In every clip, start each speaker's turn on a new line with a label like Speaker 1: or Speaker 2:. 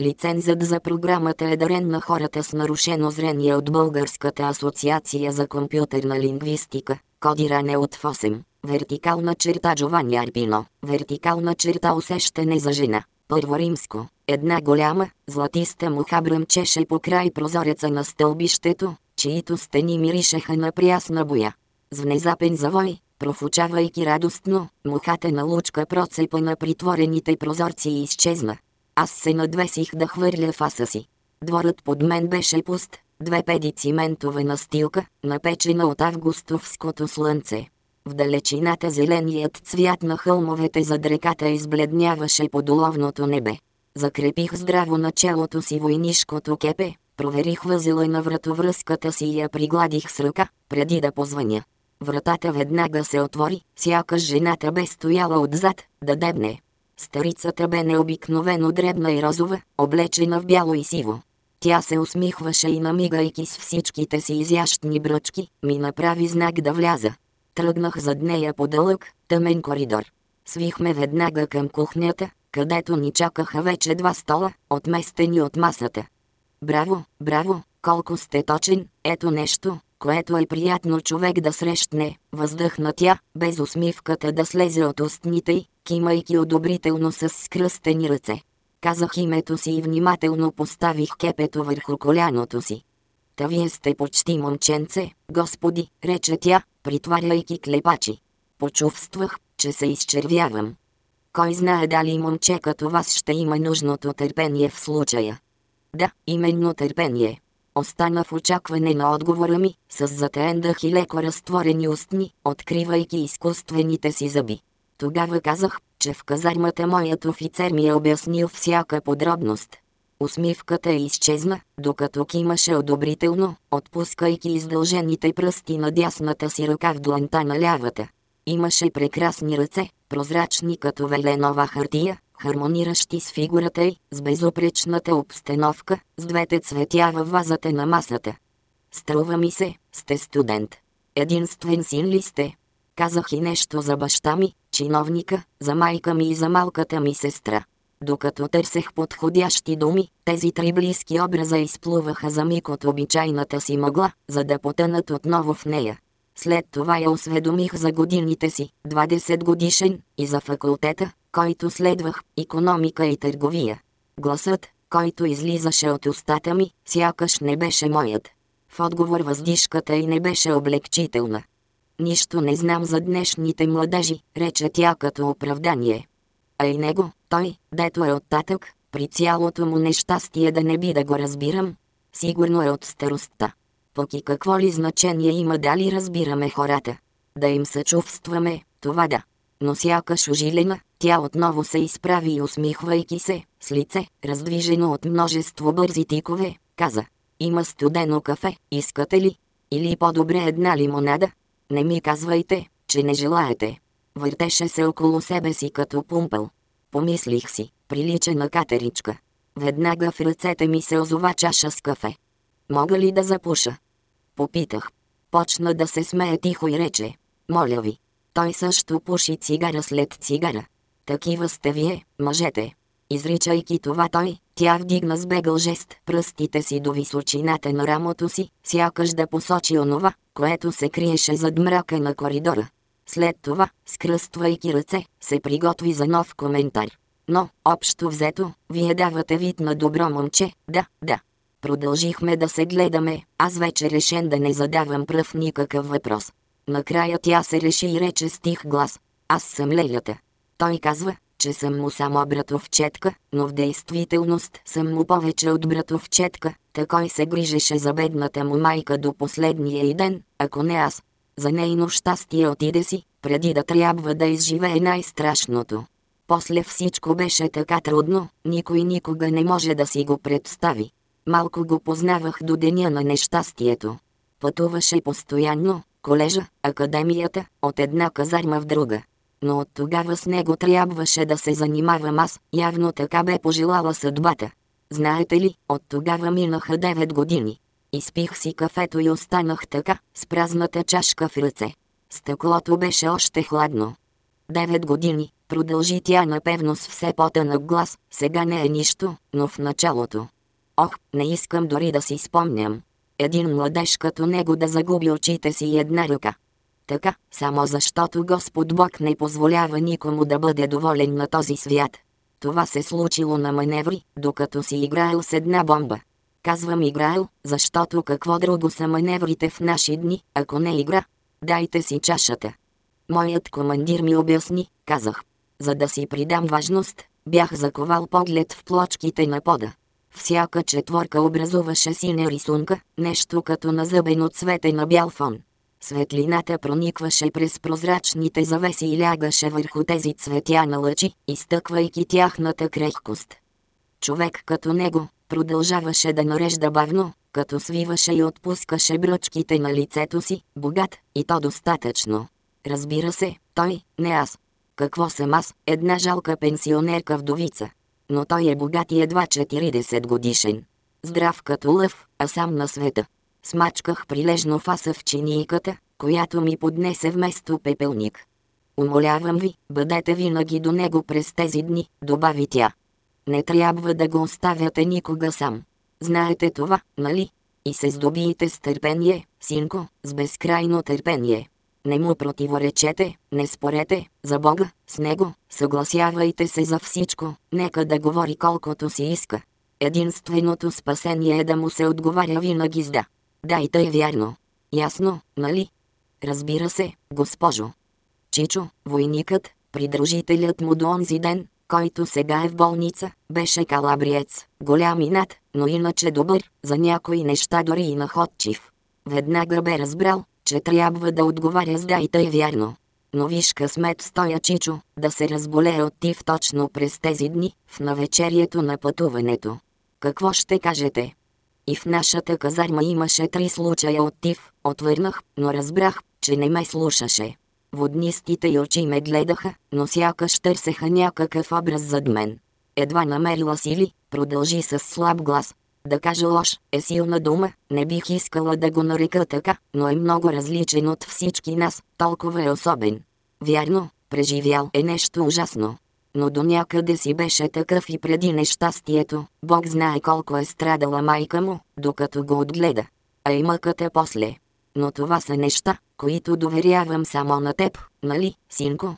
Speaker 1: Лицензът за програмата е дарен на хората с нарушено зрение от Българската асоциация за компютърна лингвистика, кодиране от 8, вертикална черта Джованни Арпино, вертикална черта усещане за жена. Първо римско, една голяма, златиста муха бръмчеше по край прозореца на стълбището, чието стени миришеха на прясна боя. С внезапен завой, профучавайки радостно, мухата на лучка процепа на притворените прозорци изчезна. Аз се надвесих да хвърля фаса си. Дворът под мен беше пуст, две педи циментова настилка, напечена от августовското слънце. В далечината зеленият цвят на хълмовете зад реката избледняваше под уловното небе. Закрепих здраво на челото си войнишкото кепе, проверих възела на вратовръзката си и я пригладих с ръка, преди да позвъня. Вратата веднага се отвори, сякаш жената бе стояла отзад, да дебне. Старицата бе необикновено дребна и розова, облечена в бяло и сиво. Тя се усмихваше и намигайки с всичките си изящни бръчки, ми направи знак да вляза. Тръгнах зад нея по дълъг, тъмен коридор. Свихме веднага към кухнята, където ни чакаха вече два стола, отместени от масата. Браво, браво, колко сте точен, ето нещо, което е приятно човек да срещне, въздъхна тя, без усмивката да слезе от устните й, кимайки одобрително с скръстени ръце. Казах името си и внимателно поставих кепето върху коляното си. Та вие сте почти момченце, господи, рече тя, притваряйки клепачи. Почувствах, че се изчервявам. Кой знае дали момче като вас ще има нужното търпение в случая. Да, именно търпение. Остана в очакване на отговора ми, с затаен дъх и леко разтворени устни, откривайки изкуствените си зъби. Тогава казах, че в казармата моят офицер ми е обяснил всяка подробност. Усмивката изчезна, докато кимаше одобрително, отпускайки издължените пръсти на дясната си ръка в дланта на лявата. Имаше прекрасни ръце, прозрачни като веленова хартия, хармониращи с фигурата й, с безопречната обстановка, с двете цветя във вазата на масата. Струва ми се, сте студент. Единствен син ли сте? Казах и нещо за баща ми, чиновника, за майка ми и за малката ми сестра. Докато търсех подходящи думи, тези три близки образа изплуваха за миг от обичайната си мъгла, за да потънат отново в нея. След това я осведомих за годините си, 20 годишен, и за факултета, който следвах, економика и търговия. Гласът, който излизаше от устата ми, сякаш не беше моят. В отговор въздишката и не беше облегчителна. Нищо не знам за днешните младежи, рече тя като оправдание. А и него, той, дето е оттатък, при цялото му нещастие да не би да го разбирам, сигурно е от старостта. Пък и какво ли значение има дали разбираме хората? Да им съчувстваме, това да. Но сякаш ожилена, тя отново се изправи и усмихвайки се, с лице, раздвижено от множество бързи тикове, каза. Има студено кафе, искате ли? Или по-добре една лимонада? Не ми казвайте, че не желаете. Въртеше се около себе си като пумпъл. Помислих си, прилича на катеричка. Веднага в ръцете ми се озова чаша с кафе. Мога ли да запуша? Попитах. Почна да се смее тихо и рече. Моля ви. Той също пуши цигара след цигара. Такива сте вие, мъжете. Изричайки това той, тя вдигна с бегъл жест пръстите си до височината на рамото си, сякаш да посочи онова, което се криеше зад мрака на коридора. След това, скръствайки ръце, се приготви за нов коментар. Но, общо взето, вие давате вид на добро момче, да, да. Продължихме да се гледаме, аз вече решен да не задавам пръв никакъв въпрос. Накрая тя се реши и рече с тих глас. Аз съм лелята. Той казва, че съм му само братовчетка, но в действителност съм му повече от братовчетка, такой се грижеше за бедната му майка до последния и ден, ако не аз. За нейно щастие отиде си, преди да трябва да изживее най-страшното. После всичко беше така трудно, никой никога не може да си го представи. Малко го познавах до деня на нещастието. Пътуваше постоянно, колежа, академията, от една казарма в друга. Но от тогава с него трябваше да се занимавам аз, явно така бе пожелала съдбата. Знаете ли, от тогава минаха 9 години. Изпих си кафето и останах така, с празната чашка в ръце. Стъклото беше още хладно. Девет години, продължи тя напевно с все потънък глас, сега не е нищо, но в началото. Ох, не искам дори да си спомням. Един младеж като него да загуби очите си и една ръка. Така, само защото Господ Бог не позволява никому да бъде доволен на този свят. Това се случило на маневри, докато си играел с една бомба. Казвам играел, защото какво друго са маневрите в наши дни, ако не игра? Дайте си чашата. Моят командир ми обясни, казах. За да си придам важност, бях заковал поглед в плочките на пода. Всяка четворка образуваше синя рисунка, нещо като назъбен цвете на бял фон. Светлината проникваше през прозрачните завеси и лягаше върху тези цветя на лъчи, изтъквайки тяхната крехкост. Човек като него, продължаваше да нарежда бавно, като свиваше и отпускаше бръчките на лицето си, богат, и то достатъчно. Разбира се, той, не аз. Какво съм аз, една жалка пенсионерка вдовица. Но той е богат и едва 40 годишен. Здрав като лъв, а сам на света. Смачках прилежно фаса в чинийката, която ми поднесе вместо пепелник. Умолявам ви, бъдете винаги до него през тези дни, добави тя. Не трябва да го оставяте никога сам. Знаете това, нали? И се здобиете с търпение, синко, с безкрайно търпение. Не му противоречете, не спорете, за Бога, с него, съгласявайте се за всичко, нека да говори колкото си иска. Единственото спасение е да му се отговаря винаги с да. Да и тъй вярно. Ясно, нали? Разбира се, госпожо. Чичо, войникът, придружителят му до онзи ден, който сега е в болница, беше калабриец, голям и над, но иначе добър, за някои неща дори и находчив. Веднага бе разбрал, че трябва да отговаря с да и тъй вярно. Но виж късмет стоя Чичо, да се разболее от тив точно през тези дни, в навечерието на пътуването. Какво ще кажете? И в нашата казарма имаше три случая от тив, отвърнах, но разбрах, че не ме слушаше. Воднистите й очи ме гледаха, но сякаш търсеха някакъв образ зад мен. Едва намерила сили, продължи с слаб глас. Да кажа лош е силна дума, не бих искала да го нарека така, но е много различен от всички нас, толкова е особен. Вярно, преживял е нещо ужасно. Но до някъде си беше такъв и преди нещастието, Бог знае колко е страдала майка му, докато го отгледа. А и мъката после. Но това са неща, които доверявам само на теб, нали, синко?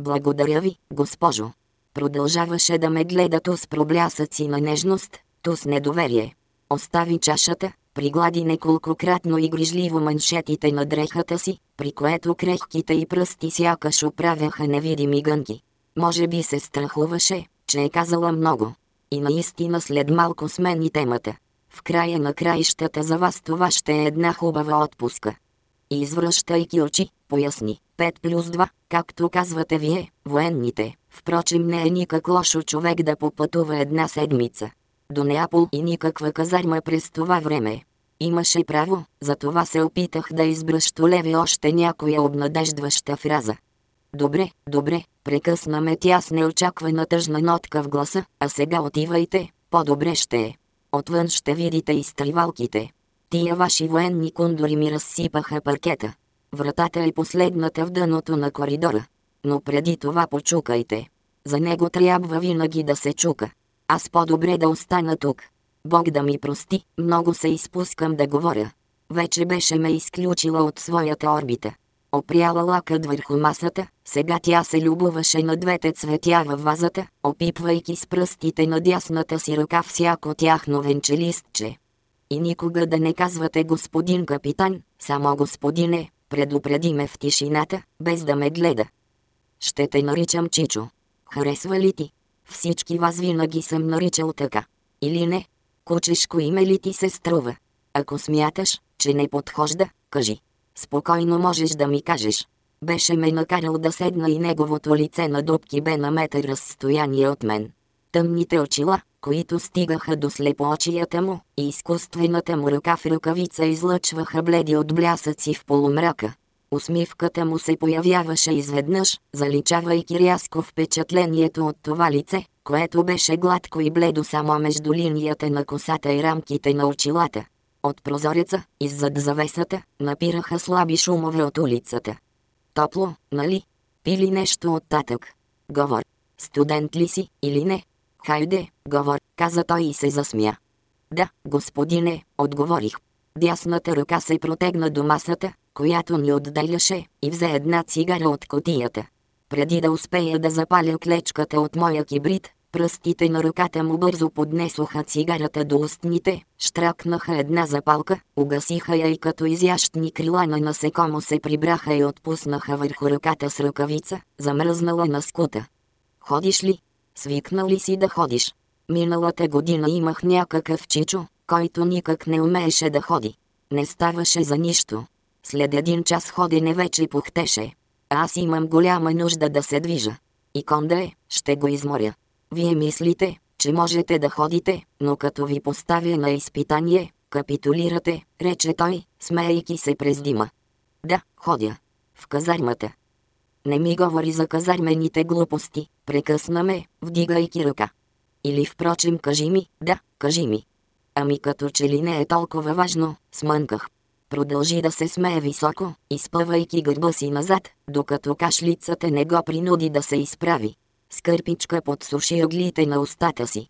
Speaker 1: Благодаря ви, госпожо. Продължаваше да ме гледа ту с проблясъци на нежност, ту с недоверие. Остави чашата, приглади неколкократно и грижливо маншетите на дрехата си, при което крехките и пръсти сякаш оправяха невидими гънки. Може би се страхуваше, че е казала много. И наистина след малко смени темата. В края на краищата за вас това ще е една хубава отпуска. Извръщайки очи, поясни, 5 плюс 2, както казвате вие, военните. Впрочем не е никак лошо човек да попътува една седмица. До Неапол и никаква казарма през това време. Имаше право, затова се опитах да избръщолеви още някоя обнадеждваща фраза. Добре, добре, прекъсна ме тя с неочаквана тъжна нотка в гласа, а сега отивайте, по-добре ще е. Отвън ще видите изтривалките. Тия ваши военни кундори ми разсипаха паркета. Вратата е последната в дъното на коридора. Но преди това почукайте. За него трябва винаги да се чука. Аз по-добре да остана тук. Бог да ми прости, много се изпускам да говоря. Вече беше ме изключила от своята орбита. Опряла лакът върху масата, сега тя се любоваше на двете цветя във вазата, опипвайки с пръстите на дясната си ръка всяко тяхно венчелистче. И никога да не казвате господин капитан, само господине, предупреди ме в тишината, без да ме гледа. Ще те наричам Чичо. Харесва ли ти? Всички вас винаги съм наричал така. Или не? Кучешко име ли ти се струва? Ако смяташ, че не подхожда, кажи. Спокойно можеш да ми кажеш. Беше ме накарал да седна и неговото лице на дубки бе на метър разстояние от мен. Тъмните очила, които стигаха до слепоочията му, и изкуствената му ръка в ръкавица излъчваха бледи от блясъци в полумрака. Усмивката му се появяваше изведнъж, заличавайки рязко впечатлението от това лице, което беше гладко и бледо само между линията на косата и рамките на очилата. От прозореца, иззад завесата, напираха слаби шумове от улицата. Топло, нали? Пили нещо от татък. говор. Студент ли си, или не? Хайде, говор, каза той и се засмя. Да, господине, отговорих. Дясната ръка се протегна до масата, която ни отделяше, и взе една цигара от котията. Преди да успея да запаля клечката от моя кибрид, пръстите на ръката му бързо поднесоха цигарата до устните, штракнаха една запалка, угасиха я и като изящни крила на насекомо се прибраха и отпуснаха върху ръката с ръкавица, замръзнала на скута. Ходиш ли? Свикнал ли си да ходиш? Миналата година имах някакъв чичо, който никак не умееше да ходи. Не ставаше за нищо. След един час ходене вече пухтеше. Аз имам голяма нужда да се движа. И конде, ще го изморя. Вие мислите, че можете да ходите, но като ви поставя на изпитание, капитулирате, рече той, смеейки се през дима. Да, ходя. В казармата. Не ми говори за казармените глупости, прекъсна ме, вдигайки ръка. Или впрочем кажи ми, да, кажи ми. Ами като че ли не е толкова важно, смънках. Продължи да се смее високо, изпъвайки гърба си назад, докато кашлицата не го принуди да се изправи. Скърпичка подсуши оглите на устата си.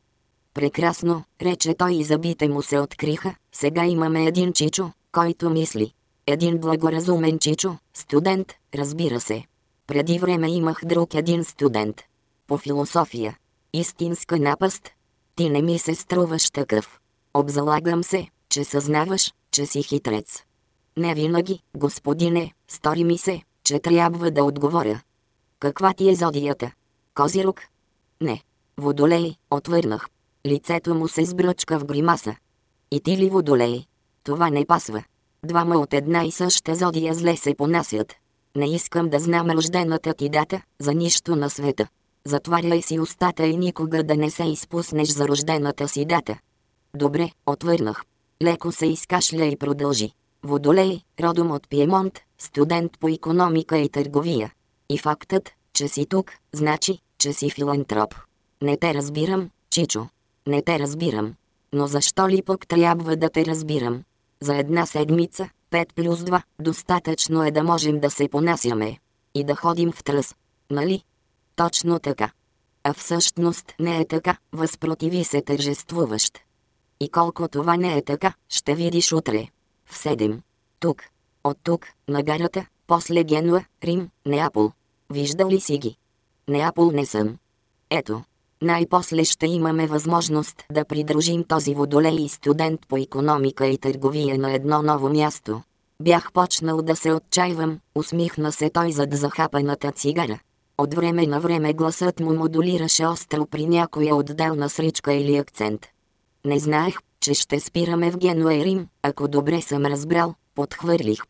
Speaker 1: Прекрасно, рече той и забите му се откриха, сега имаме един чичо, който мисли. Един благоразумен чичо, студент, разбира се. Преди време имах друг един студент. По философия. Истинска напаст. Ти не ми се струваш такъв. Обзалагам се, че съзнаваш, че си хитрец. Не винаги, господине, стори ми се, че трябва да отговоря. Каква ти е зодията? Козирог? Не. Водолей, отвърнах. Лицето му се сбръчка в гримаса. И ти ли водолей? Това не пасва. Двама от една и съща зодия зле се понасят. Не искам да знам рождената ти дата, за нищо на света. Затваряй си устата и никога да не се изпуснеш за рождената си дата. Добре, отвърнах. Леко се изкашля и продължи. Водолей, родом от Пиемонт, студент по економика и търговия. И фактът, че си тук, значи, че си филантроп. Не те разбирам, Чичо. Не те разбирам. Но защо ли пък трябва да те разбирам? За една седмица, 5 плюс 2, достатъчно е да можем да се понасяме. И да ходим в тръс. Нали? Точно така. А всъщност не е така, възпротиви се тържествуващ. И колко това не е така, ще видиш утре. В седем. Тук. От тук, на гарата, после Генуа, Рим, Неапол. Виждал ли си ги? Неапол не съм. Ето. Най-после ще имаме възможност да придружим този водолей и студент по економика и търговия на едно ново място. Бях почнал да се отчаивам, усмихна се той зад захапаната цигара. От време на време гласът му модулираше остро при някоя отделна сричка или акцент. Не знаех, че ще спираме в Генуа Рим, ако добре съм разбрал, подхвърлих.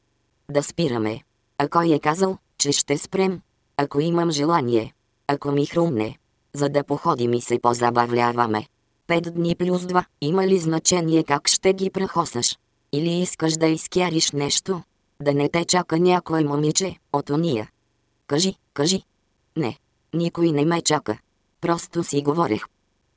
Speaker 1: Да спираме. А кой е казал, че ще спрем? Ако имам желание. Ако ми хрумне. За да походим и се позабавляваме. Пет дни плюс два, има ли значение как ще ги прехосаш? Или искаш да изкяриш нещо? Да не те чака някой момиче, от ония. Кажи, кажи. Не, никой не ме чака. Просто си говорех.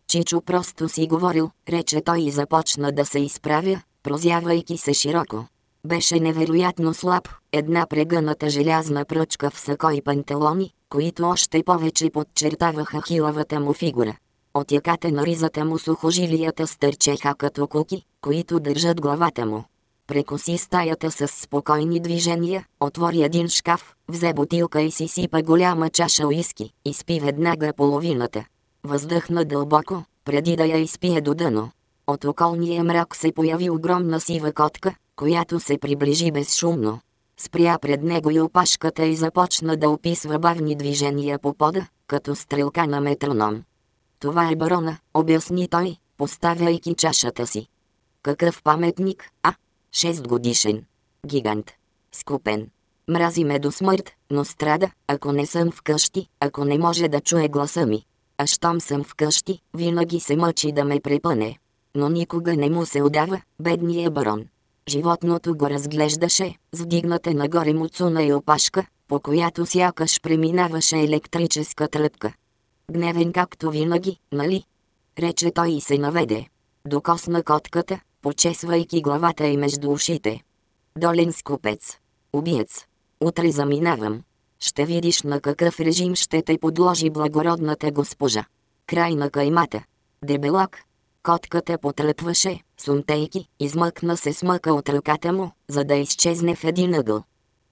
Speaker 1: Чичо просто си говорил, рече той и започна да се изправя, прозявайки се широко. Беше невероятно слаб, една прегъната желязна пръчка в сако и панталони, които още повече подчертаваха хилавата му фигура. От яката на ризата му сухожилията стърчеха като куки, които държат главата му. Прекоси стаята с спокойни движения, отвори един шкаф, взе бутилка и си сипа голяма чаша уиски, изпи веднага половината. Въздъхна дълбоко, преди да я изпие до дъно. От околния мрак се появи огромна сива котка, която се приближи безшумно. Спря пред него и опашката и започна да описва бавни движения по пода, като стрелка на метроном. Това е барона, обясни той, поставяйки чашата си. Какъв паметник, а? Шест годишен. Гигант. Скупен. Мрази ме до смърт, но страда, ако не съм вкъщи, ако не може да чуе гласа ми. А щом съм вкъщи, винаги се мъчи да ме препъне. Но никога не му се отдава, бедния барон. Животното го разглеждаше, вдигната нагоре муцуна и опашка, по която сякаш преминаваше електрическа тръпка. Гневен както винаги, нали? Рече той и се наведе. Докосна котката, почесвайки главата и между ушите. Долен скупец. Убиец. Утре заминавам. Ще видиш на какъв режим ще те подложи благородната госпожа. Край на каймата. Дебелак. Котката потръпваше, сумтейки, измъкна се смъка от ръката му, за да изчезне в един ъгъл.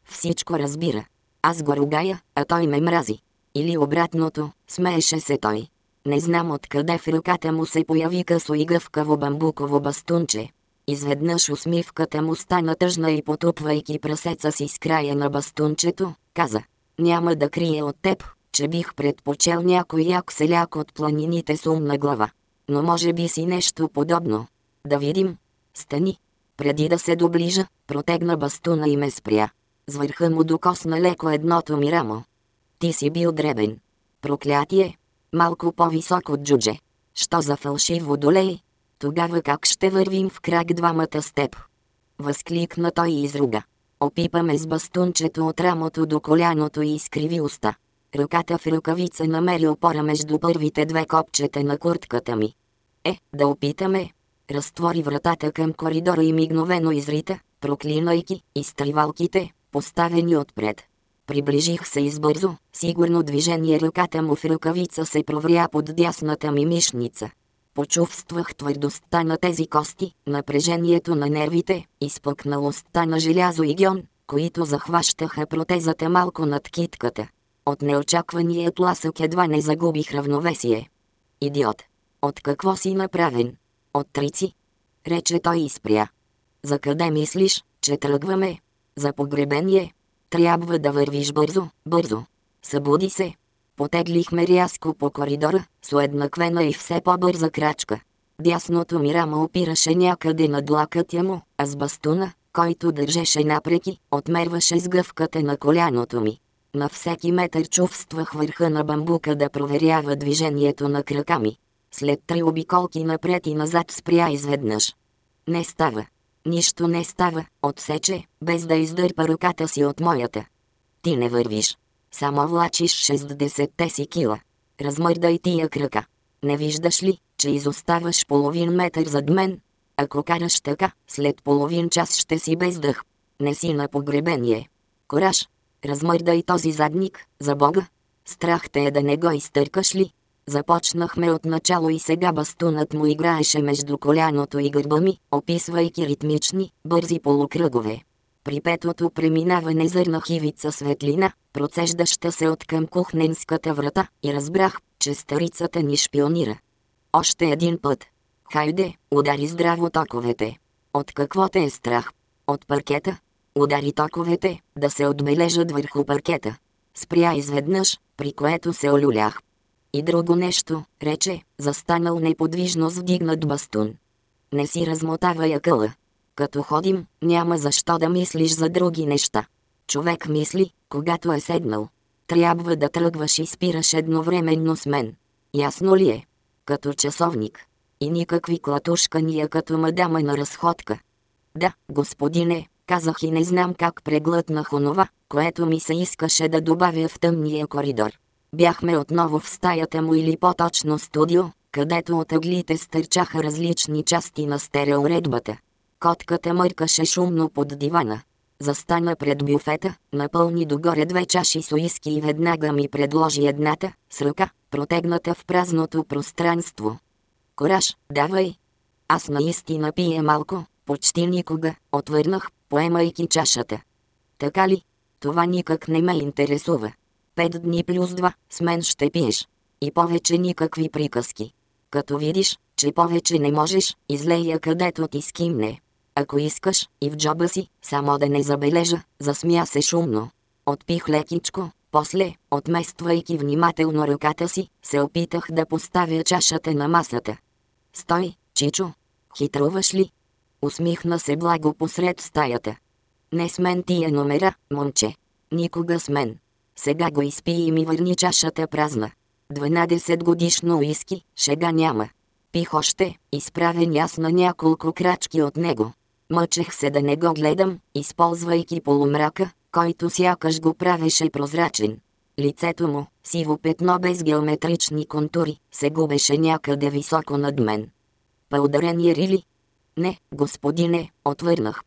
Speaker 1: Всичко разбира. Аз го ругая, а той ме мрази. Или обратното, смееше се той. Не знам откъде в ръката му се появи късо и гъвкаво бамбуково бастунче. Изведнъж усмивката му стана тъжна и потупвайки прасеца си с края на бастунчето, каза. Няма да крия от теб, че бих предпочел някой як селяк от планините с умна глава. Но може би си нещо подобно. Да видим. Стани. Преди да се доближа, протегна бастуна и ме спря. С му докосна леко едното ми рамо. Ти си бил дребен. Проклятие. Малко по-висок от джудже. Що за фалшив водолей? Тогава как ще вървим в крак двамата с теб? Възкликна той и изруга. Опипаме с бастунчето от рамото до коляното и изкриви уста. Ръката в ръкавица намери опора между първите две копчета на куртката ми. Е, да опитаме. Разтвори вратата към коридора и мигновено изрита, проклинайки изтривалките, поставени отпред. Приближих се избързо, сигурно движение ръката му в ръкавица се провря под дясната ми мишница. Почувствах твърдостта на тези кости, напрежението на нервите, изпъкналостта на желязо и гьон, които захващаха протезата малко над китката. От неочаквания тласък едва не загубих равновесие. Идиот! От какво си направен? От трици? Рече той и спря. За къде мислиш, че тръгваме? За погребение? Трябва да вървиш бързо, бързо. Събуди се. Потеглихме рязко по коридора, с уеднаквена и все по-бърза крачка. Дясното ми рамо опираше някъде над лакътя му, а с бастуна, който държеше напреки, отмерваше с гъвката на коляното ми. На всеки метър чувствах върха на бамбука да проверява движението на крака ми. След три обиколки напред и назад спря изведнъж. Не става. Нищо не става, отсече, без да издърпа ръката си от моята. Ти не вървиш. Само влачиш 60-те си кила. Размърдай тия крака. Не виждаш ли, че изоставаш половин метър зад мен? Ако караш така, след половин час ще си без дъх. Не си на погребение. Кораж, размърдай този задник, за Бога. Страх те е да не го изтъркаш ли? Започнахме от начало и сега бастунът му играеше между коляното и гърба ми, описвайки ритмични, бързи полукръгове. При петото преминаване зърнах ивица светлина, процеждаща се от към кухненската врата, и разбрах, че старицата ни шпионира. Още един път. Хайде, удари здраво токовете. От какво те е страх? От паркета? Удари токовете, да се отбележат върху паркета. Спря изведнъж, при което се олюлях. И друго нещо, рече, застанал неподвижно с вдигнат бастун. Не си размотавай акъла. Като ходим, няма защо да мислиш за други неща. Човек мисли, когато е седнал. Трябва да тръгваш и спираш едновременно с мен. Ясно ли е? Като часовник. И никакви клатушкания като мадама на разходка. Да, господине, казах и не знам как преглътнах онова, което ми се искаше да добавя в тъмния коридор. Бяхме отново в стаята му или по-точно студио, където от ъглите стърчаха различни части на стереоредбата. Котката мъркаше шумно под дивана. Застана пред бюфета, напълни догоре две чаши с уиски и веднага ми предложи едната, с ръка, протегната в празното пространство. Кораж, давай! Аз наистина пия малко, почти никога, отвърнах, поемайки чашата. Така ли? Това никак не ме интересува. Пет дни плюс два, с мен ще пиеш. И повече никакви приказки. Като видиш, че повече не можеш, излея където ти скимне. Ако искаш, и в джоба си, само да не забележа, засмя се шумно. Отпих лекичко, после, отмествайки внимателно ръката си, се опитах да поставя чашата на масата. Стой, Чичо! Хитруваш ли? Усмихна се благо посред стаята. Не с мен тия номера, момче. Никога с мен. Сега го изпи и ми върни чашата празна. 12 годишно уиски, шега няма. Пих още, изправен аз на няколко крачки от него. Мъчех се да не го гледам, използвайки полумрака, който сякаш го правеше прозрачен. Лицето му, сиво петно без геометрични контури, се губеше някъде високо над мен. Пълдарение рили? Не, господине, отвърнах.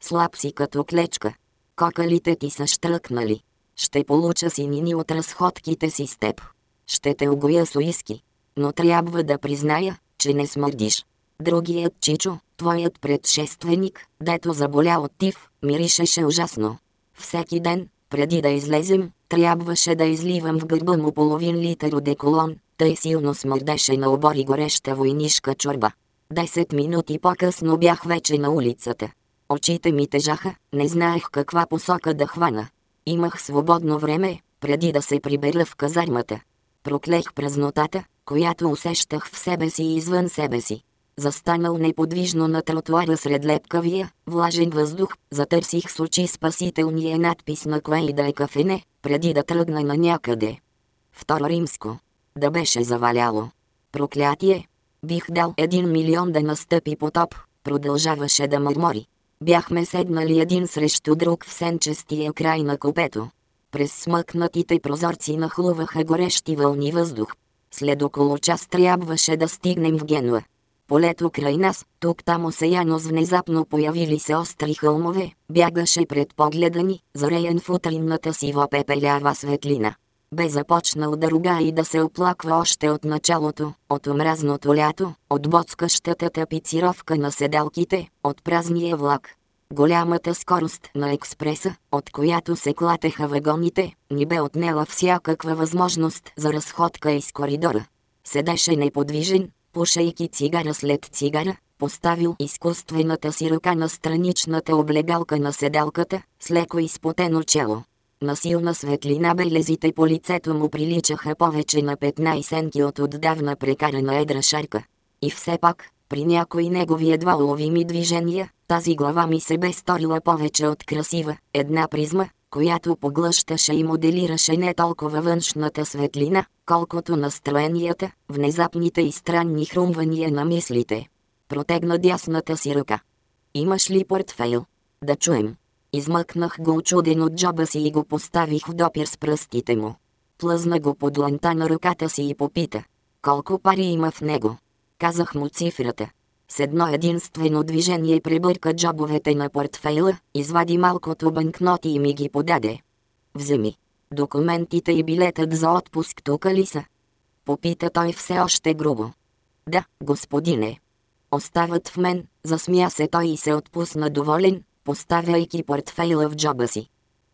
Speaker 1: Слаб си като клечка. Кокалите ти са штръкнали. Ще получа синини от разходките си с теб. Ще те огоя с уиски. Но трябва да призная, че не смърдиш. Другият Чичо, твоят предшественик, дето заболя от тиф, миришеше ужасно. Всеки ден, преди да излезем, трябваше да изливам в гърба му половин литър одеколон, тъй силно смърдеше на обори гореща войнишка чорба. Десет минути по-късно бях вече на улицата. Очите ми тежаха, не знаех каква посока да хвана. Имах свободно време, преди да се прибера в казармата. Проклех празнотата, която усещах в себе си и извън себе си. Застанал неподвижно на тротуара сред лепкавия, влажен въздух, затърсих с очи спасителния надпис на кое и да е кафене, преди да тръгна на някъде. Второ римско. Да беше заваляло. Проклятие. Бих дал един милион да настъпи потоп, продължаваше да мърмори. Бяхме седнали един срещу друг в сенчестия край на купето. През смъкнатите прозорци нахлуваха горещи вълни въздух. След около час трябваше да стигнем в Генуа. Полето край нас, тук-там осеяно с внезапно появили се остри хълмове, бягаше пред погледа ни, зареян в утринната сиво пепелява светлина. Бе започнал да руга и да се оплаква още от началото, от омразното лято, от боцкащата тапицировка на седалките, от празния влак. Голямата скорост на експреса, от която се клатеха вагоните, ни бе отнела всякаква възможност за разходка из коридора. Седеше неподвижен, пушейки цигара след цигара, поставил изкуствената си ръка на страничната облегалка на седалката, с леко изпотено чело. На силна светлина белезите по лицето му приличаха повече на 15 от отдавна прекарана едра шарка. И все пак, при някои негови едва уловими движения, тази глава ми се бе сторила повече от красива, една призма, която поглъщаше и моделираше не толкова външната светлина, колкото настроенията, внезапните и странни хрумвания на мислите. Протегна дясната си ръка. Имаш ли портфейл? Да чуем. Измъкнах го очуден от джоба си и го поставих в допир с пръстите му. Плъзна го под ланта на ръката си и попита. Колко пари има в него? Казах му цифрата. С едно единствено движение пребърка джобовете на портфейла, извади малкото банкноти и ми ги подаде. Вземи. Документите и билетът за отпуск тук ли са? Попита той все още грубо. Да, господине. Остават в мен, засмя се той и се отпусна доволен, поставяйки портфейла в джоба си.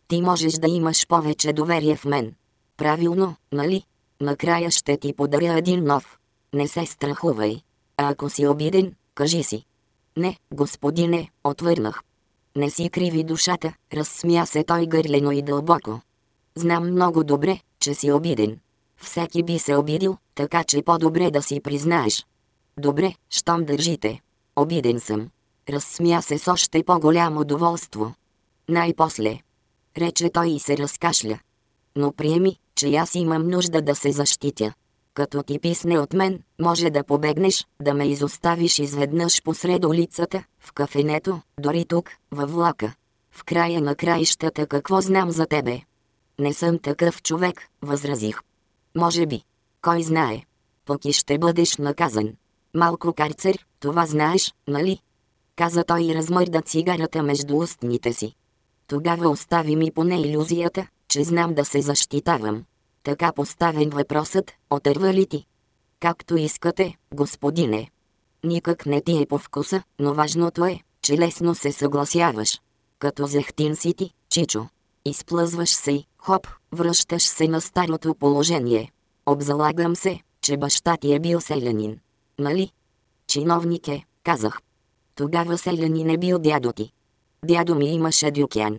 Speaker 1: Ти можеш да имаш повече доверие в мен. Правилно, нали? Накрая ще ти подаря един нов. Не се страхувай. А ако си обиден, кажи си. Не, господине, отвърнах. Не си криви душата, разсмя се той гърлено и дълбоко. Знам много добре, че си обиден. Всеки би се обидил, така че по-добре да си признаеш. Добре, щом държите. Обиден съм. Разсмя се с още по-голямо доволство. Най-после. Рече той и се разкашля. Но приеми, че аз имам нужда да се защитя. Като ти писне от мен, може да побегнеш, да ме изоставиш изведнъж посред улицата, в кафенето, дори тук, във влака. В края на краищата какво знам за тебе? Не съм такъв човек, възразих. Може би. Кой знае. Пък и ще бъдеш наказан. Малко карцер, това знаеш, нали? Каза той и размърда цигарата между устните си. Тогава остави ми поне иллюзията, че знам да се защитавам. Така поставен въпросът, отърва ли ти? Както искате, господине. Никак не ти е по вкуса, но важното е, че лесно се съгласяваш. Като зехтин си ти, чичо. Изплъзваш се и, хоп, връщаш се на старото положение. Обзалагам се, че баща ти е бил селянин. Нали? Чиновник е, казах. Тогава селянин е бил дядо ти. Дядо ми имаше дюкян.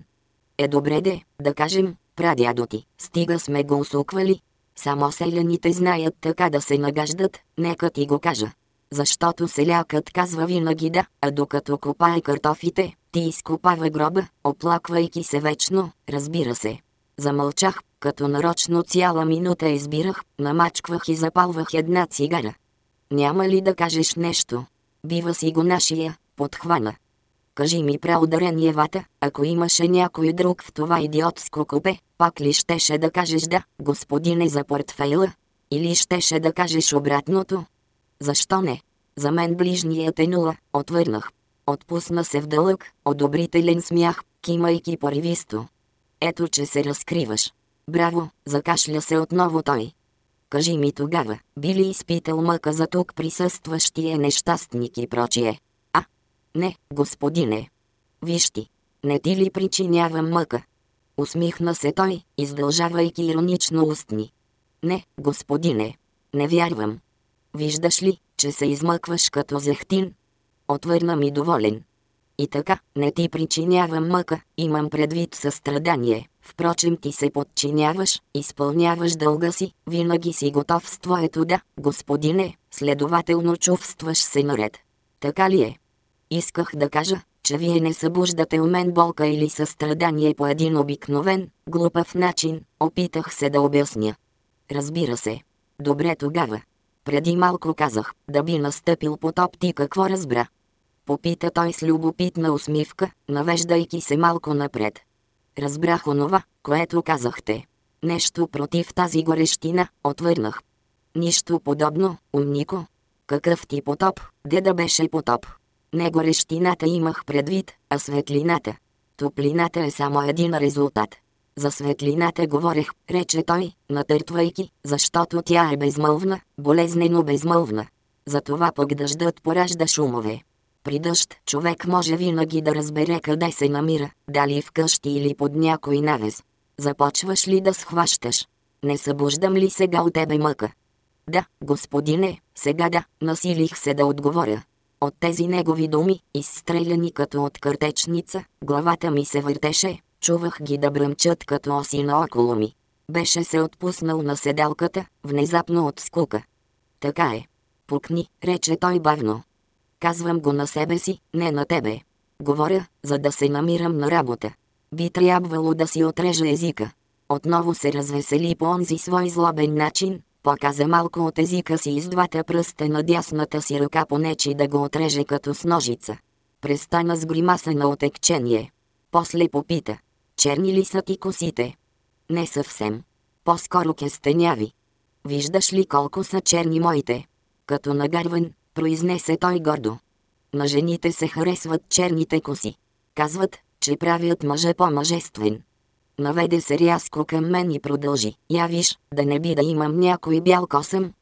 Speaker 1: Е добре де, да кажем, прадядо ти, стига сме го усуквали. Само селяните знаят така да се нагаждат, нека ти го кажа. Защото селякът казва винаги да, а докато копае картофите, ти изкопава гроба, оплаквайки се вечно, разбира се. Замълчах, като нарочно цяла минута избирах, намачквах и запалвах една цигара. Няма ли да кажеш нещо? Бива си го нашия, подхвана. Кажи ми праударение вата, ако имаше някой друг в това идиотско купе, пак ли щеше да кажеш да, господине за портфейла? Или щеше да кажеш обратното? Защо не? За мен ближният е нула, отвърнах. Отпусна се в дълъг, одобрителен смях, кимайки поривисто. Ето че се разкриваш. Браво, закашля се отново той. Кажи ми тогава, би ли изпитал мъка за тук присъстващия нещастник и прочие? Не, господине. Виж ти, не ти ли причинявам мъка? Усмихна се той, издължавайки иронично устни. Не, господине. Не вярвам. Виждаш ли, че се измъкваш като зехтин? Отвърна ми доволен. И така, не ти причинявам мъка, имам предвид състрадание. Впрочем ти се подчиняваш, изпълняваш дълга си, винаги си готов с твоето да, господине, следователно чувстваш се наред. Така ли е? Исках да кажа, че вие не събуждате у мен болка или състрадание по един обикновен, глупав начин, опитах се да обясня. Разбира се. Добре тогава. Преди малко казах, да би настъпил потоп ти какво разбра. Попита той с любопитна усмивка, навеждайки се малко напред. Разбрах онова, което казахте. Нещо против тази горещина, отвърнах. Нищо подобно, умнико. Какъв ти потоп, де да беше потоп? Не горещината имах предвид, а светлината. Топлината е само един резултат. За светлината говорех, рече той, натъртвайки, защото тя е безмълвна, болезнено безмълвна. Затова пък дъждът поражда шумове. При дъжд човек може винаги да разбере къде се намира, дали в къщи или под някой навес. Започваш ли да схващаш? Не събуждам ли сега от тебе мъка? Да, господине, сега да, насилих се да отговоря. От тези негови думи, изстреляни като от картечница, главата ми се въртеше, чувах ги да бръмчат като оси наоколо ми. Беше се отпуснал на седалката, внезапно от скука. Така е. Пукни, рече той бавно. Казвам го на себе си, не на тебе. Говоря, за да се намирам на работа. Би трябвало да си отрежа езика. Отново се развесели по онзи свой злобен начин, показа малко от езика си из двата пръста на дясната си ръка понечи да го отреже като с ножица. Престана с гримаса на отекчение. После попита. Черни ли са ти косите? Не съвсем. По-скоро кестеняви. Виждаш ли колко са черни моите? Като нагарван, произнесе той гордо. На жените се харесват черните коси. Казват, че правят мъжа по-мъжествен. Наведе се рязко към мен и продължи. Я виж, да не би да имам някой бял косъм.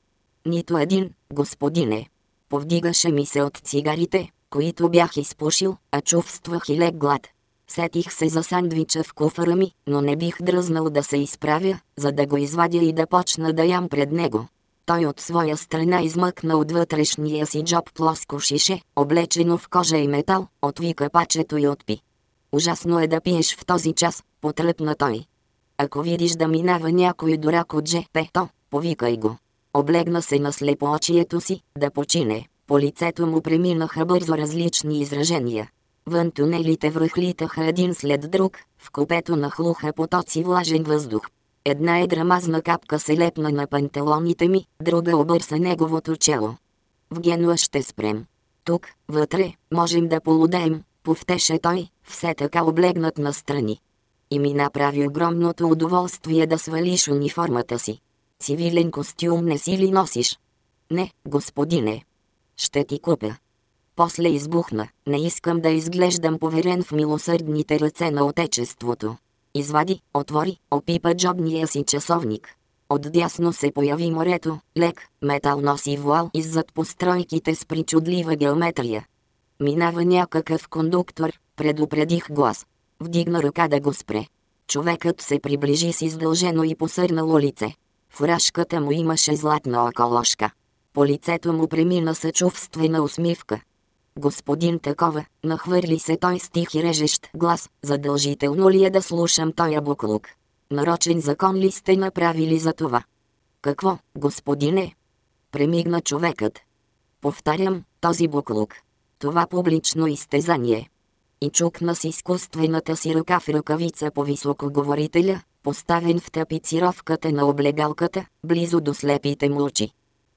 Speaker 1: Нито един, господине. Повдигаше ми се от цигарите, които бях изпушил, а чувствах и лек глад. Сетих се за сандвича в куфара ми, но не бих дръзнал да се изправя, за да го извадя и да почна да ям пред него. Той от своя страна измъкна от вътрешния си джоб плоско шише, облечено в кожа и метал, отвика пачето и отпи. Ужасно е да пиеш в този час, потръпна той. Ако видиш да минава някой дурак от ЖП, то повикай го. Облегна се на слепоочието си, да почине. По лицето му преминаха бързо различни изражения. Вън тунелите връхлитаха един след друг, в купето нахлуха потоци влажен въздух. Една едра мазна капка се лепна на панталоните ми, друга обърса неговото чело. В Генуа ще спрем. Тук, вътре, можем да полудеем, повтеше той, все така облегнат настрани. И ми направи огромното удоволствие да свалиш униформата си. Цивилен костюм не си ли носиш? Не, господине. Ще ти купя. После избухна, не искам да изглеждам поверен в милосърдните ръце на Отечеството. Извади, отвори, опипа джобния си часовник. Отдясно се появи морето, лек, метал носи вуал иззад постройките с причудлива геометрия. Минава някакъв кондуктор, предупредих глас. Вдигна ръка да го спре. Човекът се приближи с издължено и посърнало лице. В рашката му имаше златна околошка. По лицето му премина съчувствена усмивка. Господин такова, нахвърли се той с тих и режещ глас, задължително ли е да слушам тоя буклук? Нарочен закон ли сте направили за това? Какво, господине? Премигна човекът. Повтарям, този буклук. Това публично изтезание. И чукна с изкуствената си ръка в ръкавица по високоговорителя, поставен в тапицировката на облегалката, близо до слепите му очи.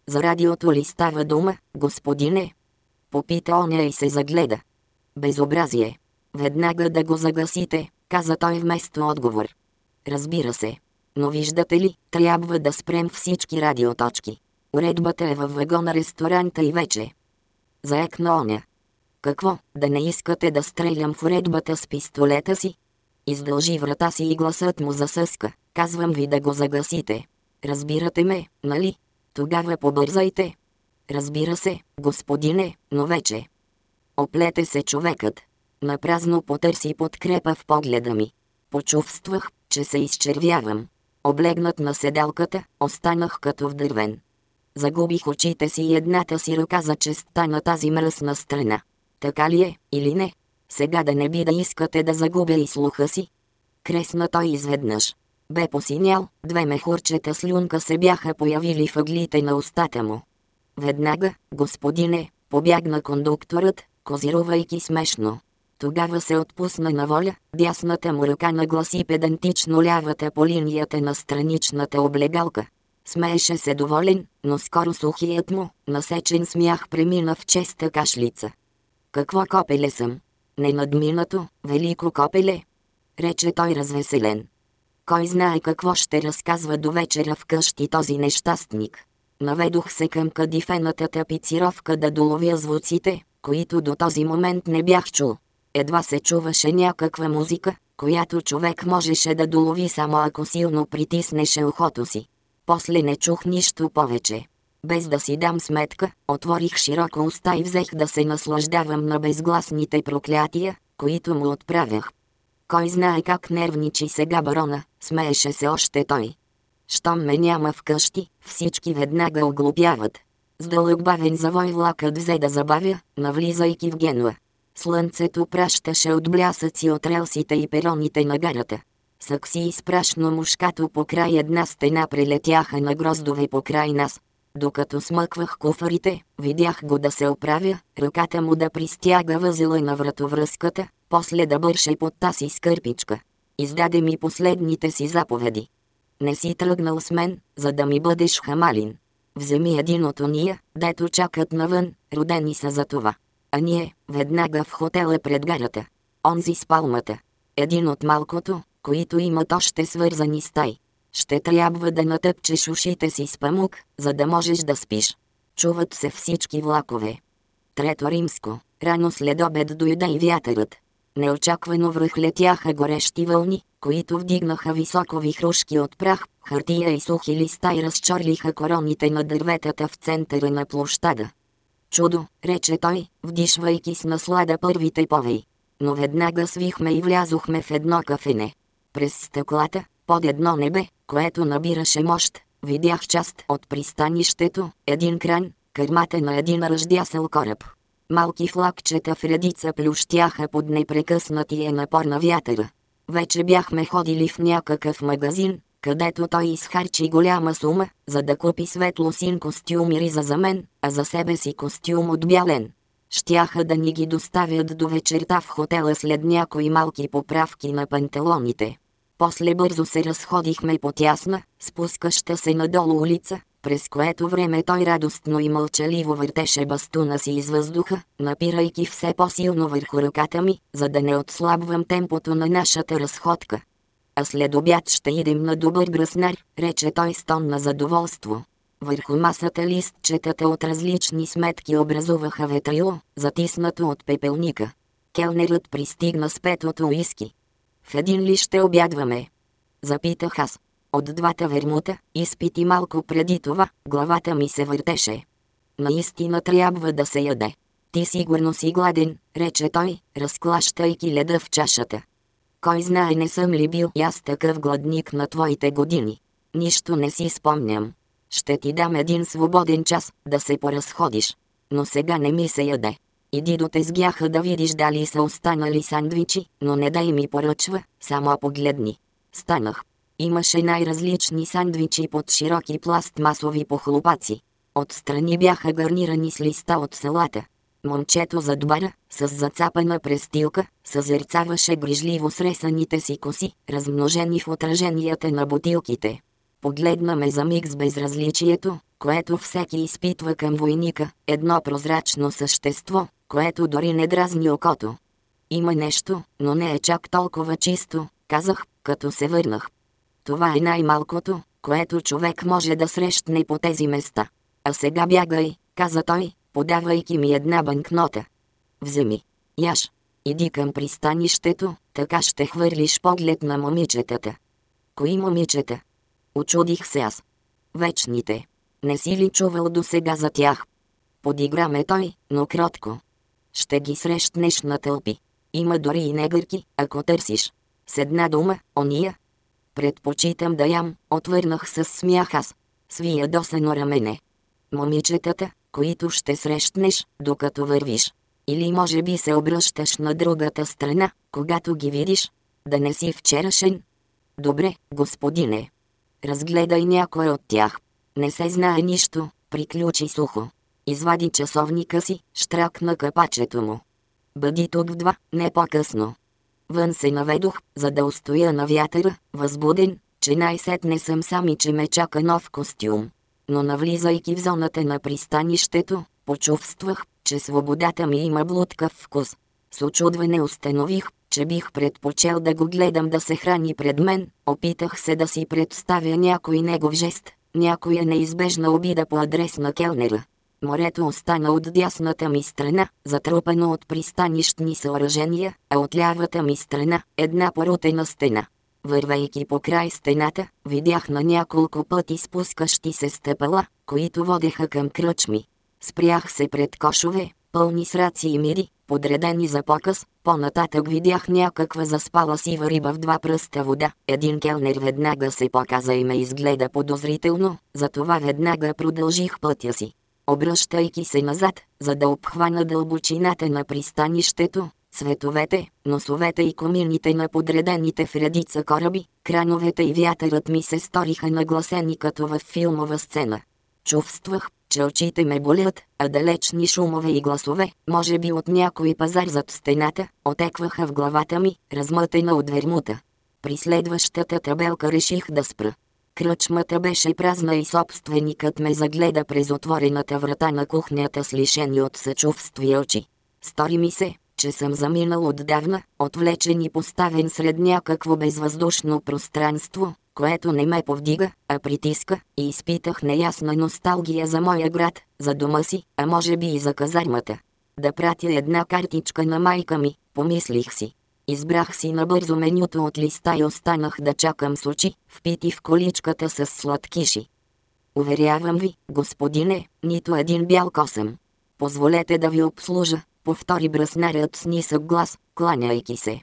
Speaker 1: За радиото ли става дума, господине? Попита оня и се загледа. Безобразие. Веднага да го загасите, каза той вместо отговор. Разбира се. Но виждате ли, трябва да спрем всички радиоточки. Уредбата е във вагона ресторанта и вече. Заекна оня. Какво, да не искате да стрелям в уредбата с пистолета си? Издължи врата си и гласът му засъска. Казвам ви да го загасите. Разбирате ме, нали? Тогава побързайте. Разбира се, господине, но вече. Оплете се човекът. Напразно потърси подкрепа в погледа ми. Почувствах, че се изчервявам. Облегнат на седалката, останах като вдървен. Загубих очите си и едната си ръка за честта на тази мръсна страна. Така ли е, или не? Сега да не би да искате да загубя и слуха си? Кресна той изведнъж. Бе посинял, две мехурчета слюнка се бяха появили въглите на устата му. Веднага, господине, побягна кондукторът, козирувайки смешно. Тогава се отпусна на воля, дясната му ръка нагласи педантично лявата по линията на страничната облегалка. Смееше се доволен, но скоро сухият му, насечен смях премина в честа кашлица. Какво копеле съм? Ненадминато, велико копеле? Рече той развеселен. Кой знае какво ще разказва до вечера вкъщи този нещастник. Наведох се към кадифената тапицировка да доловя звуците, които до този момент не бях чул. Едва се чуваше някаква музика, която човек можеше да долови само ако силно притиснеше ухото си. После не чух нищо повече. Без да си дам сметка, отворих широко уста и взех да се наслаждавам на безгласните проклятия, които му отправях. Кой знае как нервничи сега барона, смееше се още той. Щом ме няма вкъщи, всички веднага оглупяват. С дълъг завой влакът взе да забавя, навлизайки в Генуа. Слънцето пращаше от блясъци от релсите и пероните на гарата. Сакси изпрашно мушкато по край една стена прелетяха на гроздове по край нас. Докато смъквах куфарите, видях го да се оправя, ръката му да пристяга възела на вратовръзката, после да бърше под тази скърпичка. Издаде ми последните си заповеди. Не си тръгнал с мен, за да ми бъдеш хамалин. Вземи един от ония, дето чакат навън, родени са за това. А ние, веднага в хотела пред гарата. Онзи с палмата. Един от малкото, които имат още свързани стай. Ще трябва да натъпчеш ушите си с памук, за да можеш да спиш. Чуват се всички влакове. Трето римско. Рано след обед дойде и вятърът. Неочаквано връхлетяха горещи вълни, които вдигнаха високо вихрушки от прах, хартия и сухи листа и разчорлиха короните на дърветата в центъра на площада. Чудо, рече той, вдишвайки с наслада първите повей. Но веднага свихме и влязохме в едно кафене. През стъклата, под едно небе, което набираше мощ, видях част от пристанището, един кран, кърмата на един ръждясъл кораб. Малки флагчета в редица плющяха под непрекъснатия напор на вятъра. Вече бяхме ходили в някакъв магазин, където той изхарчи голяма сума, за да купи светло син костюм и риза за мен, а за себе си костюм от бялен. Щяха да ни ги доставят до вечерта в хотела след някои малки поправки на панталоните. После бързо се разходихме по тясна, спускаща се надолу улица, през което време той радостно и мълчаливо въртеше бастуна си из въздуха, напирайки все по-силно върху ръката ми, за да не отслабвам темпото на нашата разходка. А след обяд ще идем на добър гръснар, рече той с тон на задоволство. Върху масата листчетата от различни сметки образуваха ветрило, затиснато от пепелника. Келнерът пристигна с петото уиски. В един ли ще обядваме? Запитах аз. От двата вермута, изпити малко преди това, главата ми се въртеше. Наистина трябва да се яде. Ти сигурно си гладен, рече той, разклащайки леда в чашата. Кой знае не съм ли бил и аз такъв гладник на твоите години. Нищо не си спомням. Ще ти дам един свободен час, да се поразходиш. Но сега не ми се яде. Иди до тезгяха да видиш дали са останали сандвичи, но не дай ми поръчва, само погледни. Станах. Имаше най-различни сандвичи под широки пластмасови похлопаци. Отстрани бяха гарнирани с листа от салата. Момчето зад бара, с зацапана престилка, съзерцаваше грижливо сресаните си коси, размножени в отраженията на бутилките. Погледна ме за миг с безразличието, което всеки изпитва към войника, едно прозрачно същество, което дори не дразни окото. Има нещо, но не е чак толкова чисто, казах, като се върнах. Това е най-малкото, което човек може да срещне по тези места. А сега бягай, каза той, подавайки ми една банкнота. Вземи. Яш. Иди към пристанището, така ще хвърлиш поглед на момичетата. Кои момичета? Очудих се аз. Вечните. Не си ли чувал до сега за тях? Подиграме той, но кротко. Ще ги срещнеш на тълпи. Има дори и негърки, ако търсиш. С една дума, ония. Предпочитам да ям, отвърнах с смях аз. Свия досено рамене. Момичетата, които ще срещнеш, докато вървиш. Или може би се обръщаш на другата страна, когато ги видиш. Да не си вчерашен. Добре, господине. Разгледай някой от тях. Не се знае нищо, приключи сухо. Извади часовника си, штракна капачето му. Бъди тук в два, не по-късно. Вън се наведох, за да устоя на вятъра, възбуден, че най-сетне съм сам и че ме чака нов костюм. Но навлизайки в зоната на пристанището, почувствах, че свободата ми има блудкав вкус. С очудване установих, че бих предпочел да го гледам да се храни пред мен, опитах се да си представя някой негов жест, някоя неизбежна обида по адрес на келнера. Морето остана от дясната ми страна, затрупано от пристанищни съоръжения, а от лявата ми страна – една порутена стена. Вървейки по край стената, видях на няколко пъти спускащи се стъпала, които водеха към кръчми. Спрях се пред кошове, пълни с раци и мири, подредени за показ, по-нататък видях някаква заспала сива риба в два пръста вода. Един келнер веднага се показа и ме изгледа подозрително, затова веднага продължих пътя си. Обръщайки се назад, за да обхвана дълбочината на пристанището, цветовете, носовете и комините на подредените в редица кораби, крановете и вятърът ми се сториха нагласени като в филмова сцена. Чувствах, че очите ме болят, а далечни шумове и гласове, може би от някой пазар зад стената, отекваха в главата ми, размътена от вермута. При следващата табелка реших да спра. Кръчмата беше празна и собственикът ме загледа през отворената врата на кухнята с лишени от съчувствие очи. Стори ми се, че съм заминал отдавна, отвлечен и поставен сред някакво безвъздушно пространство, което не ме повдига, а притиска, и изпитах неясна носталгия за моя град, за дома си, а може би и за казармата. Да пратя една картичка на майка ми, помислих си. Избрах си набързо менюто от листа и останах да чакам с очи, впити в количката с сладкиши. Уверявам ви, господине, нито един бял косъм. Позволете да ви обслужа, повтори бръснарят с нисък глас, кланяйки се.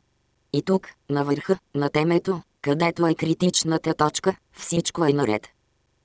Speaker 1: И тук, на върха, на темето, където е критичната точка, всичко е наред.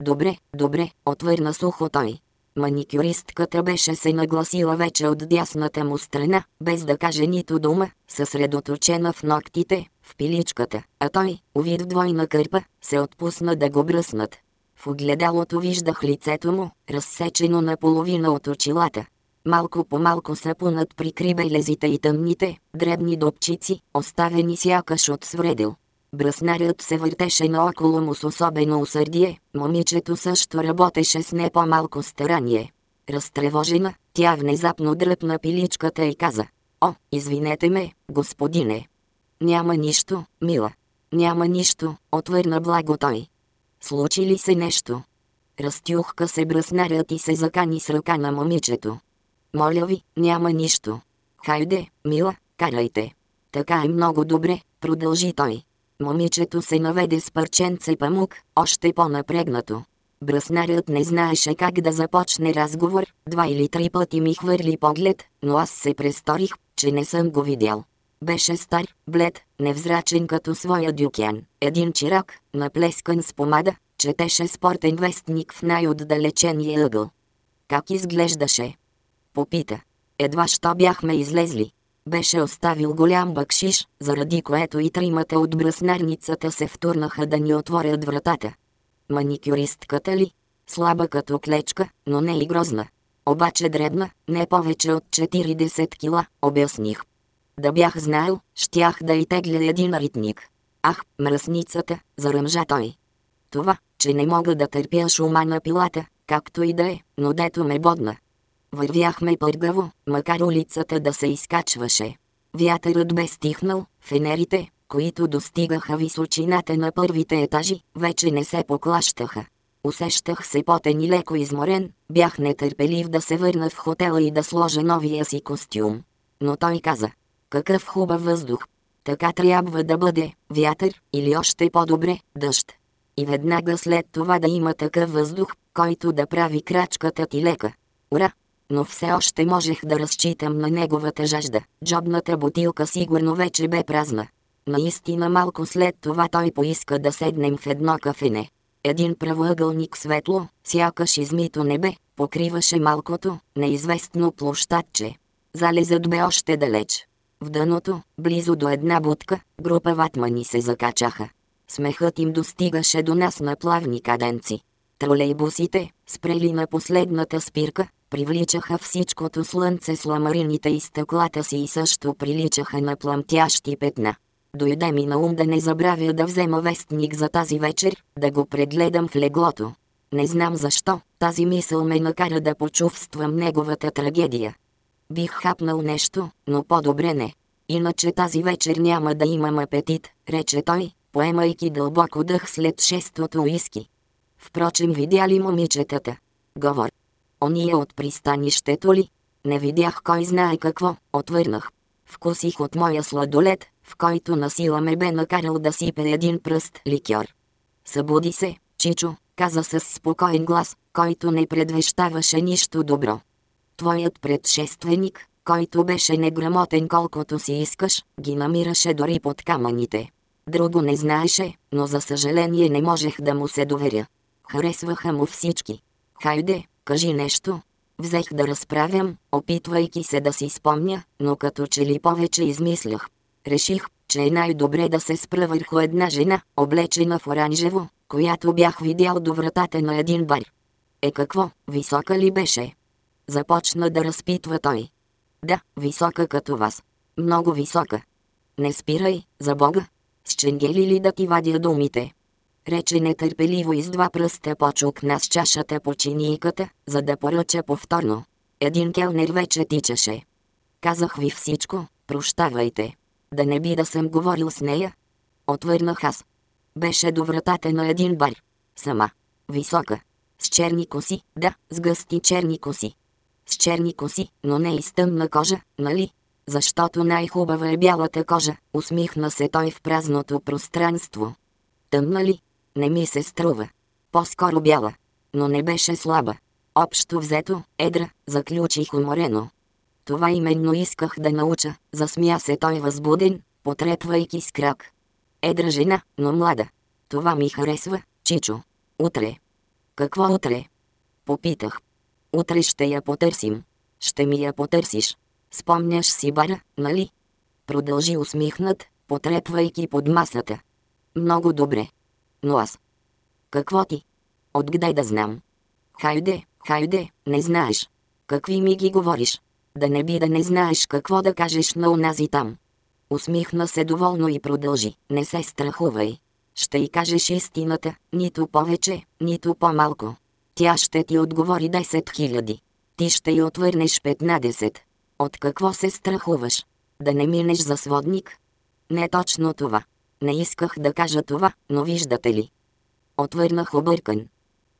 Speaker 1: Добре, добре, отвърна сухо той. Маникюристката беше се нагласила вече от дясната му страна, без да каже нито дума, съсредоточена в ногтите, в пиличката, а той, увид двойна кърпа, се отпусна да го бръснат. В огледалото виждах лицето му, разсечено наполовина от очилата. Малко по малко сапунат при крибелезите и тъмните, дребни допчици, оставени сякаш от свредил. Бръснарят се въртеше наоколо му с особено усърдие, момичето също работеше с не по-малко старание. Разтревожена, тя внезапно дръпна пиличката и каза «О, извинете ме, господине!» «Няма нищо, мила. Няма нищо», отвърна благо той. Случи ли се нещо? Разтюхка се бръснарят и се закани с ръка на момичето. Моля ви, няма нищо. Хайде, мила, карайте. Така е много добре, продължи той. Момичето се наведе с парченце памук, още по-напрегнато. Бръснарят не знаеше как да започне разговор, два или три пъти ми хвърли поглед, но аз се престорих, че не съм го видял. Беше стар, блед, невзрачен като своя дюкян. Един чирак, наплескан с помада, четеше спортен вестник в най-отдалечения ъгъл. Как изглеждаше? Попита. Едва що бяхме излезли. Беше оставил голям бакшиш, заради което и тримата от бръснарницата се втурнаха да ни отворят вратата. Маникюристката ли? Слаба като клечка, но не и грозна. Обаче дребна, не повече от 40 кила, обясних. Да бях знаел, щях да и тегля един ритник. Ах, мръсницата, заръмжа той. Това, че не мога да търпя шума на пилата, както и да е, но дето ме бодна. Вървяхме пъргаво, макар улицата да се изкачваше. Вятърът бе стихнал, фенерите, които достигаха височината на първите етажи, вече не се поклащаха. Усещах се потен и леко изморен, бях нетърпелив да се върна в хотела и да сложа новия си костюм. Но той каза, Какъв хубав въздух. Така трябва да бъде, вятър, или още по-добре, дъжд. И веднага след това да има такъв въздух, който да прави крачката ти лека. Ура! Но все още можех да разчитам на неговата жажда. Джобната бутилка сигурно вече бе празна. Наистина малко след това той поиска да седнем в едно кафене. Един правоъгълник светло, сякаш измито небе, покриваше малкото, неизвестно площадче. Залезът бе още далеч. В дъното, близо до една будка, група ватмани се закачаха. Смехът им достигаше до нас на плавни каденци. Тролейбусите, спрели на последната спирка, привличаха всичкото слънце с ламарините и стъклата си и също приличаха на пламтящи петна. Дойде ми на ум да не забравя да взема вестник за тази вечер, да го прегледам в леглото. Не знам защо, тази мисъл ме накара да почувствам неговата трагедия. Бих хапнал нещо, но по-добре не. Иначе тази вечер няма да имам апетит, рече той, поемайки дълбоко дъх след шестото уиски. Впрочем видя ли момичетата? Говор. Ония от пристанището ли? Не видях кой знае какво, отвърнах. Вкусих от моя сладолет, в който насила ме бе накарал да сипе един пръст ликьор. Събуди се, Чичо, каза с спокоен глас, който не предвещаваше нищо добро. Твоят предшественик, който беше неграмотен колкото си искаш, ги намираше дори под камъните. Друго не знаеше, но за съжаление не можех да му се доверя. Харесваха му всички. Хайде, кажи нещо. Взех да разправям, опитвайки се да си спомня, но като че ли повече измислях. Реших, че е най-добре да се спра върху една жена, облечена в оранжево, която бях видял до вратата на един бар. Е какво, висока ли беше? Започна да разпитва той. Да, висока като вас. Много висока. Не спирай, за Бога. С ченгели ли да ти вадя думите? Рече нетърпеливо и с два пръста почукна с чашата по чинийката, за да поръча повторно. Един келнер вече тичаше. Казах ви всичко, прощавайте. Да не би да съм говорил с нея? Отвърнах аз. Беше до вратата на един бар. Сама. Висока. С черни коси, да, с гъсти черни коси. С черни коси, но не и с тъмна кожа, нали? Защото най-хубава е бялата кожа, усмихна се той в празното пространство. Тъмна ли? Не ми се струва. По-скоро бяла. Но не беше слаба. Общо взето, едра, заключих уморено. Това именно исках да науча, засмя се той възбуден, потрепвайки с крак. Едра жена, но млада. Това ми харесва, Чичо. Утре. Какво утре? Попитах. Утре ще я потърсим. Ще ми я потърсиш. Спомняш си бара, нали? Продължи усмихнат, потрепвайки под масата. Много добре. Но аз. Какво ти? Откъде да знам? Хайде, хайде, не знаеш. Какви ми ги говориш? Да не би да не знаеш какво да кажеш на унази там. Усмихна се доволно и продължи. Не се страхувай. Ще й кажеш истината, нито повече, нито по-малко. Тя ще ти отговори 10 хиляди. Ти ще й отвърнеш 15. От какво се страхуваш? Да не минеш за сводник? Не точно това. Не исках да кажа това, но виждате ли. Отвърнах объркан.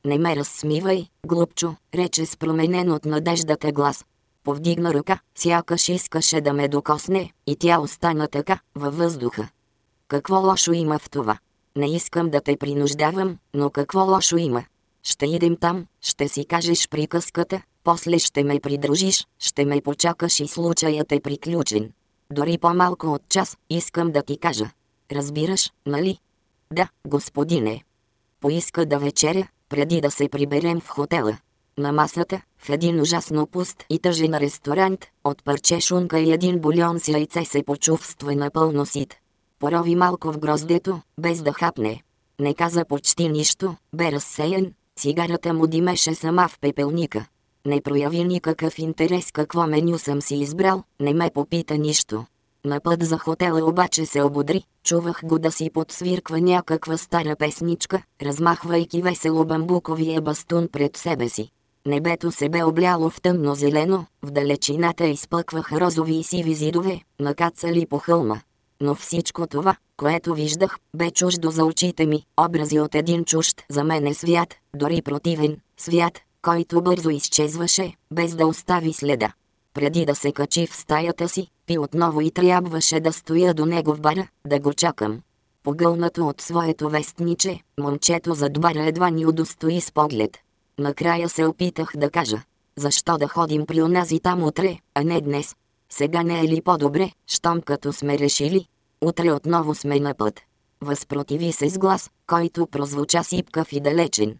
Speaker 1: Не ме разсмивай, глупчо, рече с променен от надеждата глас. Повдигна ръка, сякаш искаше да ме докосне, и тя остана така, във въздуха. Какво лошо има в това? Не искам да те принуждавам, но какво лошо има? Ще идем там, ще си кажеш приказката, после ще ме придружиш, ще ме почакаш и случаят е приключен. Дори по-малко от час, искам да ти кажа. Разбираш, нали? Да, господине. Поиска да вечеря, преди да се приберем в хотела. На масата, в един ужасно пуст и тъжен ресторант, от парче шунка и един бульон с яйце се почувства напълно сит. Порови малко в гроздето, без да хапне. Не каза почти нищо, бе разсеян, цигарата му димеше сама в пепелника. Не прояви никакъв интерес какво меню съм си избрал, не ме попита нищо. На път за хотела обаче се ободри, чувах го да си подсвирква някаква стара песничка, размахвайки весело бамбуковия бастун пред себе си. Небето се бе обляло в тъмно зелено, в далечината изпъкваха розови и сиви зидове, накацали по хълма. Но всичко това, което виждах, бе чуждо за очите ми, образи от един чужд за мене свят, дори противен, свят, който бързо изчезваше, без да остави следа. Преди да се качи в стаята си, спи отново и трябваше да стоя до него в бара, да го чакам. Погълнато от своето вестниче, момчето зад бара едва ни удостои с поглед. Накрая се опитах да кажа. Защо да ходим при онази там утре, а не днес? Сега не е ли по-добре, щом като сме решили? Утре отново сме на път. Възпротиви се с глас, който прозвуча сипкав и далечен.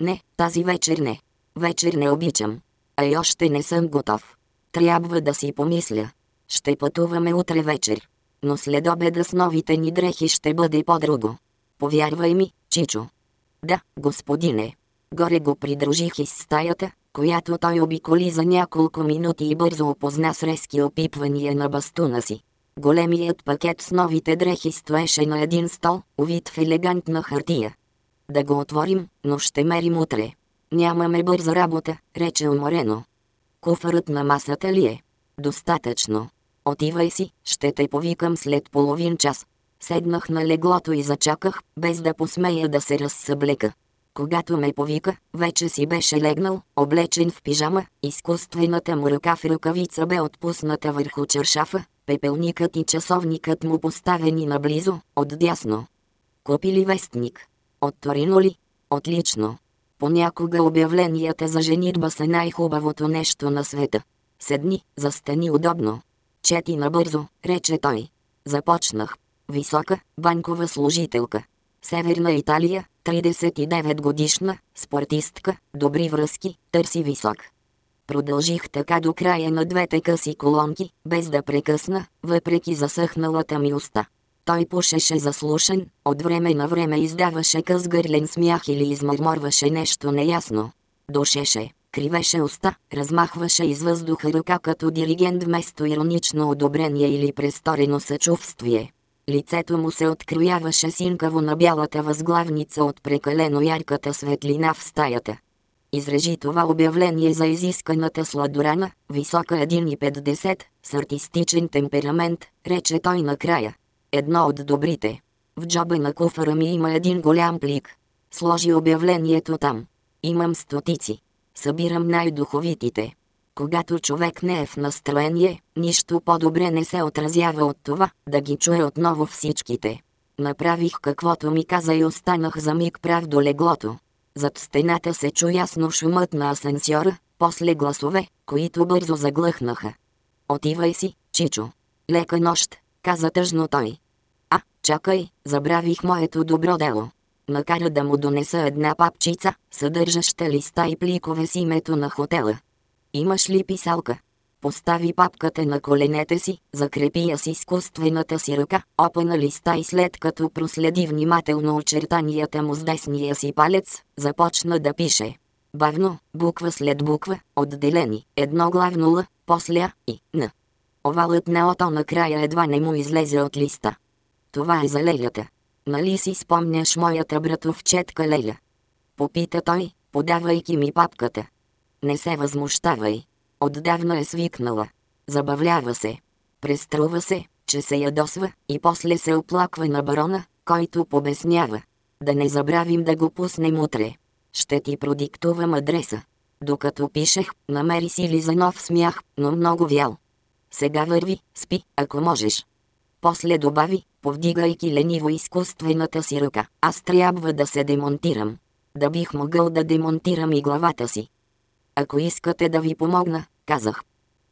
Speaker 1: Не, тази вечер не. Вечер не обичам. А и още не съм готов. Трябва да си помисля. Ще пътуваме утре вечер. Но след обеда с новите ни дрехи ще бъде по-друго. Повярвай ми, Чичо. Да, господине. Горе го придружих из стаята, която той обиколи за няколко минути и бързо опозна с резки опипвания на бастуна си. Големият пакет с новите дрехи стоеше на един стол, увит в елегантна хартия. Да го отворим, но ще мерим утре. Нямаме бърза работа, рече уморено. Куфарът на масата ли е? Достатъчно. Отивай си, ще те повикам след половин час. Седнах на леглото и зачаках, без да посмея да се разсъблека. Когато ме повика, вече си беше легнал, облечен в пижама, изкуствената му ръка в ръкавица бе отпусната върху чершафа, пепелникът и часовникът му поставени наблизо, отдясно. Купи ли вестник? От Торино ли? Отлично. Понякога обявленията за женитба са най-хубавото нещо на света. Седни, застани удобно. Чети набързо, рече той. Започнах. Висока, банкова служителка. Северна Италия, 39 годишна, спортистка, добри връзки, търси висок. Продължих така до края на двете къси колонки, без да прекъсна, въпреки засъхналата ми уста. Той пушеше заслушан, от време на време издаваше къс гърлен смях или измърморваше нещо неясно. Душеше, кривеше уста, размахваше из въздуха ръка като диригент вместо иронично одобрение или престорено съчувствие. Лицето му се открояваше синкаво на бялата възглавница от прекалено ярката светлина в стаята. Изрежи това обявление за изисканата сладорана, висока 1,50, с артистичен темперамент, рече той накрая. Едно от добрите. В джоба на куфара ми има един голям плик. Сложи обявлението там. Имам стотици. Събирам най-духовитите. Когато човек не е в настроение, нищо по-добре не се отразява от това, да ги чуе отново всичките. Направих каквото ми каза и останах за миг прав до леглото. Зад стената се чу ясно шумът на асансьора, после гласове, които бързо заглъхнаха. Отивай си, Чичо. Лека нощ, каза тъжно той. А, чакай, забравих моето добро дело. Накара да му донеса една папчица, съдържаща листа и пликове с името на хотела. Имаш ли писалка? Постави папката на коленете си, закрепи я с изкуствената си ръка, опана листа и след като проследи внимателно очертанията му с десния си палец, започна да пише. Бавно, буква след буква, отделени, едно главно Л, после А и Н. Овалът на ото накрая едва не му излезе от листа. Това е за Лелята. Нали си спомняш моята братовчетка Леля? Попита той, подавайки ми папката. Не се възмущавай. Отдавна е свикнала. Забавлява се. Преструва се, че се ядосва и после се оплаква на барона, който побеснява. Да не забравим да го пуснем утре. Ще ти продиктувам адреса. Докато пишех, намери сили за нов смях, но много вял. Сега върви, спи, ако можеш. После добави, повдигайки лениво изкуствената си ръка. Аз трябва да се демонтирам. Да бих могъл да демонтирам и главата си. Ако искате да ви помогна, казах.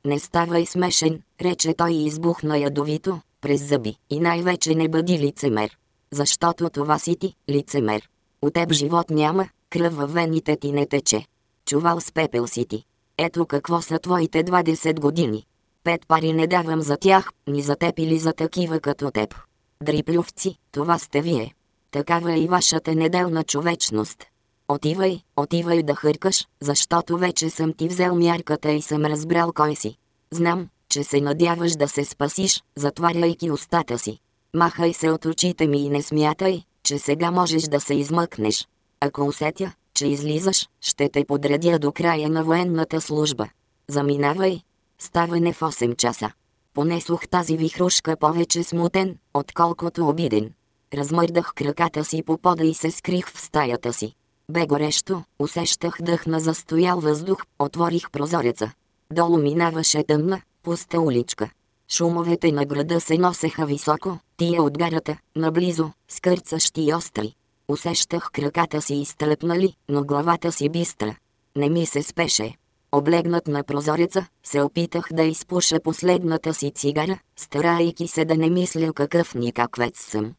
Speaker 1: Не ставай смешен, рече той и избухна ядовито, през зъби. И най-вече не бъди лицемер. Защото това си ти, лицемер. У теб живот няма, кръв във вените ти не тече. Чувал с пепел си ти. Ето какво са твоите 20 години. Пет пари не давам за тях, ни за теб или за такива като теб. Дриплювци, това сте вие. Такава е и вашата неделна човечност. Отивай, отивай да хъркаш, защото вече съм ти взел мярката и съм разбрал кой си. Знам, че се надяваш да се спасиш, затваряйки устата си. Махай се от очите ми и не смятай, че сега можеш да се измъкнеш. Ако усетя, че излизаш, ще те подредя до края на военната служба. Заминавай. Ставане в 8 часа. Понесох тази вихрушка повече смутен, отколкото обиден. Размърдах краката си по пода и се скрих в стаята си. Бе горещо, усещах дъх на застоял въздух, отворих прозореца. Долу минаваше тъмна, пуста уличка. Шумовете на града се носеха високо, тия от гарата, наблизо, скърцащи и остри. Усещах краката си изтръпнали, но главата си бистра. Не ми се спеше. Облегнат на прозореца, се опитах да изпуша последната си цигара, старайки се да не мисля какъв никаквец съм.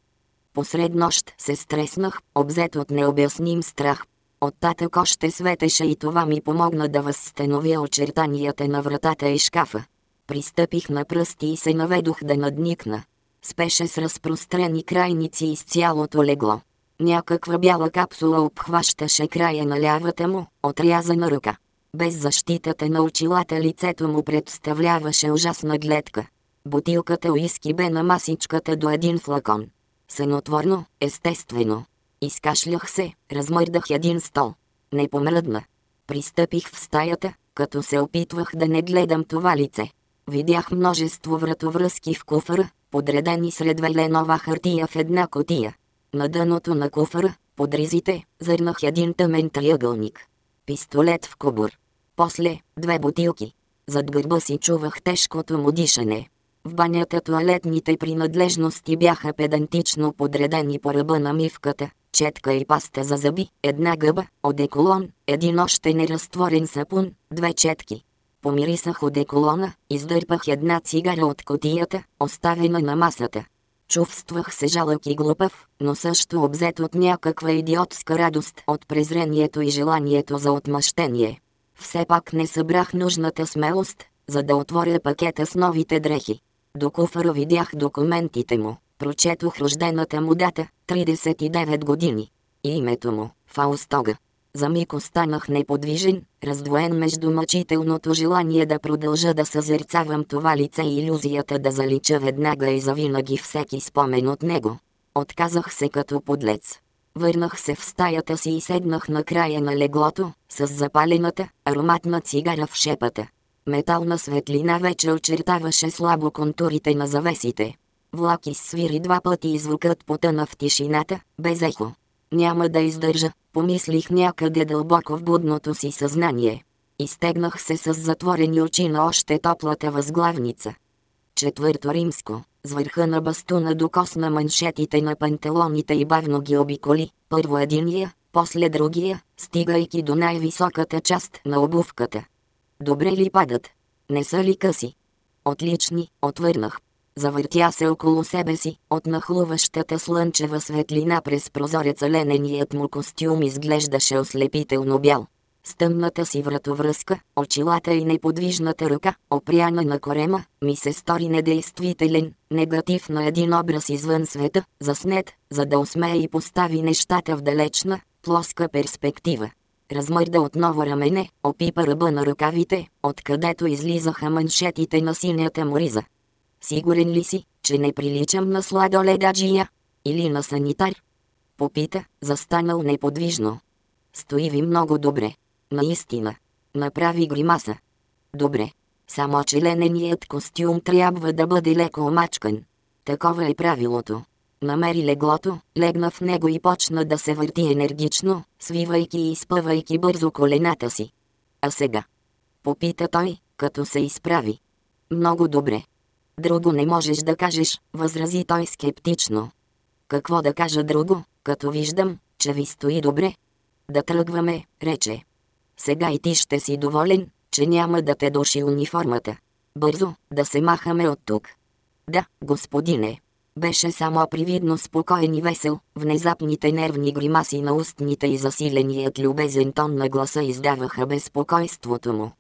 Speaker 1: Посред нощ се стреснах, обзет от необясним страх. Оттатък още светеше и това ми помогна да възстановя очертанията на вратата и шкафа. Пристъпих на пръсти и се наведох да надникна. Спеше с разпрострени крайници из цялото легло. Някаква бяла капсула обхващаше края на лявата му, отрязана ръка. Без защитата на очилата лицето му представляваше ужасна гледка. Бутилката уиски бе на масичката до един флакон. Сънотворно, естествено. Изкашлях се, размърдах един стол. Не помръдна. Пристъпих в стаята, като се опитвах да не гледам това лице. Видях множество вратовръзки в куфара, подредени сред веленова хартия в една котия. На дъното на куфара, под ризите, зърнах един тъмен триъгълник. Пистолет в кобур. После, две бутилки. Зад гърба си чувах тежкото му дишане. В банята туалетните принадлежности бяха педантично подредени по ръба на мивката, четка и паста за зъби, една гъба, одеколон, един още неразтворен сапун, две четки. Помирисах одеколона, издърпах една цигара от котията, оставена на масата. Чувствах се жалък и глупав, но също обзет от някаква идиотска радост от презрението и желанието за отмъщение. Все пак не събрах нужната смелост, за да отворя пакета с новите дрехи. До куфара видях документите му, прочетох рождената му дата, 39 години. И името му, Фаустога. За миг останах неподвижен, раздвоен между мъчителното желание да продължа да съзерцавам това лице и иллюзията да залича веднага и завинаги всеки спомен от него. Отказах се като подлец. Върнах се в стаята си и седнах на края на леглото, с запалената, ароматна цигара в шепата. Метална светлина вече очертаваше слабо контурите на завесите. Влак изсвири два пъти и звукът потъна в тишината, без ехо. Няма да издържа, помислих някъде дълбоко в будното си съзнание. Изтегнах се с затворени очи на още топлата възглавница. Четвърто римско, с върха на бастуна докосна маншетите на пантелоните и бавно ги обиколи, първо единия, после другия, стигайки до най-високата част на обувката. Добре ли падат? Не са ли къси? Отлични, отвърнах. Завъртя се около себе си, от нахлуващата слънчева светлина през прозореца лененият му костюм изглеждаше ослепително бял. С тъмната си вратовръзка, очилата и неподвижната ръка, опряна на корема, ми се стори недействителен, негатив на един образ извън света, заснет, за да усмее и постави нещата в далечна, плоска перспектива. Размърда отново рамене, опипа ръба на ръкавите, откъдето излизаха маншетите на синята му риза. Сигурен ли си, че не приличам на сладоледаджия? Или на санитар? Попита, застанал неподвижно. Стои ви много добре. Наистина. Направи гримаса. Добре. Само че лененият костюм трябва да бъде леко омачкан. Такова е правилото. Намери леглото, легна в него и почна да се върти енергично, свивайки и изпъвайки бързо колената си. А сега? Попита той, като се изправи. Много добре. Друго не можеш да кажеш, възрази той скептично. Какво да кажа друго, като виждам, че ви стои добре? Да тръгваме, рече. Сега и ти ще си доволен, че няма да те души униформата. Бързо, да се махаме от тук. Да, господине. Беше само привидно спокоен и весел, внезапните нервни гримаси на устните и засиленият любезен тон на гласа издаваха безпокойството му.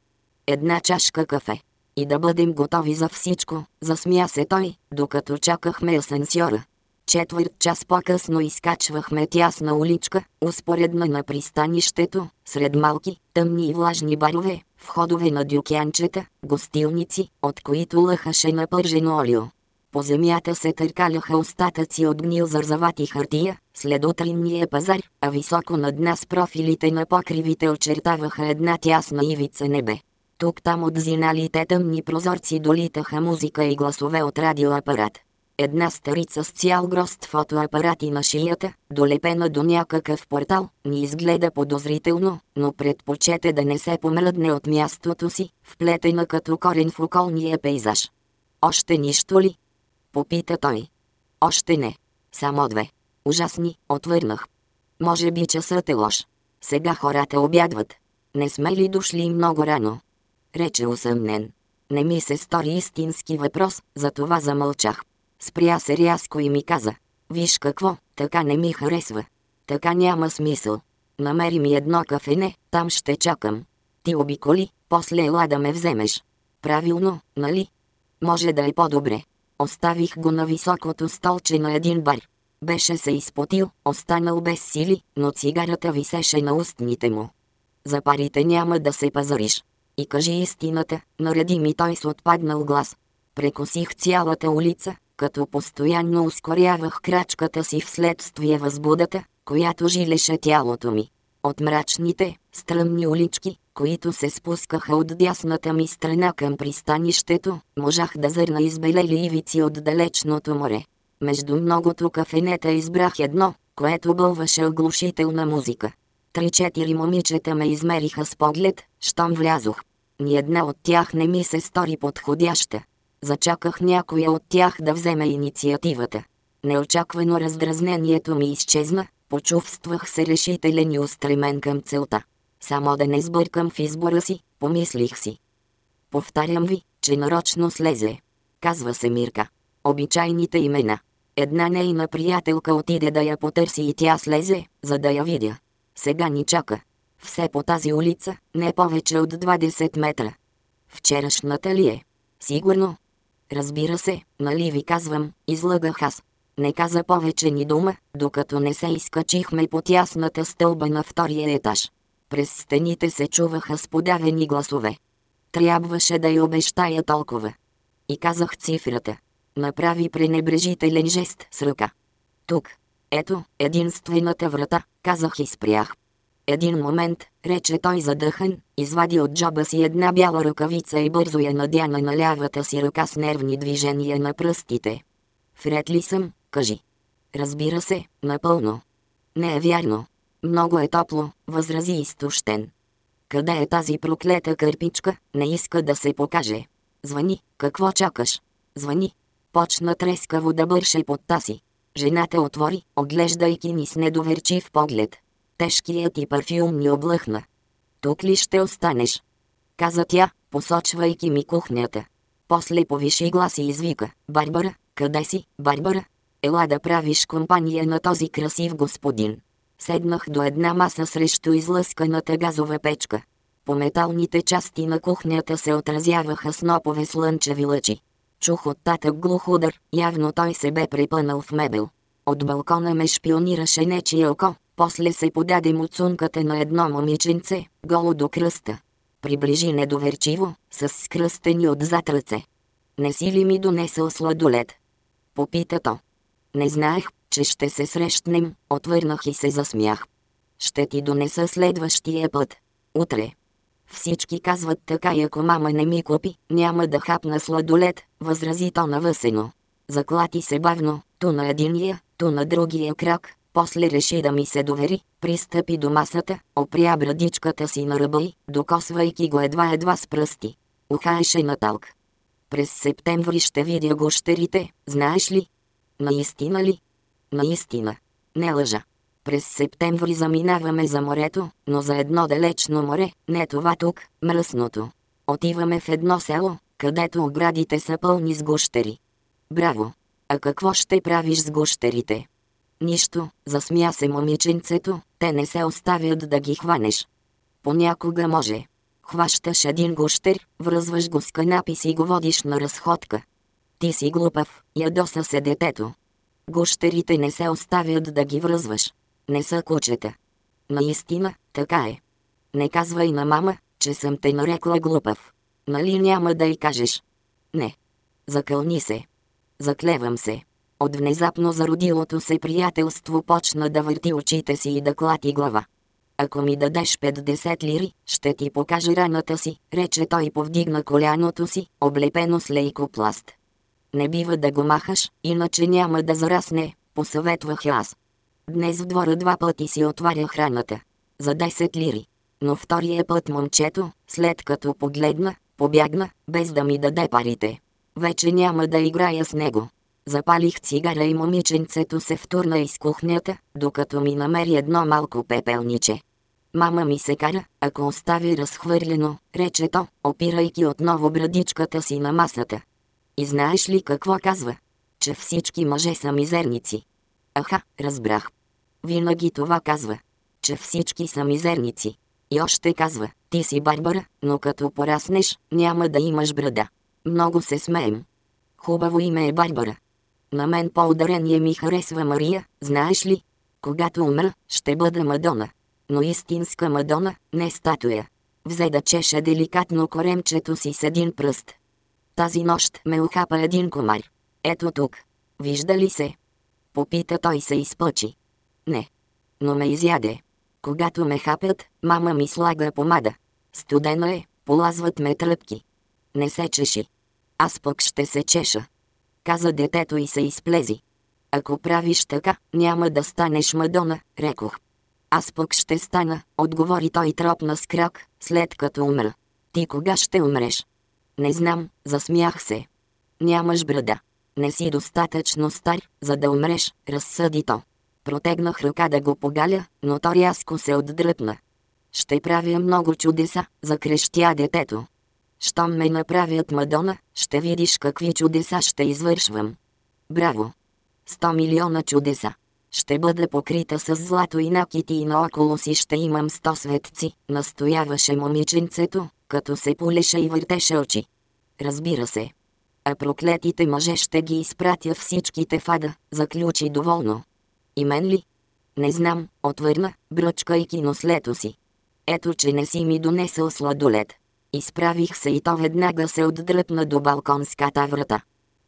Speaker 1: Една чашка кафе. И да бъдем готови за всичко, засмя се той, докато чакахме асансьора. Четвърт час по-късно изкачвахме тясна уличка, успоредна на пристанището, сред малки, тъмни и влажни барове, входове на дюкянчета, гостилници, от които лъхаше на пържено олио. По земята се търкаляха остатъци от гнил зарзавати хартия, след утринния пазар, а високо над нас профилите на покривите очертаваха една тясна ивица небе. Тук-там от зиналите тъмни прозорци долитаха музика и гласове от радиоапарат. Една старица с цял грост фотоапарати на шията, долепена до някакъв портал, ни изгледа подозрително, но предпочете да не се помръдне от мястото си, вплетена като корен в околния пейзаж. Още нищо ли? Попита той. Още не. Само две. Ужасни, отвърнах. Може би часът е лош. Сега хората обядват. Не сме ли дошли много рано? Рече усъмнен. Не ми се стори истински въпрос, затова замълчах. Спря се рязко и ми каза. Виж какво, така не ми харесва. Така няма смисъл. Намери ми едно кафене, там ще чакам. Ти обиколи, после ела да ме вземеш. Правилно, нали? Може да е по-добре. Оставих го на високото столче на един бар. Беше се изпотил, останал без сили, но цигарата висеше на устните му. За парите няма да се пазариш. И кажи истината, нареди ми той с отпаднал глас. Прекосих цялата улица, като постоянно ускорявах крачката си вследствие възбудата, която жилеше тялото ми. От мрачните, стръмни улички, които се спускаха от дясната ми страна към пристанището, можах да зърна избелели ивици от далечното море. Между многото кафенета избрах едно, което бълваше оглушителна музика. Три-четири момичета ме измериха с поглед, щом влязох. Ни една от тях не ми се стори подходяща. Зачаках някоя от тях да вземе инициативата. Неочаквано раздразнението ми изчезна, почувствах се решителен и устремен към целта. Само да не сбъркам в избора си, помислих си. Повтарям ви, че нарочно слезе. Казва се Мирка. Обичайните имена. Една нейна приятелка отиде да я потърси и тя слезе, за да я видя. Сега ни чака. Все по тази улица, не повече от 20 метра. Вчерашната ли е? Сигурно. Разбира се, нали ви казвам, излъгах аз. Не каза повече ни дума, докато не се изкачихме по тясната стълба на втория етаж. През стените се чуваха сподавени гласове. Трябваше да й обещая толкова. И казах цифрата. Направи пренебрежителен жест с ръка. Тук. Ето, единствената врата, казах и спрях. Един момент, рече той задъхан, извади от джоба си една бяла ръкавица и бързо я надяна на лявата си ръка с нервни движения на пръстите. Вред ли съм, кажи. Разбира се, напълно. Не е вярно. Много е топло, възрази изтощен. Къде е тази проклета кърпичка, не иска да се покаже. Звъни, какво чакаш? Звъни. Почна трескаво да бърше под таси. Жената отвори, оглеждайки ни с недоверчив поглед. Тежкият и парфюм ни облъхна. Тук ли ще останеш? Каза тя, посочвайки ми кухнята. После повиши глас и извика. Барбара, къде си, Барбара? Ела да правиш компания на този красив господин. Седнах до една маса срещу излъсканата газова печка. По металните части на кухнята се отразяваха снопове слънчеви лъчи. Чух от татък глух удар, явно той се бе препънал в мебел. От балкона ме шпионираше нечия око, после се подаде муцунката на едно момиченце, голо до кръста. Приближи недоверчиво, с скръстени отзад ръце. Не си ли ми донесъл сладолет? Попита то. Не знаех, че ще се срещнем, отвърнах и се засмях. Ще ти донеса следващия път. Утре. Всички казват така и ако мама не ми купи, няма да хапна сладолет, възрази то навъсено. Заклати се бавно, ту на единия, ту на другия крак, после реши да ми се довери, пристъпи до масата, опря брадичката си на ръба и, докосвайки го едва-едва с пръсти. Ухаеше на талк. През септември ще видя гощерите, знаеш ли? Наистина ли? Наистина. Не лъжа. През септември заминаваме за морето, но за едно далечно море, не това тук, мръсното. Отиваме в едно село, където оградите са пълни с гущери. Браво! А какво ще правиш с гущерите? Нищо, засмя се момиченцето, те не се оставят да ги хванеш. Понякога може. Хващаш един гущер, връзваш го с канапис и го водиш на разходка. Ти си глупав, ядоса се детето. Гущерите не се оставят да ги връзваш. Не са кучета. Наистина, така е. Не казвай на мама, че съм те нарекла глупав. Нали няма да й кажеш? Не. Закълни се. Заклевам се. От внезапно зародилото се приятелство почна да върти очите си и да клати глава. Ако ми дадеш 50 лири, ще ти покажа раната си, рече той повдигна коляното си, облепено с лейкопласт. Не бива да го махаш, иначе няма да зарасне, посъветвах аз. Днес в двора два пъти си отваря храната. За 10 лири. Но втория път момчето, след като погледна, побягна, без да ми даде парите. Вече няма да играя с него. Запалих цигара и момиченцето се втурна из кухнята, докато ми намери едно малко пепелниче. Мама ми се кара, ако остави разхвърлено, рече то, опирайки отново брадичката си на масата. И знаеш ли какво казва? Че всички мъже са мизерници. Аха, разбрах. Винаги това казва. Че всички са мизерници. И още казва, ти си барбара, но като пораснеш, няма да имаш брада. Много се смеем. Хубаво име е Барбара. На мен по-ударение ми харесва Мария, знаеш ли? Когато умра, ще бъда Мадона. Но истинска Мадона, не статуя. Взе да чеше деликатно коремчето си с един пръст. Тази нощ ме ухапа един комар. Ето тук. Вижда ли се? Попита той се изпъчи. Не. Но ме изяде. Когато ме хапят, мама ми слага помада. Студено е, полазват ме тръпки. Не се чеши. Аз пък ще се чеша. Каза детето и се изплези. Ако правиш така, няма да станеш Мадона, рекох. Аз пък ще стана, отговори той тропна с крак, след като умра. Ти кога ще умреш? Не знам, засмях се. Нямаш брада. Не си достатъчно стар, за да умреш, разсъди то. Протегнах ръка да го погаля, но то рязко се отдръпна. Ще правя много чудеса, закрещя детето. Щом ме направят Мадона, ще видиш какви чудеса ще извършвам. Браво! Сто милиона чудеса. Ще бъда покрита с злато и накити и наоколо си ще имам сто светци, настояваше момиченцето, като се полеше и въртеше очи. Разбира се. А проклетите мъже ще ги изпратя всичките фада, заключи доволно. И мен ли? Не знам, отвърна, бръчкайки нослето си. Ето, че не си ми донесъл сладолет. Изправих се и то веднага се отдръпна до балконската врата.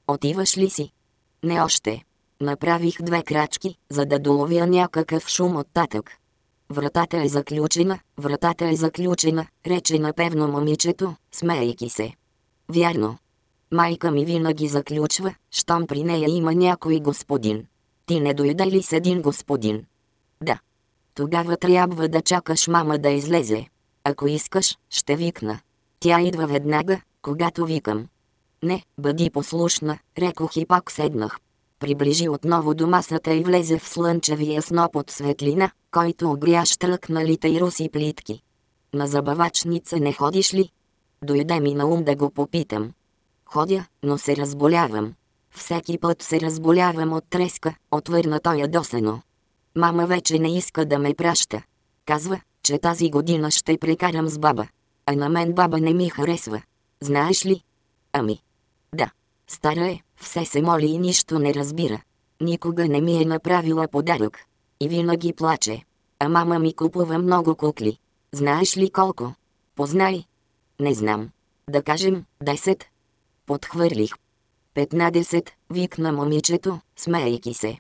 Speaker 1: Отиваш ли си? Не още. Направих две крачки, за да доловя някакъв шум от татък. Вратата е заключена, вратата е заключена, рече напевно момичето, смеейки се. Вярно. Майка ми винаги заключва, щом при нея има някой господин. Ти не дойде ли с един господин? Да. Тогава трябва да чакаш мама да излезе. Ако искаш, ще викна. Тя идва веднага, когато викам. Не, бъди послушна, рекох и пак седнах. Приближи отново до масата и влезе в слънчевия сноп от светлина, който огря штръкналите и руси плитки. На забавачница не ходиш ли? Дойде ми на ум да го попитам. Ходя, но се разболявам. Всеки път се разболявам от треска, отвърна той ядосено. Мама вече не иска да ме праща. Казва, че тази година ще прекарам с баба. А на мен баба не ми харесва. Знаеш ли? Ами. Да. Стара е, все се моли и нищо не разбира. Никога не ми е направила подарък. И винаги плаче. А мама ми купува много кукли. Знаеш ли колко? Познай. Не знам. Да кажем, 10. Подхвърлих. 15, викна момичето, смеейки се.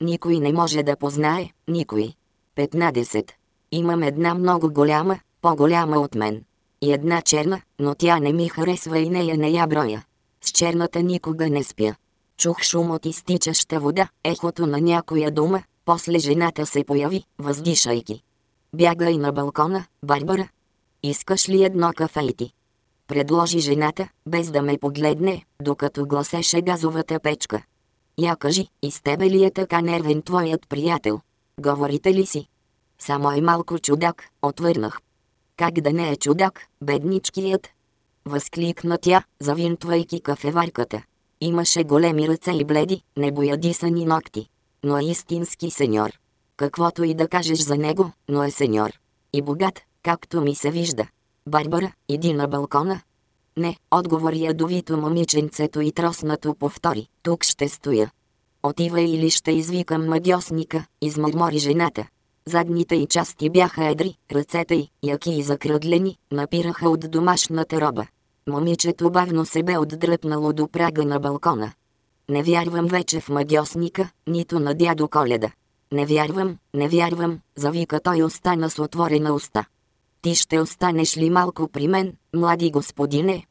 Speaker 1: Никой не може да познае, никой. 15. Имам една много голяма, по-голяма от мен. И една черна, но тя не ми харесва и нея не я броя. С черната никога не спя. Чух шум от изтичаща вода, ехото на някоя дума, после жената се появи, въздишайки. Бяга и на балкона, Барбара. Искаш ли едно кафе ти? Предложи жената, без да ме погледне, докато гласеше газовата печка. Я кажи, и с тебе ли е така нервен твоят приятел? Говорите ли си? Само е малко чудак, отвърнах. Как да не е чудак, бедничкият? Възкликна тя, завинтвайки кафеварката. Имаше големи ръце и бледи, небоядисани ногти. Но е истински сеньор. Каквото и да кажеш за него, но е сеньор. И богат, както ми се вижда. Барбара, иди на балкона. Не, отговори ядовито момиченцето и троснато повтори. Тук ще стоя. Отива или ще извикам магиосника, измърмори жената. Задните й части бяха едри, ръцете й, яки и закръглени, напираха от домашната роба. Момичето бавно се бе отдръпнало до прага на балкона. Не вярвам вече в магиосника, нито на дядо Коледа. Не вярвам, не вярвам, завика той остана с отворена уста. Ти ще останеш ли малко при мен, млади господине?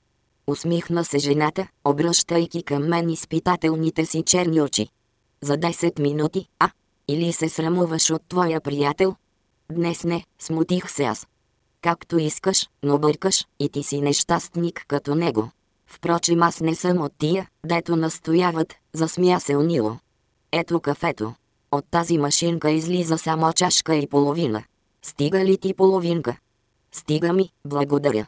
Speaker 1: Усмихна се жената, обръщайки към мен изпитателните си черни очи. За 10 минути, а? Или се срамуваш от твоя приятел? Днес не, смутих се аз. Както искаш, но бъркаш, и ти си нещастник като него. Впрочем аз не съм от тия, дето настояват, засмя се унило. Ето кафето. От тази машинка излиза само чашка и половина. Стига ли ти половинка? Стига ми, благодаря.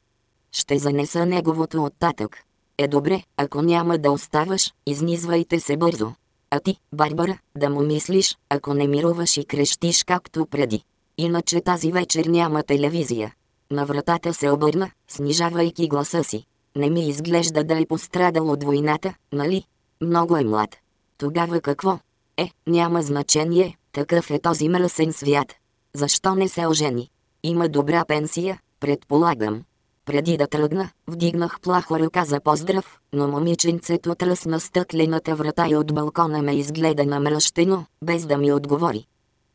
Speaker 1: Ще занеса неговото оттатък. Е добре, ако няма да оставаш, изнизвайте се бързо. А ти, Барбара, да му мислиш, ако не мируваш и крещиш както преди. Иначе тази вечер няма телевизия. На вратата се обърна, снижавайки гласа си. Не ми изглежда да е пострадал от войната, нали? Много е млад. Тогава какво? Е, няма значение, такъв е този мръсен свят. Защо не се ожени? Има добра пенсия, предполагам. Преди да тръгна, вдигнах плахо ръка за поздрав, но момиченцето тръсна стъклената врата и от балкона ме изгледа намръщено, без да ми отговори.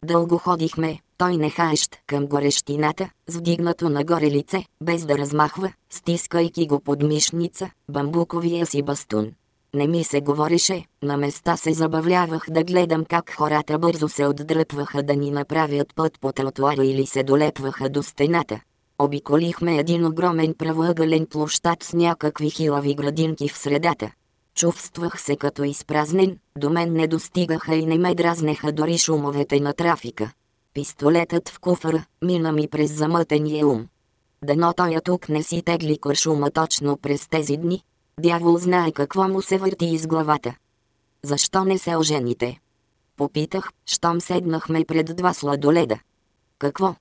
Speaker 1: Дълго ходихме, той не хаещ към горещината, с вдигнато нагоре лице, без да размахва, стискайки го под мишница, бамбуковия си бастун. Не ми се говореше, на места се забавлявах да гледам как хората бързо се отдръпваха да ни направят път по тротуара или се долепваха до стената. Обиколихме един огромен правоъгълен площад с някакви хилави градинки в средата. Чувствах се като изпразнен, до мен не достигаха и не ме дразнеха дори шумовете на трафика. Пистолетът в куфъра мина ми през замътения ум. Дано той тук не си тегли куршума точно през тези дни. Дявол знае какво му се върти из главата. Защо не се ожените? Попитах, щом седнахме пред два сладоледа. Какво?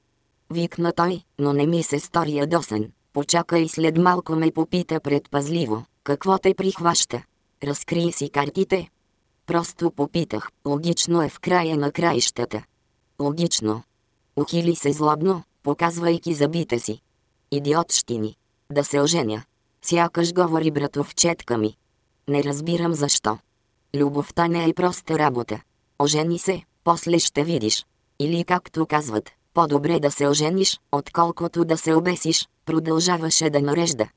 Speaker 1: Викна той, но не ми се стори ядосен. Почакай след малко ме попита предпазливо. Какво те прихваща? Разкри си картите. Просто попитах, логично е в края на краищата. Логично. Ухили се злобно, показвайки зъбите си. Идиотщини. Да се оженя. Сякаш говори братовчетка ми. Не разбирам защо. Любовта не е проста работа. Ожени се, после ще видиш. Или както казват, по-добре да се ожениш, отколкото да се обесиш, продължаваше да нарежда.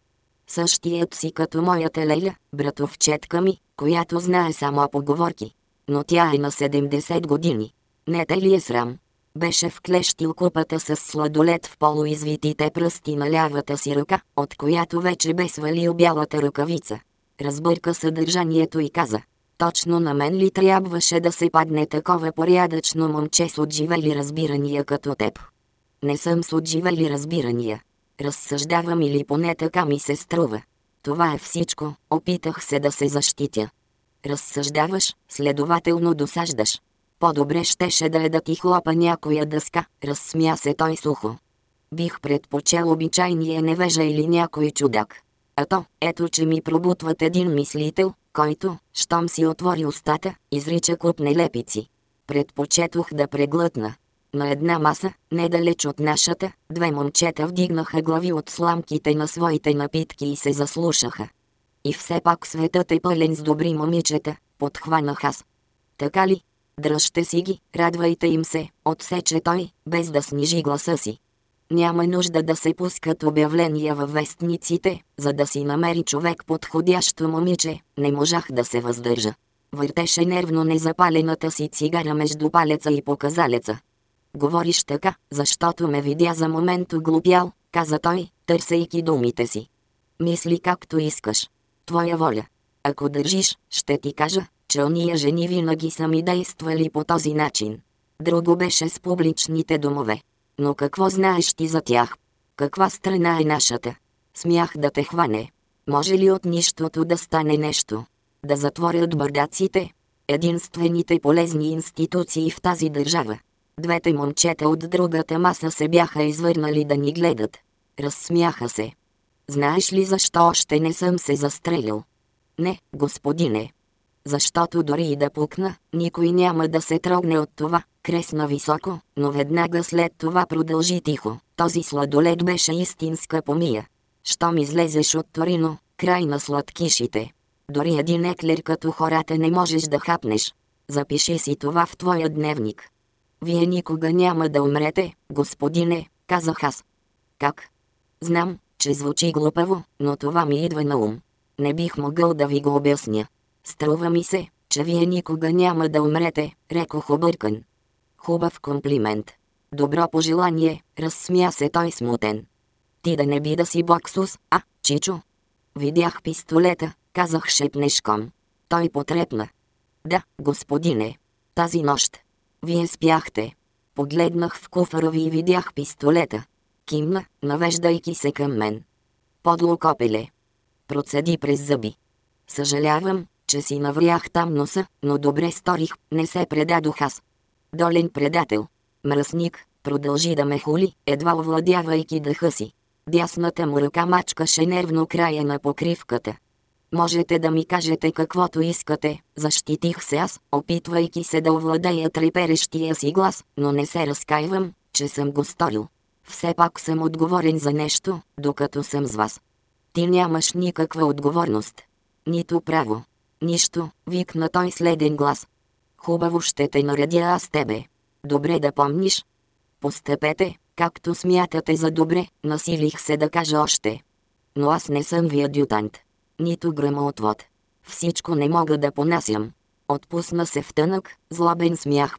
Speaker 1: Същият си като моята Леля, братовчетка ми, която знае само поговорки. Но тя е на 70 години. Не те ли е срам? Беше вклещил купата с сладолет в полуизвитите пръсти на лявата си ръка, от която вече бе свалил бялата ръкавица. Разбърка съдържанието и каза. Точно на мен ли трябваше да се падне такова порядъчно момче с отживели разбирания като теб? Не съм с отживели разбирания. Разсъждавам или поне така ми се струва. Това е всичко, опитах се да се защитя. Разсъждаваш, следователно досаждаш. По-добре щеше да е да ти хлопа някоя дъска, разсмя се той сухо. Бих предпочел обичайния невежа или някой чудак. А то, ето че ми пробутват един мислител, който, щом си отвори устата, изрича куп нелепици. Предпочетох да преглътна. На една маса, недалеч от нашата, две момчета вдигнаха глави от сламките на своите напитки и се заслушаха. И все пак светът е пълен с добри момичета, подхванах аз. Така ли? Дръжте си ги, радвайте им се, отсече той, без да снижи гласа си. Няма нужда да се пускат обявления във вестниците, за да си намери човек подходящо момиче, не можах да се въздържа. Въртеше нервно незапалената си цигара между палеца и показалеца. Говориш така, защото ме видя за момент оглупял, каза той, търсейки думите си. Мисли както искаш. Твоя воля. Ако държиш, ще ти кажа, че ония жени винаги са ми действали по този начин. Друго беше с публичните домове. Но какво знаеш ти за тях? Каква страна е нашата? Смях да те хване. Може ли от нищото да стане нещо? Да затворят бърдаците? Единствените полезни институции в тази държава. Двете момчета от другата маса се бяха извърнали да ни гледат. Разсмяха се. Знаеш ли защо още не съм се застрелил? Не, господине. Защото дори и да пукна, никой няма да се трогне от това, кресна високо, но веднага след това продължи тихо. Този сладолет беше истинска помия. Щом излезеш от Торино, край на сладкишите. Дори един еклер като хората не можеш да хапнеш. Запиши си това в твоя дневник. Вие никога няма да умрете, господине, казах аз. Как? Знам, че звучи глупаво, но това ми идва на ум. Не бих могъл да ви го обясня. Струва ми се, че вие никога няма да умрете, рекох объркан. Хубав комплимент. Добро пожелание, разсмя се той смутен. Ти да не би да си боксус, а, Чичо? Видях пистолета, казах шепнешком. Той потрепна. Да, господине. Тази нощ. Вие спяхте. Погледнах в куфара ви и видях пистолета. Кимна, навеждайки се към мен. Подло копеле. Процеди през зъби. Съжалявам, че си наврях там носа, но добре сторих, не се предадох аз. Долен предател. Мръсник, продължи да ме хули, едва овладявайки дъха си. Дясната му ръка мачкаше нервно края на покривката. Можете да ми кажете каквото искате, защитих се аз, опитвайки се да овладея треперещия си глас, но не се разкаивам, че съм го сторил. Все пак съм отговорен за нещо, докато съм с вас. Ти нямаш никаква отговорност. Нито право. Нищо, викна той следен глас. Хубаво ще те наредя аз тебе. Добре да помниш. Постъпете, както смятате за добре, насилих се да кажа още. Но аз не съм ви адютант. Нито грамоотвод. Всичко не мога да понасям. Отпусна се в тънък, злобен смях.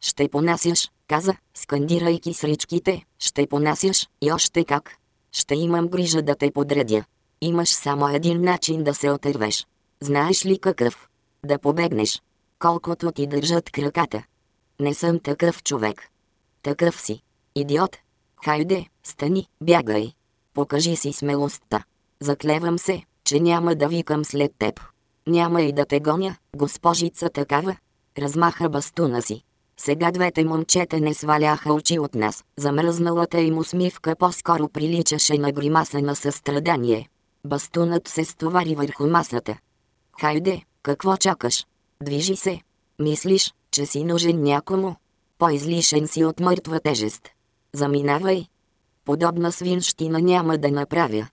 Speaker 1: Ще понасяш, каза, скандирайки с ричките, ще понасяш и още как. Ще имам грижа да те подредя. Имаш само един начин да се отървеш. Знаеш ли какъв? Да побегнеш. Колкото ти държат краката. Не съм такъв човек. Такъв си. Идиот. Хайде, стани, бягай. Покажи си смелостта. Заклевам се, че няма да викам след теб. Няма и да те гоня, госпожица такава. Размаха бастуна си. Сега двете момчета не сваляха очи от нас. Замръзналата им усмивка по-скоро приличаше на гримаса на състрадание. Бастунът се стовари върху масата. Хайде, какво чакаш? Движи се. Мислиш, че си нужен някому? По-излишен си от мъртва тежест. Заминавай. Подобна свинщина няма да направя.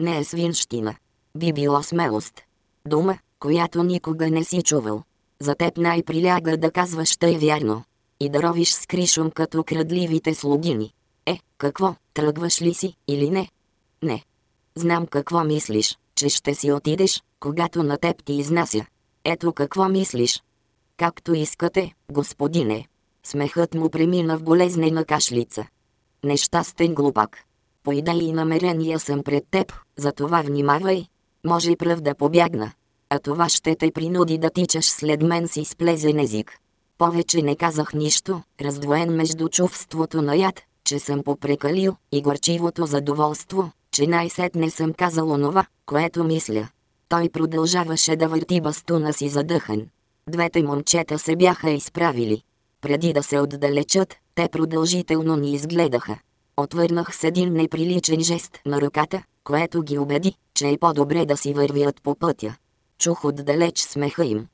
Speaker 1: Не е свинщина. Би било смелост. Дума, която никога не си чувал. За теб най-приляга да казваш тъй вярно. И да ровиш с кришом като крадливите слугини. Е, какво, тръгваш ли си или не? Не. Знам какво мислиш, че ще си отидеш, когато на теб ти изнася. Ето какво мислиш. Както искате, господине. Смехът му премина в болезнена кашлица. Нещастен глупак. По идеи и намерения съм пред теб, затова внимавай. Може пръв да побягна. А това ще те принуди да тичаш след мен си с плезен език. Повече не казах нищо, раздвоен между чувството на яд, че съм попрекалил, и горчивото задоволство, че най-сетне съм казал онова, което мисля. Той продължаваше да върти бастуна си задъхан. Двете момчета се бяха изправили. Преди да се отдалечат, те продължително ни изгледаха. Отвърнах с един неприличен жест на ръката, което ги убеди, че е по-добре да си вървят по пътя. Чух отдалеч смеха им.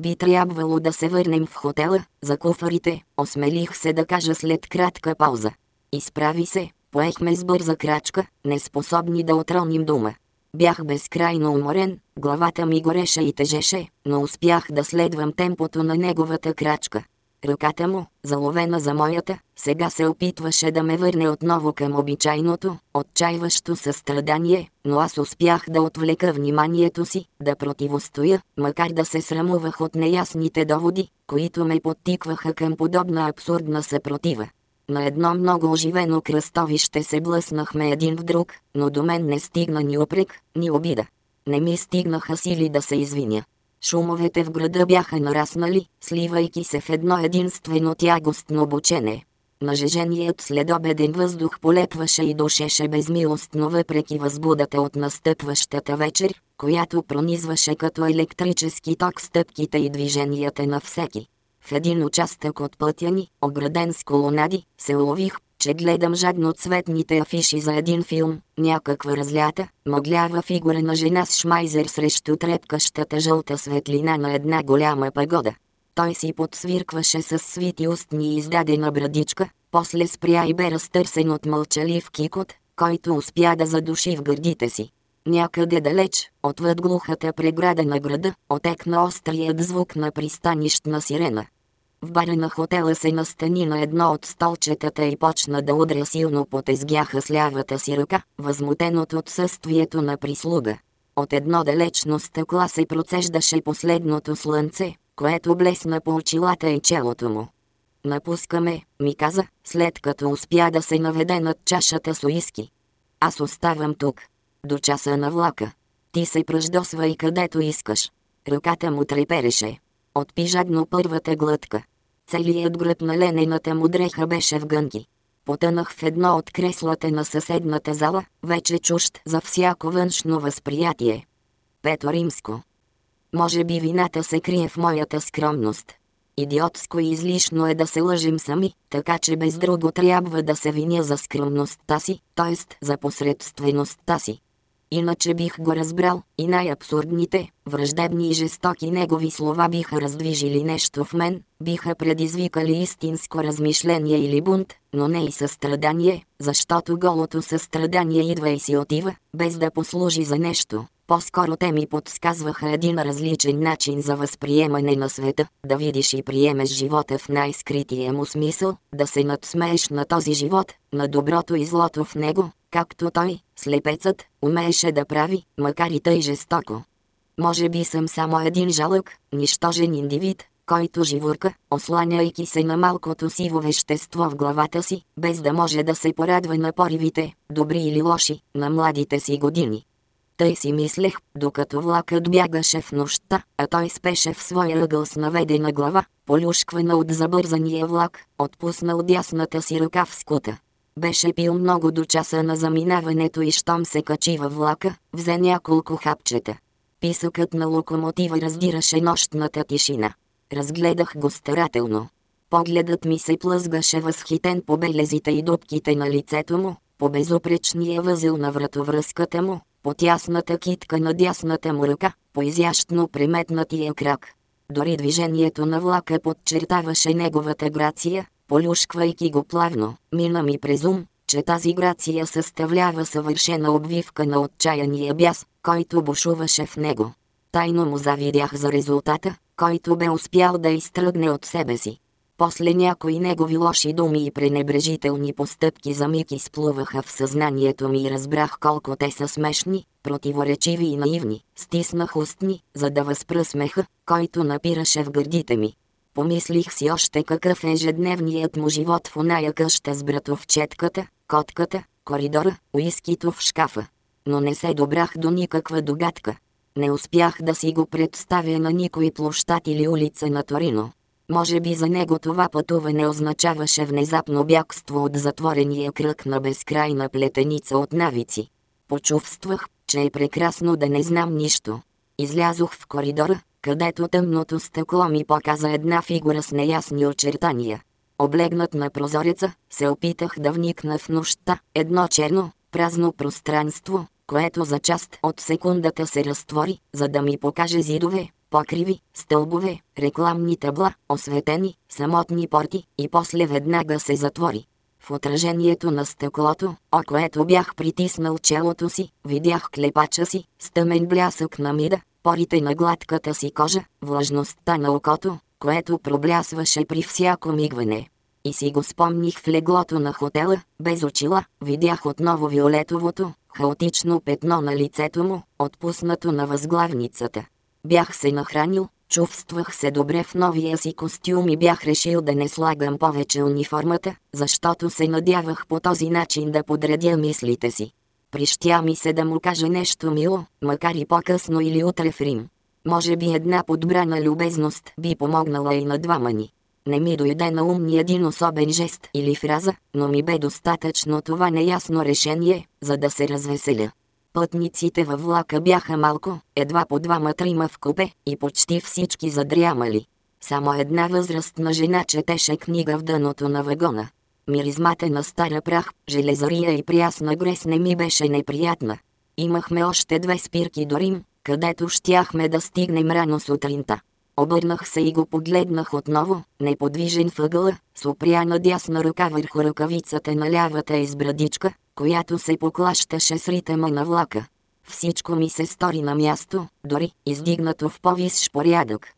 Speaker 1: Би трябвало да се върнем в хотела, за куфарите, осмелих се да кажа след кратка пауза. Изправи се, поехме с бърза крачка, неспособни да отроним дума. Бях безкрайно уморен, главата ми гореше и тежеше, но успях да следвам темпото на неговата крачка. Ръката му, заловена за моята, сега се опитваше да ме върне отново към обичайното, отчаиващо състрадание, но аз успях да отвлека вниманието си, да противостоя, макар да се срамувах от неясните доводи, които ме подтикваха към подобна абсурдна съпротива. На едно много оживено кръстовище се блъснахме един в друг, но до мен не стигна ни опрек, ни обида. Не ми стигнаха сили да се извиня. Шумовете в града бяха нараснали, сливайки се в едно единствено тягостно бучене. Нажеженият следобеден въздух полепваше и душеше безмилостно въпреки възбудата от настъпващата вечер, която пронизваше като електрически ток стъпките и движенията на всеки. В един участък от пътя ни, ограден с колонади, се улових, че гледам жадно цветните афиши за един филм, някаква разлята, мъглява фигура на жена с шмайзер срещу трепкащата жълта светлина на една голяма пагода. Той си подсвиркваше с свити устни издадена брадичка, после спря и бе разтърсен от мълчалив кикот, който успя да задуши в гърдите си. Някъде далеч, отвъд глухата преграда на града, отекна острият звук на пристанищна сирена. В бара на хотела се настани на едно от столчетата и почна да удря силно по тезгяха с лявата си ръка, възмутен от отсъствието на прислуга. От едно далечно стъкла се процеждаше последното слънце, което блесна по очилата и челото му. Напускаме, ми каза, след като успя да се наведе над чашата с уиски. Аз оставам тук. До часа на влака. Ти се пръждосвай където искаш. Ръката му трепереше. Отпи жадно първата глътка. Целият гръб на ленената му дреха беше в гънки. Потънах в едно от креслата на съседната зала, вече чужд за всяко външно възприятие. Пето Римско. Може би вината се крие в моята скромност. Идиотско и излишно е да се лъжим сами, така че без друго трябва да се виня за скромността си, т.е. за посредствеността си. Иначе бих го разбрал, и най-абсурдните, враждебни и жестоки негови слова биха раздвижили нещо в мен, биха предизвикали истинско размишление или бунт, но не и състрадание, защото голото състрадание идва и си отива, без да послужи за нещо. По-скоро те ми подсказваха един различен начин за възприемане на света, да видиш и приемеш живота в най-скрития му смисъл, да се надсмееш на този живот, на доброто и злото в него, както той, слепецът, умееше да прави, макар и тъй жестоко. Може би съм само един жалък, нищожен индивид, който живурка, осланяйки се на малкото сиво вещество в главата си, без да може да се порадва на поривите, добри или лоши, на младите си години. Тъй си мислех, докато влакът бягаше в нощта, а той спеше в своя ъгъл с наведена глава, полюшквана от забързания влак, отпуснал дясната си ръка в скута. Беше пил много до часа на заминаването и щом се качи във влака, взе няколко хапчета. Писъкът на локомотива раздираше нощната тишина. Разгледах го старателно. Погледът ми се плъзгаше възхитен по белезите и дубките на лицето му, по безопречния възел на вратовръзката му, по тясната китка на дясната му ръка, по изящно приметнатия крак. Дори движението на влака подчертаваше неговата грация, полюшквайки го плавно, мина ми през ум, че тази грация съставлява съвършена обвивка на отчаяния бяс, който бушуваше в него. Тайно му завидях за резултата, който бе успял да изтръгне от себе си. После някои негови лоши думи и пренебрежителни постъпки за миг изплуваха в съзнанието ми и разбрах колко те са смешни, противоречиви и наивни. Стиснах устни, за да възпра смеха, който напираше в гърдите ми. Помислих си още какъв е ежедневният му живот в оная къща с братовчетката, котката, коридора, уискито в шкафа. Но не се добрах до никаква догадка. Не успях да си го представя на никой площад или улица на Торино. Може би за него това пътуване означаваше внезапно бягство от затворения кръг на безкрайна плетеница от навици. Почувствах, че е прекрасно да не знам нищо. Излязох в коридора, където тъмното стъкло ми показа една фигура с неясни очертания. Облегнат на прозореца, се опитах да вникна в нощта, едно черно, празно пространство, което за част от секундата се разтвори, за да ми покаже зидове, покриви, стълбове, рекламни табла, осветени, самотни порти и после веднага се затвори. В отражението на стъклото, о което бях притиснал челото си, видях клепача си, стъмен блясък на мида, порите на гладката си кожа, влажността на окото, което проблясваше при всяко мигване. И си го спомних в леглото на хотела, без очила, видях отново виолетовото, хаотично петно на лицето му, отпуснато на възглавницата. Бях се нахранил, чувствах се добре в новия си костюм и бях решил да не слагам повече униформата, защото се надявах по този начин да подредя мислите си. Прищя ми се да му кажа нещо мило, макар и по-късно или утре в Рим. Може би една подбрана любезност би помогнала и на двама ни. Не ми дойде на ум ни един особен жест или фраза, но ми бе достатъчно това неясно решение, за да се развеселя. Пътниците във влака бяха малко, едва по двама-трима в купе, и почти всички задрямали. Само една възрастна жена четеше книга в дъното на вагона. Миризмата на стара прах, железария и прясна грес не ми беше неприятна. Имахме още две спирки до Рим, където щяхме да стигнем рано сутринта. Обърнах се и го погледнах отново, неподвижен въгъла, с опряна дясна ръка върху ръкавицата на лявата избрадичка, която се поклащаше с ритъма на влака. Всичко ми се стори на място, дори издигнато в повис порядък.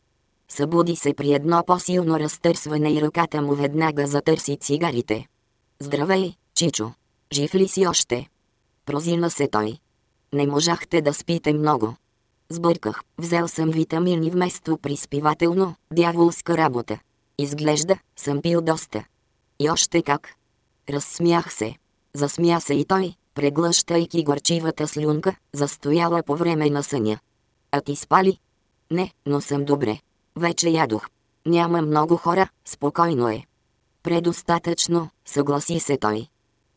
Speaker 1: Събуди се при едно по-силно разтърсване и ръката му веднага затърси цигарите. Здравей, Чичо! Жив ли си още? Прозина се той. Не можахте да спите много. Сбърках, взел съм витамини вместо приспивателно, дяволска работа. Изглежда, съм пил доста. И още как. Разсмях се. Засмя се и той, преглъщайки горчивата слюнка, застояла по време на съня. А ти спали? Не, но съм добре. Вече ядох. Няма много хора, спокойно е. Предостатъчно, съгласи се той.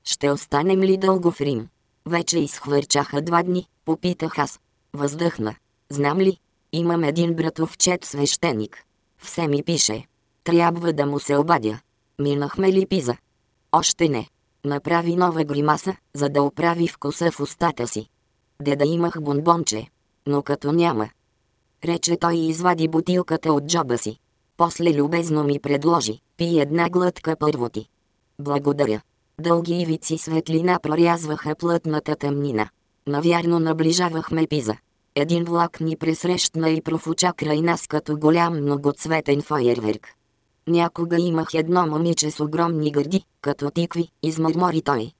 Speaker 1: Ще останем ли дълго в Рим? Вече изхвърчаха два дни, попитах аз. Въздъхна. Знам ли? Имам един братовчет свещеник. Все ми пише. Трябва да му се обадя. Минахме ли пиза? Още не. Направи нова гримаса, за да оправи вкуса в устата си. Де да имах бонбонче. Но като няма. Рече той и извади бутилката от джоба си. После любезно ми предложи, пи една глътка първо ти. Благодаря. Дълги ивици светлина прорязваха плътната тъмнина. Навярно наближавахме Пиза. Един влак ни пресрещна и профуча край нас като голям многоцветен фойерверк. Някога имах едно момиче с огромни гърди, като тикви, измърмори той.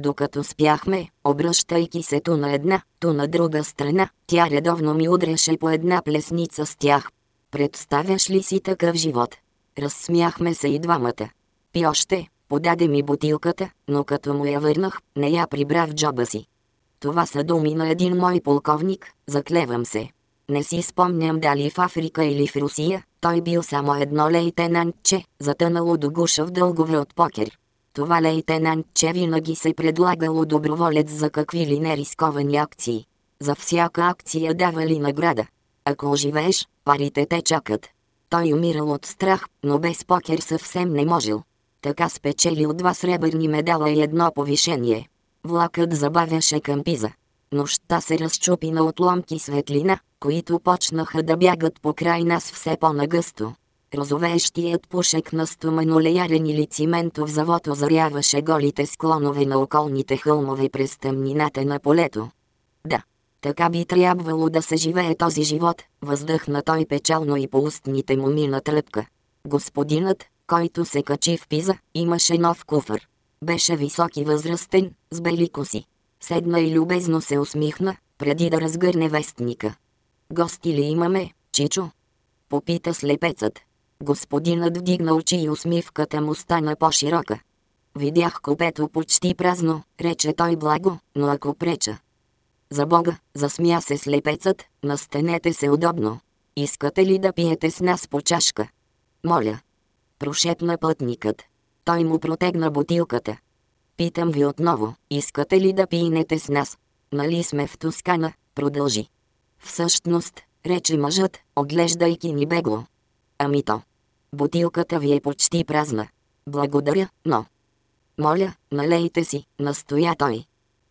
Speaker 1: Докато спяхме, обръщайки се ту на една, ту на друга страна, тя редовно ми удряше по една плесница с тях. Представяш ли си такъв живот? Разсмяхме се и двамата. Пи още, подаде ми бутилката, но като му я върнах, не я прибра в джоба си. Това са думи на един мой полковник, заклевам се. Не си спомням дали в Африка или в Русия, той бил само едно лейтенантче, затънало до гуша в дългове от покер. Това лейтенантче винаги се предлагало доброволец за какви ли нерисковани акции. За всяка акция давали награда. Ако оживееш, парите те чакат. Той умирал от страх, но без покер съвсем не можел. Така спечелил два сребърни медала и едно повишение. Влакът забавяше към Пиза. Нощта се разчупи на отломки светлина, които почнаха да бягат по край нас все по-нагъсто. Розовеещият пушек на стоманолеярен или циментов завод озаряваше голите склонове на околните хълмове през тъмнината на полето. Да, така би трябвало да се живее този живот, въздъхна той печално и по устните му мина тръпка. Господинът, който се качи в пиза, имаше нов куфър. Беше висок и възрастен, с бели коси. Седна и любезно се усмихна, преди да разгърне вестника. Гости ли имаме, Чичо? Попита слепецът. Господинът вдигна очи и усмивката му стана по-широка. Видях купето почти празно, рече той благо, но ако преча. За Бога, засмя се слепецът, настанете се удобно. Искате ли да пиете с нас по чашка? Моля. Прошепна пътникът. Той му протегна бутилката. Питам ви отново, искате ли да пинете с нас? Нали сме в Тускана, продължи. Всъщност, рече мъжът, оглеждайки ни бегло. Ами то. Бутилката ви е почти празна. Благодаря, но... Моля, налейте си, настоя той.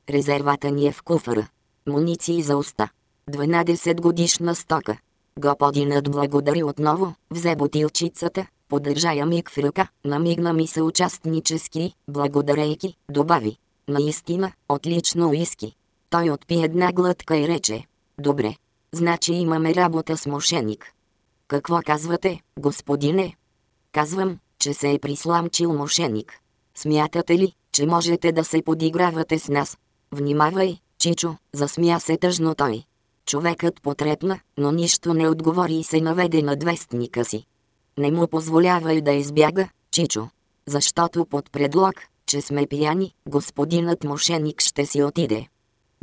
Speaker 1: Резервата ни е в куфара. Муниции за уста. 12 годишна стока. Господинът благодари отново, взе бутилчицата, подържа я миг в ръка, намигна ми се участнически, благодарейки, добави. Наистина, отлично уиски. Той отпи една глътка и рече. Добре. Значи имаме работа с мошеник. Какво казвате, господине? Казвам, че се е присламчил мошеник. Смятате ли, че можете да се подигравате с нас? Внимавай, Чичо, засмя се тъжно той. Човекът потрепна, но нищо не отговори и се наведе на двестника си. Не му позволявай да избяга, Чичо. Защото под предлог, че сме пияни, господинът мошеник ще си отиде.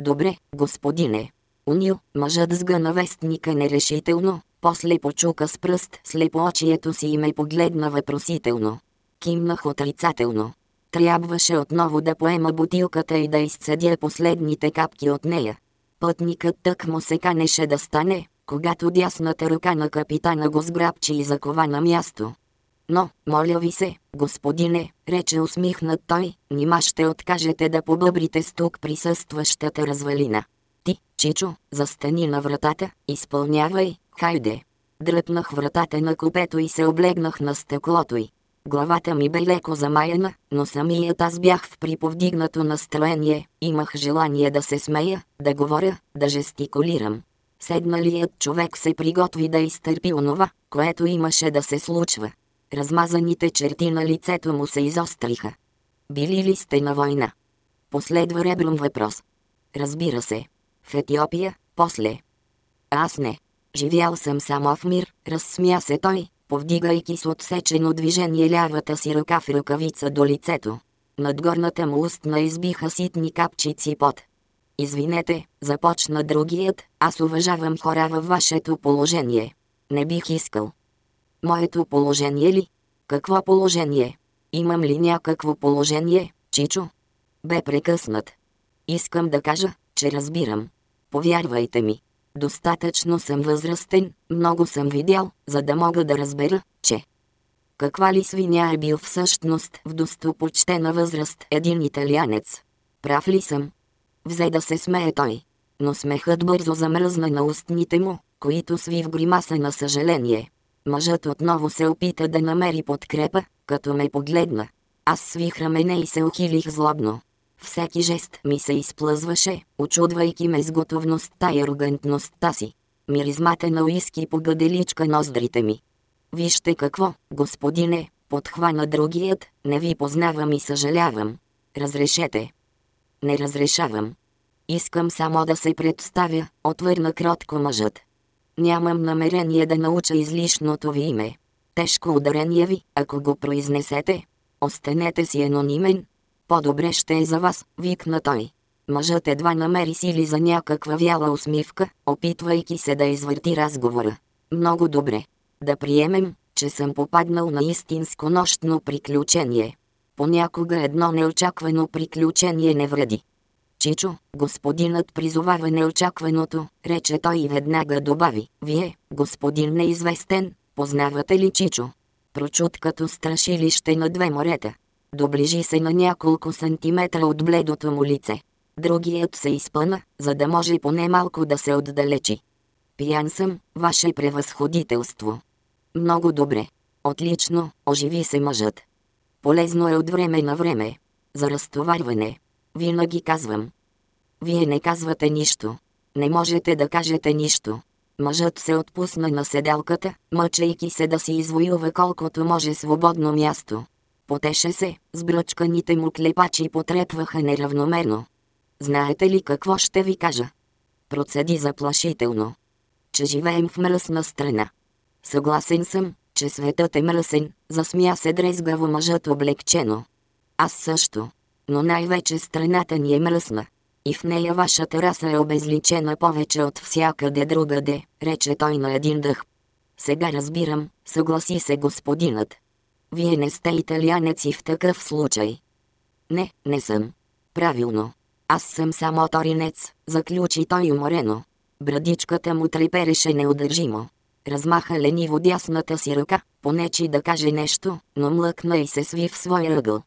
Speaker 1: Добре, господине. Унил, мъжът сгъна вестника нерешително, после почука с пръст слепоочието си и ме погледна въпросително. Кимнах отрицателно. Трябваше отново да поема бутилката и да изцедя последните капки от нея. Пътникът тък му се канеше да стане, когато дясната ръка на капитана го сграбчи и закова на място. Но, моля ви се, господине, рече усмихнат той, нима ще откажете да побъбрите с тук присъстващата развалина. Ти, Чичо, застани на вратата, изпълнявай, хайде. Дръпнах вратата на купето и се облегнах на стъклото й. Главата ми бе леко замаяна, но самият аз бях в приповдигнато настроение, имах желание да се смея, да говоря, да жестикулирам. Седналият човек се приготви да изтърпи онова, което имаше да се случва. Размазаните черти на лицето му се изостриха. Били ли сте на война? Последва ребром въпрос. Разбира се. В Етиопия, после. Аз не. Живял съм само в мир, разсмя се той, повдигайки с отсечено движение лявата си ръка в ръкавица до лицето. Над горната му устна избиха ситни капчици пот. Извинете, започна другият, аз уважавам хора във вашето положение. Не бих искал. Моето положение ли? Какво положение? Имам ли някакво положение, Чичо? Бе прекъснат. Искам да кажа, че разбирам. Повярвайте ми. Достатъчно съм възрастен, много съм видял, за да мога да разбера, че... Каква ли свиня е бил всъщност в достопочтена възраст един италианец? Прав ли съм? Взе да се смее той. Но смехът бързо замръзна на устните му, които сви в гримаса на съжаление. Мъжът отново се опита да намери подкрепа, като ме погледна. Аз свих рамене и се ухилих злобно. Всеки жест ми се изплъзваше, очудвайки ме с готовността и арогантността си. Миризмата на уиски погаделичка ноздрите ми. Вижте какво, господине, подхвана другият, не ви познавам и съжалявам. Разрешете. Не разрешавам. Искам само да се представя, отвърна кротко мъжът. Нямам намерение да науча излишното ви име. Тежко ударение ви, ако го произнесете. Останете си анонимен. По-добре ще е за вас, викна той. Мъжът едва намери сили за някаква вяла усмивка, опитвайки се да извърти разговора. Много добре. Да приемем, че съм попаднал на истинско нощно приключение. Понякога едно неочаквано приключение не вреди. Чичо, господинът призовава неочакваното, рече той и веднага добави. Вие, господин неизвестен, познавате ли Чичо? Прочут като страшилище на две морета. Доближи се на няколко сантиметра от бледото му лице. Другият се изпъна, за да може поне малко да се отдалечи. Пиян съм, ваше превъзходителство. Много добре. Отлично, оживи се мъжът. Полезно е от време на време. За разтоварване. Винаги казвам. Вие не казвате нищо. Не можете да кажете нищо. Мъжът се отпусна на седалката, мъчейки се да си извоюва колкото може свободно място. Потеше се, сбръчканите му клепачи потрепваха неравномерно. Знаете ли какво ще ви кажа? Процеди заплашително. Че живеем в мръсна страна. Съгласен съм, че светът е мръсен, засмя се дрезгаво мъжът облегчено. Аз също. Но най-вече страната ни е мръсна. И в нея вашата раса е обезличена повече от всякъде другаде, рече той на един дъх. Сега разбирам, съгласи се господинът. Вие не сте италианец и в такъв случай. Не, не съм. Правилно. Аз съм само торинец, заключи той уморено. Брадичката му трепереше неудържимо. Размаха лениво дясната си ръка, понечи да каже нещо, но млъкна и се сви в своя ъгъл.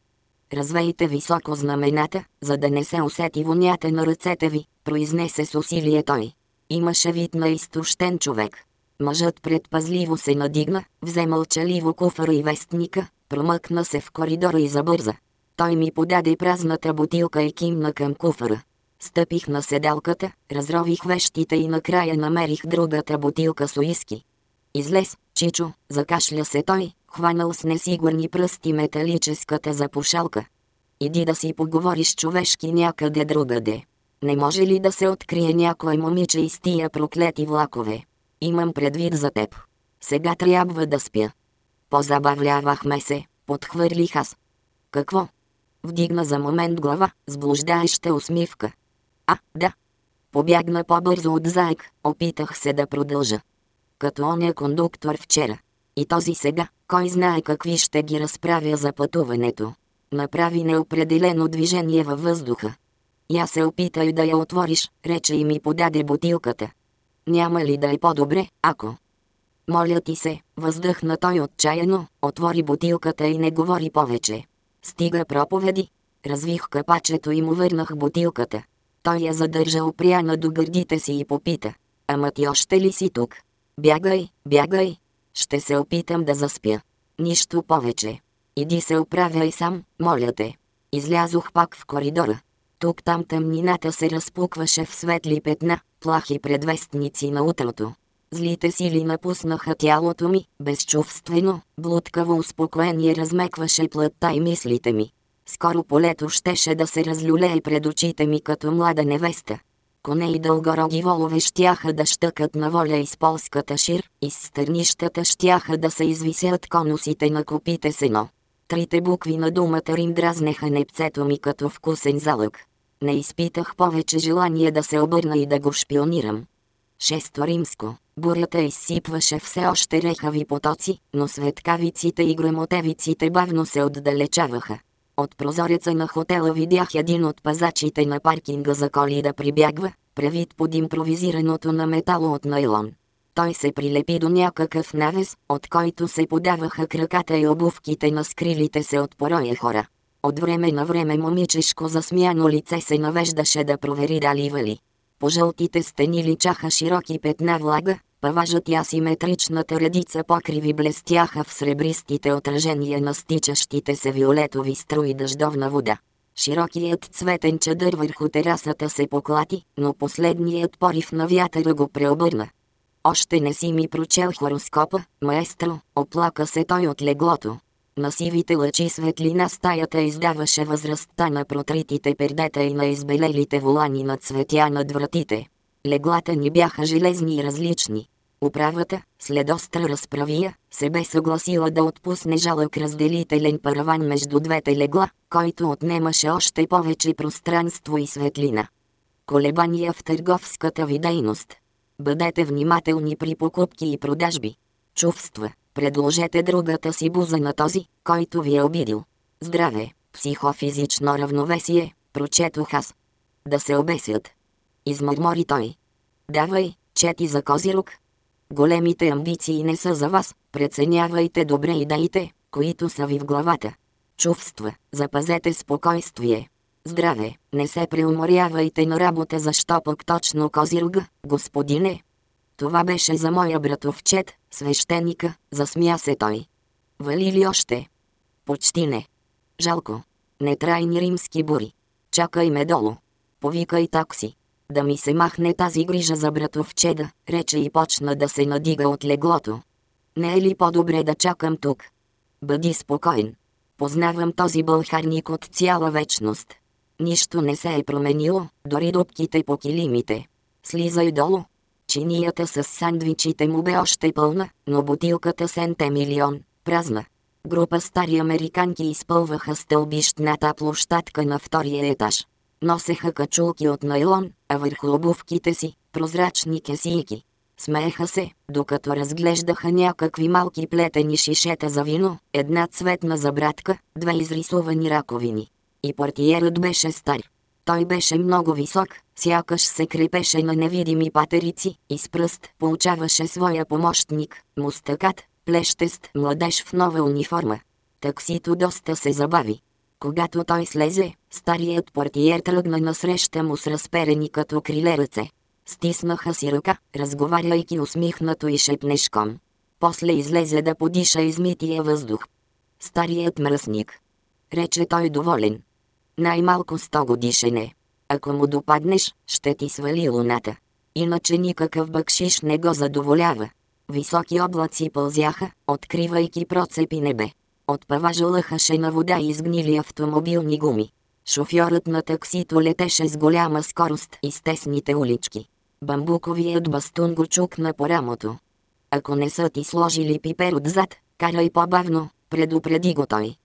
Speaker 1: Развейте високо знамената, за да не се усети вонята на ръцете ви, произнесе с усилие той. Имаше вид на изтощен човек. Мъжът предпазливо се надигна, взе мълчаливо куфара и вестника, промъкна се в коридора и забърза. Той ми подаде празната бутилка и кимна към куфара. Стъпих на седалката, разрових вещите и накрая намерих другата бутилка с уиски. Излез, Чичо, закашля се той, хванал с несигурни пръсти металическата запушалка. Иди да си поговориш човешки някъде другаде. Не може ли да се открие някой момиче из тия проклети влакове? Имам предвид за теб. Сега трябва да спя. Позабавлявахме се, подхвърлих аз. Какво? Вдигна за момент глава, с блуждаеща усмивка. А, да. Побягна по-бързо от заек, опитах се да продължа. Като оня кондуктор вчера. И този сега, кой знае какви ще ги разправя за пътуването. Направи неопределено движение във въздуха. Я се опитай да я отвориш, рече и ми подаде бутилката. Няма ли да е по-добре, ако... Моля ти се, въздъхна той отчаяно, отвори бутилката и не говори повече. Стига проповеди. Развих капачето и му върнах бутилката. Той я задържа опряна до гърдите си и попита. Ама ти още ли си тук? Бягай, бягай. Ще се опитам да заспя. Нищо повече. Иди се оправяй сам, моля те. Излязох пак в коридора. Тук-там тъмнината се разпукваше в светли петна, плахи предвестници на утрото. Злите сили напуснаха тялото ми, безчувствено, блудкаво успокоение размекваше плътта и мислите ми. Скоро полето щеше да се разлюлее пред очите ми като млада невеста. Коне и дългороги волове щяха да щъкат на воля из полската шир, из стърнищата щяха да се извисят конусите на копите сено. Трите букви на думата Рим дразнеха непцето ми като вкусен залък. Не изпитах повече желание да се обърна и да го шпионирам. Шесто римско. Бурята изсипваше все още рехави потоци, но светкавиците и громотевиците бавно се отдалечаваха. От прозореца на хотела видях един от пазачите на паркинга за коли да прибягва, превид под импровизираното на метало от найлон. Той се прилепи до някакъв навес, от който се подаваха краката и обувките на скрилите се от пороя хора. От време на време момичешко засмяно лице се навеждаше да провери дали вали. По жълтите стени личаха широки петна влага, паважът и асиметричната редица покриви блестяха в сребристите отражения на стичащите се виолетови струи дъждовна вода. Широкият цветен чадър върху терасата се поклати, но последният порив на вятъра го преобърна. Още не си ми прочел хороскопа, маестро, оплака се той от леглото. На сивите лъчи светлина стаята издаваше възрастта на протритите пердета и на избелелите волани на цветя над вратите. Леглата ни бяха железни и различни. Управата, след остра разправия, се бе съгласила да отпусне жалък разделителен параван между двете легла, който отнемаше още повече пространство и светлина. Колебания в търговската ви дейност. Бъдете внимателни при покупки и продажби. Чувства, предложете другата си буза на този, който ви е обидил. Здраве, психофизично равновесие, прочетох аз. Да се обесят. Измърмори той. Давай, чети за Козирук. Големите амбиции не са за вас, преценявайте добре идеите, които са ви в главата. Чувства, запазете спокойствие. Здраве, не се преуморявайте на работа защо пък точно Козируга, господине. Това беше за моя братовчет, свещеника, засмя се той. Вали ли още? Почти не. Жалко. Нетрайни римски бури. Чакай ме долу. Повикай такси. Да ми се махне тази грижа за братовчеда, рече и почна да се надига от леглото. Не е ли по-добре да чакам тук? Бъди спокоен. Познавам този бълхарник от цяла вечност. Нищо не се е променило, дори дупките по килимите. Слизай долу. Чинията с сандвичите му бе още пълна, но бутилката сенте милион, празна. Група стари американки изпълваха стълбищната площадка на втория етаж. Носеха качулки от найлон, а върху обувките си – прозрачни кесийки. Смееха се, докато разглеждаха някакви малки плетени шишета за вино, една цветна забратка, две изрисувани раковини. И портиерът беше стар. Той беше много висок, сякаш се крепеше на невидими патерици и с пръст получаваше своя помощник, мустакат, плещест младеж в нова униформа. Таксито доста се забави. Когато той слезе, старият портиер тръгна насреща му с разперени като криле ръце. Стиснаха си ръка, разговаряйки усмихнато и шепнешком. После излезе да подиша измития въздух. Старият мръсник. Рече той доволен. Най-малко сто годишене. Ако му допаднеш, ще ти свали луната. Иначе никакъв бъкшиш не го задоволява. Високи облаци пълзяха, откривайки процепи небе. От паважа лъхаше на вода и изгнили автомобилни гуми. Шофьорът на таксито летеше с голяма скорост из тесните улички. Бамбуковият бастун го чукна по рамото. Ако не са ти сложили пипер отзад, карай по-бавно, предупреди го той.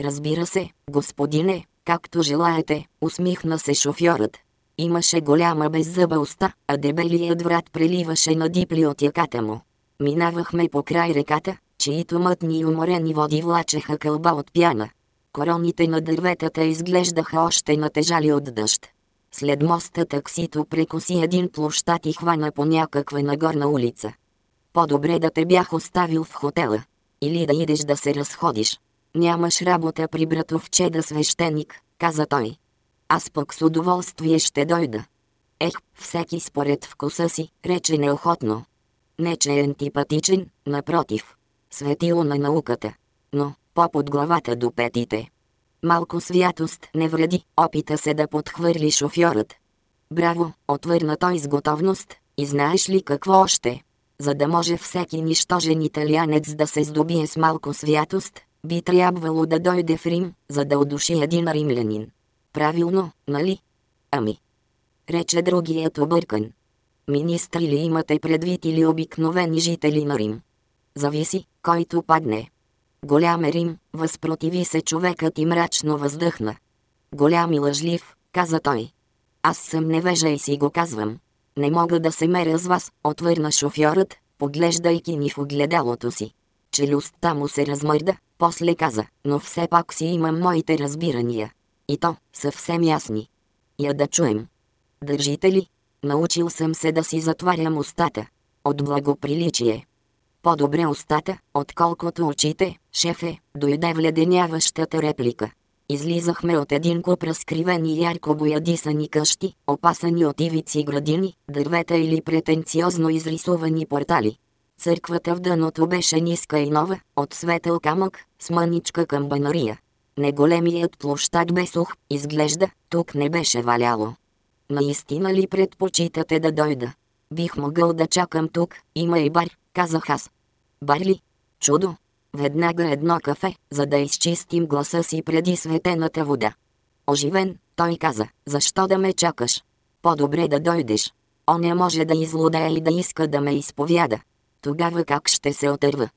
Speaker 1: Разбира се, господине, както желаете, усмихна се шофьорът. Имаше голяма беззъба уста, а дебелият врат преливаше на дипли от яката му. Минавахме по край реката, чието мътни и уморени води влачеха кълба от пяна. Короните на дърветата изглеждаха още натежали от дъжд. След моста таксито прекоси един площад и хвана по някаква нагорна улица. По-добре да те бях оставил в хотела. Или да идеш да се разходиш. Нямаш работа при братовчеда свещеник, каза той. Аз пък с удоволствие ще дойда. Ех, всеки според вкуса си, рече неохотно. Не че е антипатичен, напротив. Светило на науката. Но, по-под главата до петите. Малко святост не вреди, опита се да подхвърли шофьорът. Браво, отвърна той с готовност, и знаеш ли какво още? За да може всеки нищожен италианец да се здобие с малко святост, би трябвало да дойде в Рим, за да удуши един римлянин. Правилно, нали? Ами. Рече другият объркан. Министри ли имате предвид или обикновени жители на Рим? Зависи, който падне. Голям е Рим, възпротиви се човекът и мрачно въздъхна. Голям и лъжлив, каза той. Аз съм невежа и си го казвам. Не мога да се меря с вас, отвърна шофьорът, поглеждайки ни в огледалото си. Челюстта му се размърда, после каза, но все пак си имам моите разбирания. И то, съвсем ясни. Я да чуем. Държите ли? Научил съм се да си затварям устата. От благоприличие. По-добре устата, отколкото очите, шефе, дойде вледеняващата реплика. Излизахме от един куп разкривени ярко боядисани къщи, опасани от ивици градини, дървета или претенциозно изрисувани портали. Църквата в дъното беше ниска и нова, от светъл камък, с мъничка камбанария. Неголемият площад бе сух, изглежда, тук не беше валяло. Наистина ли предпочитате да дойда? Бих могъл да чакам тук, има и бар, казах аз. Бар ли? Чудо! Веднага едно кафе, за да изчистим гласа си преди светената вода. Оживен, той каза, защо да ме чакаш? По-добре да дойдеш. Оня може да излудее и да иска да ме изповяда. Тогава как ще се отърва?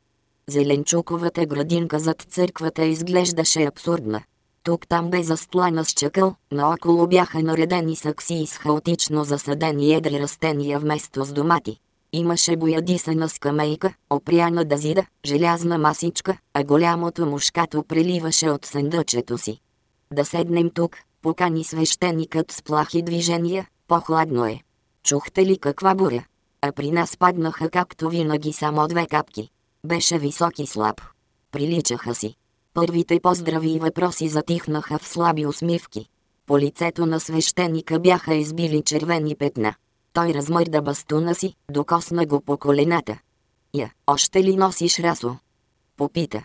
Speaker 1: Зеленчуковата градинка зад църквата изглеждаше абсурдна. Тук-там бе застлана с чакъл, наоколо бяха наредени саксии с хаотично засадени едри растения вместо с домати. Имаше боядисана скамейка, опряна да зида, желязна масичка, а голямото мушкато преливаше от съндъчето си. Да седнем тук, покани свещеникът с плахи движения, по-хладно е. Чухте ли каква буря? А при нас паднаха както винаги само две капки. Беше висок и слаб. Приличаха си. Първите поздрави и въпроси затихнаха в слаби усмивки. По лицето на свещеника бяха избили червени петна. Той размърда бастуна си, докосна го по колената. Я, още ли носиш расо? Попита.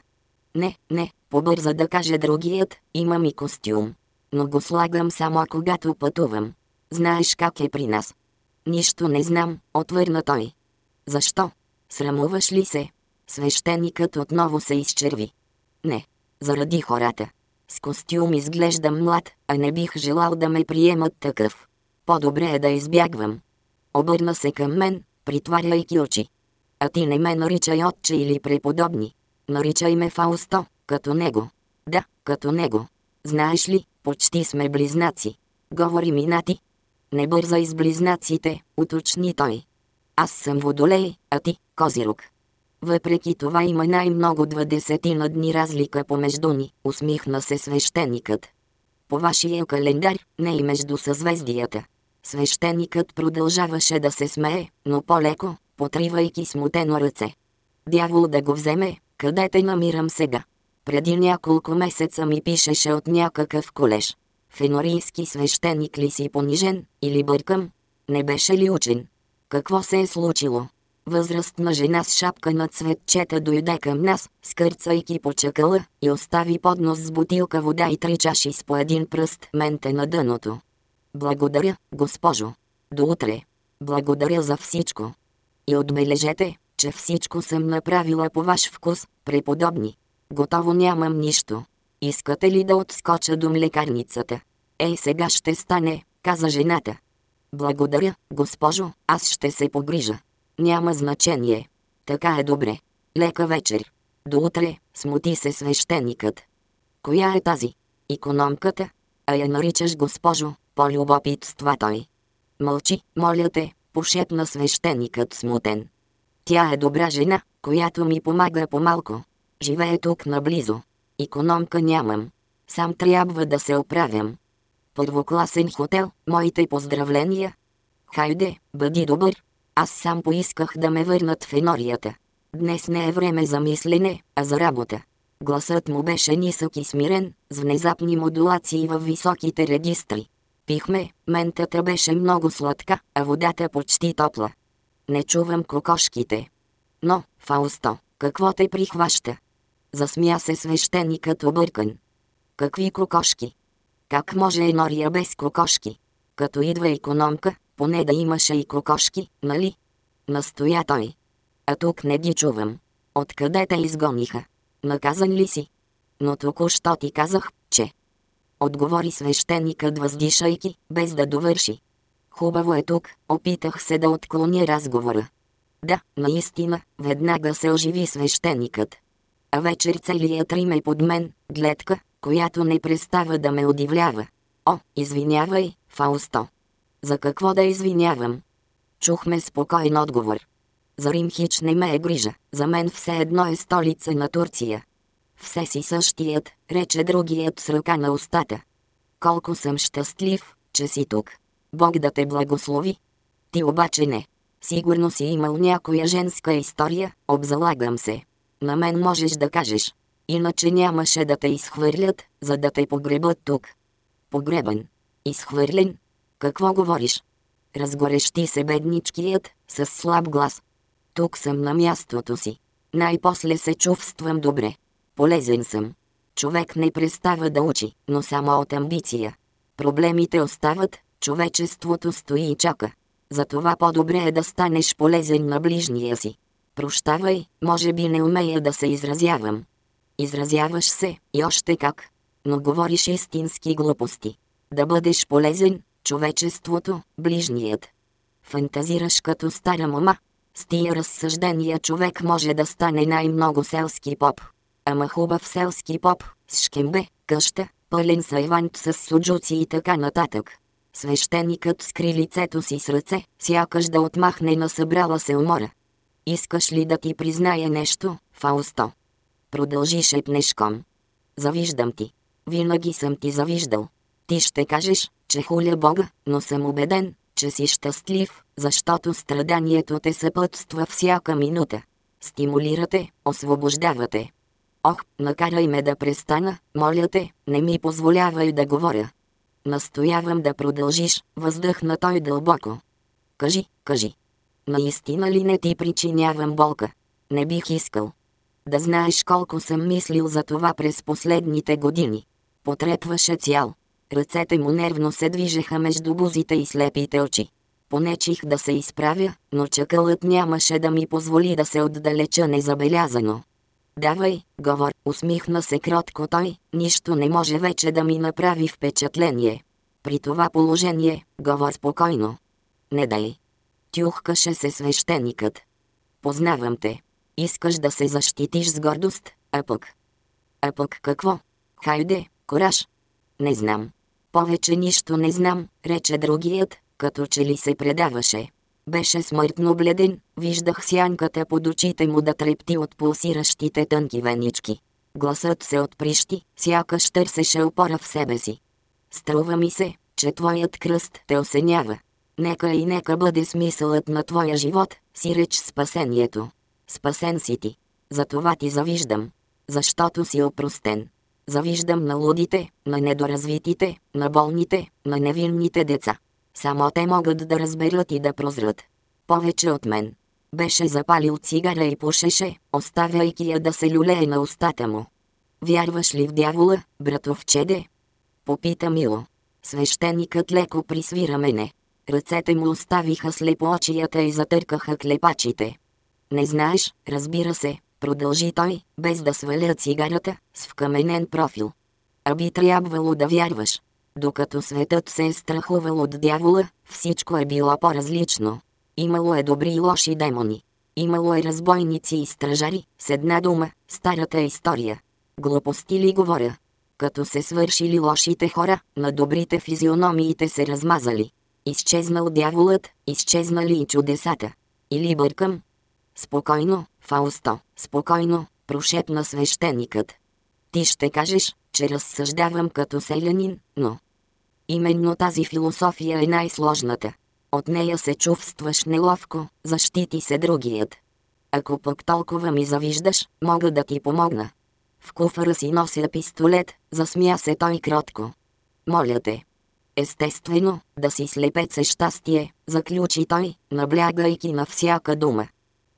Speaker 1: Не, не, побърза да каже другият, имам и костюм. Но го слагам само когато пътувам. Знаеш как е при нас. Нищо не знам, отвърна той. Защо? Срамуваш ли се? Свещеникът отново се изчерви. Не, заради хората. С костюм изглеждам млад, а не бих желал да ме приемат такъв. По-добре е да избягвам. Обърна се към мен, притваряйки очи. А ти не ме наричай отче или преподобни. Наричай ме Фаусто, като него. Да, като него. Знаеш ли, почти сме близнаци. Говори ми нати. Не бързай с близнаците, уточни той. Аз съм водолей, а ти – козирог. Въпреки това има най-много двадесетина дни разлика помежду ни, усмихна се свещеникът. По вашия календар, не и между съзвездията. Свещеникът продължаваше да се смее, но по-леко, потривайки смутено ръце. Дявол да го вземе, къде те намирам сега? Преди няколко месеца ми пишеше от някакъв колеж. Фенорийски свещеник ли си понижен, или бъркам? Не беше ли учен? Какво се е случило? Възрастна жена с шапка на цветчета дойде към нас, скърцайки по чакъла, и остави поднос с бутилка вода и три чаши с по един пръст менте на дъното. Благодаря, госпожо. До утре. Благодаря за всичко. И отбележете, че всичко съм направила по ваш вкус, преподобни. Готово нямам нищо. Искате ли да отскоча до млекарницата? Ей сега ще стане, каза жената. Благодаря, госпожо, аз ще се погрижа. Няма значение. Така е добре. Лека вечер. До утре, смути се свещеникът. Коя е тази? Икономката? А я наричаш госпожо, полюбопитства той. Мълчи, моля те, пошепна свещеникът смутен. Тя е добра жена, която ми помага по-малко. Живее тук наблизо. Икономка нямам. Сам трябва да се оправям. Първокласен хотел, моите поздравления. Хайде, бъди добър. Аз сам поисках да ме върнат в енорията. Днес не е време за мислене, а за работа. Гласът му беше нисък и смирен, с внезапни модулации във високите регистри. Пихме, ментата беше много сладка, а водата почти топла. Не чувам кокошките. Но, Фаусто, какво те прихваща? Засмя се свещеникът объркан. Какви кокошки? Как може енория без кокошки? Като идва економка, поне да имаше и кокошки, нали? Настоя той. А тук не ги чувам. Откъде те изгониха? Наказан ли си? Но току-що ти казах. Отговори свещеникът въздишайки, без да довърши. Хубаво е тук, опитах се да отклоня разговора. Да, наистина, веднага се оживи свещеникът. А вечер целият Рим е под мен, гледка, която не престава да ме удивлява. О, извинявай, Фаусто. За какво да извинявам? Чухме спокоен отговор. За Рим хич не ме е грижа, за мен все едно е столица на Турция. Все си същият, рече другият с ръка на устата. Колко съм щастлив, че си тук. Бог да те благослови. Ти обаче не. Сигурно си имал някоя женска история, обзалагам се. На мен можеш да кажеш. Иначе нямаше да те изхвърлят, за да те погребат тук. Погребан. Изхвърлен. Какво говориш? Разгорещи се бедничкият, с слаб глас. Тук съм на мястото си. Най-после се чувствам добре. Полезен съм. Човек не престава да учи, но само от амбиция. Проблемите остават, човечеството стои и чака. Затова по-добре е да станеш полезен на ближния си. Прощавай, може би не умея да се изразявам. Изразяваш се, и още как. Но говориш истински глупости. Да бъдеш полезен, човечеството, ближният. Фантазираш като стара мома. С тия разсъждения човек може да стане най-много селски поп. Ама хубав селски поп, с шкембе, къща, пълен сайвант с суджуци и така нататък. Свещеникът скри лицето си с ръце, сякаш да отмахне на събрала се умора. Искаш ли да ти призная нещо, Фаусто? Продължи шепнешком. Завиждам ти. Винаги съм ти завиждал. Ти ще кажеш, че хуля Бога, но съм убеден, че си щастлив, защото страданието те съпътства всяка минута. Стимулирате, освобождавате. Ох, накарай ме да престана, моля те, не ми позволявай да говоря. Настоявам да продължиш, въздъхна той дълбоко. Кажи, кажи. Наистина ли не ти причинявам болка? Не бих искал. Да знаеш колко съм мислил за това през последните години. Потрепваше цял. Ръцете му нервно се движеха между бузите и слепите очи. Понечих да се изправя, но чакълът нямаше да ми позволи да се отдалеча незабелязано. Давай, говор, усмихна се кротко той, нищо не може вече да ми направи впечатление. При това положение, говор спокойно. Не дай. Тюхкаше се свещеникът. Познавам те. Искаш да се защитиш с гордост, а пък. А пък какво? Хайде, кораж. Не знам. Повече нищо не знам, рече другият, като че ли се предаваше. Беше смъртно бледен, виждах сянката под очите му да трепти от пулсиращите тънки венички. Гласът се отприщи, сякаш търсеше опора в себе си. Струва ми се, че твоят кръст те осенява. Нека и нека бъде смисълът на твоя живот, си реч спасението. Спасен си ти. Затова ти завиждам. Защото си опростен. Завиждам на лудите, на недоразвитите, на болните, на невинните деца. Само те могат да разберат и да прозрат. Повече от мен. Беше запалил цигара и пушеше, оставяйки я да се люлее на устата му. Вярваш ли в дявола, братовчеде? Попита мило. Свещеникът леко присвира мене. Ръцете му оставиха слепоочията и затъркаха клепачите. Не знаеш, разбира се, продължи той, без да сваля цигарата, с вкаменен профил. А би трябвало да вярваш. Докато светът се е страхувал от дявола, всичко е било по-различно. Имало е добри и лоши демони. Имало е разбойници и стражари, с една дума, старата история. Глупости ли говоря? Като се свършили лошите хора, на добрите физиономиите се размазали. Изчезнал дяволът, изчезнали и чудесата. Или бъркам? Спокойно, Фаусто, спокойно, прошепна свещеникът. Ти ще кажеш, че разсъждавам като селянин, но... Именно тази философия е най-сложната. От нея се чувстваш неловко, защити се другият. Ако пък толкова ми завиждаш, мога да ти помогна. В куфара си нося пистолет, засмя се той кротко. Моля те. Естествено, да си слепец е щастие, заключи той, наблягайки на всяка дума.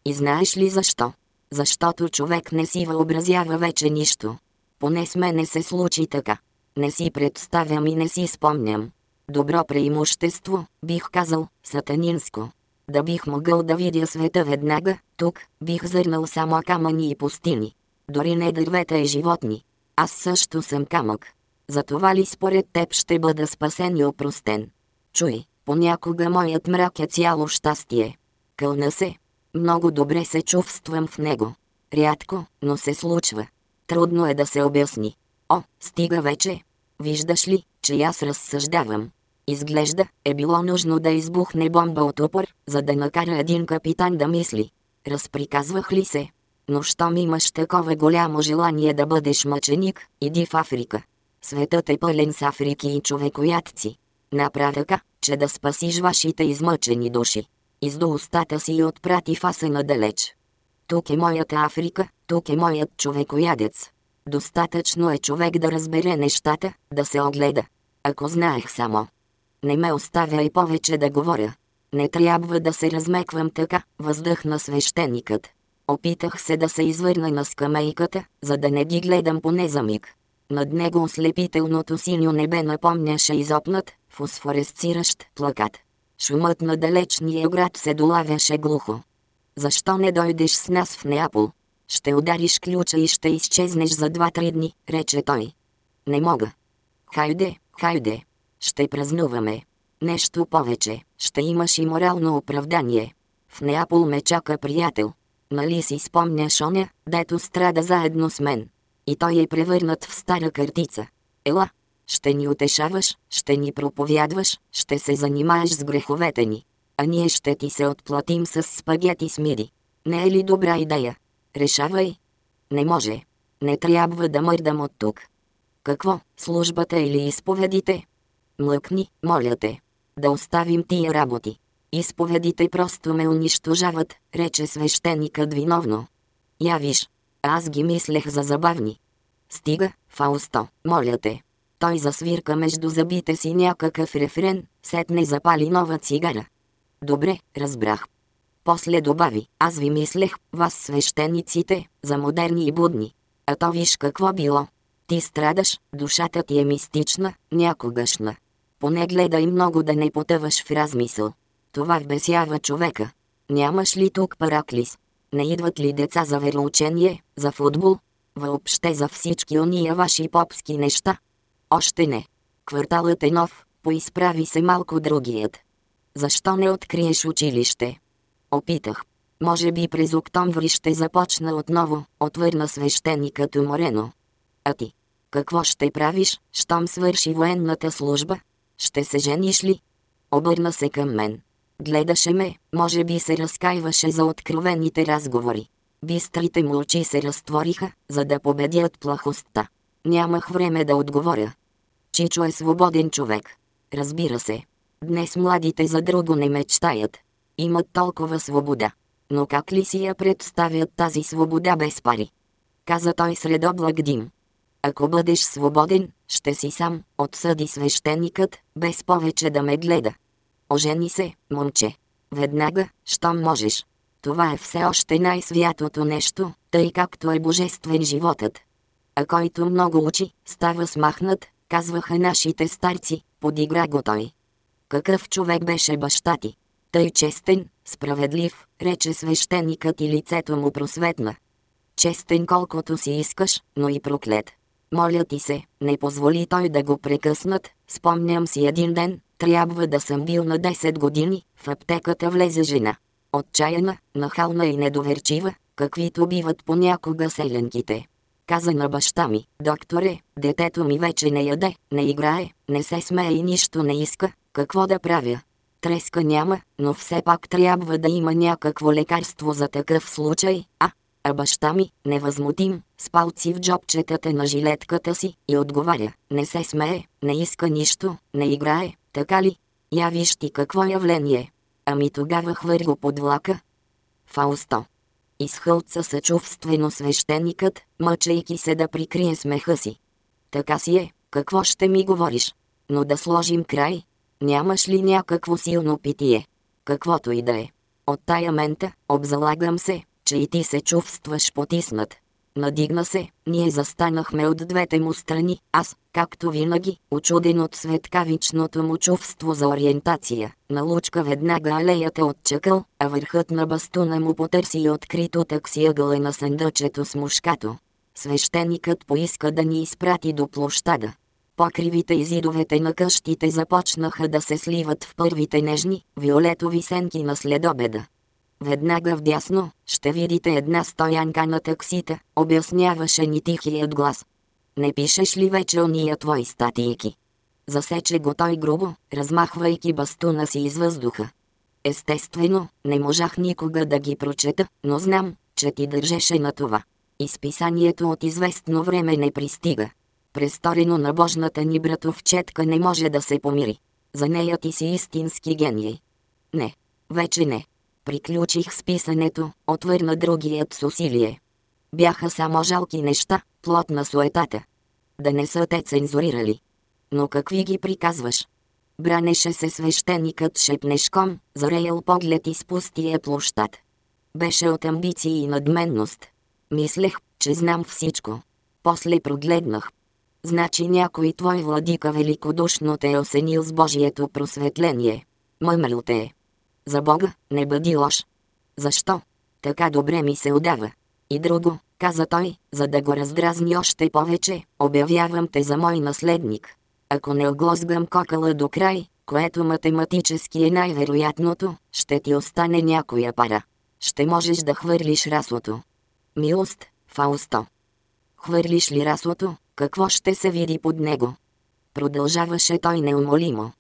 Speaker 1: И знаеш ли защо? Защото човек не си въобразява вече нищо. Поне с мене се случи така. Не си представям и не си спомням. Добро преимущество, бих казал, сатанинско. Да бих могъл да видя света веднага, тук, бих зърнал само камъни и пустини. Дори не дървета и животни. Аз също съм камък. Затова ли според теб ще бъда спасен и опростен? Чуй, понякога моят мрак е цяло щастие. Кълна се. Много добре се чувствам в него. Рядко, но се случва. Трудно е да се обясни. О, стига вече. Виждаш ли, че аз разсъждавам. Изглежда, е било нужно да избухне бомба от упор, за да накара един капитан да мисли. Разприказвах ли се? Но щом имаш такова голямо желание да бъдеш мъченик, иди в Африка. Светът е пълен с Африки и човекоядци. Направя така, че да спасиш вашите измъчени души. Издо устата си и отпрати фаса надалеч. Тук е моята Африка, тук е моят човекоядец. Достатъчно е човек да разбере нещата, да се огледа. Ако знаех само. Не ме оставя и повече да говоря. Не трябва да се размеквам така, въздъхна свещеникът. Опитах се да се извърна на скамейката, за да не ги гледам поне за миг. Над него ослепителното синьо небе напомняше изопнат, фосфоресциращ плакат. Шумът на далечния град се долавяше глухо. Защо не дойдеш с нас в Неапол? Ще удариш ключа и ще изчезнеш за два-три дни, рече той. Не мога. Хайде, хайде. Ще празнуваме. Нещо повече, ще имаш и морално оправдание. В Неапол ме чака приятел. Нали си спомняш оня, дето страда заедно с мен? И той е превърнат в стара картица. Ела, ще ни утешаваш, ще ни проповядваш, ще се занимаеш с греховете ни. А ние ще ти се отплатим с спагети с миди. Не е ли добра идея? Решавай. Не може. Не трябва да мърдам от тук. Какво, службата или изповедите? Млъкни, моля те. Да оставим тия работи. Изповедите просто ме унищожават, рече свещеникът виновно. Я виж, аз ги мислех за забавни. Стига, Фаусто, моля те. Той засвирка между зъбите си някакъв рефрен, сетне запали нова цигара. Добре, разбрах. После добави, аз ви мислех, вас свещениците, за модерни и будни. А то виж какво било. Ти страдаш, душата ти е мистична, някогашна. Поне гледай много да не потъваш в размисъл. Това вбесява човека. Нямаш ли тук параклис? Не идват ли деца за вероучение, за футбол? Въобще за всички ония ваши попски неща? Още не. Кварталът е нов, поизправи се малко другият. Защо не откриеш училище? Опитах. Може би през октомври ще започна отново, отвърна свещеникът уморено. А ти? Какво ще правиш, щом свърши военната служба? Ще се жениш ли? Обърна се към мен. Гледаше ме, може би се разкаиваше за откровените разговори. Бистрите му очи се разтвориха, за да победят плахостта. Нямах време да отговоря. Чичо е свободен човек. Разбира се. Днес младите за друго не мечтаят. Имат толкова свобода. Но как ли си я представят тази свобода без пари? Каза той сред облак дим. Ако бъдеш свободен, ще си сам, отсъди свещеникът, без повече да ме гледа. Ожени се, момче. Веднага, щом можеш. Това е все още най-святото нещо, тъй както е божествен животът. А който много учи, става смахнат, казваха нашите старци, подигра го той. Какъв човек беше баща ти? Тъй честен, справедлив, рече свещеникът и лицето му просветна. Честен колкото си искаш, но и проклет. Моля ти се, не позволи той да го прекъснат, спомням си един ден, трябва да съм бил на 10 години, в аптеката влезе жена. Отчаяна, нахална и недоверчива, каквито биват понякога селенките. Каза на баща ми, докторе, детето ми вече не яде, не играе, не се смее и нищо не иска, какво да правя? Треска няма, но все пак трябва да има някакво лекарство за такъв случай, а? А баща ми, невъзмутим, с палци в джобчетата на жилетката си и отговаря, не се смее, не иска нищо, не играе, така ли? Я виж ти какво явление. Ами тогава хвърго под влака. Фаусто. Изхълца съчувствено свещеникът, мъчейки се да прикрие смеха си. Така си е, какво ще ми говориш? Но да сложим край. Нямаш ли някакво силно питие? Каквото и да е. От тая мента, обзалагам се, че и ти се чувстваш потиснат. Надигна се, ние застанахме от двете му страни, аз, както винаги, очуден от светкавичното му чувство за ориентация. Налучка веднага алеята от чакъл, а върхът на бастуна му потърси и открито таксиъгъле на съндъчето с мушкато. Свещеникът поиска да ни изпрати до площада. Покривите и зидовете на къщите започнаха да се сливат в първите нежни, виолетови сенки на следобеда. Веднага вдясно ще видите една стоянка на таксита, обясняваше ни тихият глас. Не пишеш ли вече ония твои статийки? Засече го той грубо, размахвайки бастуна си из въздуха. Естествено, не можах никога да ги прочета, но знам, че ти държеше на това. Изписанието от известно време не пристига. Престорено на божната ни братовчетка не може да се помири. За нея ти си истински гений. Не, вече не. Приключих с писането, отвърна другият с усилие. Бяха само жалки неща, плод на суетата. Да не са те цензурирали. Но какви ги приказваш? Бранеше се свещеникът шепнешком, зареял поглед из пустия площад. Беше от амбиции и надменност. Мислех, че знам всичко. После прогледнах. Значи някой твой владика великодушно те е осенил с Божието просветление. Мъмрил те е. За Бога, не бъди лош. Защо? Така добре ми се удава. И друго, каза той, за да го раздразни още повече, обявявам те за мой наследник. Ако не оглозгам кокала до край, което математически е най-вероятното, ще ти остане някоя пара. Ще можеш да хвърлиш раслото. Милост, Фаусто. Хвърлиш ли раслото, какво ще се види под него? Продължаваше той неумолимо.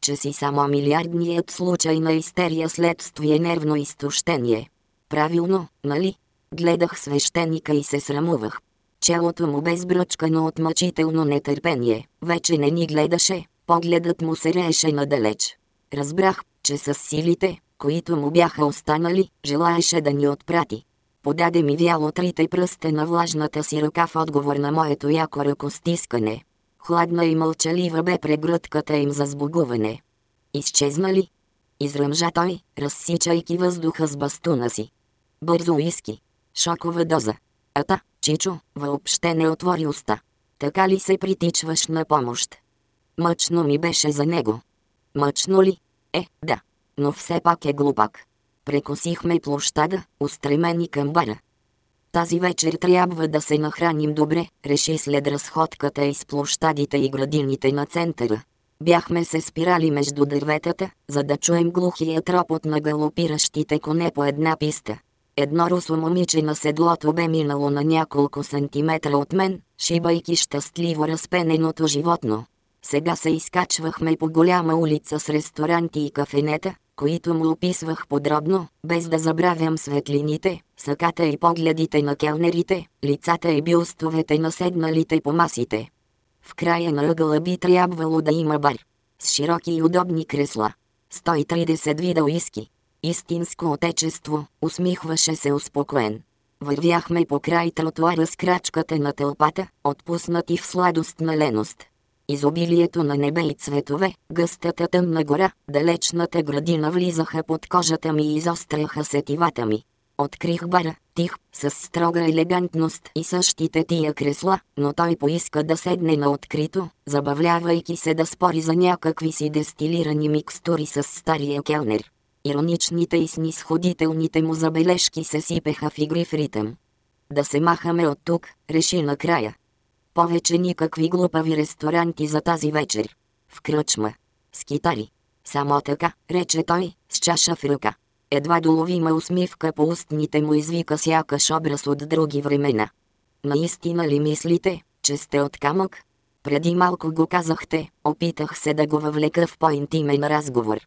Speaker 1: Че си само милиардният случай на истерия следствие нервно изтощение. Правилно, нали? Гледах свещеника и се срамувах. Челото му безбръчкано от мъчително нетърпение, вече не ни гледаше, погледът му се рееше надалеч. Разбрах, че с силите, които му бяха останали, желаеше да ни отпрати. Подаде ми вяло трите пръста на влажната си ръка в отговор на моето яко ръкостискане. Хладна и мълчалива бе прегръдката им за сбогуване. Изчезнали? Изръмжа той, разсичайки въздуха с бастуна си. Бързо иски. Шокова доза. Ата, Чичо, въобще не отвори уста. Така ли се притичваш на помощ? Мъчно ми беше за него. Мъчно ли? Е, да. Но все пак е глупак. Прекосихме площада, устремени към бара. Тази вечер трябва да се нахраним добре, реши след разходката из площадите и градините на центъра. Бяхме се спирали между дърветата, за да чуем глухия тропот на галопиращите коне по една писта. Едно русо момиче на седлото бе минало на няколко сантиметра от мен, шибайки щастливо разпененото животно. Сега се изкачвахме по голяма улица с ресторанти и кафенета, които му описвах подробно, без да забравям светлините, саката и погледите на келнерите, лицата и бюстовете на седналите по масите. В края на ъгъла би трябвало да има бар. С широки и удобни кресла. 130 вида уиски. Истинско отечество, усмихваше се успокоен. Вървяхме по край тротуара с крачката на тълпата, отпуснати в сладост на леност. Изобилието на небе и цветове, гъстата тъмна гора, далечната градина влизаха под кожата ми и изостряха сетивата ми. Открих бара, тих, с строга елегантност и същите тия кресла, но той поиска да седне на открито, забавлявайки се да спори за някакви си дестилирани микстури с стария келнер. Ироничните и снисходителните му забележки се сипеха в игри в ритъм. Да се махаме от тук, реши накрая. Повече никакви глупави ресторанти за тази вечер. В кръчма. С. Само така, рече той, с чаша в ръка. Едва доловима усмивка по устните му извика сякаш образ от други времена. Наистина ли мислите, че сте от камък? Преди малко го казахте, опитах се да го въвлека в по-интимен разговор.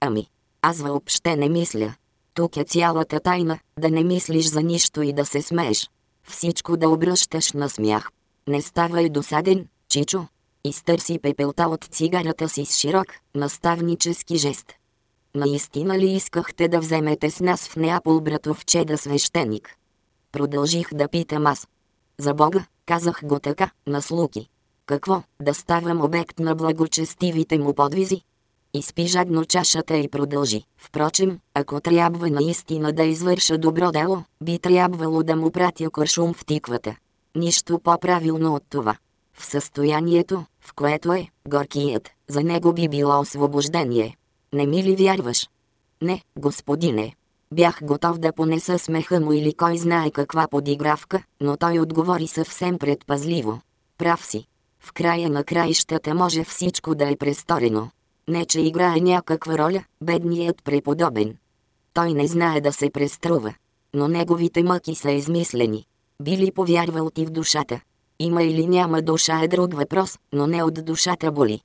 Speaker 1: Ами, аз въобще не мисля. Тук е цялата тайна, да не мислиш за нищо и да се смееш. Всичко да обръщаш на смях. Не ставай досаден, Чичо. Изтърси пепелта от цигарата си с широк, наставнически жест. Наистина ли искахте да вземете с нас в Неапол братовче да свещеник? Продължих да питам аз. За Бога, казах го така, на слуки. Какво, да ставам обект на благочестивите му подвизи? Изпи жадно чашата и продължи. Впрочем, ако трябва наистина да извърша добро дело, би трябвало да му пратя куршум в тиквата. Нищо по-правилно от това. В състоянието, в което е, горкият, за него би било освобождение. Не ми ли вярваш? Не, господине. Бях готов да понеса смеха му или кой знае каква подигравка, но той отговори съвсем предпазливо. Прав си. В края на краищата може всичко да е престорено. Не че играе някаква роля, бедният преподобен. той не знае да се преструва. Но неговите мъки са измислени. Би ли повярвал ти в душата? Има или няма душа е друг въпрос, но не от душата боли.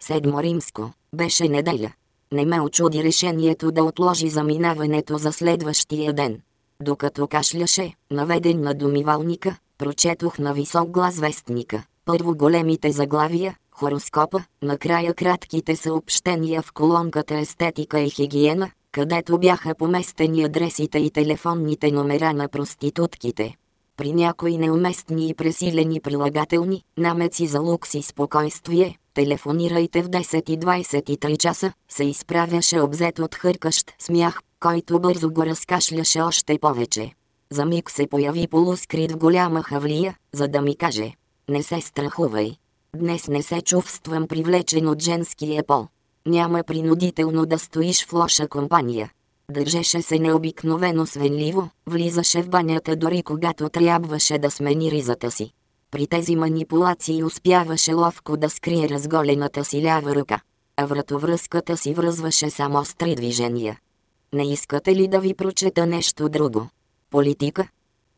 Speaker 1: Седмо римско. Беше неделя. Не ме очуди решението да отложи заминаването за следващия ден. Докато кашляше, наведен на домивалника, прочетох на висок глас вестника. Първо големите заглавия, хороскопа, накрая кратките съобщения в колонката естетика и хигиена, където бяха поместени адресите и телефонните номера на проститутките. При някои неуместни и пресилени прилагателни, намеци за лукс и спокойствие, телефонирайте в 10 и 23 часа, се изправяше обзет от хъркащ смях, който бързо го разкашляше още повече. За миг се появи полускрит в голяма хавлия, за да ми каже «Не се страхувай. Днес не се чувствам привлечен от женския пол. Няма принудително да стоиш в лоша компания. Държеше се необикновено свенливо, влизаше в банята дори когато трябваше да смени ризата си. При тези манипулации успяваше ловко да скрие разголената си лява ръка, а вратовръзката си връзваше само с три движения. Не искате ли да ви прочета нещо друго? Политика?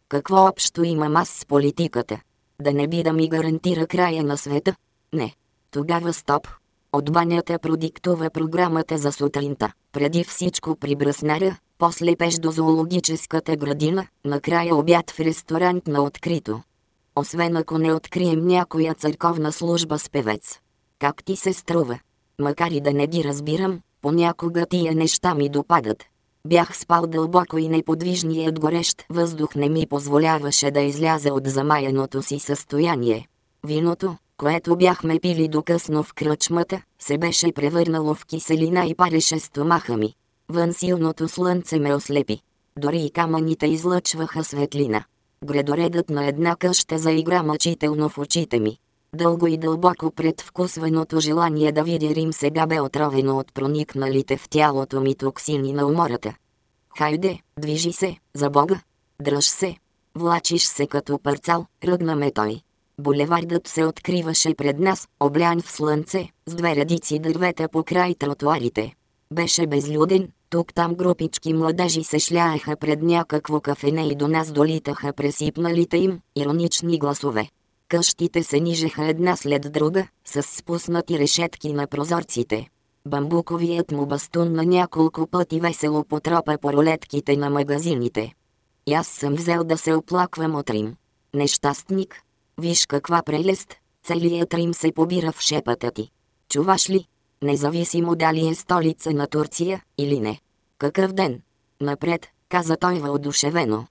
Speaker 1: Какво общо имам аз с политиката? Да не би да ми гарантира края на света? Не. Тогава стоп. От банята продиктува програмата за сутринта. Преди всичко при Бръснаря, после пеш до зоологическата градина, накрая обяд в ресторант на открито. Освен ако не открием някоя църковна служба с певец. Как ти се струва? Макар и да не ги разбирам, понякога тия неща ми допадат. Бях спал дълбоко и неподвижният горещ въздух не ми позволяваше да изляза от замаяното си състояние. Виното, което бяхме пили до късно в кръчмата, се беше превърнало в киселина и пареше стомаха ми. Вън силното слънце ме ослепи. Дори и камъните излъчваха светлина. Гредоредът на една къща заигра мъчително в очите ми. Дълго и дълбоко предвкусваното желание да видя Рим сега бе отровено от проникналите в тялото ми токсини на умората. Хайде, движи се, за Бога! Дръж се! Влачиш се като парцал, ръгна ме той. Булевардът се откриваше пред нас, облян в слънце, с две редици дървета по край тротуарите. Беше безлюден, тук-там групички младежи се шляеха пред някакво кафене и до нас долитаха пресипналите им, иронични гласове. Къщите се нижеха една след друга, с спуснати решетки на прозорците. Бамбуковият му бастун на няколко пъти весело потропа по рулетките на магазините. И аз съм взел да се оплаквам от Рим. Нещастник. Виж каква прелест, целият Рим се побира в шепата ти. Чуваш ли? Независимо дали е столица на Турция или не. Какъв ден? Напред, каза той въодушевено.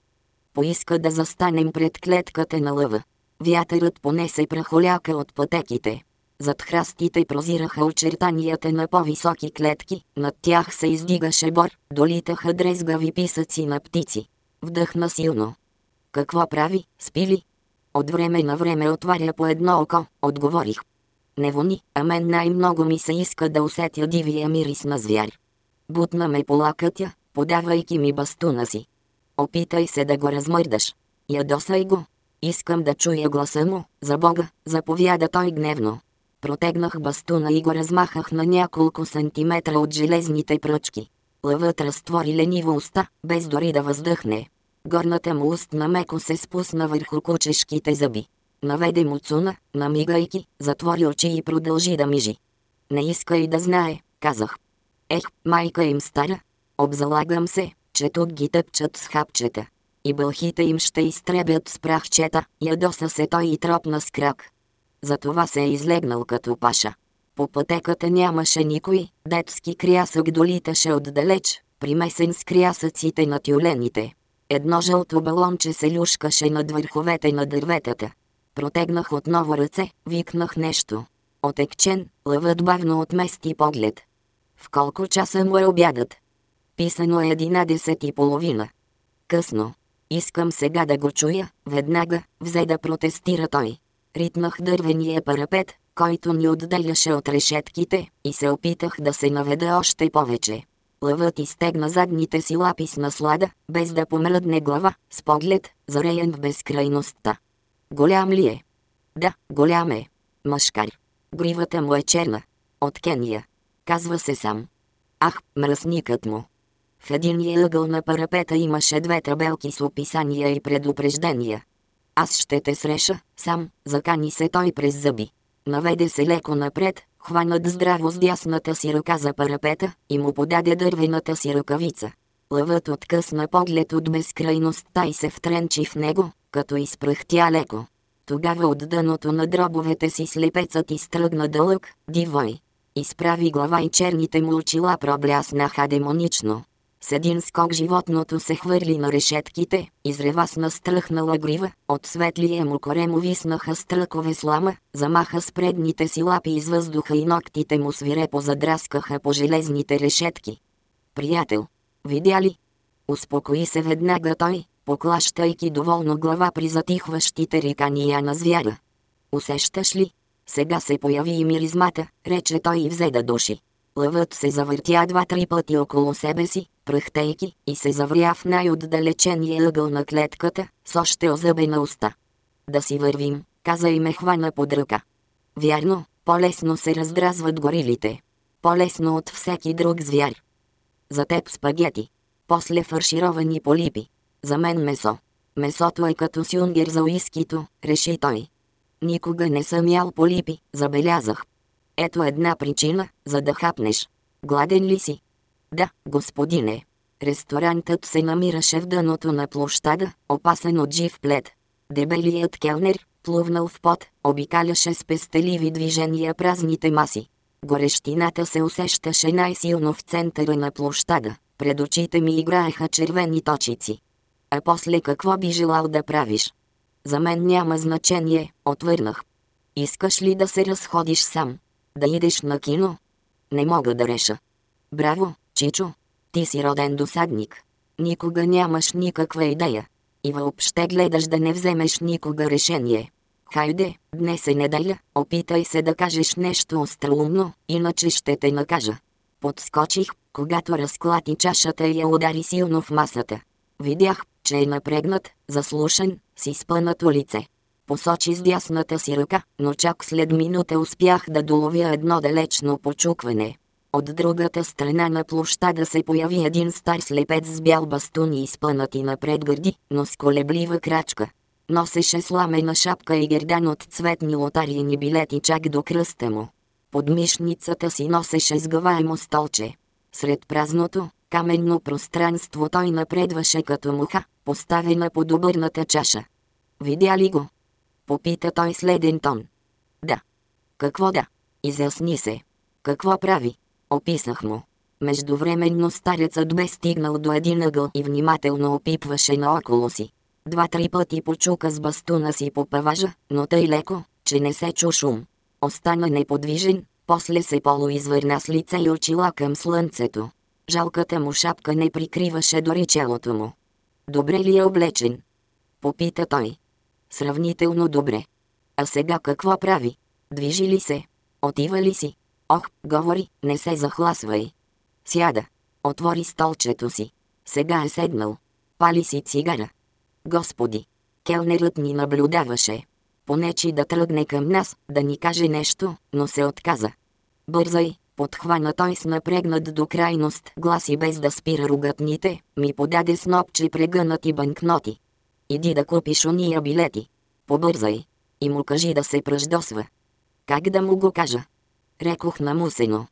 Speaker 1: Поиска да застанем пред клетката на лъва. Вятърът понесе прахоляка от пътеките. Зад храстите прозираха очертанията на по-високи клетки, над тях се издигаше бор, долитаха дрезгави писъци на птици. Вдъхна силно. Какво прави, спи ли? От време на време отваря по едно око, отговорих. Не вони, а мен най-много ми се иска да усетя дивия мирис на звяр. Бутна ме по лакътя, подавайки ми бастуна си. Опитай се да го размърдаш. Ядосай го, Искам да чуя гласа му, за Бога, заповяда той гневно. Протегнах бастуна и го размахах на няколко сантиметра от железните пръчки. Лъвът разтвори лениво уста, без дори да въздъхне. Горната му устна меко се спусна върху кучешките зъби. Наведе му цуна, намигайки, затвори очи и продължи да мижи. Не иска и да знае, казах. Ех, майка им стара. Обзалагам се, че тук ги тъпчат с хапчета и бълхите им ще изтребят с прахчета, ядоса се той и тропна с крак. Затова се е излегнал като паша. По пътеката нямаше никой, детски крясък долиташе отдалеч, примесен с крясъците на тюлените. Едно жълто балонче се люшкаше над върховете на дърветата. Протегнах отново ръце, викнах нещо. Отекчен, лъвът бавно отмести поглед. В колко часа му е обядът? Писано е единадесет и половина. Късно. Искам сега да го чуя, веднага, взе да протестира той. Ритнах дървения парапет, който ни отделяше от решетките, и се опитах да се наведа още повече. Лъвът изтегна задните си лапи с наслада, без да помръдне глава, с поглед, зареян в безкрайността. Голям ли е? Да, голям е. Мъжкар. Гривата му е черна. От Кения. Казва се сам. Ах, мръсникът му. В единия ъгъл на парапета имаше две табелки с описания и предупреждения. Аз ще те среша, сам, закани се той през зъби. Наведе се леко напред, хванат здраво с дясната си ръка за парапета и му подаде дървената си ръкавица. Лъвът откъсна поглед от безкрайността и се втренчи в него, като изпръхтя леко. Тогава от дъното на дробовете си слепецът изтръгна дълъг, дивой. Изправи глава и черните му очила пробляснаха демонично. С един скок животното се хвърли на решетките, изрева с настръхнала грива, от светлия му коремо виснаха стръкове слама, замаха с предните си лапи из въздуха и ногтите му свирепо задраскаха по железните решетки. Приятел, видя ли? Успокои се веднага той, поклащайки доволно глава при затихващите рикания на звяра. Усещаш ли? Сега се появи и миризмата, рече той и взе да души. Лъвът се завъртя два-три пъти около себе си, пръхтейки, и се завря в най-отдалечения ъгъл на клетката, с още озъбена уста. Да си вървим, каза и ме хвана под ръка. Вярно, по-лесно се раздразват горилите. По-лесно от всеки друг звяр. За теб спагети. После фаршировани полипи. За мен месо. Месото е като сюнгер за уискито, реши той. Никога не съм ял полипи, забелязах. Ето една причина, за да хапнеш. Гладен ли си? Да, господине. Ресторантът се намираше в дъното на площада, опасен от жив плед. Дебелият келнер, плувнал в пот, обикаляше с пестеливи движения празните маси. Горещината се усещаше най-силно в центъра на площада. Пред очите ми играеха червени точици. А после какво би желал да правиш? За мен няма значение, отвърнах. Искаш ли да се разходиш сам? Да идеш на кино? Не мога да реша. Браво, Чичо. Ти си роден досадник. Никога нямаш никаква идея. И въобще гледаш да не вземеш никога решение. Хайде, днес е неделя, опитай се да кажеш нещо остроумно, иначе ще те накажа. Подскочих, когато разклати чашата и я удари силно в масата. Видях, че е напрегнат, заслушан, с изпънато лице. Посочи с дясната си ръка, но чак след минута успях да доловя едно далечно почукване. От другата страна на площада се появи един стар слепец с бял бастун и изпънати напред гърди, но с колеблива крачка. Носеше сламена шапка и гердан от цветни лотариени билети чак до кръста му. Под мишницата си носеше сгъваемо столче. Сред празното, каменно пространство той напредваше като муха, поставена под обърната чаша. Видя ли го? Попита той следен тон. Да. Какво да? Изясни се. Какво прави? Описах му. Междувременно старецът бе стигнал до един ъгъл и внимателно опипваше наоколо си. Два-три пъти почука с бастуна си по паважа, но тъй леко, че не се чу шум. Остана неподвижен, после се полуизвърна с лице и очила към слънцето. Жалката му шапка не прикриваше дори челото му. Добре ли е облечен? Попита той. Сравнително добре. А сега какво прави? Движи ли се? Отива ли си? Ох, говори, не се захласвай. Сяда. Отвори столчето си. Сега е седнал. Пали си цигара. Господи! Келнерът ни наблюдаваше. Понечи да тръгне към нас, да ни каже нещо, но се отказа. Бързай, подхвана той с напрегнат до крайност глас и без да спира ругатните, ми подаде снопче прегънати банкноти. Иди да купиш уния билети. Побързай. И му кажи да се пръждосва. Как да му го кажа? Рекох намусено.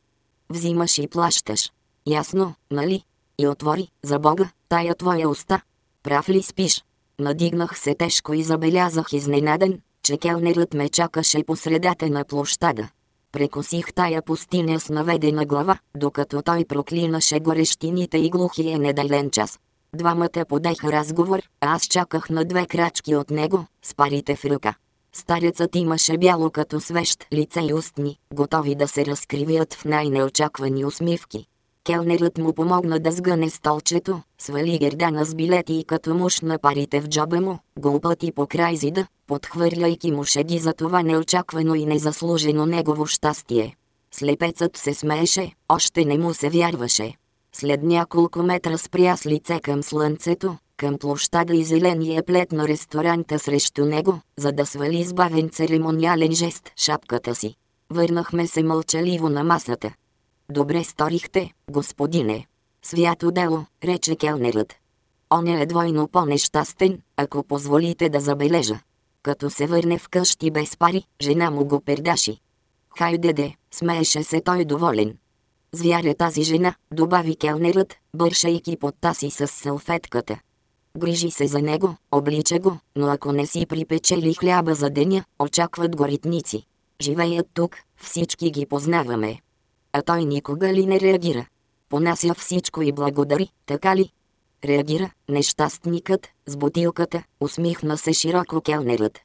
Speaker 1: Взимаш и плащаш. Ясно, нали? И отвори, за Бога, тая твоя уста. Прав ли спиш? Надигнах се тежко и забелязах изненаден, че келнерът ме чакаше по средата на площада. Прекосих тая пустиня с наведена глава, докато той проклинаше горещините и глухия неделен час. Двамата подеха разговор, а аз чаках на две крачки от него, с парите в ръка. Старецът имаше бяло като свещ лице и устни, готови да се разкривят в най-неочаквани усмивки. Келнерът му помогна да сгъне столчето, свали гердана с билети и като мушна парите в джоба му, го опъти по край зида, подхвърляйки му шеги за това неочаквано и незаслужено негово щастие. Слепецът се смееше, още не му се вярваше. След няколко метра спря с лице към слънцето, към площада и зеления плет на ресторанта срещу него, за да свали с бавен церемониален жест шапката си. Върнахме се мълчаливо на масата. Добре сторихте, господине. свято дело, рече келнерът. Он е двойно по-нещастен, ако позволите да забележа. Като се върне вкъщи без пари, жена му го пердаши. Хайде де, смееше се той доволен. Звяря тази жена, добави келнерът, бършайки под таси с салфетката. Грижи се за него, облича го, но ако не си припечели хляба за деня, очакват го ритници. Живеят тук, всички ги познаваме. А той никога ли не реагира? Понася всичко и благодари, така ли? Реагира, нещастникът, с бутилката, усмихна се широко келнерът.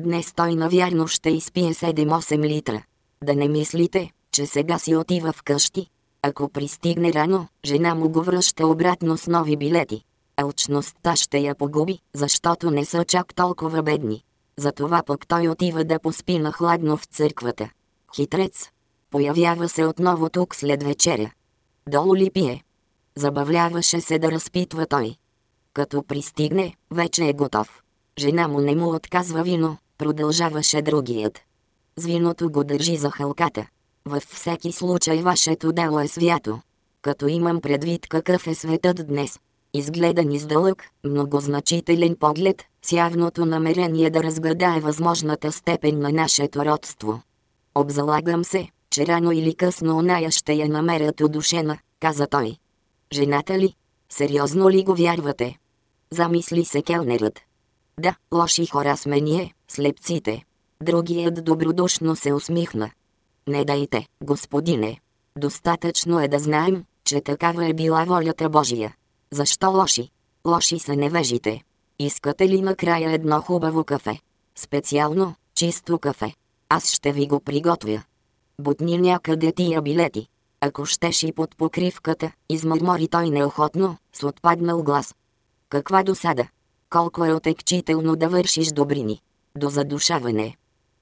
Speaker 1: Днес той навярно ще изпие 7-8 литра. Да не мислите, че сега си отива вкъщи. Ако пристигне рано, жена му го връща обратно с нови билети. Алчността ще я погуби, защото не са чак толкова бедни. Затова пък той отива да поспи на хладно в църквата. Хитрец. Появява се отново тук след вечеря. Долу ли пие? Забавляваше се да разпитва той. Като пристигне, вече е готов. Жена му не му отказва вино, продължаваше другият. С виното го държи за халката. Във всеки случай вашето дело е свято. Като имам предвид какъв е светът днес. Изгледан из дълъг, многозначителен поглед, с явното намерение да разгадае възможната степен на нашето родство. Обзалагам се, че рано или късно оная ще я намерят удушена, каза той. Жената ли? Сериозно ли го вярвате? Замисли се келнерът. Да, лоши хора сме ние, слепците. Другият добродушно се усмихна. Не дайте, господине. Достатъчно е да знаем, че такава е била волята Божия. Защо лоши? Лоши са невежите. Искате ли накрая едно хубаво кафе? Специално, чисто кафе. Аз ще ви го приготвя. Бутни някъде тия билети. Ако щеш и под покривката, измърмори той неохотно, с отпаднал глас. Каква досада? Колко е отекчително да вършиш добрини. До задушаване.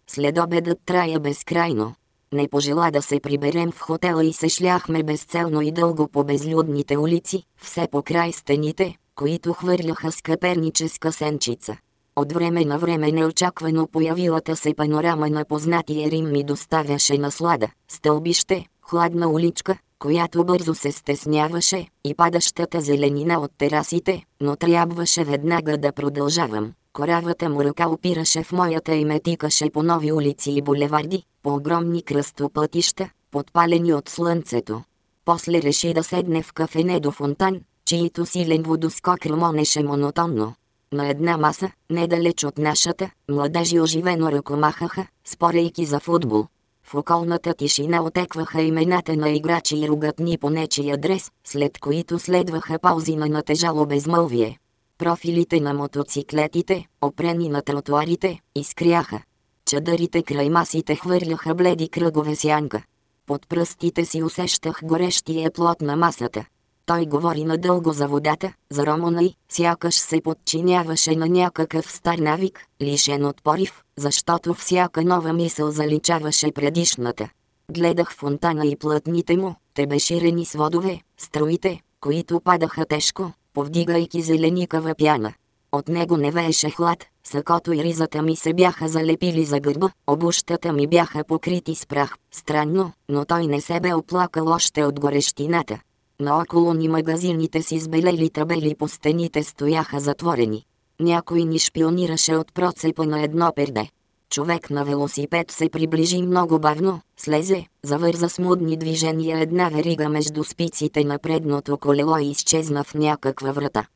Speaker 1: След обедът трая безкрайно. Не пожела да се приберем в хотела и се шляхме безцелно и дълго по безлюдните улици, все по край стените, които хвърляха скъперническа сенчица. От време на време неочаквано появилата се панорама на познатия Рим ми доставяше наслада. Стълбище, хладна уличка, която бързо се стесняваше, и падащата зеленина от терасите, но трябваше веднага да продължавам. Коравата му ръка опираше в моята и ме тикаше по нови улици и булеварди, по огромни кръстопътища, подпалени от слънцето. После реши да седне в кафене до фонтан, чието силен водоскок ромонеше монотонно. На една маса, недалеч от нашата, младежи оживено ръкомахаха, спорейки за футбол. В околната тишина отекваха имената на играчи и ругатни по нечи адрес, след които следваха паузи на натежало безмълвие. Профилите на мотоциклетите, опрени на тротуарите, изкряха. Чадърите край масите хвърляха бледи кръгове сянка. Под пръстите си усещах горещия плод на масата. Той говори надълго за водата, за Романа и сякаш се подчиняваше на някакъв стар навик, лишен от порив, защото всяка нова мисъл заличаваше предишната. Гледах фонтана и плътните му, те беширени с водове, струите, които падаха тежко, повдигайки зеленикава пяна. От него не вееше хлад, сакото и ризата ми се бяха залепили за гърба, обущата ми бяха покрити с прах. Странно, но той не се бе оплакал още от горещината. Наоколо ни магазините с избелели табели по стените стояха затворени. Някой ни шпионираше от процепа на едно перде. Човек на велосипед се приближи много бавно, слезе, завърза с мудни движения една верига между спиците на предното колело и изчезна в някаква врата.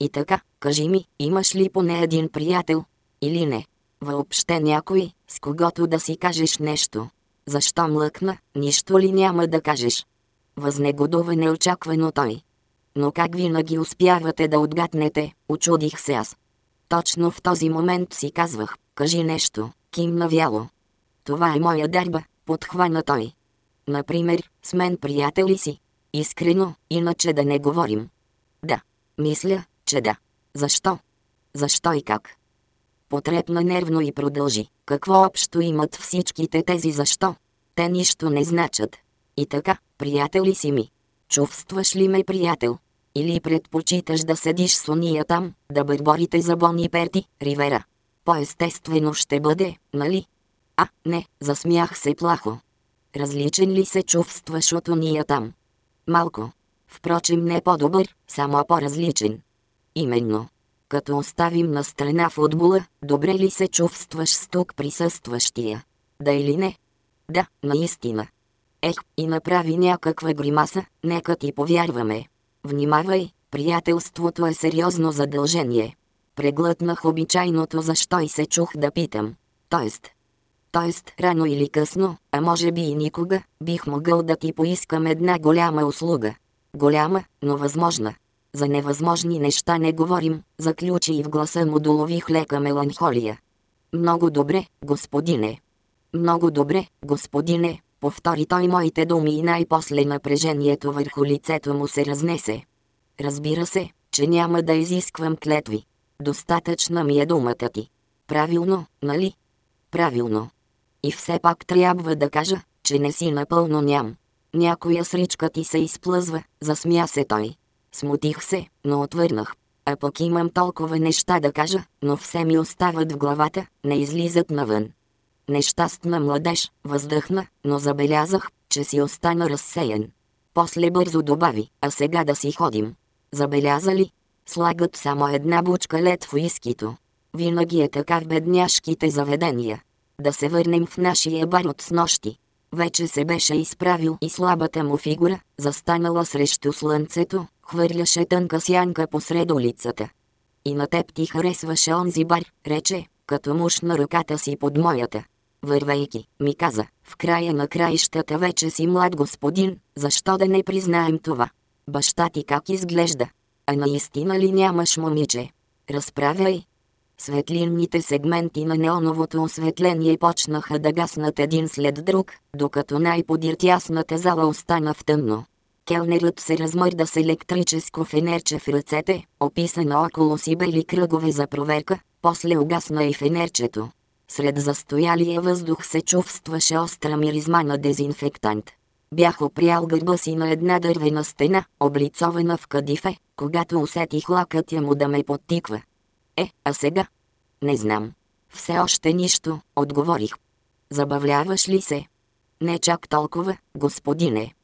Speaker 1: И така, кажи ми, имаш ли поне един приятел? Или не? Въобще някой, с когото да си кажеш нещо. Защо млъкна, нищо ли няма да кажеш? Възнегодува неочаквано той. Но как винаги успявате да отгатнете, очудих се аз. Точно в този момент си казвах, кажи нещо, кимна вяло. Това е моя дарба, подхвана той. Например, с мен приятели си. Искрено, иначе да не говорим. Да, мисля, че да. Защо? Защо и как? Потрепна нервно и продължи. Какво общо имат всичките тези защо? Те нищо не значат. И така, приятели си ми. Чувстваш ли ме приятел? Или предпочиташ да седиш с уния там, да бърборите за Бони Перти, Ривера? По-естествено ще бъде, нали? А, не, засмях се плахо. Различен ли се чувстваш от уния там? Малко. Впрочем не по-добър, само по-различен. Именно. Като оставим на страна футбола, добре ли се чувстваш с тук присъстващия? Да или не? Да, наистина. Ех, и направи някаква гримаса, нека ти повярваме. Внимавай, приятелството е сериозно задължение. Преглътнах обичайното защо и се чух да питам. Тоест, Тоест, рано или късно, а може би и никога, бих могъл да ти поискам една голяма услуга. Голяма, но възможна. За невъзможни неща не говорим, заключи и в гласа му долових лека меланхолия. Много добре, господине. Много добре, господине, повтори той моите думи и най-после напрежението върху лицето му се разнесе. Разбира се, че няма да изисквам клетви. Достатъчна ми е думата ти. Правилно, нали? Правилно. И все пак трябва да кажа, че не си напълно ням. Някоя сричка ти се изплъзва, засмя се той. Смутих се, но отвърнах. А пък имам толкова неща да кажа, но все ми остават в главата, не излизат навън. Нещастна младеж, въздъхна, но забелязах, че си остана разсеян. После бързо добави, а сега да си ходим. Забеляза ли? Слагат само една бучка лед в уискито. Винаги е така в бедняшките заведения. Да се върнем в нашия бар от снощи. Вече се беше изправил и слабата му фигура, застанала срещу слънцето, хвърляше тънка сянка посред улицата. И на теб ти харесваше онзи бар, рече, като мушна ръката си под моята. Вървейки, ми каза, в края на краищата вече си млад господин, защо да не признаем това? Баща ти как изглежда? А наистина ли нямаш момиче? Разправяй, Светлинните сегменти на неоновото осветление почнаха да гаснат един след друг, докато най-подир тясната зала остана в тъмно. Келнерът се размърда с електрическо фенерче в ръцете, описано около си бели кръгове за проверка, после угасна и фенерчето. Сред застоялия въздух се чувстваше остра миризма на дезинфектант. Бях опрял гърба си на една дървена стена, облицована в кадифе, когато усетих лакътя му да ме подтиква. Е, а сега? Не знам. Все още нищо, отговорих. Забавляваш ли се? Не чак толкова, господине.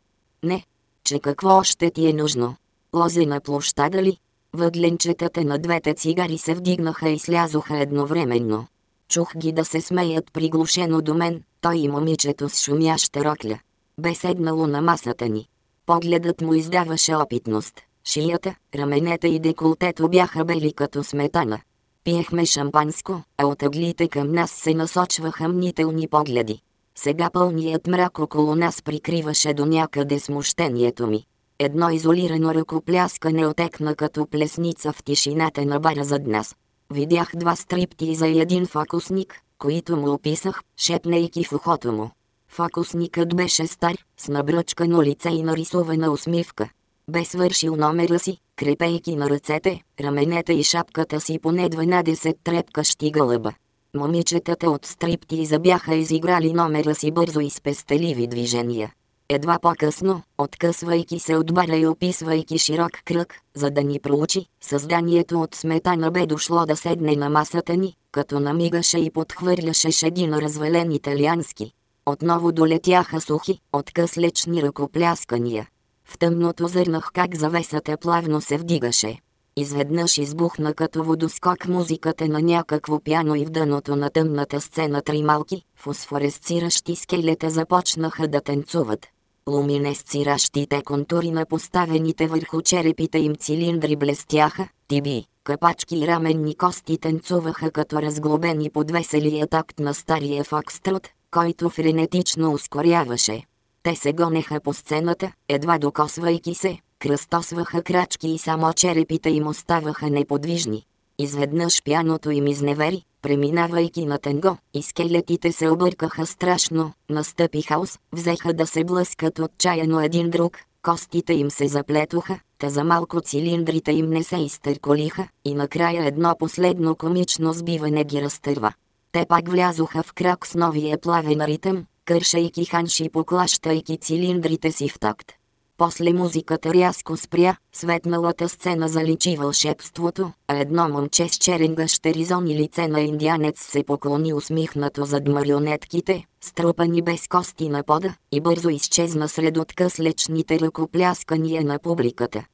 Speaker 1: Не. Че какво още ти е нужно? Лозе на площада ли? Въгленчетата на двете цигари се вдигнаха и слязоха едновременно. Чух ги да се смеят приглушено до мен, той и момичето с шумяща рокля. Бе седнало на масата ни. Погледът му издаваше опитност. Шията, раменете и деколтето бяха бели като сметана. Пиехме шампанско, а от ъглите към нас се насочваха мнителни погледи. Сега пълният мрак около нас прикриваше до някъде смущението ми. Едно изолирано ръкопляскане отекна като плесница в тишината на бара зад нас. Видях два стрипти за един фокусник, които му описах, шепнейки в ухото му. Фокусникът беше стар, с набръчкано лице и нарисувана усмивка. Бе свършил номера си, крепейки на ръцете, раменете и шапката си поне 12 трепкащи гълъба. Момичетата от стриптиза бяха изиграли номера си бързо и с пестеливи движения. Едва по-късно, откъсвайки се от бара и описвайки широк кръг, за да ни проучи, създанието от сметана бе дошло да седне на масата ни, като намигаше и подхвърляше един развален италиански. Отново долетяха сухи, откъслечни ръкопляскания. В тъмното зърнах как завесата плавно се вдигаше. Изведнъж избухна като водоскок музиката на някакво пяно и в дъното на тъмната сцена три малки, фосфоресциращи скелета започнаха да танцуват. Луминесциращите контури на поставените върху черепите им цилиндри блестяха, тиби, капачки и раменни кости танцуваха като разглобени под веселия такт на стария фокстрот, който френетично ускоряваше. Те се гонеха по сцената, едва докосвайки се, кръстосваха крачки и само черепите им оставаха неподвижни. Изведнъж пяното им изневери, преминавайки на тенго, и скелетите се объркаха страшно, настъпи хаос, взеха да се блъскат отчаяно един друг, костите им се заплетоха, та за малко цилиндрите им не се изтърколиха, и накрая едно последно комично сбиване ги разтърва. Те пак влязоха в крак с новия плавен ритъм, кършейки ханши поклащайки цилиндрите си в такт. После музиката рязко спря, светналата сцена заличи вълшебството, а едно момче с черен гъщеризон и лице на индианец се поклони усмихнато зад марионетките, струпани без кости на пода, и бързо изчезна сред откъслечните ръкопляскания на публиката.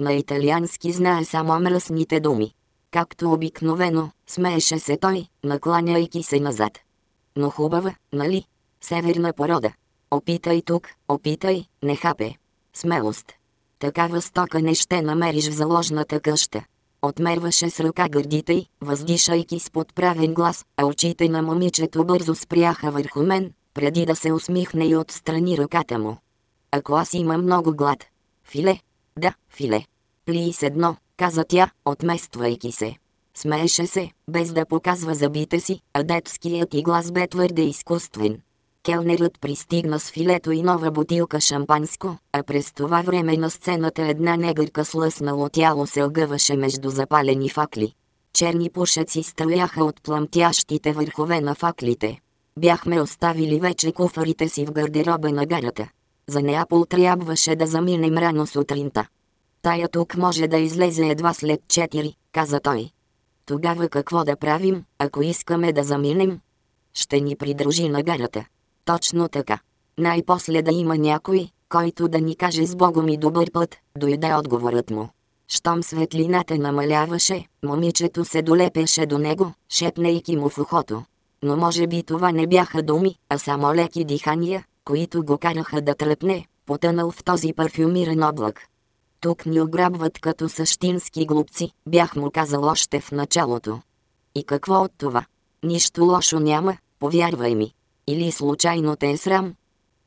Speaker 1: На италиански знае само мръсните думи. Както обикновено, смееше се той, накланяйки се назад. Но хубава, нали? Северна порода. Опитай тук, опитай, не хапе. Смелост. Такава стока не ще намериш в заложната къща. Отмерваше с ръка гърдите й, въздишайки с подправен глас, а очите на момичето бързо спряха върху мен, преди да се усмихне и отстрани ръката му. Ако аз имам много глад. Филе? Да, филе. Плиис едно, каза тя, отмествайки се. Смееше се, без да показва зъбите си, а детският и глас бе твърде изкуствен. Келнерът пристигна с филето и нова бутилка шампанско, а през това време на сцената една негърка с лъснало тяло се огъваше между запалени факли. Черни пушеци строяха от пламтящите върхове на факлите. Бяхме оставили вече куфарите си в гардероба на гарата. За Неапол трябваше да заминем рано сутринта. Тая тук може да излезе едва след 4, каза той. Тогава какво да правим, ако искаме да заминем? Ще ни придружи на гарата. Точно така. Най-после да има някой, който да ни каже с Богом и добър път, дойде отговорът му. Щом светлината намаляваше, момичето се долепеше до него, шепнейки му в ухото. Но може би това не бяха думи, а само леки дихания, които го караха да тръпне, потънал в този парфюмиран облак. Тук ни ограбват като същински глупци, бях му казал още в началото. И какво от това? Нищо лошо няма, повярвай ми. Или случайно те е срам?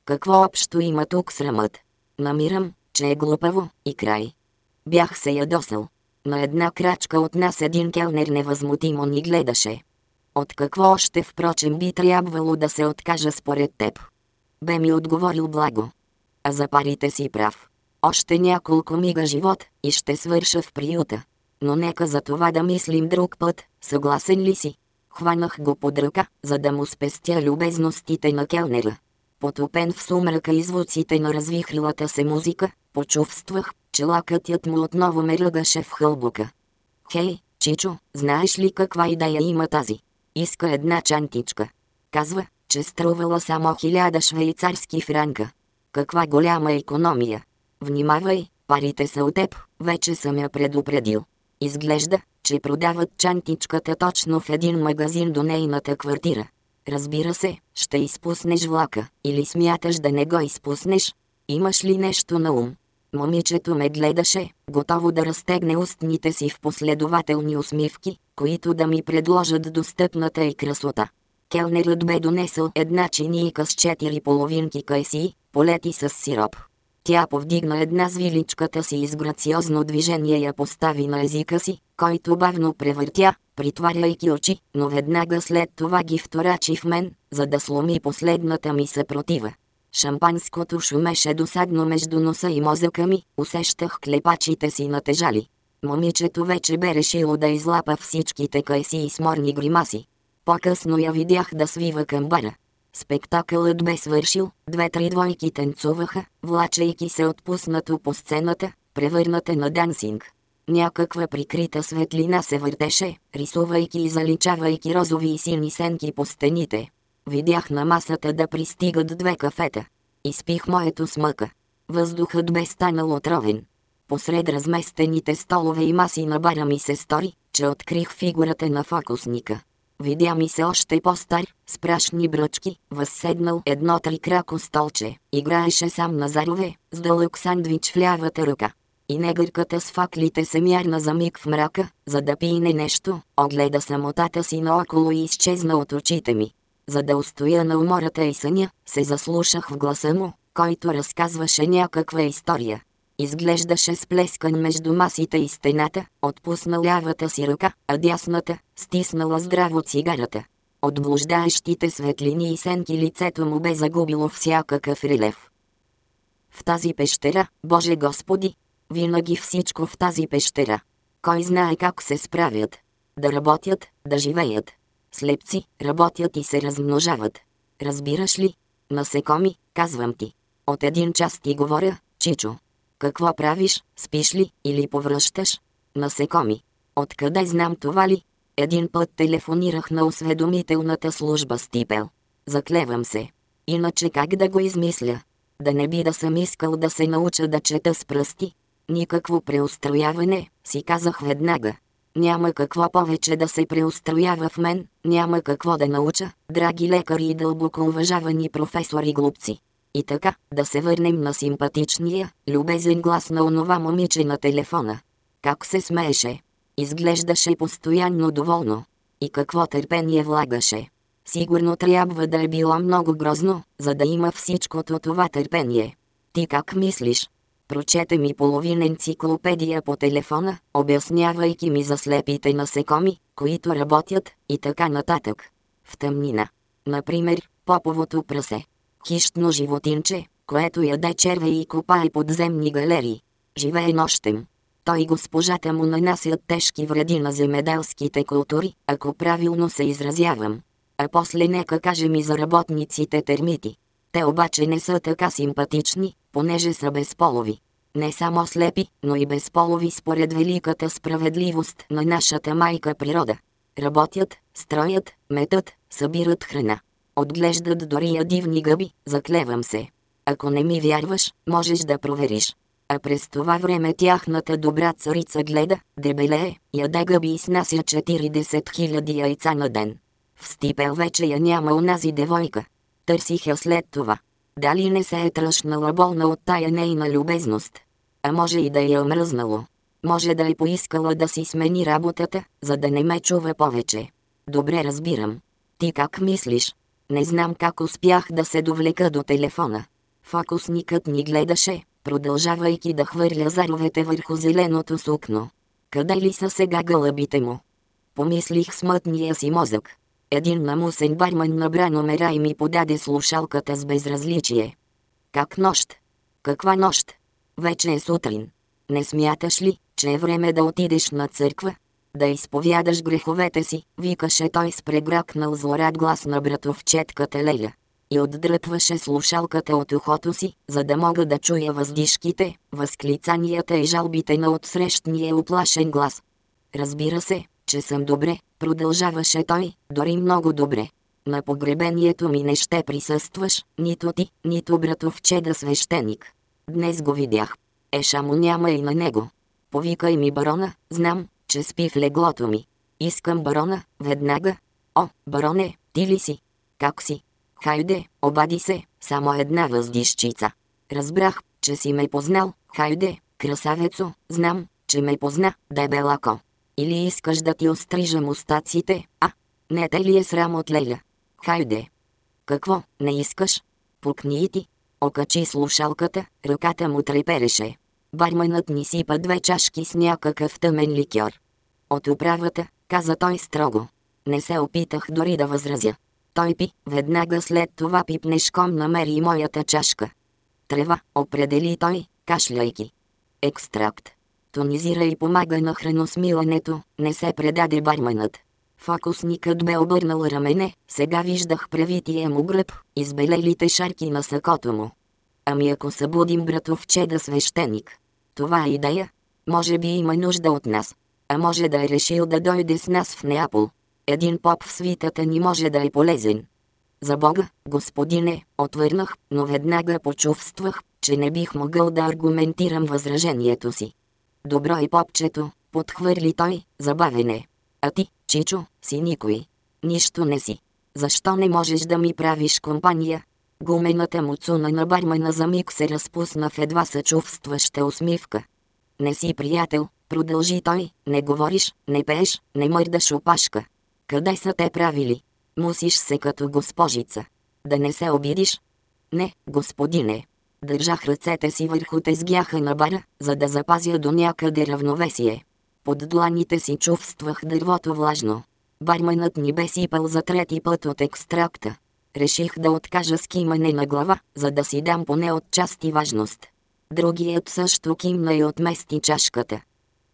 Speaker 1: Какво общо има тук срамът? Намирам, че е глупаво и край. Бях се ядосал. На една крачка от нас един келнер невъзмутимо ни гледаше. От какво още впрочем би трябвало да се откажа според теб? Бе ми отговорил благо. А за парите си прав. Още няколко мига живот и ще свърша в приюта. Но нека за това да мислим друг път, съгласен ли си? Хванах го под ръка, за да му спестя любезностите на келнера. Потопен в сумрака и звуците на развихрилата се музика, почувствах, че лакътят му отново ме ръгаше в хълбука. Хей, Чичо, знаеш ли каква идея има тази? Иска една чантичка. Казва, че струвала само хиляда швейцарски франка. Каква голяма економия. Внимавай, парите са от теб, вече съм я предупредил. Изглежда, че продават чантичката точно в един магазин до нейната квартира. Разбира се, ще изпуснеш влака, или смяташ да не го изпуснеш. Имаш ли нещо на ум? Момичето ме гледаше, готово да разтегне устните си в последователни усмивки, които да ми предложат достъпната и красота. Келнерът бе донесъл една чинийка с четири половинки кайси, полети с сироп. Тя повдигна една звиличката си и с грациозно движение я постави на езика си, който бавно превъртя, притваряйки очи, но веднага след това ги вторачи в мен, за да сломи последната ми съпротива. Шампанското шумеше досадно между носа и мозъка ми, усещах клепачите си натежали. Момичето вече бе решило да излапа всичките кайси и сморни гримаси. По-късно я видях да свива към бара. Спектакълът бе свършил, две-три двойки танцуваха, влачайки се отпуснато по сцената, превърната на дансинг. Някаква прикрита светлина се въртеше, рисувайки и заличавайки розови и сини сенки по стените. Видях на масата да пристигат две кафета. Изпих моето смъка. Въздухът бе станал отровен. Посред разместените столове и маси на бара ми се стори, че открих фигурата на фокусника. Видя ми се още по-стар, с прашни бръчки, възседнал едно трикрако столче, играеше сам на зарове, с дълъг сандвич в лявата ръка. И негърката с факлите се мярна за миг в мрака, за да пине нещо, огледа самотата си наоколо и изчезна от очите ми. За да устоя на умората и съня, се заслушах в гласа му, който разказваше някаква история. Изглеждаше сплескан между масите и стената, отпусна лявата си ръка, а дясната, стиснала здраво цигарата. От блуждаещите светлини и сенки лицето му бе загубило всякакъв релев. В тази пещера, Боже Господи, винаги всичко в тази пещера. Кой знае как се справят? Да работят, да живеят. Слепци, работят и се размножават. Разбираш ли? Насекоми, казвам ти. От един час ти говоря, Чичо. Какво правиш, спиш ли или повръщаш? Насекоми. Откъде знам това ли? Един път телефонирах на осведомителната служба с Типел. Заклевам се. Иначе как да го измисля? Да не би да съм искал да се науча да чета с пръсти? Никакво преустрояване, си казах веднага. Няма какво повече да се преустроява в мен, няма какво да науча, драги лекари и дълбоко уважавани професори глупци. И така, да се върнем на симпатичния, любезен глас на онова момиче на телефона. Как се смееше. Изглеждаше постоянно доволно. И какво търпение влагаше. Сигурно трябва да е било много грозно, за да има всичкото това търпение. Ти как мислиш? Прочете ми половин енциклопедия по телефона, обяснявайки ми за слепите насекоми, които работят, и така нататък. В тъмнина. Например, поповото прасе. Хищно животинче, което яде черве и копае подземни галерии. Живее нощем. Той и госпожата му нанасят тежки вреди на земеделските култури, ако правилно се изразявам. А после нека кажем и за работниците термити. Те обаче не са така симпатични, понеже са безполови. Не само слепи, но и безполови според великата справедливост на нашата майка природа. Работят, строят, метат, събират храна. Отглеждат дори дивни гъби, заклевам се. Ако не ми вярваш, можеш да провериш. А през това време тяхната добра царица гледа, дебелее, яде гъби и снася 40 000 яйца на ден. В Стипел вече я няма унази девойка. Търсих я след това. Дали не се е тръщнала болна от тая нейна любезност? А може и да я омръзнало. Може да е поискала да си смени работата, за да не ме чува повече. Добре разбирам. Ти как мислиш? Не знам как успях да се довлека до телефона. Фокусникът ни гледаше, продължавайки да хвърля заровете върху зеленото сукно. Къде ли са сега гълъбите му? Помислих смътния си мозък. Един намусен барман набра номера и ми подаде слушалката с безразличие. Как нощ? Каква нощ? Вече е сутрин. Не смяташ ли, че е време да отидеш на църква? Да изповядаш греховете си, викаше той с прегракнал злорад глас на братовчетката Леля. И отдръпваше слушалката от ухото си, за да мога да чуя въздишките, възклицанията и жалбите на отсрещния оплашен глас. Разбира се, че съм добре, продължаваше той, дори много добре. На погребението ми не ще присъстваш, нито ти, нито братовчеда свещеник. Днес го видях. Еша му няма и на него. Повикай ми барона, знам, че спи в леглото ми. Искам барона, веднага. О, бароне, ти ли си? Как си? Хайде, обади се, само една въздишчица. Разбрах, че си ме познал, хайде, красавецо, знам, че ме позна, дебелако. Или искаш да ти острижа мустаците, а? Не те ли е срам от Леля? Хайде. Какво, не искаш? Пукни и ти. Окачи слушалката, ръката му трепереше. Барманът ни сипа две чашки с някакъв тъмен ликьор. От управата, каза той строго. Не се опитах дори да възразя. Той пи, веднага след това пипнешком намери моята чашка. Трева, определи той, кашляйки. Екстракт. Тонизира и помага на храносмилането, не се предаде барманът. Фокусникът бе обърнал рамене, сега виждах превития му гръб, избелелите шарки на сакото му. Ами ако събудим братовче да свещеник. Това е идея. Може би има нужда от нас. А може да е решил да дойде с нас в Неапол. Един поп в свитата ни може да е полезен. За Бога, господине, отвърнах, но веднага почувствах, че не бих могъл да аргументирам възражението си. Добро и попчето, подхвърли той, забавене. А ти, Чичо, си никой. Нищо не си. Защо не можеш да ми правиш компания? Гумената му цуна на бармана за миг се разпусна в едва съчувстваща усмивка. Не си приятел, продължи той, не говориш, не пееш, не мърдаш опашка. Къде са те правили? Мусиш се като госпожица. Да не се обидиш? Не, господине. Държах ръцете си върху тезгяха на бара, за да запазя до някъде равновесие. Под дланите си чувствах дървото влажно. Барманът ни бе сипал за трети път от екстракта. Реших да откажа с кимане на глава, за да си дам поне от части важност. Другият също кимна и отмести чашката.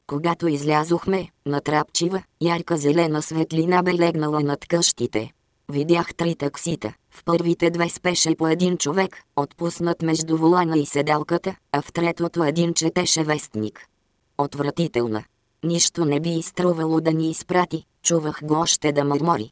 Speaker 1: Когато излязохме, натрапчива, ярка зелена светлина бе легнала над къщите. Видях три таксита. В първите две спеше по един човек, отпуснат между волана и седалката, а в третото един четеше вестник. Отвратителна. Нищо не би изтрувало да ни изпрати, чувах го още да мърмори.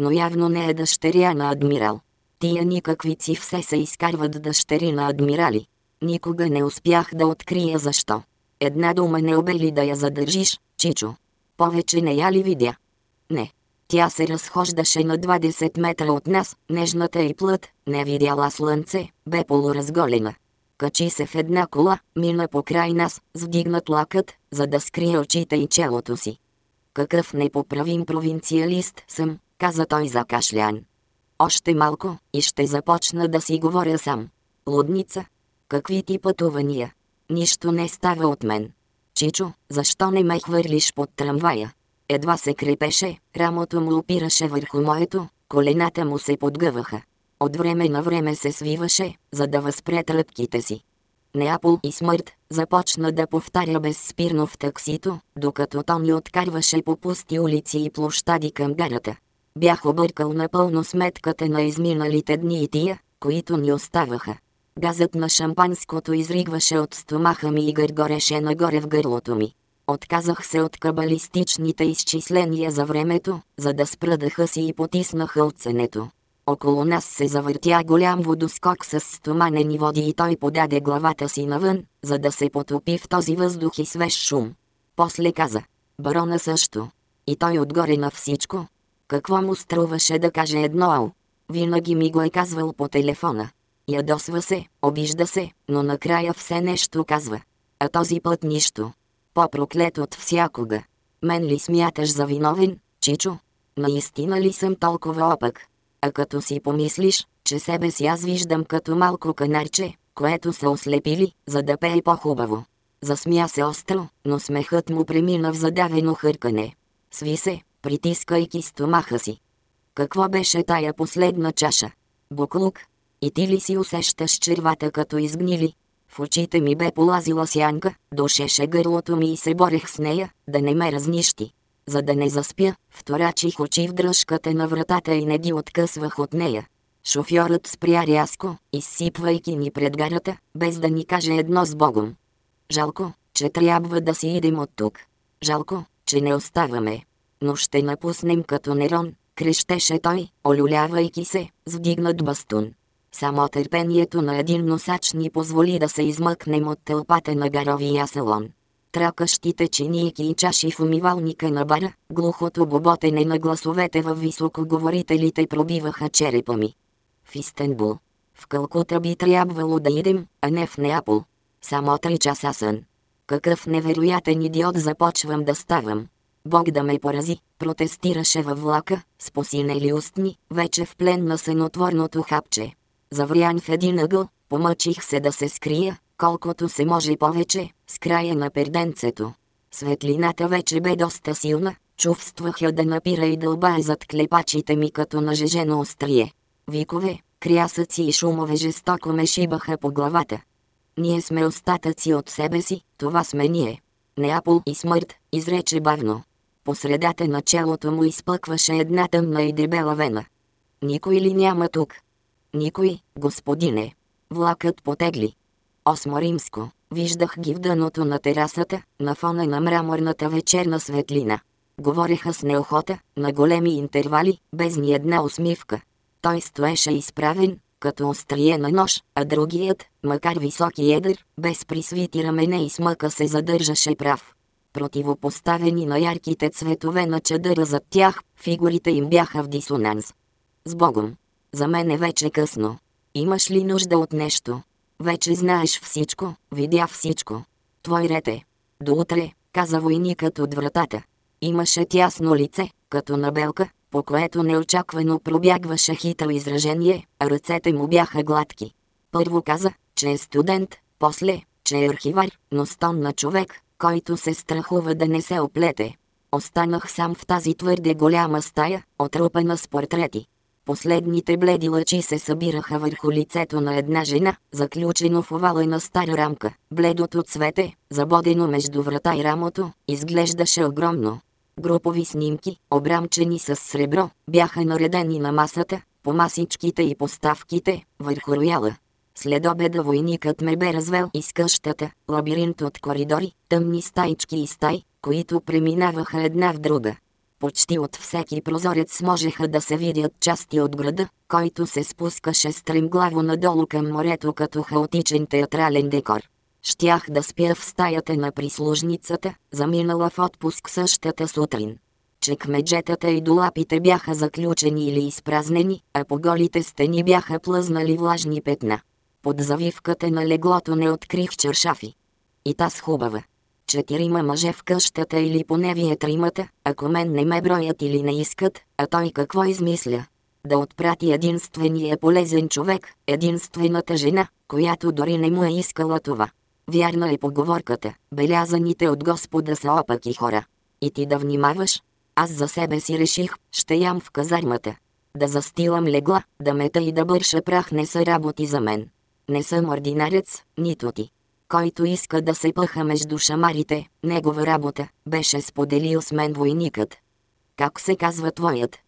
Speaker 1: Но явно не е дъщеря на адмирал. Тия никаквици все се изкарват дъщери на адмирали. Никога не успях да открия защо. Една дума не обели да я задържиш, Чичо. Повече не я ли видя? Не. Тя се разхождаше на 20 метра от нас, нежната и плът, не видяла слънце, бе полуразголена. Качи се в една кола, мина покрай нас, вдигнат лакът, за да скрие очите и челото си. Какъв непоправим провинциалист съм, каза той закашлян. Още малко, и ще започна да си говоря сам. Лудница? Какви ти пътувания? Нищо не става от мен. Чичо, защо не ме хвърлиш под трамвая? Едва се крепеше, рамото му опираше върху моето, колената му се подгъваха. От време на време се свиваше, за да възпре тръпките си. Неапол и смърт, започна да повтаря безспирно в таксито, докато то ми откарваше по пусти улици и площади към гарата. Бях объркал напълно сметката на изминалите дни и тия, които ни оставаха. Газът на шампанското изригваше от стомаха ми и гъргореше нагоре в гърлото ми. Отказах се от кабалистичните изчисления за времето, за да спра дъха си и потиснах оценето. Около нас се завъртя голям водоскок с стоманени води и той подаде главата си навън, за да се потопи в този въздух и свеж шум. После каза, барона също. И той отгоре на всичко. Какво му струваше да каже едно ау? Винаги ми го е казвал по телефона. Ядосва се, обижда се, но накрая все нещо казва. А този път нищо. По-проклет от всякога. Мен ли смяташ за виновен, Чичо? Наистина ли съм толкова опък? А като си помислиш, че себе си аз виждам като малко канарче, което са ослепили, за да пее по-хубаво. Засмя се остро, но смехът му премина в задавено хъркане. Сви се, притискайки стомаха си. Какво беше тая последна чаша? Буклук? И ти ли си усещаш червата като изгнили? В очите ми бе полазила сянка, душеше гърлото ми и се борех с нея, да не ме разнищи. За да не заспя, вторачих очи в дръжката на вратата и не ги откъсвах от нея. Шофьорът спря рязко, изсипвайки ни пред гарата, без да ни каже едно с Богом. Жалко, че трябва да си идем от тук. Жалко, че не оставаме. Но ще напуснем като Нерон, крещеше той, олюлявайки се, с вдигнат бастун. Само търпението на един носач ни позволи да се измъкнем от тълпата на гаровия салон. Тракащите чинийки и чаши в умивалника на бара, глухото боботене на гласовете във високоговорителите пробиваха черепа ми. В Истанбул. В Калкута би трябвало да идем, а не в Неапол. Само три часа сън. Какъв невероятен идиот започвам да ставам. Бог да ме порази, протестираше във влака, с посинели устни, вече в плен на сенотворното хапче. Заврян в един ъгъл, помъчих се да се скрия, колкото се може повече, с края на перденцето. Светлината вече бе доста силна, чувствах я да напира и дълбае зад клепачите ми като нажежено острие. Викове, крясъци и шумове жестоко ме шибаха по главата. Ние сме остатъци от себе си, това сме ние. Неапол и смърт, изрече бавно. По средата на челото му изпъкваше една тъмна и дебела вена. Никой ли няма тук? Никой, господине. Влакът потегли. Осмо римско. Виждах ги в дъното на терасата, на фона на мраморната вечерна светлина. Говореха с неохота, на големи интервали, без ни една усмивка. Той стоеше изправен, като острие на нож, а другият, макар висок и едър, без присвити рамене и смъка се задържаше прав. Противопоставени на ярките цветове на чадъра зад тях, фигурите им бяха в дисонанс. С Богом! За мен е вече късно. Имаш ли нужда от нещо? Вече знаеш всичко, видя всичко. Твой ред е. До утре, каза войникът от вратата. Имаше тясно лице, като на белка, по което неочаквано пробягваше хитро изражение, а ръцете му бяха гладки. Първо каза, че е студент, после, че е архивар, но стон на човек, който се страхува да не се оплете. Останах сам в тази твърде голяма стая, отрупана с портрети. Последните бледи лъчи се събираха върху лицето на една жена, заключено в овалена стара рамка. Бледото цвете, забодено между врата и рамото, изглеждаше огромно. Групови снимки, обрамчени с сребро, бяха наредени на масата, по масичките и поставките, върху рояла. След обеда войникът ме бе развел из къщата, лабиринт от коридори, тъмни стайчки и стай, които преминаваха една в друга. Почти от всеки прозорец можеха да се видят части от града, който се спускаше стремглаво надолу към морето като хаотичен театрален декор. Щях да спя в стаята на прислужницата, заминала в отпуск същата сутрин. Чекмеджетата и долапите бяха заключени или изпразнени, а по голите стени бяха плъзнали влажни петна. Под завивката на леглото не открих чершафи. И таз хубава. Четирима мъже в къщата или поне вие тримата, ако мен не ме броят или не искат, а той какво измисля? Да отпрати единствения полезен човек, единствената жена, която дори не му е искала това. Вярна е поговорката, белязаните от Господа са опаки хора. И ти да внимаваш? Аз за себе си реших, ще ям в казармата. Да застилам легла, да мета и да бърша прах не са работи за мен. Не съм ординарец, нито ти. Който иска да се пъха между шамарите, негова работа, беше споделил с мен войникът. Как се казва твоят?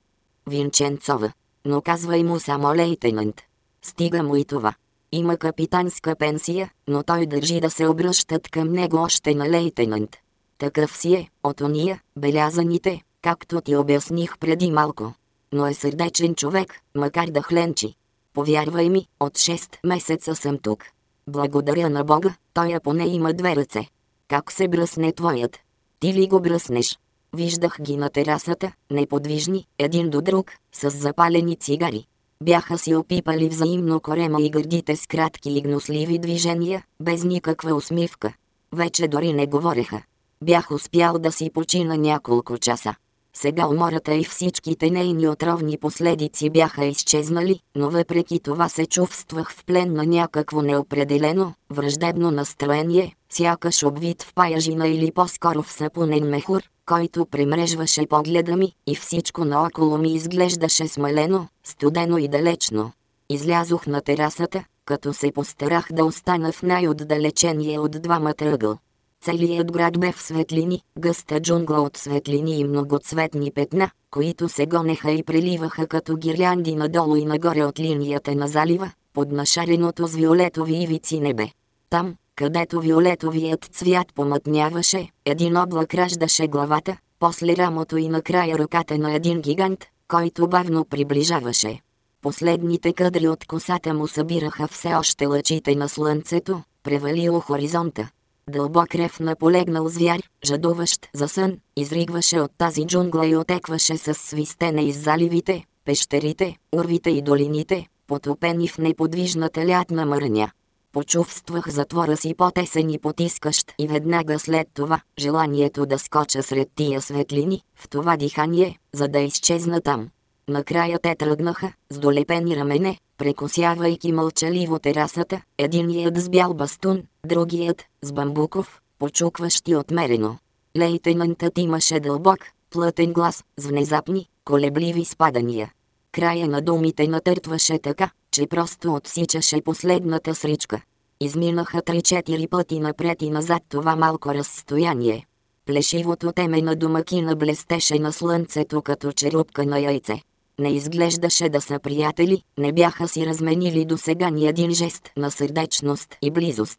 Speaker 1: Винченцова. Но казвай му само лейтенант. Стига му и това. Има капитанска пенсия, но той държи да се обръщат към него още на лейтенант. Такъв си е, от ония, белязаните, както ти обясних преди малко. Но е сърдечен човек, макар да хленчи. Повярвай ми, от 6 месеца съм тук. Благодаря на Бога, той поне има две ръце. Как се бръсне твоят? Ти ли го бръснеш? Виждах ги на терасата, неподвижни, един до друг, с запалени цигари. Бяха си опипали взаимно корема и гърдите с кратки и гносливи движения, без никаква усмивка. Вече дори не говореха. Бях успял да си почина няколко часа. Сега умората и всичките нейни отровни последици бяха изчезнали, но въпреки това се чувствах в плен на някакво неопределено, враждебно настроение, сякаш обвит в паяжина или по-скоро в сапунен мехур, който премрежваше погледа ми и всичко наоколо ми изглеждаше смалено, студено и далечно. Излязох на терасата, като се постарах да остана в най-отдалечение от двамата ъгъл. Целият град бе в светлини, гъста джунгла от светлини и многоцветни петна, които се гонеха и преливаха като гирлянди надолу и нагоре от линията на залива, под нашареното с виолетови ивици небе. Там, където виолетовият цвят помътняваше, един облак раждаше главата, после рамото и накрая ръката на един гигант, който бавно приближаваше. Последните кадри от косата му събираха все още лъчите на слънцето, превалило хоризонта. Дълбок рев на полегнал звяр, жадуващ за сън, изригваше от тази джунгла и отекваше с свистене из заливите, пещерите, урвите и долините, потопени в неподвижната лятна мърня. Почувствах затвора си по-тесен и потискащ и веднага след това желанието да скоча сред тия светлини, в това дихание, за да изчезна там. Накрая те тръгнаха, с долепени рамене, прекосявайки мълчаливо терасата, единият с бял бастун, другият с бамбуков, почукващи отмерено. Лейтенантът имаше дълбок, плътен глас, с внезапни, колебливи спадания. Края на думите натъртваше така, че просто отсичаше последната сричка. Изминаха три-четири пъти напред и назад това малко разстояние. Плешивото теме на домакина блестеше на слънцето като черупка на яйце. Не изглеждаше да са приятели, не бяха си разменили до сега ни един жест на сърдечност и близост.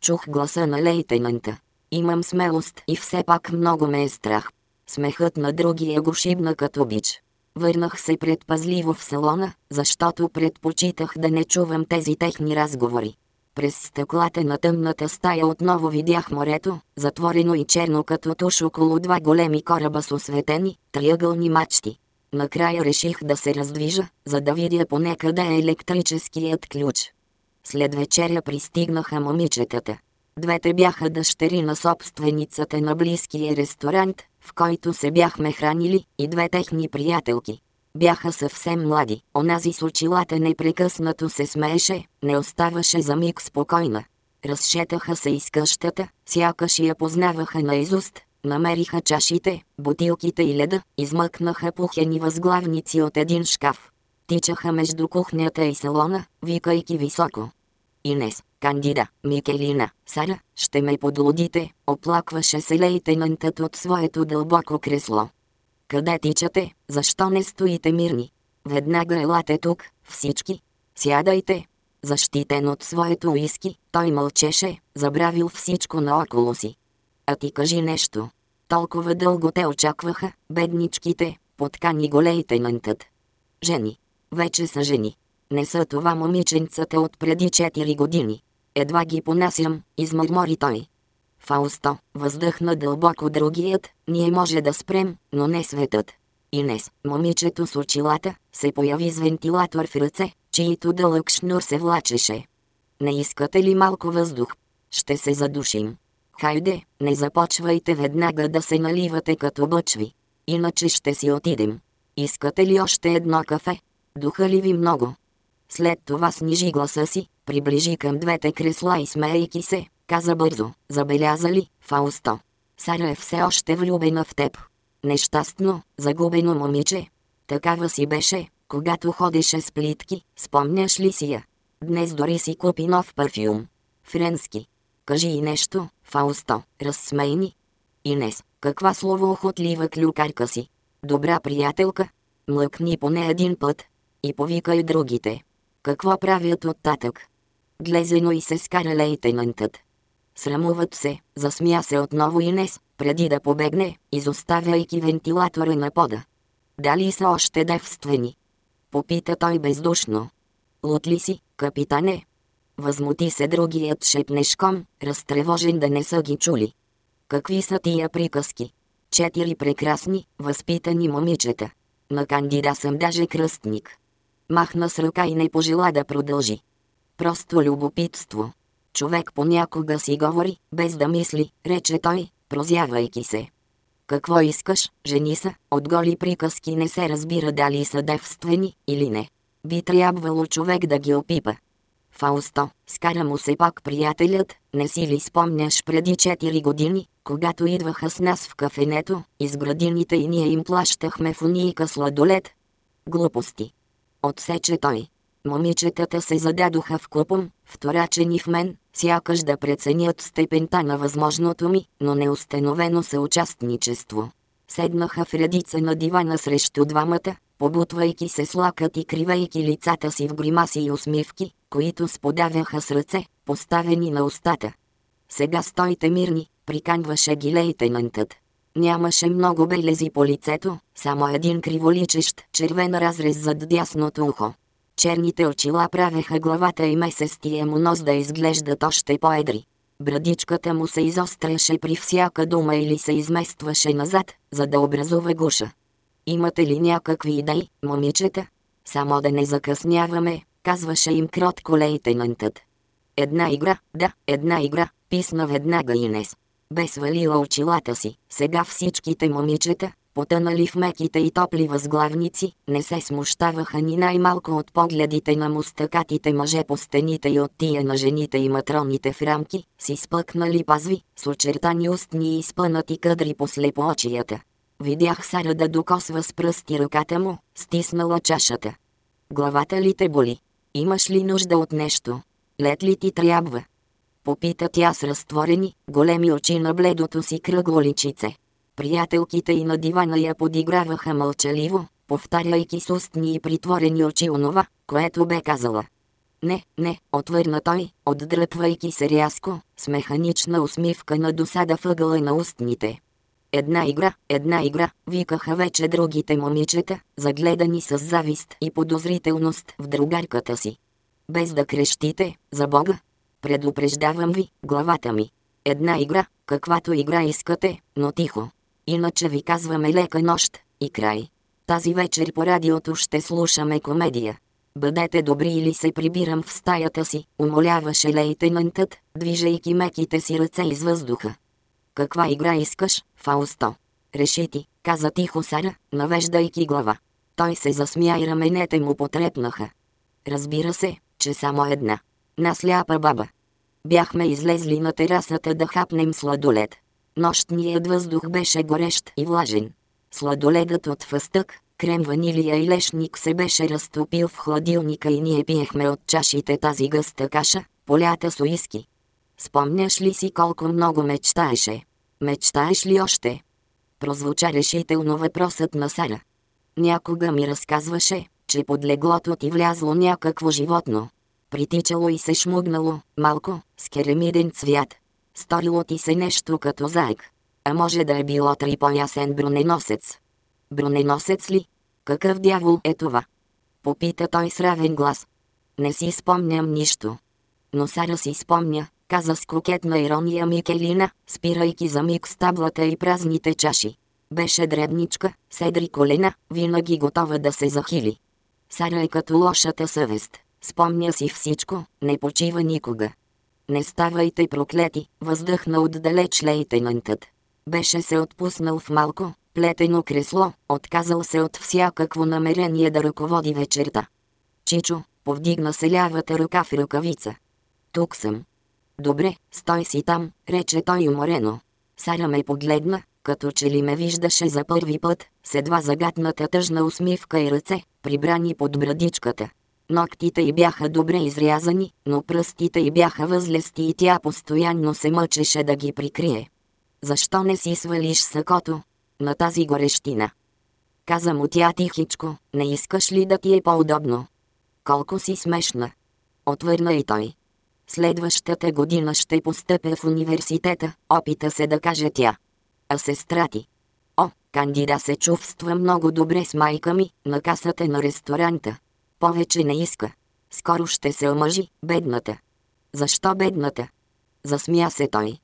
Speaker 1: Чух гласа на лейтенанта. Имам смелост и все пак много ме е страх. Смехът на другия го шибна като бич. Върнах се предпазливо в салона, защото предпочитах да не чувам тези техни разговори. През стъклата на тъмната стая отново видях морето, затворено и черно като туш около два големи кораба с осветени, триъгълни мачти. Накрая реших да се раздвижа, за да видя поне къде е електрическият ключ. След вечеря пристигнаха момичетата. Двете бяха дъщери на собственицата на близкия ресторант, в който се бяхме хранили, и две техни приятелки. Бяха съвсем млади, онази с очилата непрекъснато се смееше, не оставаше за миг спокойна. Разшетаха се из къщата, сякаш я познаваха наизуст, намериха чашите, бутилките и леда, измъкнаха пухени възглавници от един шкаф. Тичаха между кухнята и салона, викайки високо. Инес, Кандида, Микелина, Сара, ще ме подлудите, оплакваше се лейтенантът от своето дълбоко кресло. Къде тичате, защо не стоите мирни? Веднага елате тук, всички. Сядайте. Защитен от своето уиски, той мълчеше, забравил всичко наоколо си. А ти кажи нещо. Толкова дълго те очакваха, бедничките, подкани го лейтенантът. Жени. Вече са жени. Не са това момиченцата от преди 4 години. Едва ги понасям, измърмори той. Фаусто, въздъхна дълбоко другият, ние може да спрем, но не светът. Инес, момичето с очилата, се появи с вентилатор в ръце, чието дълъг шнур се влачеше. Не искате ли малко въздух? Ще се задушим. Хайде, не започвайте веднага да се наливате като бъчви. Иначе ще си отидем. Искате ли още едно кафе? Духа ли ви много? След това снижи гласа си, приближи към двете кресла и смейки се, каза бързо, забеляза ли, Фаусто? Сара е все още влюбена в теб. Нещастно, загубено момиче. Такава си беше, когато ходеше с плитки, спомняш ли си я? Днес дори си купи нов парфюм. Френски. Кажи и нещо, Фаусто, разсмейни. Инес, каква словоохотлива клюкарка си. Добра приятелка. Млъкни поне един път. И повикай другите. Какво правят оттатък? Глезено и се скара лейтенантът. Срамуват се, засмя се отново Инес, преди да побегне, изоставяйки вентилатора на пода. Дали са още девствени? Попита той бездушно. Лут ли си, капитане? Възмути се другият шепнешком, разтревожен да не са ги чули. Какви са тия приказки? Четири прекрасни, възпитани момичета. На кандида съм даже кръстник. Махна с ръка и не пожела да продължи. Просто любопитство. Човек понякога си говори, без да мисли, рече той, прозявайки се. Какво искаш, жени са, от голи приказки не се разбира дали са девствени или не. Би трябвало човек да ги опипа. Фаусто, скара му се пак приятелят, не си ли спомняш преди 4 години, когато идваха с нас в кафенето, из градините и ние им плащахме в унийка сладолет? Глупости. Отсече той. Момичетата се зададоха в купом, вторачени в мен, сякаш да преценят степента на възможното ми, но неустановено съучастничество. Седнаха в редица на дивана срещу двамата, побутвайки се с лакът и кривейки лицата си в гримаси и усмивки, които сподавяха с ръце, поставени на устата. Сега стойте мирни, приканваше ги лейтенантът. Нямаше много белези по лицето, само един криволичещ червен разрез зад дясното ухо. Черните очила правеха главата и месестия му нос да изглеждат още по-едри. Брадичката му се изостряше при всяка дума или се изместваше назад, за да образува гуша. Имате ли някакви идеи, момичета? Само да не закъсняваме, казваше им кротко лейтенантът. Една игра, да, една игра, писна веднага Инес. Бе свалила очилата си, сега всичките момичета, потънали в меките и топли възглавници, не се смущаваха ни най-малко от погледите на мустакатите мъже по стените и от тия на жените и матроните в рамки, си спъкнали пазви, с очертани устни и спънати къдри по слепоочията. Видях Сара да докосва с пръсти ръката му, стиснала чашата. Главата ли те боли? Имаш ли нужда от нещо? Лет ли ти трябва? Попита тя с разтворени, големи очи на бледото си кръгло личице. Приятелките и на дивана я подиграваха мълчаливо, повтаряйки с устни и притворени очи онова, което бе казала. Не, не, отвърна той, отдръпвайки се рязко, с механична усмивка на досада въгъла на устните. Една игра, една игра, викаха вече другите момичета, загледани с завист и подозрителност в другарката си. Без да крещите, за Бога. Предупреждавам ви, главата ми. Една игра, каквато игра искате, но тихо. Иначе ви казваме лека нощ и край. Тази вечер по радиото ще слушаме комедия. Бъдете добри или се прибирам в стаята си, умоляваше лейтенантът, движейки меките си ръце из въздуха. Каква игра искаш, Фаусто? Реши ти, каза тихо Сара, навеждайки глава. Той се засмя и раменете му потрепнаха. Разбира се, че само една. На сляпа баба. Бяхме излезли на терасата да хапнем сладолед. Нощният въздух беше горещ и влажен. Сладоледът от фъстък, крем ванилия и лешник се беше разтопил в хладилника и ние пиехме от чашите тази гъста каша, полята с уиски. Спомняш ли си колко много мечтаеше? Мечтаеш ли още? Прозвуча решително въпросът на Сара. Някога ми разказваше, че под леглото ти влязло някакво животно. Притичало и се шмугнало, малко, с керамиден цвят. Сторило ти се нещо като заек. А може да е било трипоясен броненосец. Броненосец ли? Какъв дявол е това? Попита той с равен глас. Не си спомням нищо. Но Сара си спомня, каза с кокетна ирония Микелина, спирайки за миг стаблата и празните чаши. Беше дребничка, седри колена, винаги готова да се захили. Сара е като лошата съвест. Спомня си всичко, не почива никога. Не ставайте проклети, въздъхна отдалеч лейтенантът. Беше се отпуснал в малко, плетено кресло, отказал се от всякакво намерение да ръководи вечерта. Чичо, повдигна се лявата ръка в ръкавица. Тук съм. Добре, стой си там, рече той уморено. Сара ме погледна, като че ли ме виждаше за първи път, с едва загатната тъжна усмивка и ръце, прибрани под брадичката. Ноктите й бяха добре изрязани, но пръстите й бяха възлести и тя постоянно се мъчеше да ги прикрие. Защо не си свалиш сакото? На тази горещина. Каза му тя тихичко, не искаш ли да ти е по-удобно? Колко си смешна. Отвърна и той. Следващата година ще постъпя в университета, опита се да каже тя. А сестра ти? О, Кандида се чувства много добре с майка ми, на касата на ресторанта. Повече не иска. Скоро ще се омъжи, бедната. Защо бедната? Засмя се той.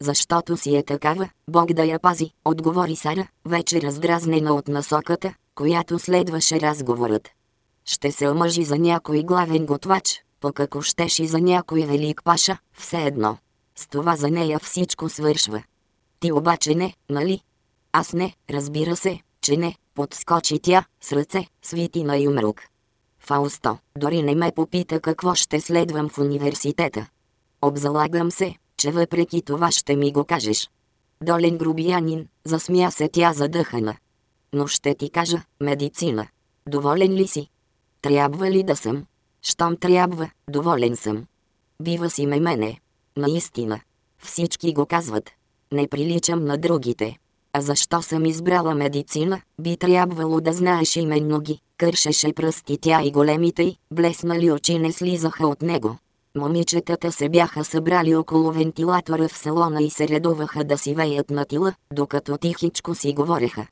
Speaker 1: Защото си е такава, Бог да я пази, отговори Сара, вече раздразнена от насоката, която следваше разговорът. Ще се омъжи за някой главен готвач, пък ако щеш за някой велик паша, все едно. С това за нея всичко свършва. Ти обаче не, нали? Аз не, разбира се, че не, подскочи тя, с ръце, свити на юмрук. Фаусто, дори не ме попита какво ще следвам в университета. Обзалагам се, че въпреки това ще ми го кажеш. Долен грубиянин, засмя се тя задъхана. Но ще ти кажа, медицина. Доволен ли си? Трябва ли да съм? Щом трябва, доволен съм. Бива си ме мене. Наистина. Всички го казват. Не приличам на другите. А защо съм избрала медицина, би трябвало да знаеш именно ги. Кършеше пръсти тя и големите й, блеснали очи не слизаха от него. Момичетата се бяха събрали около вентилатора в салона и се редуваха да си веят на тила, докато тихичко си говореха.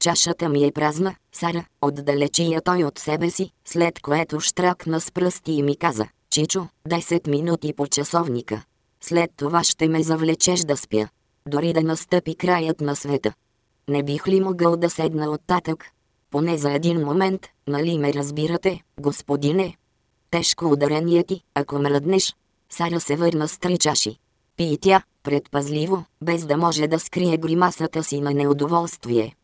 Speaker 1: Чашата ми е празна, Сара, отдалечи я той от себе си, след което штракна с пръсти и ми каза, Чичо, 10 минути по часовника. След това ще ме завлечеш да спя. Дори да настъпи краят на света. Не бих ли могъл да седна оттатък? Поне за един момент, нали ме разбирате, господине? Тежко ударение ти, ако мръднеш. Сара се върна с три чаши. Пи тя, предпазливо, без да може да скрие гримасата си на неудоволствие.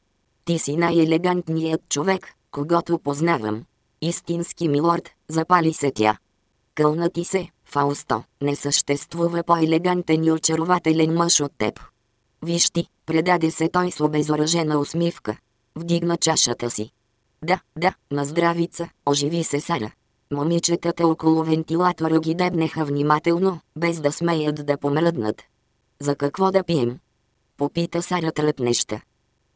Speaker 1: Ти си най-елегантният човек, когато познавам. Истински милорд, запали се тя. Кълна ти се, Фаусто, не съществува по-елегантен и очарователен мъж от теб. Виж ти, предаде се той с обезоръжена усмивка. Вдигна чашата си. Да, да, на здравица, оживи се Сара. Момичетата около вентилатора ги дебнеха внимателно, без да смеят да помръднат. За какво да пием? Попита Сара тръпнеща.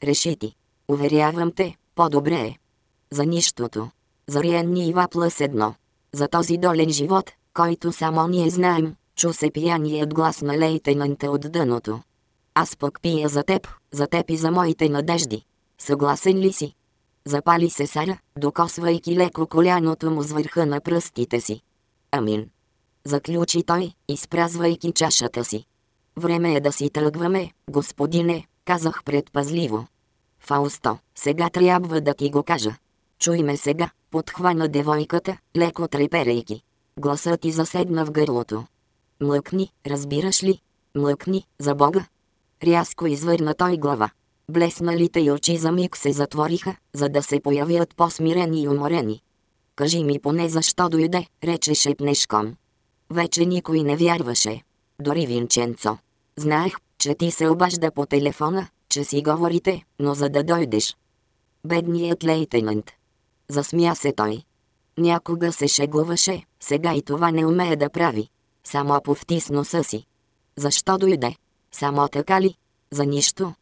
Speaker 1: Реши ти. Уверявам те, по-добре е. За нищото. За Риенни Ива плюс едно. За този долен живот, който само ние знаем, чу се пияният глас на лейтенанта от дъното. Аз пък пия за теб, за теб и за моите надежди. Съгласен ли си? Запали се Сара, докосвайки леко коляното му с върха на пръстите си. Амин. Заключи той, изпразвайки чашата си. Време е да си тръгваме, господине, казах предпазливо. Фаусто, сега трябва да ти го кажа. Чуй ме сега, подхвана девойката, леко треперейки. Гласът ти заседна в гърлото. Млъкни, разбираш ли? Млъкни, за Бога. Рязко извърна той глава. Блесналите й очи за миг се затвориха, за да се появят по-смирени и уморени. Кажи ми поне защо дойде, рече шепнешком. Вече никой не вярваше. Дори Винченцо. Знаех, че ти се обажда по телефона, че си говорите, но за да дойдеш. Бедният лейтенант. Засмя се той. Някога се шегуваше, сега и това не умее да прави. Само повти с носа си. Защо дойде? Само така ли? За нищо.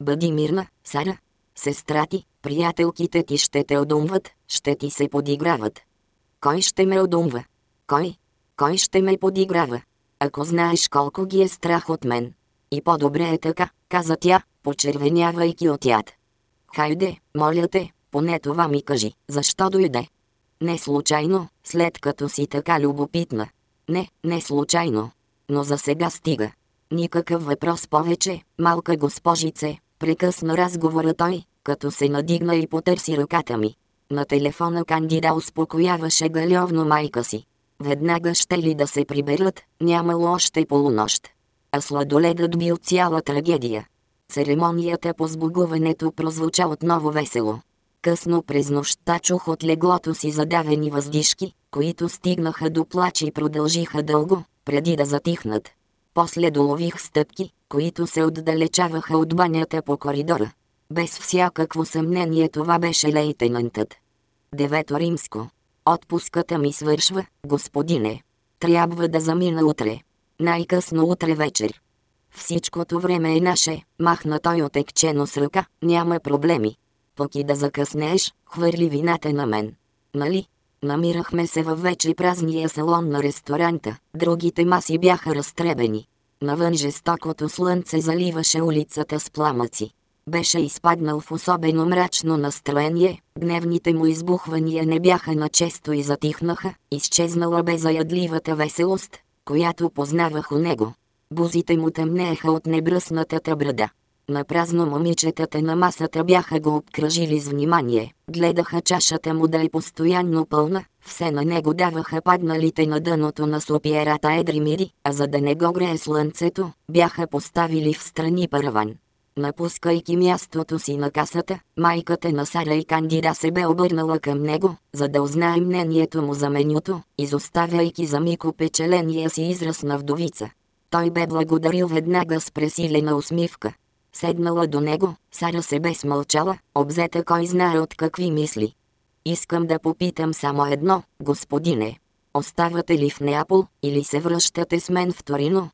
Speaker 1: Бъди мирна, Сара. Сестра ти, приятелките ти ще те одумват, ще ти се подиграват. Кой ще ме одумва? Кой? Кой ще ме подиграва? Ако знаеш колко ги е страх от мен. И по-добре е така, каза тя, почервенявайки от яд. Хайде, моля те, поне това ми кажи, защо дойде? Не случайно, след като си така любопитна. Не, не случайно. Но за сега стига. Никакъв въпрос повече, малка госпожице, прекъсна разговора той, като се надигна и потърси ръката ми. На телефона Кандида успокояваше галевно майка си. Веднага ще ли да се приберат, нямало още полунощ. А сладоледът бил цяла трагедия. Церемонията по сбогуването прозвуча отново весело. Късно през нощта чух от леглото си задавени въздишки, които стигнаха до плач и продължиха дълго, преди да затихнат. После долових стъпки, които се отдалечаваха от банята по коридора. Без всякакво съмнение това беше лейтенантът. Девето римско. Отпуската ми свършва, господине. Трябва да замина утре. Най-късно утре вечер. Всичкото време е наше, махна той отекчено с ръка, няма проблеми. Пък и да закъснееш, хвърли вината на мен. Нали? Намирахме се във вече празния салон на ресторанта, другите маси бяха разтребени. Навън жестокото слънце заливаше улицата с пламъци. Беше изпаднал в особено мрачно настроение, гневните му избухвания не бяха начесто и затихнаха, изчезнала бе заядливата веселост, която познавах у него. Бузите му тъмнееха от небръснатата брада. Напразно момичетата на масата бяха го обкръжили с внимание, гледаха чашата му да е постоянно пълна, все на него даваха падналите на дъното на сопиерата едри мири, а за да не го грее слънцето, бяха поставили в страни параван. Напускайки мястото си на касата, майката на Сара и Кандида се бе обърнала към него, за да узнае мнението му за менюто, изоставяйки за миг опечеления си израз на вдовица. Той бе благодарил веднага с пресилена усмивка. Седнала до него, Сара се бе смълчала, обзета кой знае от какви мисли. Искам да попитам само едно, господине. Оставате ли в Неапол, или се връщате с мен в Торино?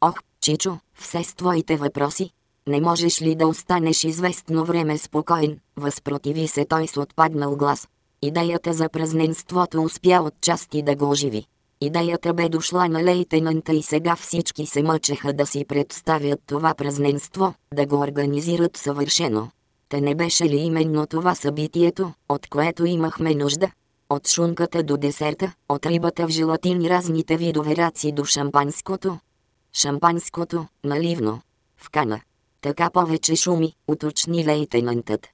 Speaker 1: Ох, Чичо, все с твоите въпроси, не можеш ли да останеш известно време спокоен, възпротиви се той с отпаднал глас. Идеята за празненството успя от части да го оживи. Идеята бе дошла на лейтенанта и сега всички се мъчеха да си представят това празненство, да го организират съвършено. Те не беше ли именно това събитието, от което имахме нужда? От шунката до десерта, от рибата в желатин и разните видове раци до шампанското. Шампанското, наливно. В кана. Така повече шуми, уточни лейтенантът.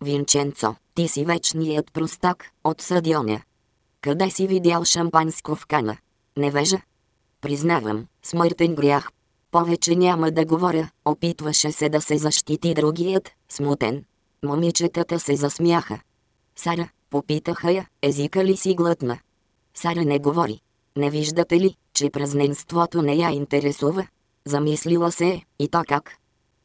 Speaker 1: Винченцо, ти си вечният простак, отсъди оня. Къде си видял шампанско в кана? Невежа? Признавам, смъртен грях. Повече няма да говоря, опитваше се да се защити другият, смутен. Момичетата се засмяха. Сара, попитаха я, езика ли си глътна? Сара не говори. Не виждате ли, че празненството не я интересува? Замислила се е, и то как?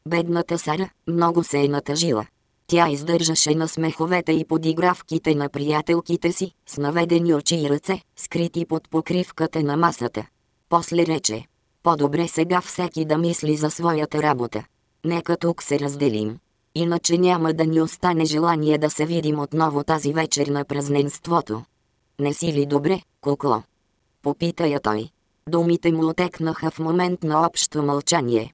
Speaker 1: Бедната Сара много се е натъжила. Тя издържаше на смеховете и подигравките на приятелките си, с наведени очи и ръце, скрити под покривката на масата. После рече, по-добре сега всеки да мисли за своята работа. Нека тук се разделим. Иначе няма да ни остане желание да се видим отново тази вечер на празненството. Не си ли добре, кукло? Попита я той. Думите му отекнаха в момент на общо мълчание.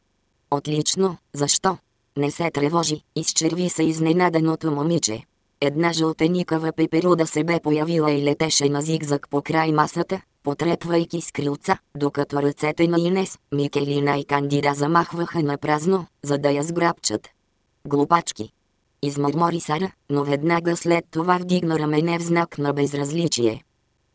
Speaker 1: Отлично, защо? Не се тревожи, изчерви се изненаденото момиче. Една жълтеникава пеперуда се бе появила и летеше на зигзаг по край масата, потрепвайки с крилца, докато ръцете на Инес, Микелина и Кандида замахваха на празно, за да я сграбчат. Глупачки. Измърмори Сара, но веднага след това вдигна рамене в знак на безразличие.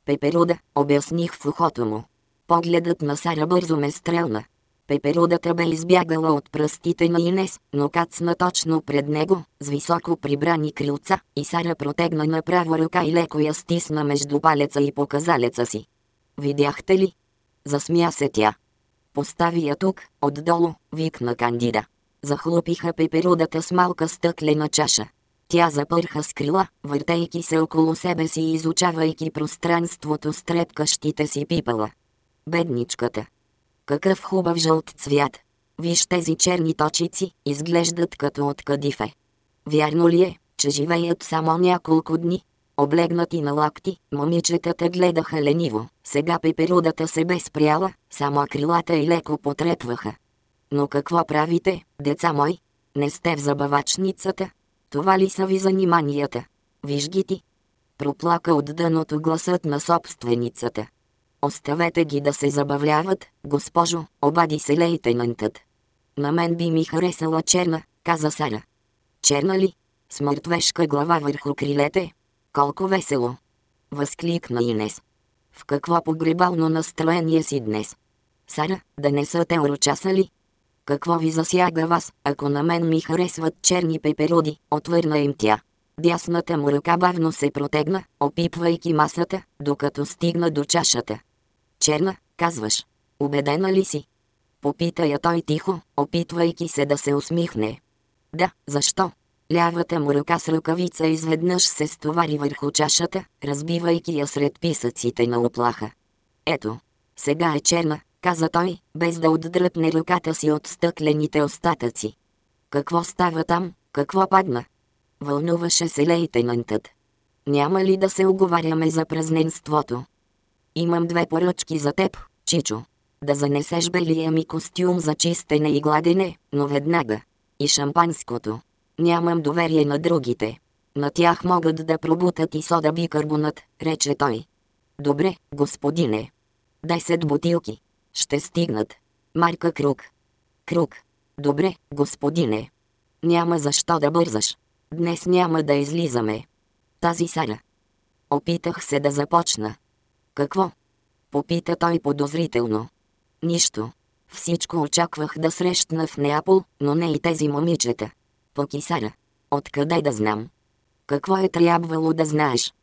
Speaker 1: Пеперуда, обясних в ухото му. Погледът на Сара бързо ме стрелна. Пеперудата бе избягала от пръстите на Инес, но кацна точно пред него, с високо прибрани крилца, и Сара протегна направо ръка и леко я стисна между палеца и показалеца си. Видяхте ли? Засмя се тя. Постави я тук, отдолу, викна Кандида. Захлупиха пеперудата с малка стъклена чаша. Тя запърха с крила, въртейки се около себе си и изучавайки пространството с трепкащите си пипала. бедничката. Какъв хубав жълт цвят. Виж тези черни точици, изглеждат като от кадифе. Вярно ли е, че живеят само няколко дни? Облегнати на лакти, момичетата гледаха лениво. Сега пеперудата се бе спряла, само крилата и леко потрепваха. Но какво правите, деца мои? Не сте в забавачницата? Това ли са ви заниманията? Виж ги ти. Проплака от дъното гласът на собственицата. Оставете ги да се забавляват, госпожо, обади се лейтенантът. На мен би ми харесала черна, каза Сара. Черна ли? С мъртвешка глава върху крилете. Колко весело! Възкликна Инес. В какво погребално настроение си днес? Сара, да не са те урочасали? Какво ви засяга вас, ако на мен ми харесват черни пеперуди, отвърна им тя. Дясната му ръка бавно се протегна, опипвайки масата, докато стигна до чашата. Черна, казваш. Убедена ли си? Попита я той тихо, опитвайки се да се усмихне. Да, защо? Лявата му ръка с ръкавица изведнъж се стовари върху чашата, разбивайки я сред писъците на оплаха. Ето, сега е черна, каза той, без да отдръпне ръката си от стъклените остатъци. Какво става там, какво падна? Вълнуваше се лейтенантът. Няма ли да се оговаряме за празненството? Имам две поръчки за теб, Чичо. Да занесеш белия ми костюм за чистене и гладене, но веднага. И шампанското. Нямам доверие на другите. На тях могат да пробутат и сода бикарбонат, рече той. Добре, господине. Десет бутилки. Ще стигнат. Марка Круг. Круг. Добре, господине. Няма защо да бързаш. Днес няма да излизаме. Тази Сара. Опитах се да започна. Какво? Попита той подозрително. Нищо. Всичко очаквах да срещна в Неапол, но не и тези момичета. Пък и Сара. Откъде да знам? Какво е трябвало да знаеш?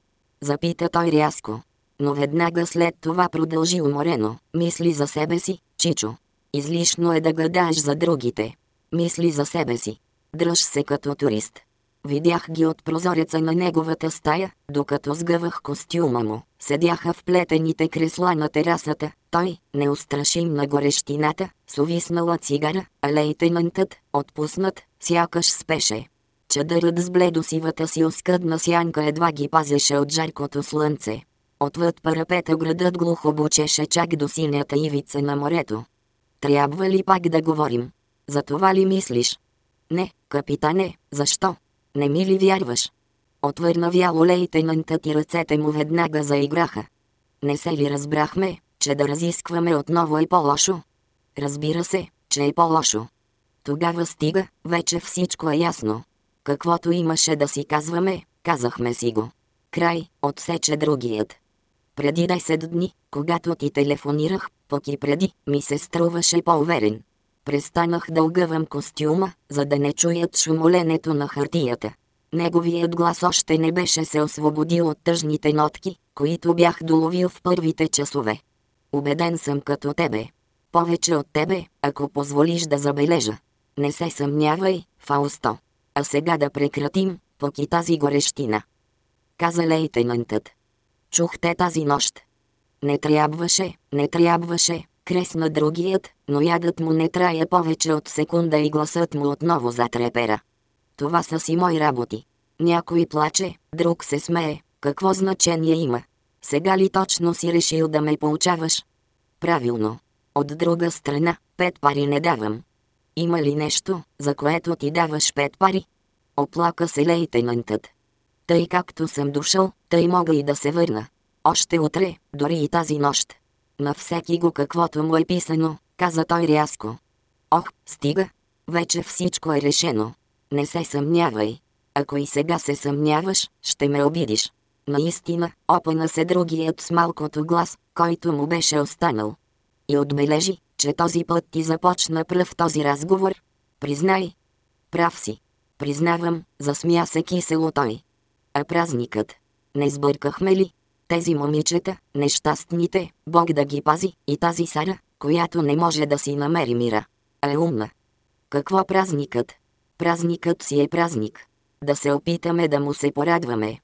Speaker 1: Запита той рязко. Но веднага след това продължи уморено. Мисли за себе си, Чичо. Излишно е да гадаеш за другите. Мисли за себе си. Дръж се като турист. Видях ги от прозореца на неговата стая, докато сгъвах костюма му. Седяха в плетените кресла на терасата, той, неустрашим на горещината, с увиснала цигара, а лейтенантът, отпуснат, сякаш спеше. Чадърът с бледосивата си оскъдна сянка едва ги пазеше от жаркото слънце. Отвъд парапета градът глухо бучеше чак до синята ивица на морето. Трябва ли пак да говорим? За това ли мислиш? Не, капитане, защо? Не ми ли вярваш? Отвърна вяло лейтенантът и ръцете му веднага заиграха. Не се ли разбрахме, че да разискваме отново е по-лошо? Разбира се, че е по-лошо. Тогава стига, вече всичко е ясно. Каквото имаше да си казваме, казахме си го. Край, отсече другият. Преди 10 дни, когато ти телефонирах, пък и преди, ми се струваше по-уверен. Престанах да огъвам костюма, за да не чуят шумоленето на хартията. Неговият глас още не беше се освободил от тъжните нотки, които бях доловил в първите часове. Убеден съм като тебе. Повече от тебе, ако позволиш да забележа. Не се съмнявай, Фаусто. А сега да прекратим, пък и тази горещина. Каза лейтенантът. Чухте тази нощ. Не трябваше, не трябваше, кресна другият, но ядът му не трая повече от секунда и гласът му отново затрепера. Това са си мои работи. Някой плаче, друг се смее, какво значение има? Сега ли точно си решил да ме получаваш? Правилно. От друга страна, пет пари не давам. Има ли нещо, за което ти даваш пет пари? Оплака се лейтенантът. Тъй както съм дошъл, тъй мога и да се върна. Още утре, дори и тази нощ. На всеки го каквото му е писано, каза той рязко. Ох, стига. Вече всичко е решено. Не се съмнявай. Ако и сега се съмняваш, ще ме обидиш. Наистина, опъна се другият с малкото глас, който му беше останал. И отбележи, че този път ти започна пръв този разговор. Признай. Прав си. Признавам, засмя се кисело той. А празникът? Не сбъркахме ли? Тези момичета, нещастните, Бог да ги пази, и тази Сара, която не може да си намери мира. А е умна. Какво празникът? Празникът си е празник. Да се опитаме да му се порадваме.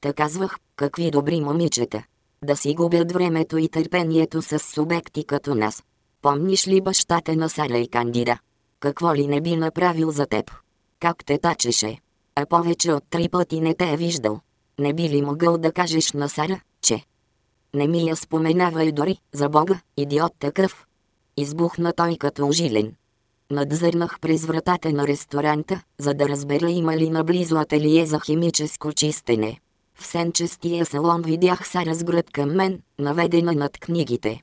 Speaker 1: Та казвах, какви добри момичета. да си губят времето и търпението с субекти като нас. Помниш ли бащата на Сара и Кандида? Какво ли не би направил за теб? Как те тачеше? А повече от три пъти не те е виждал. Не би ли могъл да кажеш на Сара, че... Не ми я споменавай дори, за Бога, идиот такъв. Избухна той като ожилен. Надзърнах през вратата на ресторанта, за да разбера има ли наблизо ателие за химическо чистене. В сенчестия салон видях Сара с гръд към мен, наведена над книгите.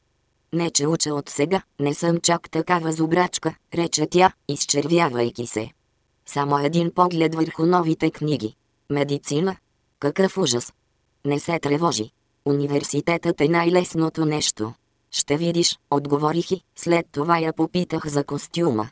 Speaker 1: Не че уча от сега, не съм чак такава зубрачка, рече тя, изчервявайки се. Само един поглед върху новите книги. Медицина? Какъв ужас! Не се тревожи. Университетът е най-лесното нещо. Ще видиш, отговорих и, след това я попитах за костюма.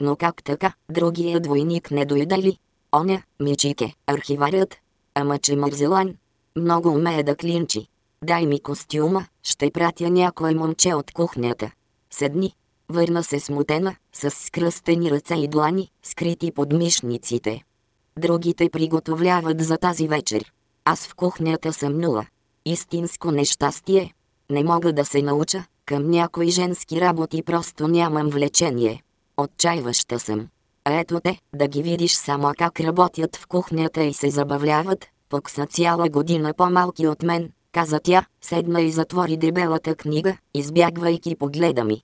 Speaker 1: Но как така, другия двойник не дойде ли? Оня, Мичике, архиварят. Ама че Марзелан. Много умее да клинчи. Дай ми костюма, ще пратя някое момче от кухнята. Седни. Върна се смутена, с скръстени ръце и длани, скрити под мишниците. Другите приготовляват за тази вечер. Аз в кухнята съм нула. Истинско нещастие. Не мога да се науча, към някои женски работи просто нямам влечение. Отчаиваща съм. А ето те, да ги видиш само как работят в кухнята и се забавляват, пък са цяла година по-малки от мен, каза тя, седна и затвори дебелата книга, избягвайки погледа ми.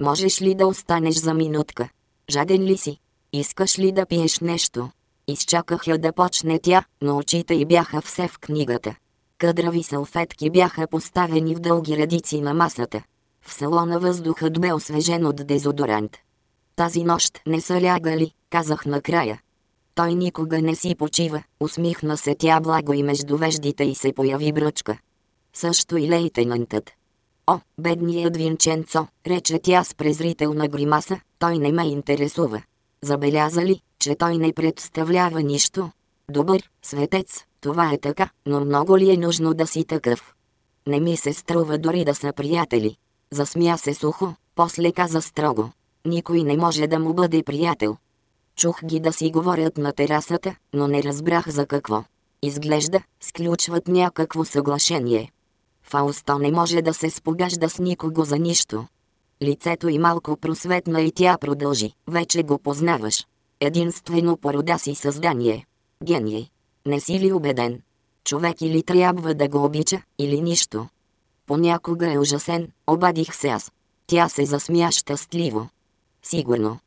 Speaker 1: Можеш ли да останеш за минутка? Жаден ли си? Искаш ли да пиеш нещо? Изчаках я да почне тя, но очите й бяха все в книгата. Къдрави салфетки бяха поставени в дълги редици на масата. В салона въздухът бе освежен от дезодорант. Тази нощ не са лягали, казах накрая. Той никога не си почива, усмихна се тя благо и между веждите и се появи бръчка. Също и лейтенантът. О, бедният Винченцо, рече тя с презрителна гримаса, той не ме интересува. Забеляза ли, че той не представлява нищо? Добър, светец, това е така, но много ли е нужно да си такъв? Не ми се струва дори да са приятели. Засмя се сухо, после каза строго. Никой не може да му бъде приятел. Чух ги да си говорят на терасата, но не разбрах за какво. Изглежда, сключват някакво съглашение. Фаусто не може да се спогажда с никого за нищо. Лицето й малко просветна и тя продължи. Вече го познаваш. Единствено порода си създание. Гений. Не си ли убеден? Човек или трябва да го обича, или нищо. Понякога е ужасен, обадих се аз. Тя се засмя щастливо. Сигурно.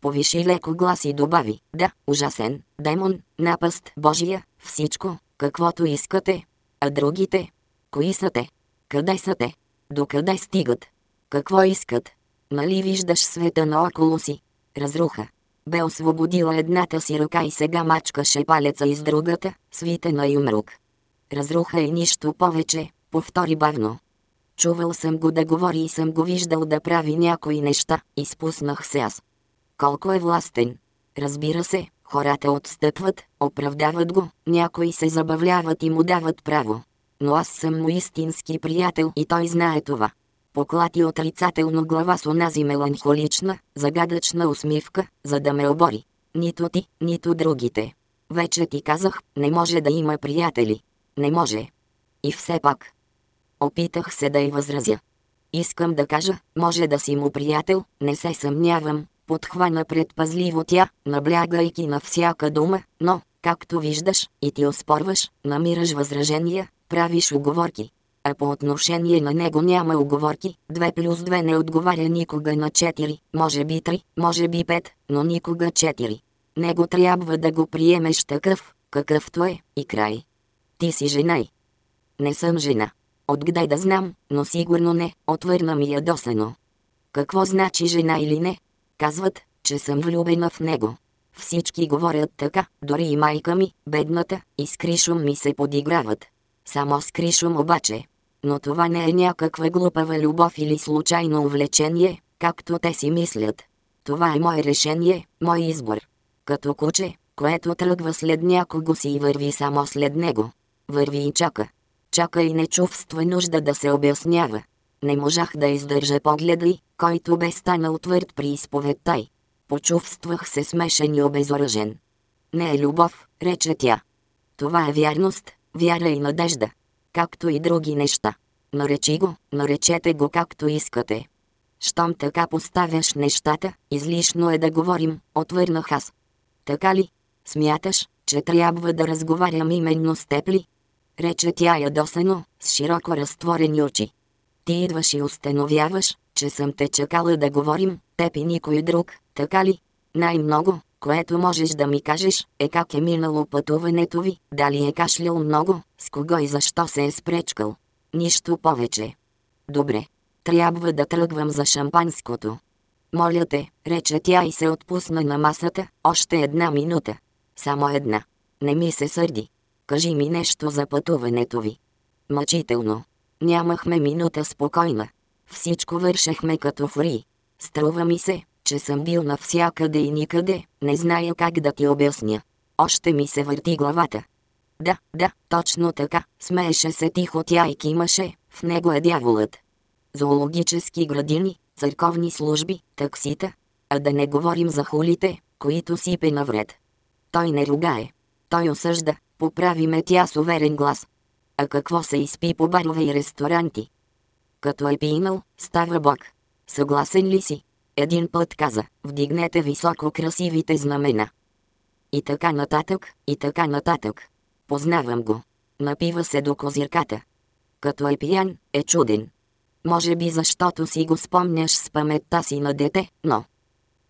Speaker 1: Повиши леко глас и добави, да, ужасен, демон, напаст, Божия, всичко, каквото искате. А другите? Кои са те? Къде са те? Докъде стигат? Какво искат? Нали виждаш света наоколо си? Разруха. Бе освободила едната си ръка и сега мачкаше палеца из другата, свитена и умрук. Разруха и нищо повече, повтори бавно. Чувал съм го да говори и съм го виждал да прави някои неща, изпуснах се аз. Колко е властен. Разбира се, хората отстъпват, оправдават го, някои се забавляват и му дават право. Но аз съм му истински приятел и той знае това. Поклати отрицателно глава с онази меланхолична, загадъчна усмивка, за да ме обори. Нито ти, нито другите. Вече ти казах, не може да има приятели. Не може. И все пак. Опитах се да й възразя. Искам да кажа, може да си му приятел, не се съмнявам, подхвана предпазливо тя, наблягайки на всяка дума, но, както виждаш, и ти оспорваш, намираш възражения, правиш оговорки. А по отношение на него няма оговорки, 2 плюс 2 не отговаря никога на 4, може би 3, може би 5, но никога 4. Него трябва да го приемеш такъв, какъвто е, и край. Ти си жена и. Не съм жена. Откъде да знам, но сигурно не, отвърна ми ядосано. Какво значи жена или не? Казват, че съм влюбена в него. Всички говорят така, дори и майка ми, бедната, и с Кришум ми се подиграват. Само с Кришум обаче. Но това не е някаква глупава любов или случайно увлечение, както те си мислят. Това е мое решение, мой избор. Като куче, което тръгва след някого си и върви само след него. Върви и чака. Чака и не чувства нужда да се обяснява. Не можах да издържа погледа й, който бе станал твърд при изповедта й. Почувствах се смешен и обезоръжен. Не е любов, рече тя. Това е вярност, вяра и надежда. Както и други неща. Наречи го, наречете го както искате. Щом така поставяш нещата, излишно е да говорим, отвърнах аз. Така ли? Смяташ, че трябва да разговарям именно с теб ли? Рече тя ядосено, с широко разтворени очи. Ти идваш и установяваш, че съм те чакала да говорим, теб и никой друг, така ли? Най-много, което можеш да ми кажеш, е как е минало пътуването ви, дали е кашлял много, с кого и защо се е спречкал. Нищо повече. Добре. Трябва да тръгвам за шампанското. Моля те, рече тя и се отпусна на масата, още една минута. Само една. Не ми се сърди. Кажи ми нещо за пътуването ви. Мъчително. Нямахме минута спокойна. Всичко вършехме като фри. Струва ми се, че съм бил навсякъде и никъде, не зная как да ти обясня. Още ми се върти главата. Да, да, точно така, смееше се тихо тя и кимаше, в него е дяволът. Зоологически градини, църковни служби, таксита, а да не говорим за хулите, които сипе навред. Той не ругае. Той осъжда, поправи ме тя с уверен глас. А какво се изпи по барове и ресторанти? Като е пинал, става бог. Съгласен ли си? Един път каза, вдигнете високо красивите знамена. И така нататък, и така нататък. Познавам го. Напива се до козирката. Като е пиян, е чуден. Може би защото си го спомняш с паметта си на дете, но...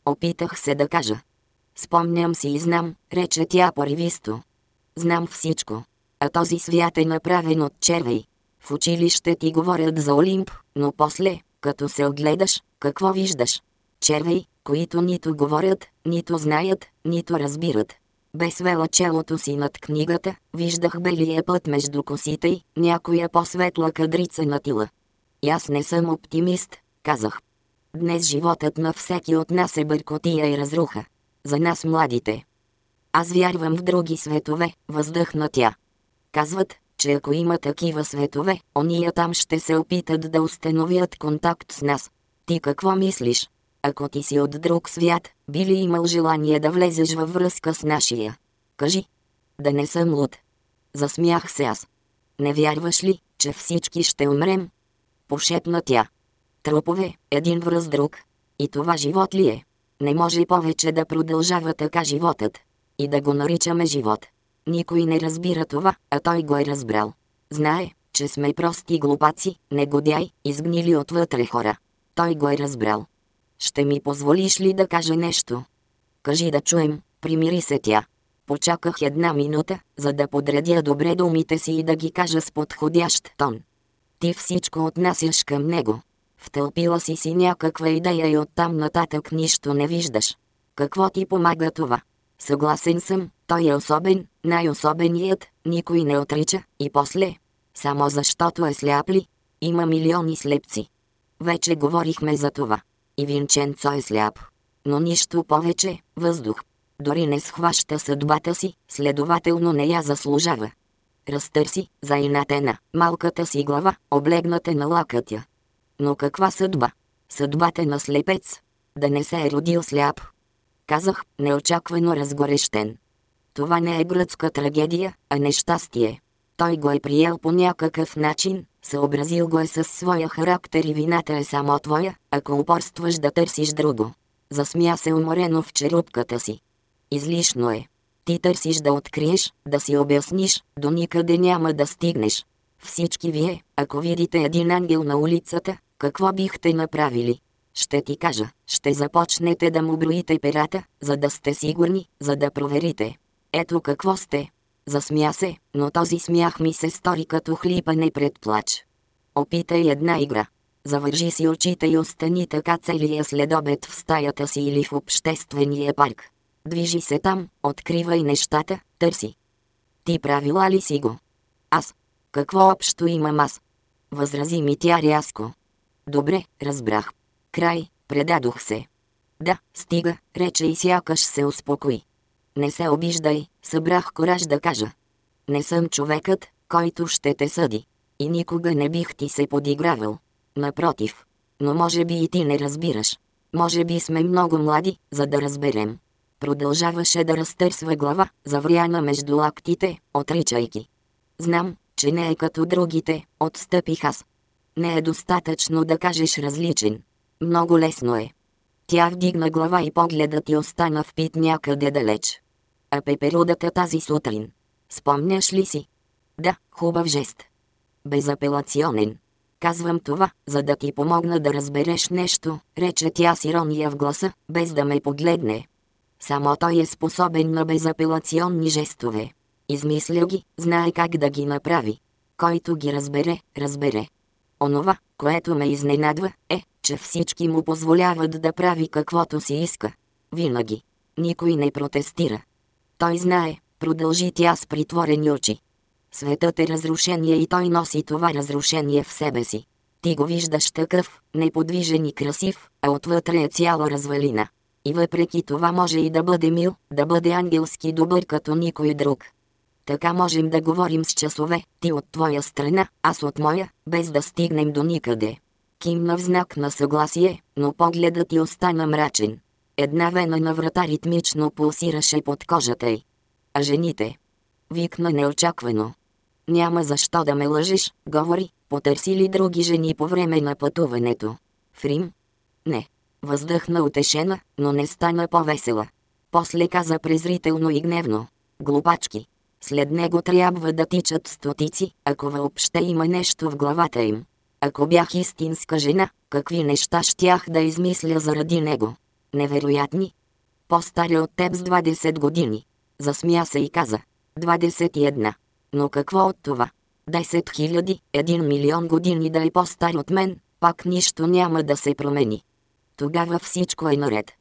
Speaker 1: Опитах се да кажа. Спомням си и знам, рече тя поривисто. Знам всичко. А този свят е направен от червей. В училище ти говорят за Олимп, но после, като се огледаш, какво виждаш? Червей, които нито говорят, нито знаят, нито разбират. Без вела челото си над книгата, виждах белия път между косите й, някоя по-светла кадрица на тила. И аз не съм оптимист, казах. Днес животът на всеки от нас е бъркотия и разруха. За нас младите. Аз вярвам в други светове, въздъхна тя. Казват, че ако има такива светове, ония там ще се опитат да установят контакт с нас. Ти какво мислиш? Ако ти си от друг свят, би ли имал желание да влезеш във връзка с нашия? Кажи. Да не съм луд. Засмях се аз. Не вярваш ли, че всички ще умрем? Пошепна тя. Трупове, един връз друг. И това живот ли е? Не може повече да продължава така животът. И да го наричаме живот. Никой не разбира това, а той го е разбрал. Знае, че сме прости глупаци, негодяй, изгнили отвътре хора. Той го е разбрал. Ще ми позволиш ли да кажа нещо? Кажи да чуем, примири се тя. Почаках една минута, за да подредя добре думите си и да ги кажа с подходящ тон. Ти всичко отнасяш към него. Втълпила си си някаква идея и оттам нататък нищо не виждаш. Какво ти помага това? Съгласен съм, той е особен, най-особеният, никой не отрича, и после. Само защото е сляп ли? Има милиони слепци. Вече говорихме за това. И Винченцо е сляп. Но нищо повече, въздух. Дори не схваща съдбата си, следователно не я заслужава. Разтърси, заинатена, малката си глава, облегната на лакътя. Но каква съдба? Съдбата на слепец. Да не се е родил сляп. Казах, неочаквано разгорещен. Това не е гръцка трагедия, а нещастие. Той го е приел по някакъв начин, съобразил го е със своя характер и вината е само твоя, ако упорстваш да търсиш друго. Засмя се уморено в черупката си. Излишно е. Ти търсиш да откриеш, да си обясниш, до никъде няма да стигнеш. Всички вие, ако видите един ангел на улицата, какво бихте направили? Ще ти кажа, ще започнете да му броите перата, за да сте сигурни, за да проверите. Ето какво сте. Засмя се, но този смях ми се стори като хлипане пред плач. Опитай една игра. Завържи си очите и остани така целия следобед в стаята си или в обществения парк. Движи се там, откривай нещата, търси. Ти правила ли си го? Аз. Какво общо имам аз? Възрази ми тя рязко. Добре, разбрах. Край, предадох се. Да, стига, рече и сякаш се успокои. Не се обиждай, събрах кораж да кажа. Не съм човекът, който ще те съди. И никога не бих ти се подигравал. Напротив. Но може би и ти не разбираш. Може би сме много млади, за да разберем. Продължаваше да разтърсва глава, завряна между лактите, отричайки. Знам, че не е като другите, отстъпих аз. Не е достатъчно да кажеш различен. Много лесно е. Тя вдигна глава и погледът ти остана впит някъде далеч. А пеперудата тази сутрин. Спомняш ли си? Да, хубав жест. Безапелационен. Казвам това, за да ти помогна да разбереш нещо, рече тя с ирония в гласа, без да ме погледне. Само той е способен на безапелационни жестове. Измисля ги, знае как да ги направи. Който ги разбере, разбере. Онова, което ме изненадва, е, че всички му позволяват да прави каквото си иска. Винаги. Никой не протестира. Той знае, продължи тя с притворени очи. Светът е разрушение и той носи това разрушение в себе си. Ти го виждаш такъв, неподвижен и красив, а отвътре е цяла развалина. И въпреки това може и да бъде мил, да бъде ангелски добър като никой друг. Така можем да говорим с часове, ти от твоя страна, аз от моя, без да стигнем до никъде. Кимна в знак на съгласие, но погледът ти остана мрачен. Една вена на врата ритмично пулсираше под кожата й. А жените? Викна неочаквано. Няма защо да ме лъжиш, говори, потърси ли други жени по време на пътуването? В Рим? Не. Въздъхна утешена, но не стана по-весела. После каза презрително и гневно. Глупачки. След него трябва да тичат стотици, ако въобще има нещо в главата им. Ако бях истинска жена, какви неща щях да измисля заради него? Невероятни. По-стари от теб с 20 години. Засмя се и каза. 21. Но какво от това? 10 хиляди, 1 милион години да е по-стар от мен, пак нищо няма да се промени. Тогава всичко е наред.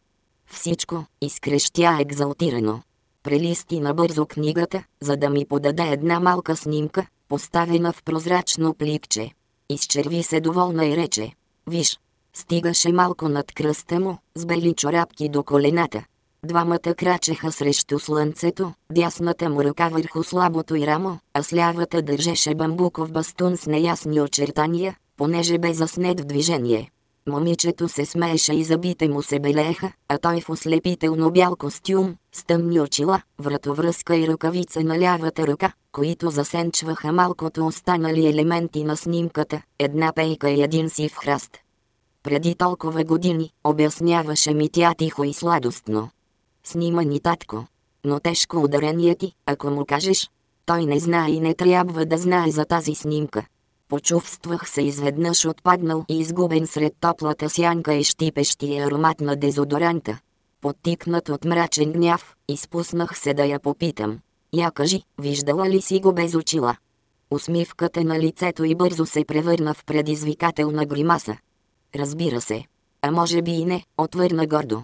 Speaker 1: Всичко, изкрещя екзалтирано. Прелисти набързо книгата, за да ми подаде една малка снимка, поставена в прозрачно пликче. Изчерви се доволна и рече. Виж, стигаше малко над кръста му, с бели чорапки до колената. Двамата крачеха срещу слънцето, дясната му ръка върху слабото и рамо, а с лявата държеше бамбуков бастун с неясни очертания, понеже бе заснет в движение. Момичето се смееше и забите му се белееха, а той в ослепително бял костюм, с тъмни очила, вратовръзка и ръкавица на лявата ръка, които засенчваха малкото останали елементи на снимката, една пейка и един сив храст. Преди толкова години, обясняваше ми тя тихо и сладостно. Снима ни татко. Но тежко ударение ти, ако му кажеш. Той не знае и не трябва да знае за тази снимка. Почувствах се изведнъж отпаднал и изгубен сред топлата сянка и щипещия аромат на дезодоранта. Подтикнат от мрачен гняв, изпуснах се да я попитам. Я кажи, виждала ли си го без очила? Усмивката на лицето и бързо се превърна в предизвикателна гримаса. Разбира се. А може би и не, отвърна гордо.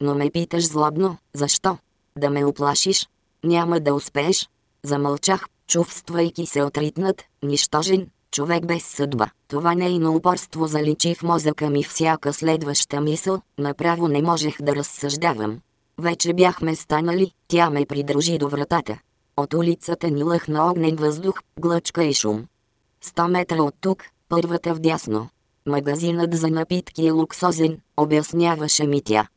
Speaker 1: Но ме питаш злобно, защо? Да ме оплашиш? Няма да успееш? Замълчах, чувствайки се отритнат, нищожен, човек без съдба. Това нейно упорство заличи в мозъка ми всяка следваща мисъл, направо не можех да разсъждавам. Вече бяхме станали, тя ме придружи до вратата. От улицата ни лъхна огнен въздух, глъчка и шум. Сто метра от тук, първата вдясно. Магазинът за напитки е луксозен, обясняваше ми тя.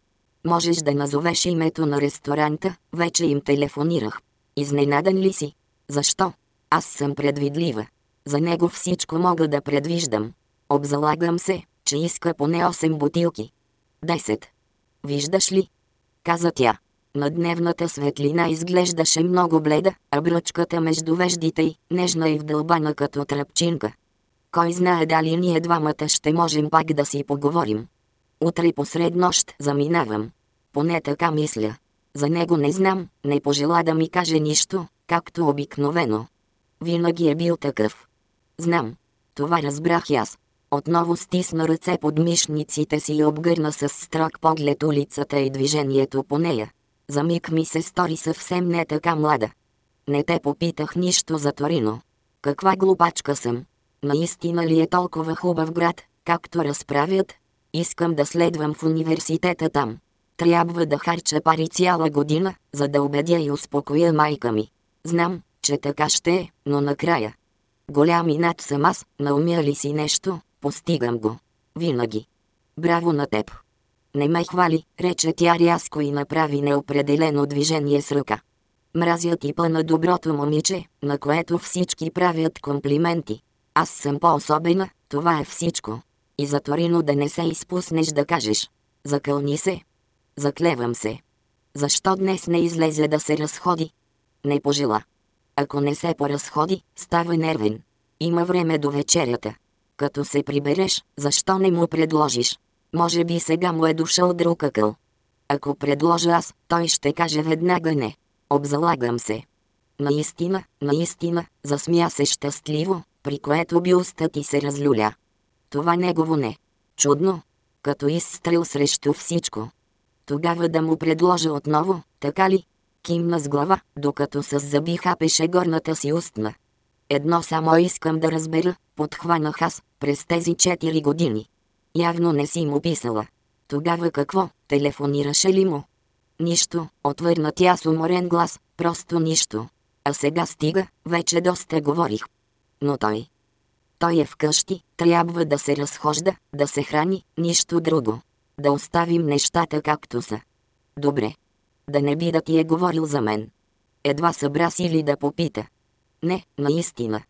Speaker 1: Можеш да назовеш името на ресторанта, вече им телефонирах. Изненадан ли си? Защо? Аз съм предвидлива. За него всичко мога да предвиждам. Обзалагам се, че иска поне 8 бутилки. 10. Виждаш ли? Каза тя. На дневната светлина изглеждаше много бледа, а бръчката между веждите й, нежна и вдълбана като тръпчинка. Кой знае дали ние двамата ще можем пак да си поговорим. Утре посред нощ заминавам. Поне така мисля. За него не знам, не пожела да ми каже нищо, както обикновено. Винаги е бил такъв. Знам. Това разбрах и аз. Отново стисна ръце под мишниците си и обгърна с строг поглед улицата и движението по нея. За миг ми се стори съвсем не така млада. Не те попитах нищо за Торино. Каква глупачка съм. Наистина ли е толкова хубав град, както разправят? Искам да следвам в университета там. Трябва да харча пари цяла година, за да убедя и успокоя майка ми. Знам, че така ще е, но накрая. Голям над съм аз, наумя ли си нещо, постигам го. Винаги. Браво на теб. Не ме хвали, рече тя рязко и направи неопределено движение с ръка. Мразя типа на доброто момиче, на което всички правят комплименти. Аз съм по-особена, Това е всичко. И за Торино да не се изпуснеш да кажеш. Закълни се. Заклевам се. Защо днес не излезе да се разходи? Не пожела. Ако не се поразходи, става нервен. Има време до вечерята. Като се прибереш, защо не му предложиш? Може би сега му е дошъл друг акъл. Ако предложа аз, той ще каже веднага не. Обзалагам се. Наистина, наистина, засмя се щастливо, при което би уста ти се разлюля. Това негово не. Чудно. Като изстрел срещу всичко. Тогава да му предложа отново, така ли? Кимна с глава, докато с зъби хапеше горната си устна. Едно само искам да разбера, подхванах аз, през тези 4 години. Явно не си му писала. Тогава какво, телефонираше ли му? Нищо, отвърна тя с уморен глас, просто нищо. А сега стига, вече доста говорих. Но той... Той е вкъщи, трябва да се разхожда, да се храни, нищо друго. Да оставим нещата както са. Добре. Да не би да ти е говорил за мен. Едва събра сили да попита. Не, наистина.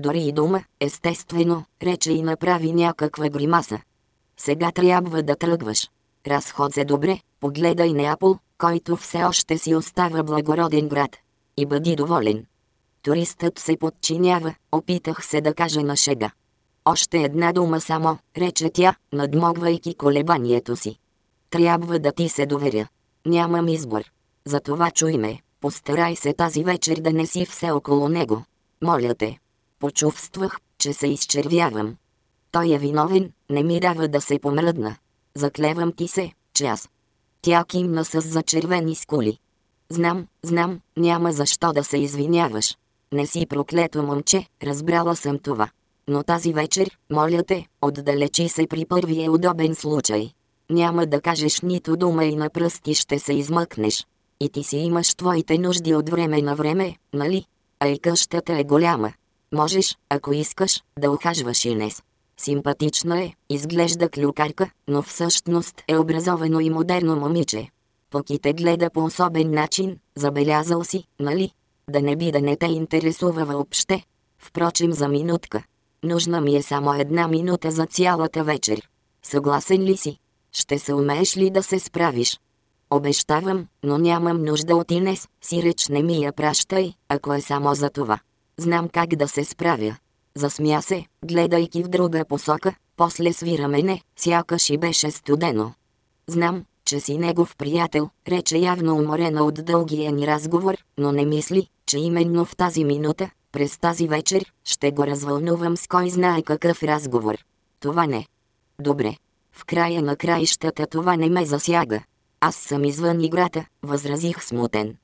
Speaker 1: Дори и дума, естествено, рече и направи някаква гримаса. Сега трябва да тръгваш. Разход се добре, погледай Неапол, който все още си остава благороден град. И бъди доволен. Туристът се подчинява, опитах се да кажа на шега. Още една дума само, рече тя, надмогвайки колебанието си. Трябва да ти се доверя. Нямам избор. Затова чуй ме, постарай се тази вечер да не си все около него. Моля те. Почувствах, че се изчервявам. Той е виновен, не ми дава да се помръдна. Заклевам ти се, че аз. Тя кимна с зачервени скули. Знам, знам, няма защо да се извиняваш. Не си проклето момче, разбрала съм това. Но тази вечер, моля те, отдалечи се при първия удобен случай. Няма да кажеш нито дума и на пръсти ще се измъкнеш. И ти си имаш твоите нужди от време на време, нали? А и къщата е голяма. Можеш, ако искаш, да ухажваш Инес. Симпатична е, изглежда клюкарка, но всъщност е образовано и модерно момиче. Пък и те гледа по особен начин, забелязал си, нали? Да не би да не те интересува въобще. Впрочем за минутка. Нужна ми е само една минута за цялата вечер. Съгласен ли си? Ще се умееш ли да се справиш? Обещавам, но нямам нужда от Инес, си реч не ми я пращай, ако е само за това. Знам как да се справя. Засмя се, гледайки в друга посока, после свира мене, сякаш и беше студено. Знам, че си негов приятел, рече явно уморена от дългия ни разговор, но не мисли, че именно в тази минута, през тази вечер, ще го развълнувам с кой знае какъв разговор. Това не. Добре. В края на краищата това не ме засяга. Аз съм извън играта, възразих смутен.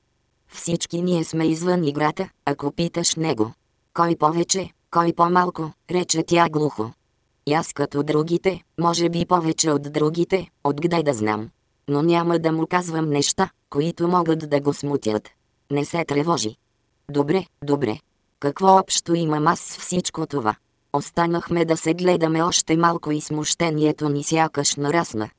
Speaker 1: Всички ние сме извън играта, ако питаш него. Кой повече, кой по-малко, рече тя глухо. И аз като другите, може би повече от другите, откъде да знам. Но няма да му казвам неща, които могат да го смутят. Не се тревожи. Добре, добре. Какво общо имам аз с всичко това? Останахме да се гледаме още малко и смущението ни сякаш нарасна.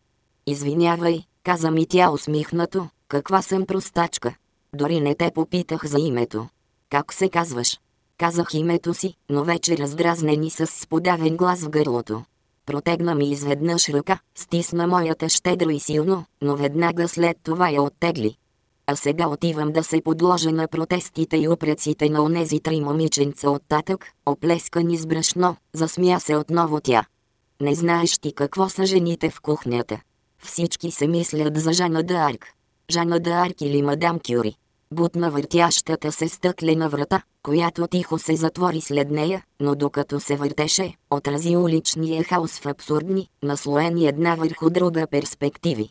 Speaker 1: Извинявай, каза ми тя усмихнато, каква съм простачка. Дори не те попитах за името. Как се казваш? Казах името си, но вече раздразнени с сподавен глас в гърлото. Протегна ми изведнъж ръка, стисна моята щедро и силно, но веднага след това я оттегли. А сега отивам да се подложа на протестите и упреците на онези три момиченца от татък, оплескани с брашно, засмя се отново тя. Не знаеш ти какво са жените в кухнята. Всички се мислят за Жана Д'Арк. Жана Д'Арк или Мадам Кюри. Бутна въртящата се стъклена врата, която тихо се затвори след нея, но докато се въртеше, отрази уличния хаос в абсурдни, наслоени една върху друга перспективи.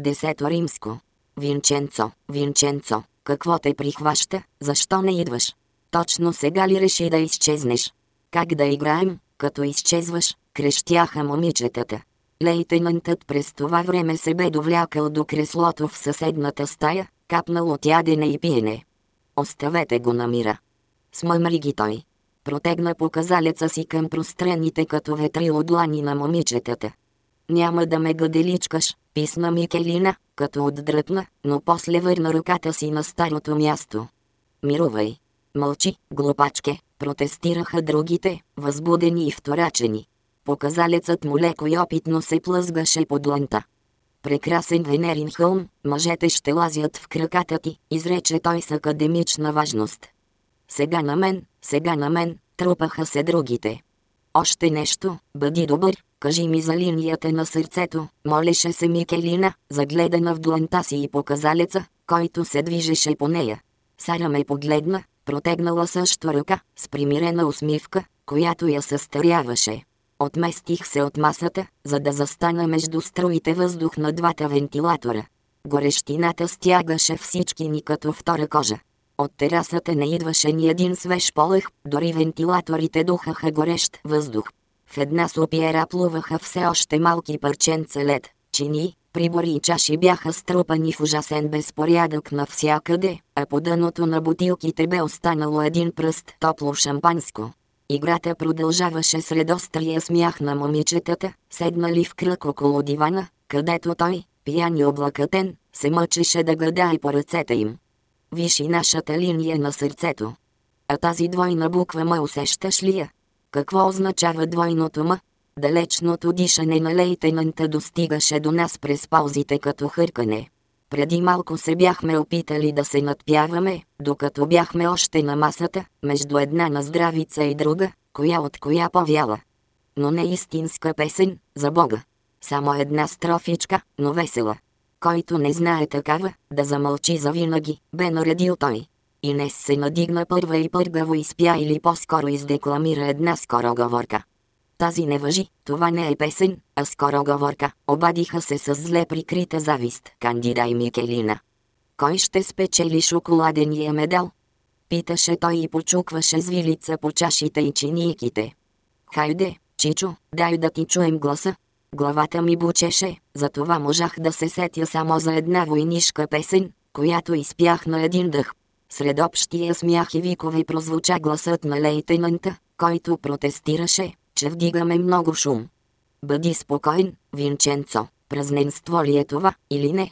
Speaker 1: Десето римско. Винченцо, Винченцо, какво те прихваща, защо не идваш? Точно сега ли реши да изчезнеш? Как да играем, като изчезваш, крещяха момичетата. Лейтенантът през това време се бе довлякал до креслото в съседната стая, капнал от ядене и пиене. Оставете го на мира. Смъмри ги той. Протегна показалеца си към прострените като ветри от длани на момичетата. Няма да ме гаделичкаш, писна Микелина, като отдръпна, но после върна ръката си на старото място. Мирувай. Мълчи, глупачке, протестираха другите, възбудени и вторачени. Показалецът му леко и опитно се плъзгаше под лънта. Прекрасен Венерин хълм, мъжете ще лазят в краката ти, изрече той с академична важност. Сега на мен, сега на мен, трупаха се другите. Още нещо, бъди добър, кажи ми за линията на сърцето, молеше се Микелина, загледана в дланта си и показалеца, който се движеше по нея. Сара ме погледна, протегнала също ръка, с примирена усмивка, която я състаряваше. Отместих се от масата, за да застана между струите въздух на двата вентилатора. Горещината стягаше всички ни като втора кожа. От терасата не идваше ни един свеж полъх, дори вентилаторите духаха горещ въздух. В една сопиера плуваха все още малки парченца лед, чини, прибори и чаши бяха струпани в ужасен безпорядък навсякъде, а по дъното на бутилките бе останало един пръст топло шампанско. Играта продължаваше сред острия смях на момичетата, седнали в кръг около дивана, където той, пиян и облакатен, се мъчеше да гадае по ръцете им. Виши нашата линия на сърцето. А тази двойна буква ме усещаш ли я? Какво означава двойното ма? Далечното дишане на лейтенанта достигаше до нас през паузите като хъркане. Преди малко се бяхме опитали да се надпяваме, докато бяхме още на масата, между една на здравица и друга, коя от коя повяла. Но не истинска песен, за Бога. Само една строфичка, но весела. Който не знае такава, да замълчи завинаги, бе наредил той. И не се надигна първа и пъргаво изпя или по-скоро издекламира една скороговорка. Тази не въжи, това не е песен, а скороговорка. Обадиха се с зле прикрита завист, Кандида и Микелина. Кой ще спечели шоколадения медал? Питаше той и почукваше звилица по чашите и чинийките. Хайде, Чичо, дай да ти чуем гласа. Главата ми бучеше, затова можах да се сетя само за една войнишка песен, която изпях на един дъх. Сред общия смях и викове прозвуча гласът на лейтенанта, който протестираше, че вдигаме много шум. Бъди спокоен, Винченцо, празненство ли е това или не?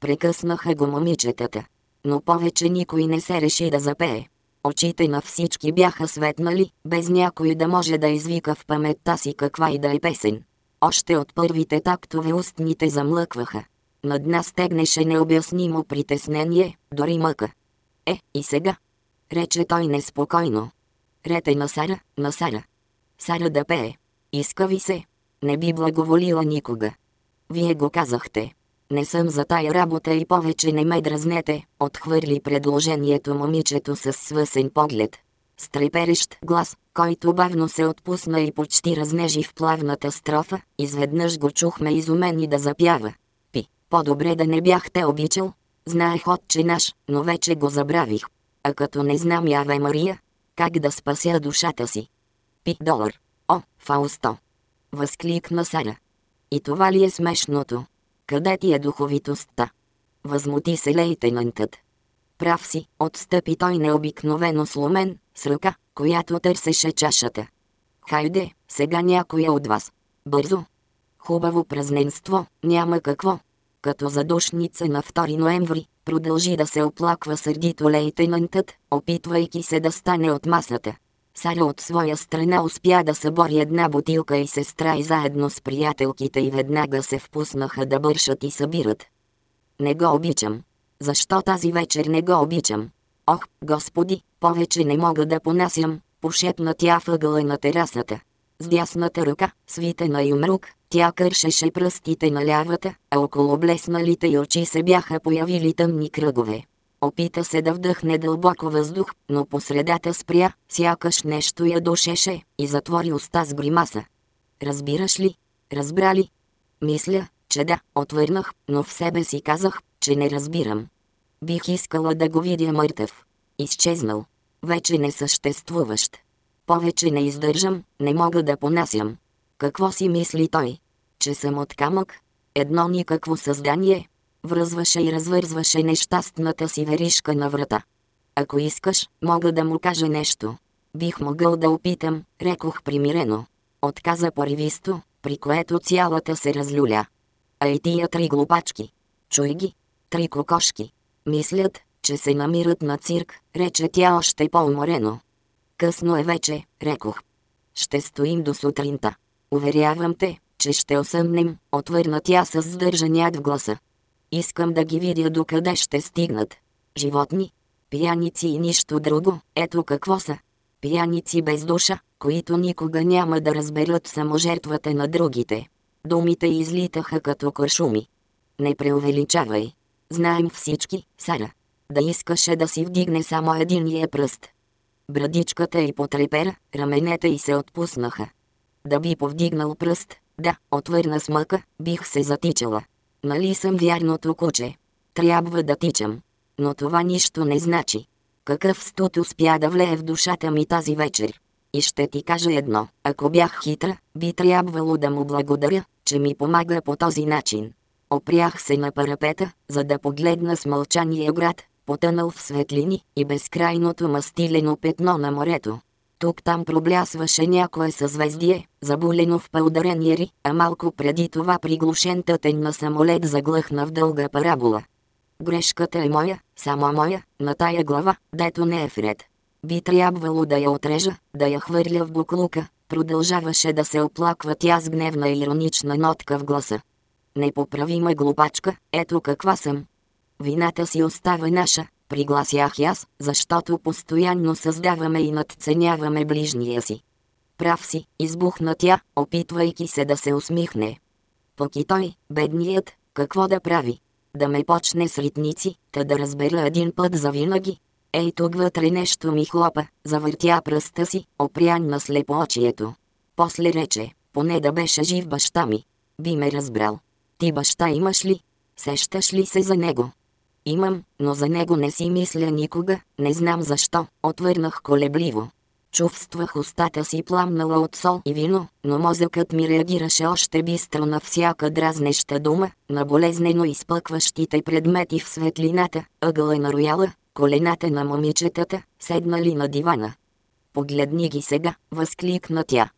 Speaker 1: Прекъснаха го момичетата. Но повече никой не се реши да запее. Очите на всички бяха светнали, без някой да може да извика в паметта си каква и да е песен. Още от първите тактове устните замлъкваха. Над нас тегнеше необяснимо притеснение, дори мъка. Е, и сега? Рече той неспокойно. Рете на Сара, на Сара. Сара да пее. Иска ви се. Не би благоволила никога. Вие го казахте. Не съм за тая работа и повече не ме дразнете, отхвърли предложението момичето с свъсен поглед. С треперещ глас, който бавно се отпусна и почти разнежи в плавната строфа, изведнъж го чухме изумени да запява. Пи, по-добре да не бяхте обичал. Знаех отче наш, но вече го забравих. А като не знам Яве Мария, как да спася душата си? Пи долар. О, Фаусто! Възкликна Сара. И това ли е смешното? Къде ти е духовитостта? Възмути се лейтенантът. Прав си, отстъпи той необикновено сломен, с ръка, която търсеше чашата. Хайде, сега някоя от вас. Бързо. Хубаво празненство, няма какво. Като задушница на 2 ноември, продължи да се оплаква сърдито лейтенантът, опитвайки се да стане от масата. Сара от своя страна успя да събори една бутилка и сестра и заедно с приятелките и веднага се впуснаха да бършат и събират. Не го обичам. Защо тази вечер не го обичам? Ох, господи, повече не мога да понасям, пошепна тя въгъла на терасата. С дясната ръка, свитена и умрук, тя кършеше пръстите на лявата, а около блесналите й очи се бяха появили тъмни кръгове. Опита се да вдъхне дълбоко въздух, но по средата спря, сякаш нещо я душеше, и затвори уста с гримаса. Разбираш ли? Разбрали? Мисля, че да, отвърнах, но в себе си казах, че не разбирам. Бих искала да го видя мъртъв. Изчезнал. Вече не съществуващ. Повече не издържам, не мога да понасям. Какво си мисли той? Че съм от камък? Едно никакво създание? Връзваше и развързваше нещастната си веришка на врата. Ако искаш, мога да му кажа нещо. Бих могъл да опитам, рекох примирено. Отказа поривисто, при което цялата се разлюля. А и тия три глупачки. Чуй ги. Три кокошки. Мислят, че се намират на цирк, рече тя още по-уморено. Късно е вече, рекох. Ще стоим до сутринта. Уверявам те, че ще осъмнем, отвърна тя с сдържанят в гласа. Искам да ги видя докъде ще стигнат. Животни, пияници и нищо друго, ето какво са. Пияници без душа, които никога няма да разберат саможертвата на другите. Думите излитаха като кършуми. Не преувеличавай. Знаем всички, Сара. Да искаше да си вдигне само единия пръст. Брадичката й потрепера, раменете й се отпуснаха. Да би повдигнал пръст, да, отвърна с мъка, бих се затичала. Нали съм вярното куче? Трябва да тичам. Но това нищо не значи. Какъв студ успя да влее в душата ми тази вечер. И ще ти кажа едно, ако бях хитра, би трябвало да му благодаря, че ми помага по този начин. Опрях се на парапета, за да погледна с мълчание град, потънал в светлини и безкрайното мастилено петно на морето. Тук-там проблясваше някое съзвездие, забулено в пълдарениери, а малко преди това приглушен тътен на самолет заглъхна в дълга парабола. Грешката е моя, само моя, на тая глава, дето не е вред. Би трябвало да я отрежа, да я хвърля в буклука, продължаваше да се оплаква тя с гневна иронична нотка в гласа. Непоправима глупачка, ето каква съм. Вината си остава наша, пригласях аз, защото постоянно създаваме и надценяваме ближния си. Прав си, избухна тя, опитвайки се да се усмихне. Пък и той, бедният, какво да прави? Да ме почне с ритници, та да разбера един път за винаги. Ей тук вътре нещо ми хлопа, завъртя пръста си, опрян на слепоочието. После рече, поне да беше жив баща ми. Би ме разбрал. Ти баща имаш ли? Сещаш ли се за него? Имам, но за него не си мисля никога, не знам защо, отвърнах колебливо. Чувствах устата си пламнала от сол и вино, но мозъкът ми реагираше още бистро на всяка дразнеща дума, на болезнено изпъкващите предмети в светлината, ъгъла на рояла, колената на момичетата, седнали на дивана. Погледни ги сега, възкликна тя.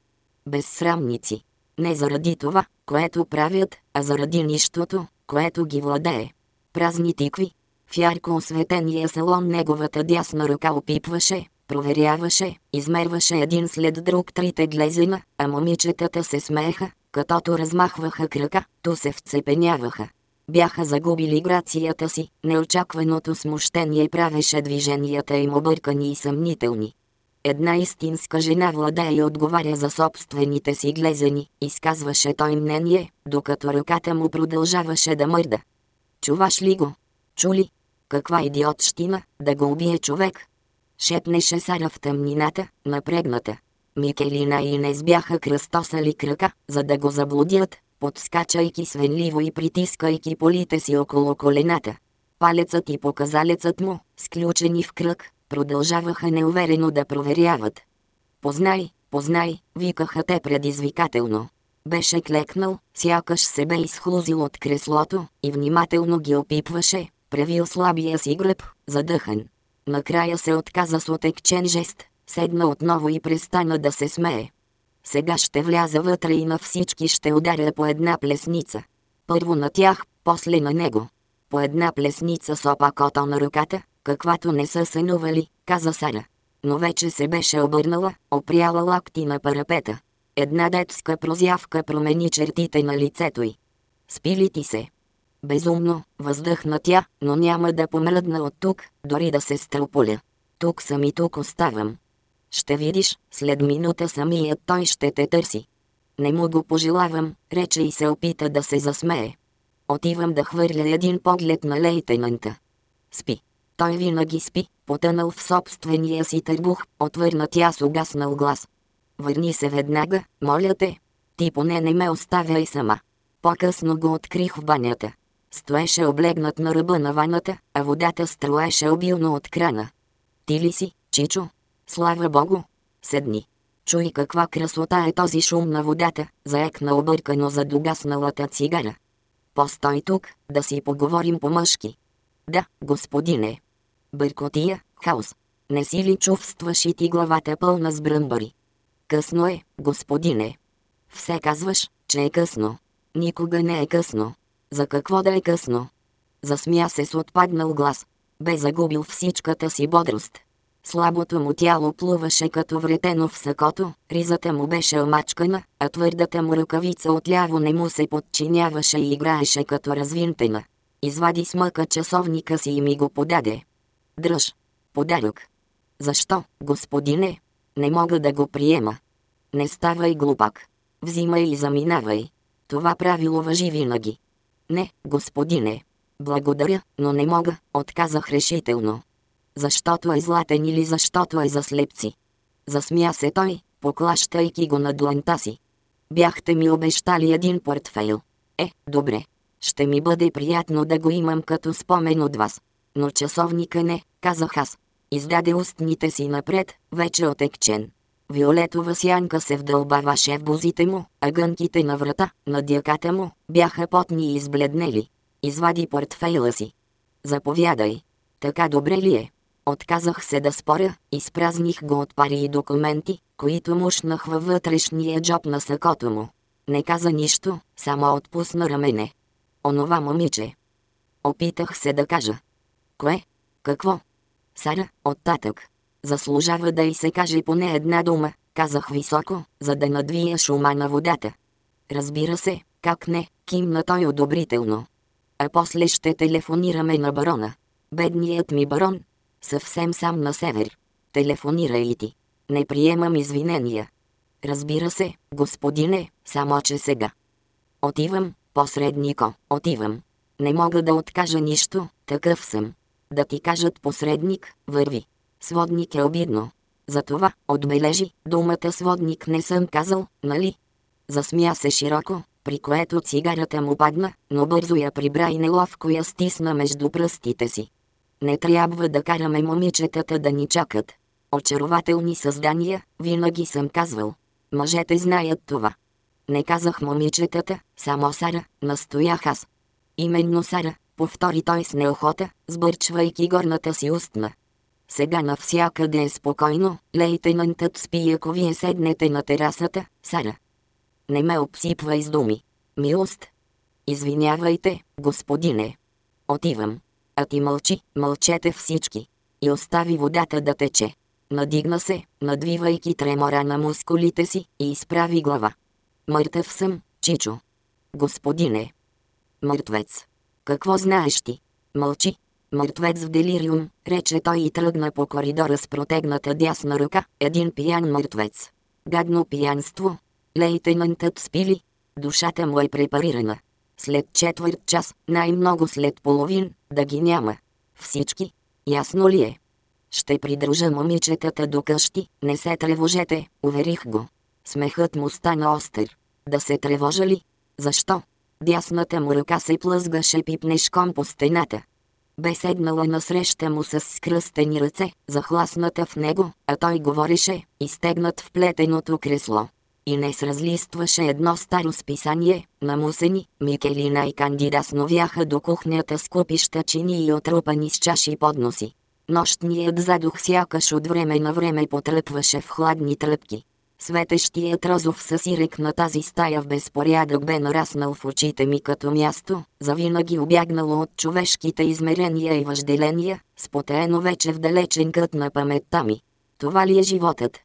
Speaker 1: Безсрамници. Не заради това, което правят, а заради нищото, което ги владее. Празни тикви. В ярко осветения салон неговата дясна ръка опипваше, проверяваше, измерваше един след друг трите глезена, а момичетата се смееха, като размахваха крака, то се вцепеняваха. Бяха загубили грацията си, неочакваното смущение правеше движенията им объркани и съмнителни. Една истинска жена владее и отговаря за собствените си глезени, изказваше той мнение, докато ръката му продължаваше да мърда. Чуваш ли го? Чули? Каква идиотщина, да го убие човек? Шепнеше Сара в тъмнината, напрегната. Микелина и не бяха кръстосали крака, за да го заблудят, подскачайки свенливо и притискайки полите си около колената. Палецът и показалецът му, сключени в кръг, продължаваха неуверено да проверяват. Познай, познай, викаха те предизвикателно. Беше клекнал, сякаш се бе изхлузил от креслото и внимателно ги опипваше, правил слабия си гръб, задъхан. Накрая се отказа с отекчен жест, седна отново и престана да се смее. Сега ще вляза вътре и на всички ще ударя по една плесница. Първо на тях, после на него. По една плесница с опакото на ръката, каквато не са сънували, каза Сара. Но вече се беше обърнала, опряла лакти на парапета. Една детска прозявка промени чертите на лицето й. Спи ли ти се? Безумно, въздъхна тя, но няма да помръдна от тук, дори да се стълполя. Тук съм и тук оставам. Ще видиш, след минута самият той ще те търси. Не му го пожелавам, рече и се опита да се засмее. Отивам да хвърля един поглед на лейтенанта. Спи. Той винаги спи, потънал в собствения си търбух, отвърна тя с угаснал глас. Върни се веднага, моля те. Ти поне не ме оставяй сама. По-късно го открих в банята. Стоеше облегнат на ръба на ваната, а водата струеше обилно от крана. Ти ли си, Чичо? Слава Богу! Седни. Чуй каква красота е този шум на водата, заекна объркано за догасналата цигара. Постой тук, да си поговорим по-мъжки. Да, господине. Бъркотия, хаос. Не си ли чувстваш и ти главата пълна с бръмбари? Късно е, господине. Все казваш, че е късно. Никога не е късно. За какво да е късно? Засмя се с отпаднал глас. Бе загубил всичката си бодрост. Слабото му тяло плуваше като вретено в сакото, ризата му беше омачкана, а твърдата му ръкавица отляво не му се подчиняваше и играеше като развинтена. Извади с мъка часовника си и ми го подаде. Дръж. Подарък. Защо, господине? Не мога да го приема. Не ставай глупак. Взимай и заминавай. Това правило въжи винаги. Не, господине. Благодаря, но не мога, отказах решително. Защото е златен или защото е за слепци. Засмя се той, поклащайки го на дланта си. Бяхте ми обещали един портфейл. Е, добре. Ще ми бъде приятно да го имам като спомен от вас. Но часовника не, казах аз. Издаде устните си напред, вече отекчен. Виолетова сянка се вдълбаваше в бузите му, а гънките на врата, на дяката му, бяха потни и избледнели. Извади портфейла си. Заповядай. Така добре ли е? Отказах се да споря, изпразних го от пари и документи, които мушнах във вътрешния джоб на сакото му. Не каза нищо, само отпусна рамене. Онова момиче. Опитах се да кажа. Кое? Какво? Сара, оттатък. Заслужава да й се каже поне една дума, казах високо, за да надвия шума на водата. Разбира се, как не, кимна той одобрително. А после ще телефонираме на барона. Бедният ми барон. Съвсем сам на север. Телефонира и ти. Не приемам извинения. Разбира се, господине, само че сега. Отивам, посреднико, отивам. Не мога да откажа нищо, такъв съм. Да ти кажат посредник, върви. Сводник е обидно. Затова, отбележи, думата сводник не съм казал, нали? Засмя се широко, при което цигарата му падна, но бързо я прибра и неловко я стисна между пръстите си. Не трябва да караме момичетата да ни чакат. Очарователни създания, винаги съм казвал. Мъжете знаят това. Не казах момичетата, само Сара, настоях аз. Именно Сара, повтори той с неохота, сбърчвайки горната си устна. Сега навсякъде е спокойно, лейтенантът спи ако вие седнете на терасата, Сара. Не ме обсипвай с думи. Милост. Извинявайте, господине. Отивам. А ти мълчи, мълчете всички. И остави водата да тече. Надигна се, надвивайки тремора на мускулите си, и изправи глава. Мъртъв съм, Чичо. Господине. Мъртвец. Какво знаеш ти? Мълчи. Мъртвец в делириум, рече той и тръгна по коридора с протегната дясна ръка, един пиян мъртвец. Гадно пиянство. Лейтенантът спили. Душата му е препарирана. След четвърт час, най-много след половин, да ги няма. Всички. Ясно ли е? Ще придружа момичетата до къщи, не се тревожете, уверих го. Смехът му стана остър. Да се тревожа ли? Защо? Дясната му ръка се плъзгаше пипнешком по стената. Бе седнала насреща му с скръстени ръце, захласната в него, а той говореше, изтегнат в плетеното кресло. И не сразлистваше едно старо списание, намусени, Микелина и Кандида сновяха до кухнята с купища чини и отрупани с чаши подноси. Нощният задух сякаш от време на време потръпваше в хладни тръпки. Светещият розов съсирек на тази стая в безпорядък бе нараснал в очите ми като място, завинаги обягнало от човешките измерения и въжделения, спотеено вече в далечен кът на паметта ми. Това ли е животът?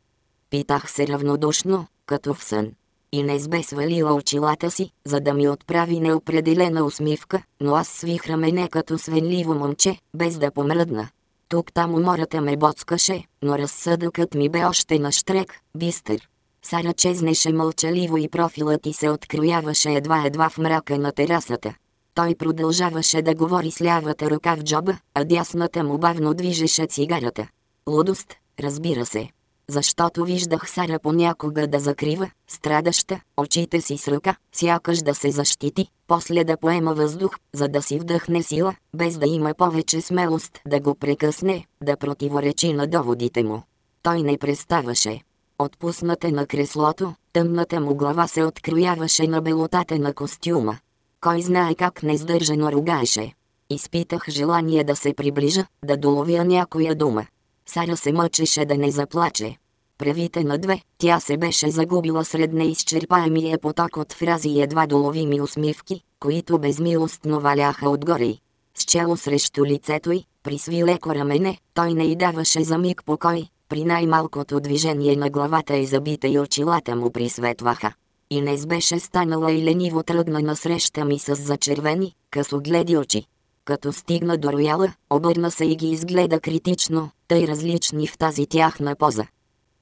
Speaker 1: Питах се равнодушно, като в сън. И не бе свалила очилата си, за да ми отправи неопределена усмивка, но аз свих рамене като свенливо момче, без да помръдна. Тук-там умората ме боцкаше, но разсъдъкът ми бе още на штрек, бистър. Сара чезнеше мълчаливо и профилът ти се открояваше едва-едва в мрака на терасата. Той продължаваше да говори с лявата ръка в джоба, а дясната му бавно движеше цигарата. Лудост, разбира се. Защото виждах Сара понякога да закрива, страдаща, очите си с ръка, сякаш да се защити, после да поема въздух, за да си вдъхне сила, без да има повече смелост да го прекъсне, да противоречи на доводите му. Той не преставаше. Отпусната на креслото, тъмната му глава се открояваше на белотата на костюма. Кой знае как нездържано ругаеше. Изпитах желание да се приближа, да доловя някоя дума. Сара се мъчеше да не заплаче. Превите на две, тя се беше загубила сред неизчерпаемия поток от фрази и едва доловими усмивки, които безмилостно валяха отгоре. с чело срещу лицето й, присви леко рамене, той не й даваше за миг покой, при най-малкото движение на главата и забита и очилата му присветваха. Инес беше станала и лениво тръгна насреща ми с зачервени, късогледи очи. Като стигна до рояла, обърна се и ги изгледа критично, тъй различни в тази тяхна поза.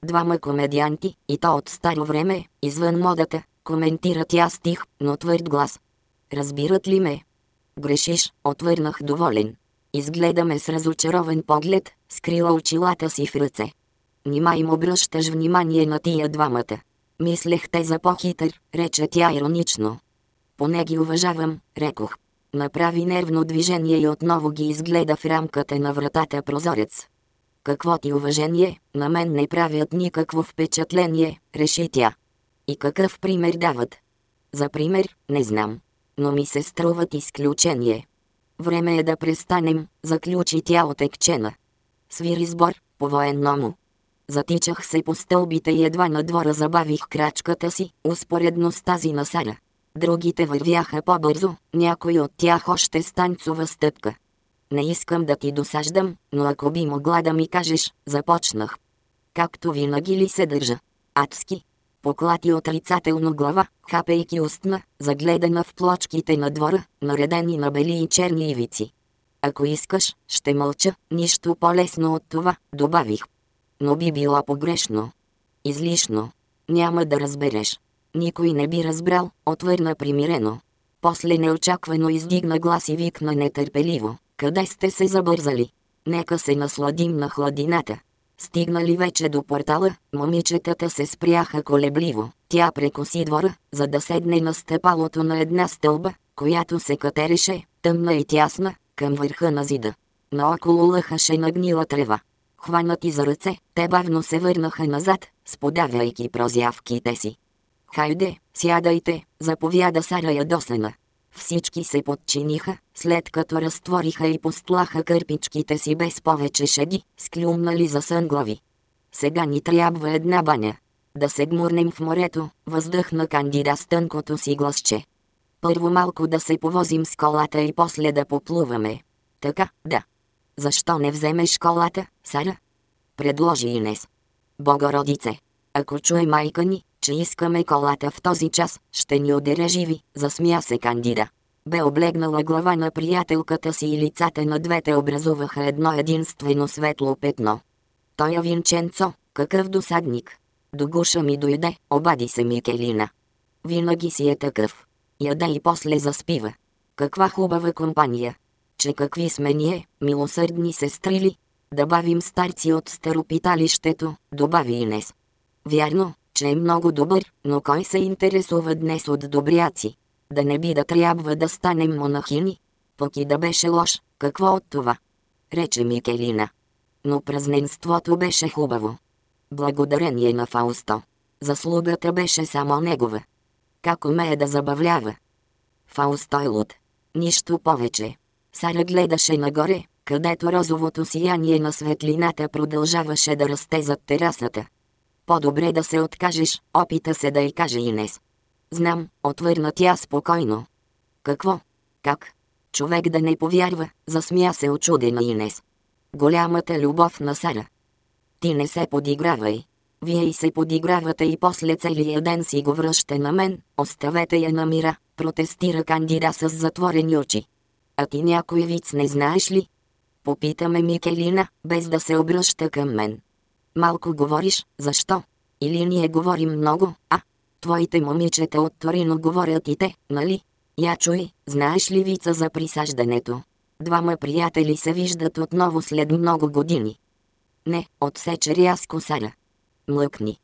Speaker 1: Двама комедианти, и то от старо време, извън модата, коментират тя стих, но твърд глас. Разбират ли ме? Грешиш, отвърнах доволен. Изгледаме с разочарован поглед, скрила очилата си в ръце. Нима им обръщаш внимание на тия двамата. Мислех те за по-хитър, рече тя иронично. Поне ги уважавам, рекох. Направи нервно движение и отново ги изгледа в рамката на вратата прозорец. Какво ти уважение, на мен не правят никакво впечатление, реши тя. И какъв пример дават? За пример, не знам. Но ми се струват изключение. Време е да престанем, заключи тя отекчена. Свири сбор, по военному. Затичах се по стълбите и едва на двора забавих крачката си, успоредно с тази на Сара. Другите вървяха по-бързо, някой от тях още станцова стъпка. Не искам да ти досаждам, но ако би могла да ми кажеш, започнах. Както винаги ли се държа? Адски. Поклати отрицателно глава, хапейки устна, загледана в плочките на двора, наредени на бели и черни ивици. Ако искаш, ще мълча, нищо по-лесно от това, добавих. Но би било погрешно. Излишно. Няма да разбереш. Никой не би разбрал, отвърна примирено. После неочаквано издигна глас и викна нетърпеливо. Къде сте се забързали? Нека се насладим на хладината. Стигнали вече до портала, момичетата се спряха колебливо. Тя прекоси двора, за да седне на стъпалото на една стълба, която се катереше, тъмна и тясна, към върха на зида. Наоколо лъхаше нагнила трева. Хванати за ръце, те бавно се върнаха назад, сподавяйки прозявките си. Хайде, сядайте, заповяда Сара ядосена. Всички се подчиниха, след като разтвориха и постлаха кърпичките си без повече шеги, склюмнали за сън глави. Сега ни трябва една баня. Да се гмурнем в морето, въздъхна кандида с тънкото си гласче. Първо малко да се повозим с колата и после да поплуваме. Така, да. Защо не вземеш колата, Сара? Предложи Инес. Богородице, ако чуе майка ни, че искаме колата в този час, ще ни одере живи, засмя се Кандида. Бе облегнала глава на приятелката си и лицата на двете образуваха едно единствено светло петно. Той е Винченцо, какъв досадник. До гуша ми дойде, обади се Микелина. Винаги си е такъв. Яде и после заспива. Каква хубава компания. Че какви сме ние, милосърдни сестрили. Да бавим старци от старопиталището, добави Инес. Вярно, че е много добър, но кой се интересува днес от добряци? Да не би да трябва да станем монахини? Пък и да беше лош, какво от това? Рече Микелина. Но празненството беше хубаво. Благодарение на Фаусто. Заслугата беше само негова. Как умее да забавлява? Фаусто е луд. Нищо повече. Сара гледаше нагоре, където розовото сияние на светлината продължаваше да расте зад терасата. По-добре да се откажеш, опита се да й каже Инес. Знам, отвърна тя спокойно. Какво? Как? Човек да не повярва, засмя се очудена Инес. Голямата любов на Сара. Ти не се подигравай. Вие и се подигравате и после целия ден си го връща на мен, оставете я на мира, протестира кандида с затворени очи. А ти някой виц не знаеш ли? Попитаме Микелина, без да се обръща към мен. Малко говориш, защо? Или ние говорим много, а? Твоите момичета от Торино говорят и те, нали? Я чуй, знаеш ли вица за присаждането? Двама приятели се виждат отново след много години. Не, отсече рязко Сара. Млъкни.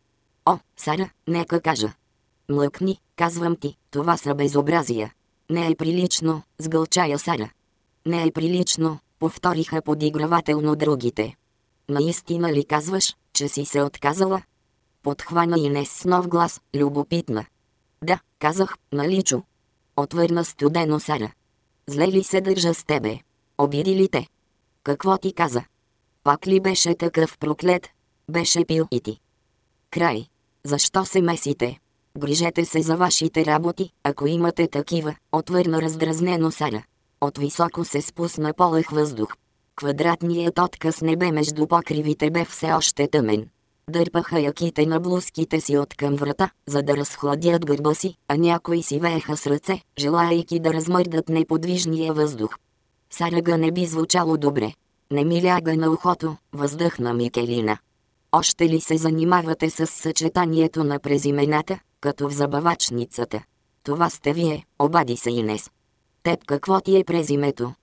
Speaker 1: О, Сара, нека кажа. Млъкни, казвам ти, това са безобразия. Не е прилично, сгълчая Сара. Не е прилично, повториха подигравателно другите. Наистина ли казваш, че си се отказала? Подхвана Инес с нов глас, любопитна. Да, казах, нали чу? Отвърна студено Сара. Зле ли се държа с тебе? Обиди ли те? Какво ти каза? Пак ли беше такъв проклет? Беше пил и ти. Край. Защо се месите? Грижете се за вашите работи, ако имате такива, отвърна раздразнено Сара. От високо се спусна полъх въздух. Квадратният отказ небе между покривите бе все още тъмен. Дърпаха яките на блузките си от към врата, за да разхладят гърба си, а някои си вееха с ръце, желаяйки да размърдат неподвижния въздух. Сарага не би звучало добре. Не ми ляга на ухото, въздъхна Микелина. Още ли се занимавате с съчетанието на презимената, като в забавачницата? Това сте вие, обади се Инес. Теб какво ти е презимето?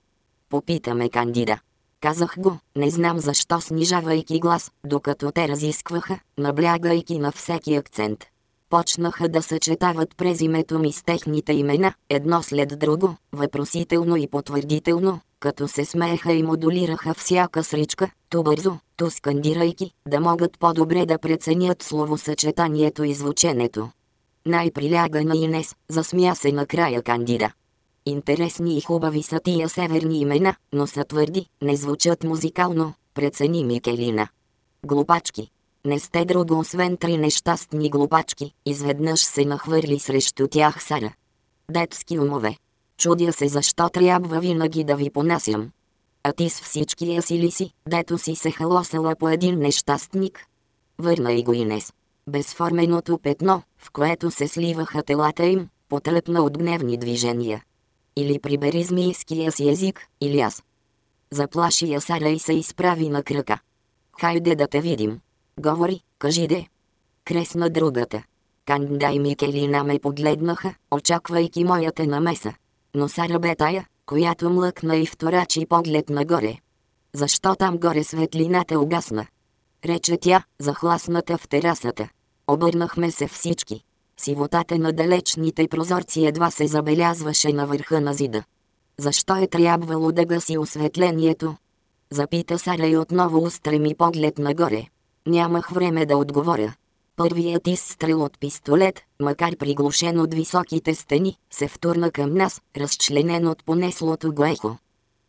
Speaker 1: Попитаме Кандида. Казах го, не знам защо снижавайки глас, докато те разискваха, наблягайки на всеки акцент. Почнаха да съчетават презимето ми с техните имена, едно след друго, въпросително и потвърдително, като се смееха и модулираха всяка сричка, то бързо, то скандирайки, да могат по-добре да преценят словосъчетанието и звученето. Най-приляга на Инес, засмя се накрая Кандида. Интересни и хубави са тия северни имена, но са твърди, не звучат музикално, прецени Микелина. Глупачки. Не сте друго освен три нещастни глупачки, изведнъж се нахвърли срещу тях Сара. Детски умове. Чудя се защо трябва винаги да ви понасям. А ти с всичкия си ли си, дето си се халосала по един нещастник? Върна и го Инес. Безформеното петно, в което се сливаха телата им, потръпна от гневни движения. Или прибери змийския си език, или аз. Заплаши я Сара и се изправи на крака. Хайде да те видим. Говори, кажи де. Кресна другата. Канда и Микелина ме погледнаха, очаквайки моята намеса. Но Сара бе тая, която млъкна и вторачи поглед нагоре. Защо там горе светлината угасна? Рече тя, захласната в терасата. Обърнахме се всички. Сивотата на далечните прозорци едва се забелязваше на върха на зида. Защо е трябвало да гаси осветлението? Запита Сара и отново устреми поглед нагоре. Нямах време да отговоря. Първият изстрел от пистолет, макар приглушен от високите стени, се втурна към нас, разчленен от понеслото го ехо.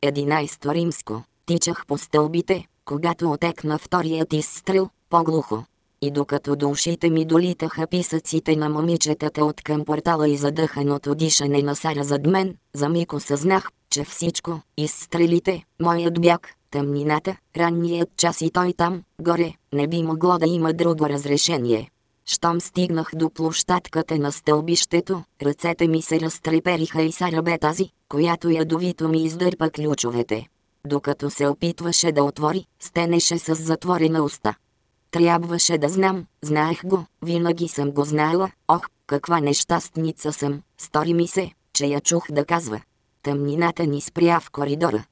Speaker 1: 11 римско. Тичах по стълбите, когато отекна вторият изстрел, по-глухо. И докато до ушите ми долитаха писъците на момичетата от към портала и задъханото дишане на Сара зад мен, за миг осъзнах, че всичко, изстрелите, моят бяг, тъмнината, ранният час и той там, горе, не би могло да има друго разрешение. Щом стигнах до площадката на стълбището, ръцете ми се разтрепериха и Сара бе тази, която ядовито ми издърпа ключовете. Докато се опитваше да отвори, стенеше с затворена уста. Трябваше да знам, знаех го, винаги съм го знаела, ох, каква нещастница съм, стори ми се, че я чух да казва. Тъмнината ни спря в коридора.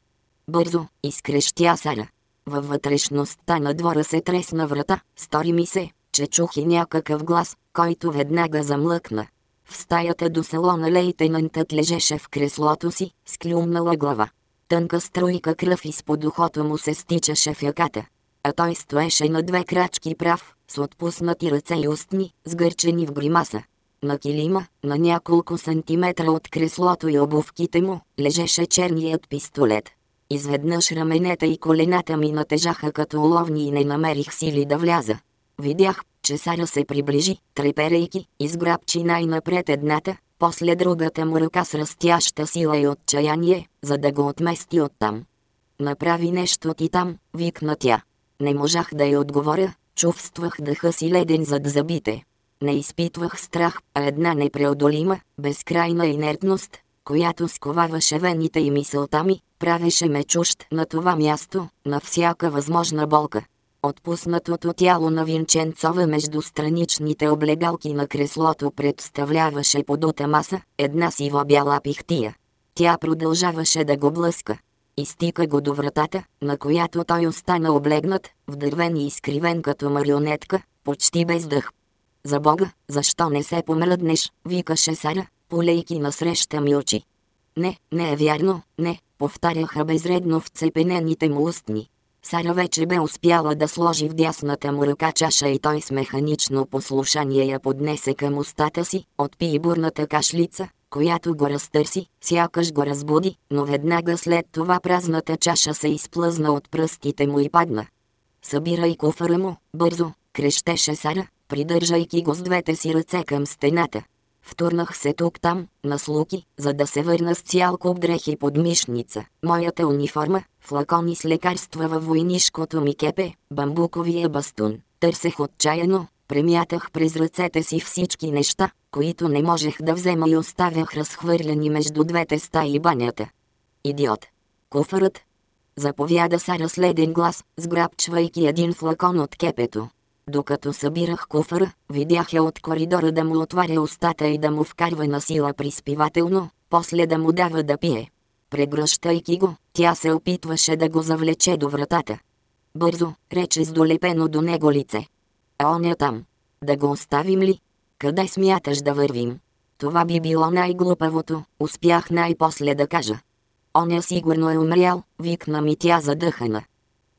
Speaker 1: Бързо, изкрещя Сара. Във вътрешността на двора се тресна врата, стори ми се, че чух и някакъв глас, който веднага замлъкна. В стаята до салона лейтенантът лежеше в креслото си, с клюмнала глава. Тънка струйка кръв изпод ухото му се стичаше в яката. А той стоеше на две крачки прав, с отпуснати ръце и устни, сгърчени в гримаса. На килима, на няколко сантиметра от креслото и обувките му, лежеше черният пистолет. Изведнъж раменете и колената ми натежаха като уловни и не намерих сили да вляза. Видях, че Сара се приближи, треперейки, изграбчи най-напред едната, после другата му ръка с растяща сила и отчаяние, за да го отмести оттам. Направи нещо ти там, викна тя. Не можах да й отговоря, чувствах дъха си леден зад зъбите. Не изпитвах страх, а една непреодолима, безкрайна инертност, която сковаваше вените и мисълта ми, правеше ме чужд на това място, на всяка възможна болка. Отпуснатото тяло на Винченцова между страничните облегалки на креслото представляваше подута маса, една сиво-бяла пихтия. Тя продължаваше да го блъска. Изтика го до вратата, на която той остана облегнат, вдървен и изкривен като марионетка, почти без дъх. За Бога, защо не се помръднеш, викаше Сара, полейки насреща ми очи. Не, не е вярно, не, повтаряха безредно вцепенените му устни. Сара вече бе успяла да сложи в дясната му ръка чаша и той с механично послушание я поднесе към устата си, отпи и бурната кашлица, която го разтърси, сякаш го разбуди, но веднага след това празната чаша се изплъзна от пръстите му и падна. Събирай куфара му, бързо, крещеше Сара, придържайки го с двете си ръце към стената. Втурнах се тук-там, на слуки, за да се върна с цял куп дрехи под мишница, моята униформа, флакони с лекарства във войнишкото ми кепе, бамбуковия бастун. Търсех отчаяно, премятах през ръцете си всички неща, които не можех да взема и оставях разхвърляни между двете стаи банята. Идиот. Куфърът. Заповяда са разследен глас, сграбчвайки един флакон от кепето. Докато събирах куфъра, видях я от коридора да му отваря устата и да му вкарва на сила приспивателно, после да му дава да пие. Прегръщайки го, тя се опитваше да го завлече до вратата. Бързо, рече с долепено до него лице. А он е там. Да го оставим ли? Къде смяташ да вървим? Това би било най-глупавото, успях най-после да кажа. Он е сигурно е умрял, викна ми тя задъхана.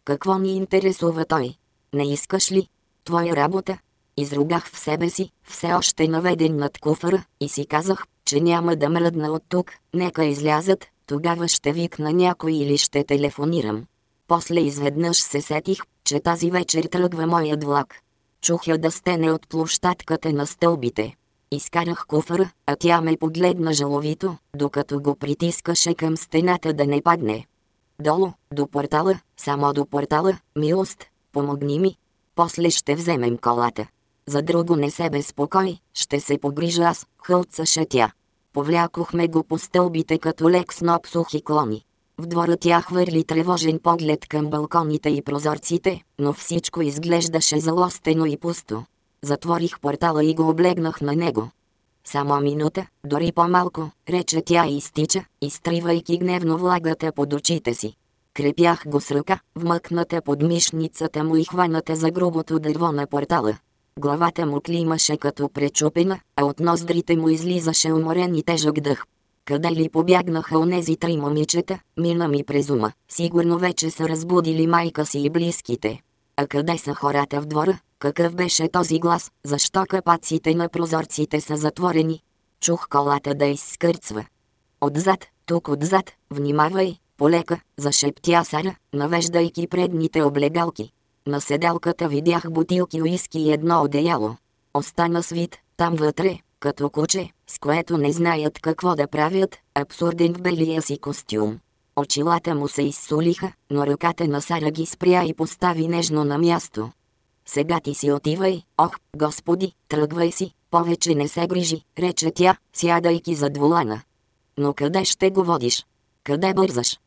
Speaker 1: Какво ни интересува той? Не искаш ли? Твоя работа? Изругах в себе си, все още наведен над куфара, и си казах, че няма да мръдна от тук, нека излязат, тогава ще викна някой или ще телефонирам. После изведнъж се сетих, че тази вечер тръгва моят влак. Чух я да стене от площадката на стълбите. Изкарах куфъра, а тя ме погледна жаловито, докато го притискаше към стената да не падне. Долу, до портала, само до портала, милост, помогни ми. После ще вземем колата. За друго не се безпокой, ще се погрижа аз, хълцаше тя. Повлякохме го по стълбите като лек сноп сухи клони. В двора тя хвърли тревожен поглед към балконите и прозорците, но всичко изглеждаше залостено и пусто. Затворих портала и го облегнах на него. Само минута, дори по-малко, рече тя и изтича, изтривайки гневно влагата под очите си. Крепях го с ръка, вмъкната под мишницата му и хваната за грубото дърво на портала. Главата му климаше като пречупена, а от ноздрите му излизаше уморен и тежък дъх. Къде ли побягнаха онези три момичета, мина ми през ума. Сигурно вече са разбудили майка си и близките. А къде са хората в двора? Какъв беше този глас? Защо капаците на прозорците са затворени? Чух колата да изскърцва. Отзад, тук отзад, внимавай, полека, зашептя Сара, навеждайки предните облегалки. На седалката видях бутилки уиски и едно одеяло. Остана свит, там вътре, като куче, с което не знаят какво да правят, абсурден в белия си костюм. Очилата му се изсулиха, но ръката на Сара ги спря и постави нежно на място. Сега ти си отивай, ох, господи, тръгвай си, повече не се грижи, рече тя, сядайки зад волана. Но къде ще го водиш? Къде бързаш?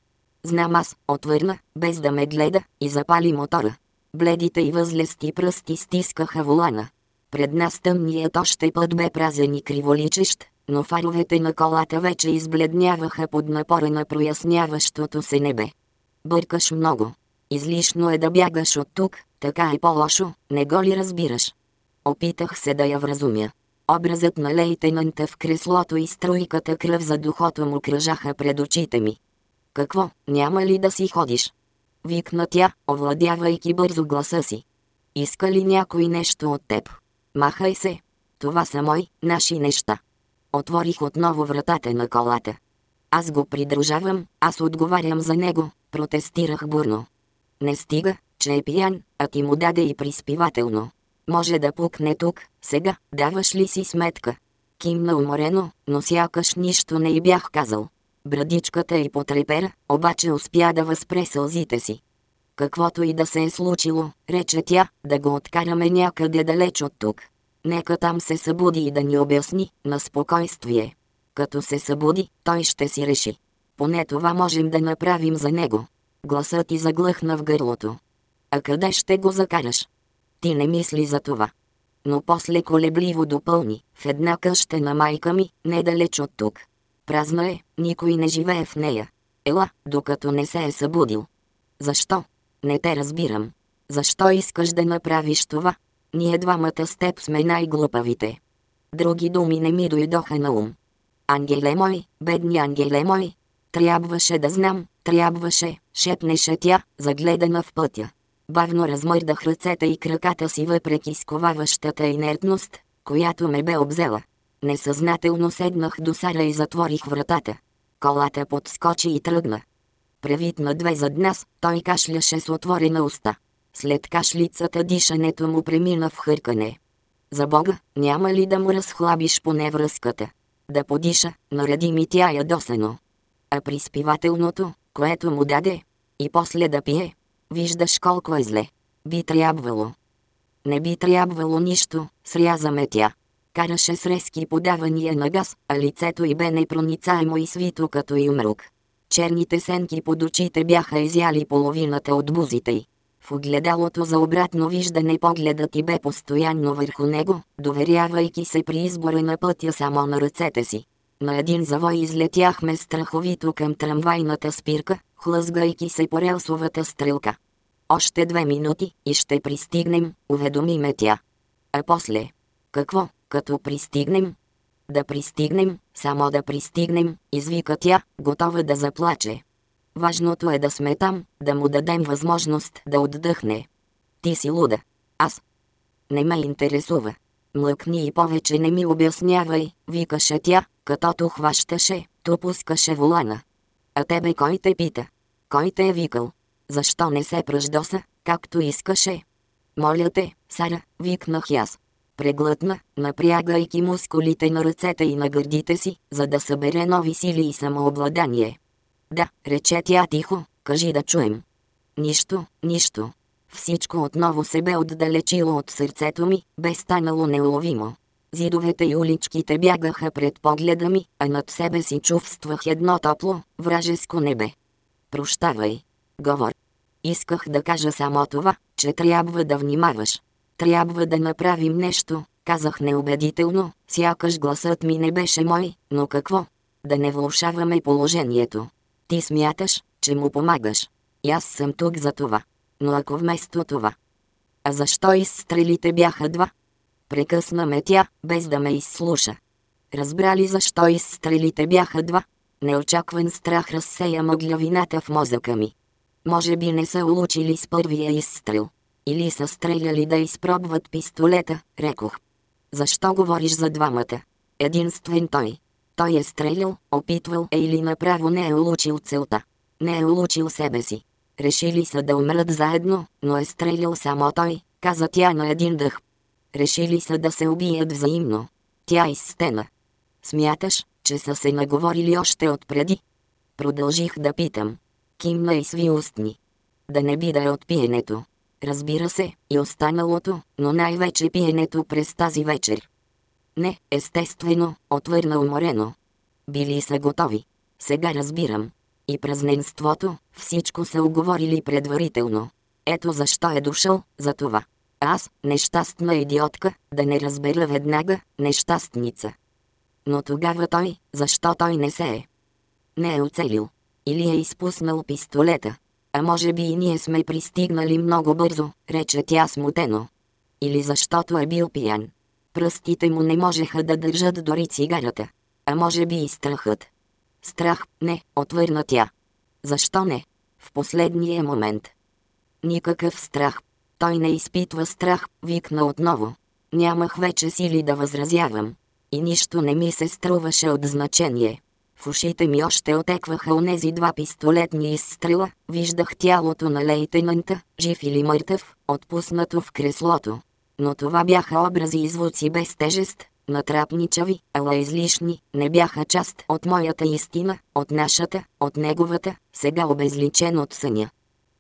Speaker 1: Знам аз, отвърна, без да ме гледа, и запали мотора. Бледите и възлести пръсти стискаха волана. Пред нас тъмният още път бе празен и криволичещ, но фаровете на колата вече избледняваха под напора на проясняващото се небе. Бъркаш много. Излишно е да бягаш от тук, така е по-лошо, не го ли разбираш? Опитах се да я вразумя. Образът на лейтенанта в креслото и струйката кръв за духото му кръжаха пред очите ми. Какво, няма ли да си ходиш? Викна тя, овладявайки бързо гласа си. Иска ли някой нещо от теб? Махай се. Това са мои, наши неща. Отворих отново вратата на колата. Аз го придружавам, аз отговарям за него, протестирах бурно. Не стига, че е пиян, а ти му даде и приспивателно. Може да пукне тук, сега, даваш ли си сметка? Кимна уморено, но сякаш нищо не й бях казал. Брадичката й потрепера, обаче успя да възпре сълзите си. Каквото и да се е случило, рече тя, да го откараме някъде далеч от тук. Нека там се събуди и да ни обясни, на спокойствие. Като се събуди, той ще си реши. Поне това можем да направим за него. Гласът ти заглъхна в гърлото. А къде ще го закараш? Ти не мисли за това. Но после колебливо допълни, в една къща на майка ми, недалеч от тук. Празна е, никой не живее в нея. Ела, докато не се е събудил. Защо? Не те разбирам. Защо искаш да направиш това? Ние двамата с теб сме най-глупавите. Други думи не ми дойдоха на ум. Ангеле мой, бедни ангеле мой. Трябваше да знам, трябваше, шепнеше тя, загледана в пътя. Бавно размърдах ръцете и краката си въпреки сковаващата инертност, която ме бе обзела. Несъзнателно седнах до Сара и затворих вратата. Колата подскочи и тръгна. Превитна две зад нас, той кашляше с отворена уста. След кашлицата дишането му премина в хъркане. За Бога, няма ли да му разхлабиш поне връзката? Да подиша, нареди ми тя ядосано. А приспивателното, което му даде, и после да пие, виждаш колко е зле. Би трябвало. Не би трябвало нищо, срязаме тя. Караше с резки подавания на газ, а лицето й бе непроницаемо и свито като и умрук. Черните сенки под очите бяха изяли половината от бузите й. В огледалото за обратно виждане погледът и бе постоянно върху него, доверявайки се при избора на пътя само на ръцете си. На един завой излетяхме страховито към трамвайната спирка, хлъзгайки се по релсовата стрелка. Още две минути и ще пристигнем, уведоми ме тя. А после? Какво, като пристигнем? Да пристигнем, само да пристигнем, извика тя, готова да заплаче. Важното е да сме там, да му дадем възможност да отдъхне. Ти си луда. Аз. Не ме интересува. Млъкни и повече не ми обяснявай, викаше тя, като хващаше, то пускаше волана. А тебе кой те пита? Кой те е викал? Защо не се пръждоса, както искаше? Моля те, Сара, викнах аз. Преглътна, напрягайки мускулите на ръцете и на гърдите си, за да събере нови сили и самообладание. Да, рече тя тихо, кажи да чуем. Нищо, нищо. Всичко отново се бе отдалечило от сърцето ми, бе станало неуловимо. Зидовете и уличките бягаха пред погледа ми, а над себе си чувствах едно топло, вражеско небе. Прощавай. Говор. Исках да кажа само това, че трябва да внимаваш. Трябва да направим нещо, казах неубедително, сякаш гласът ми не беше мой, но какво? Да не влушаваме положението. Ти смяташ, че му помагаш. И аз съм тук за това. Но ако вместо това... А защо изстрелите бяха два? Прекъсна ме тя, без да ме изслуша. Разбрали защо изстрелите бяха два? Неочакван страх разсея мъглявината в мозъка ми. Може би не са улучили с първия изстрел. Или са стреляли да изпробват пистолета, рекох. Защо говориш за двамата? Единствен той. Той е стрелял, опитвал е или направо не е улучил целта. Не е улучил себе си. Решили са да умрат заедно, но е стрелял само той, каза тя на един дъх. Решили са да се убият взаимно. Тя изстена. Смяташ, че са се наговорили още отпреди? Продължих да питам. Кимна и сви устни. Да не би да е от пиенето. Разбира се, и останалото, но най-вече пиенето през тази вечер. Не, естествено, отвърна уморено. Били са готови. Сега разбирам. И празненството, всичко са оговорили предварително. Ето защо е дошъл, за това. Аз, нещастна идиотка, да не разбера веднага, нещастница. Но тогава той, защо той не се е? Не е оцелил. Или е изпуснал пистолета. А може би и ние сме пристигнали много бързо, рече тя смутено. Или защото е бил пиян. Пръстите му не можеха да държат дори цигарата. А може би и страхът. Страх, не, отвърна тя. Защо не? В последния момент. Никакъв страх. Той не изпитва страх, викна отново. Нямах вече сили да възразявам. И нищо не ми се струваше от значение. В ушите ми още отекваха онези два пистолетни изстрела, виждах тялото на лейтенанта, жив или мъртъв, отпуснато в креслото. Но това бяха образи и звуци без тежест, натрапничави, ала излишни, не бяха част от моята истина, от нашата, от неговата, сега обезличен от съня.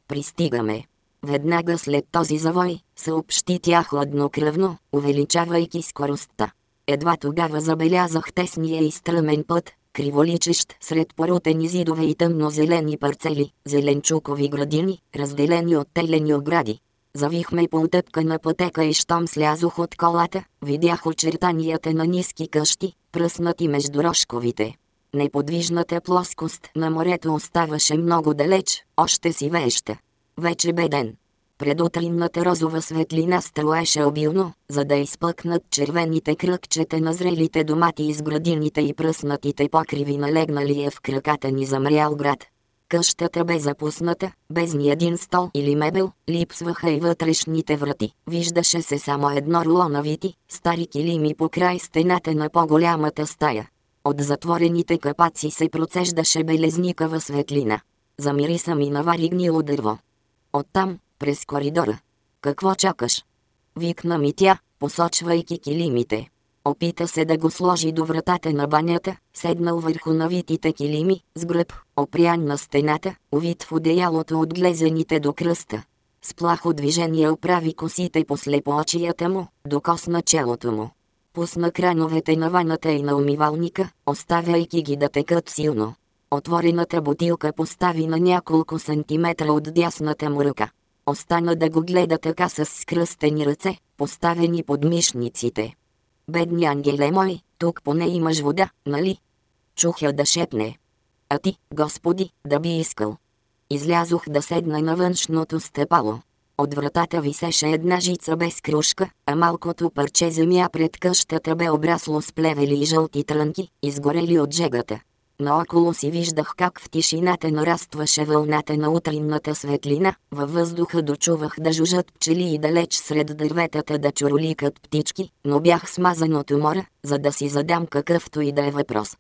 Speaker 1: Пристигаме. Веднага след този завой, съобщи тя хладнокръвно, увеличавайки скоростта. Едва тогава забелязах тесния и стръмен път, криволичещ сред порутени зидове и тъмно-зелени парцели, зеленчукови градини, разделени от телени огради. Завихме по отъпкана пътека и щом слязох от колата, видях очертанията на ниски къщи, пръснати между рожковите. Неподвижната плоскост на морето оставаше много далеч, още си веща. Вече бе ден. Предутринната розова светлина строеше обилно, за да изпъкнат червените кръгчета на зрелите домати из градините и пръснатите покриви налегнали е в краката ни замрял град. Къщата бе запусната, без ни един стол или мебел, липсваха и вътрешните врати. Виждаше се само едно руло на вити, стари килими по край стената на по-голямата стая. От затворените капаци се процеждаше белезникава светлина. Замириса ми навари гнило дърво. Оттам, през коридора. Какво чакаш? викна ми тя, посочвайки килимите. Опита се да го сложи до вратата на банята, седнал върху навитите килими, с гръб, опрян на стената, увит в одеялото от глезените до кръста. С плахо движение оправи косите по слепоочията му, докосна челото му. Пусна крановете на ваната и на умивалника, оставяйки ги да текат силно. Отворената бутилка постави на няколко сантиметра от дясната му ръка. Остана да го гледа така с скръстени ръце, поставени под мишниците. Бедни ангеле мой, тук поне имаш вода, нали? Чух да шепне. А ти, господи, да би искал. Излязох да седна на външното стъпало. От вратата висеше една жица без кружка, а малкото парче земя пред къщата бе обрасло с плевели и жълти трънки, изгорели от жегата. Наоколо си виждах как в тишината нарастваше вълната на утринната светлина, във въздуха дочувах да жужат пчели и далеч сред дърветата да чуроликат птички, но бях смазан от умора, за да си задам какъвто и да е въпрос.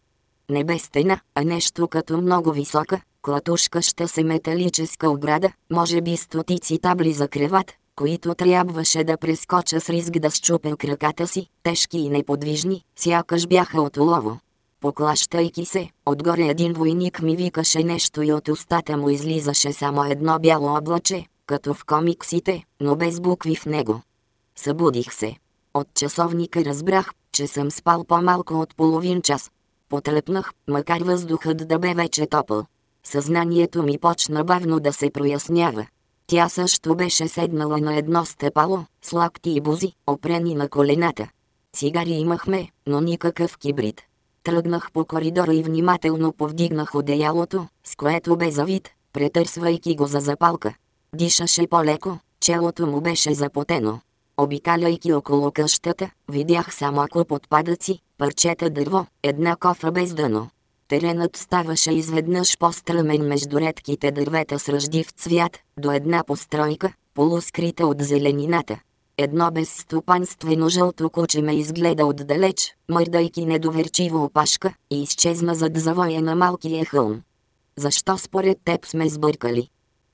Speaker 1: Не бе стена, а нещо като много висока, клатушкаща се металическа ограда, може би стотици табли за креват, които трябваше да прескоча с риск да счупя краката си, тежки и неподвижни, сякаш бяха от олово. Поклащайки се, отгоре един войник ми викаше нещо и от устата му излизаше само едно бяло облаче, като в комиксите, но без букви в него. Събудих се. От часовника разбрах, че съм спал по-малко от половин час. Потръпнах, макар въздухът да бе вече топъл. Съзнанието ми почна бавно да се прояснява. Тя също беше седнала на едно стъпало, с лакти и бузи, опрени на колената. Цигари имахме, но никакъв кибрид. Тръгнах по коридора и внимателно повдигнах одеялото, с което бе завит, претърсвайки го за запалка. Дишаше по-леко, челото му беше запотено. Обикаляйки около къщата, видях само куп отпадъци, парчета дърво, една кофа без дъно. Теренът ставаше изведнъж по-стръмен между редките дървета с ръждив цвят, до една постройка, полускрита от зеленината. Едно безстопанствено жълто куче ме изгледа отдалеч, мърдайки недоверчиво опашка, и изчезна зад завоя на малкия хълм. Защо според теб сме сбъркали?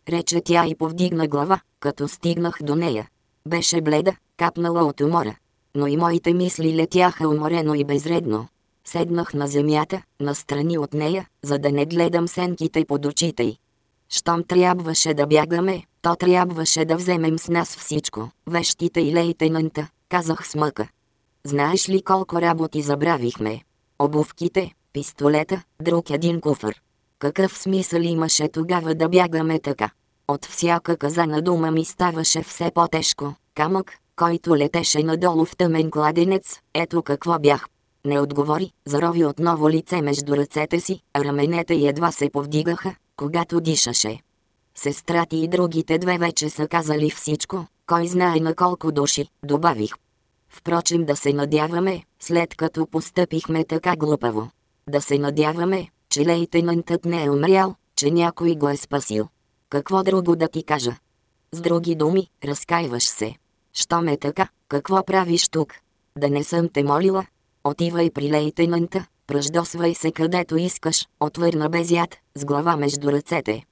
Speaker 1: Рече тя и повдигна глава, като стигнах до нея. Беше бледа, капнала от умора. Но и моите мисли летяха уморено и безредно. Седнах на земята, настрани от нея, за да не гледам сенките под очите й. Щом трябваше да бягаме, то трябваше да вземем с нас всичко, вещите и лейтенанта, казах с мъка. Знаеш ли колко работи забравихме? Обувките, пистолета, друг един куфър. Какъв смисъл имаше тогава да бягаме така? От всяка казана дума ми ставаше все по-тежко. Камък, който летеше надолу в тъмен кладенец, ето какво бях. Не отговори, зарови отново лице между ръцете си, а раменете едва се повдигаха, когато дишаше. Сестрати и другите две вече са казали всичко, кой знае на колко души, добавих. Впрочем да се надяваме, след като постъпихме така глупаво. Да се надяваме, че лейтенантът не е умрял, че някой го е спасил. Какво друго да ти кажа? С други думи, разкаиваш се. Що ме така, какво правиш тук? Да не съм те молила? Отивай при лейтенанта, пръждосвай се където искаш, отвърна без яд, с глава между ръцете.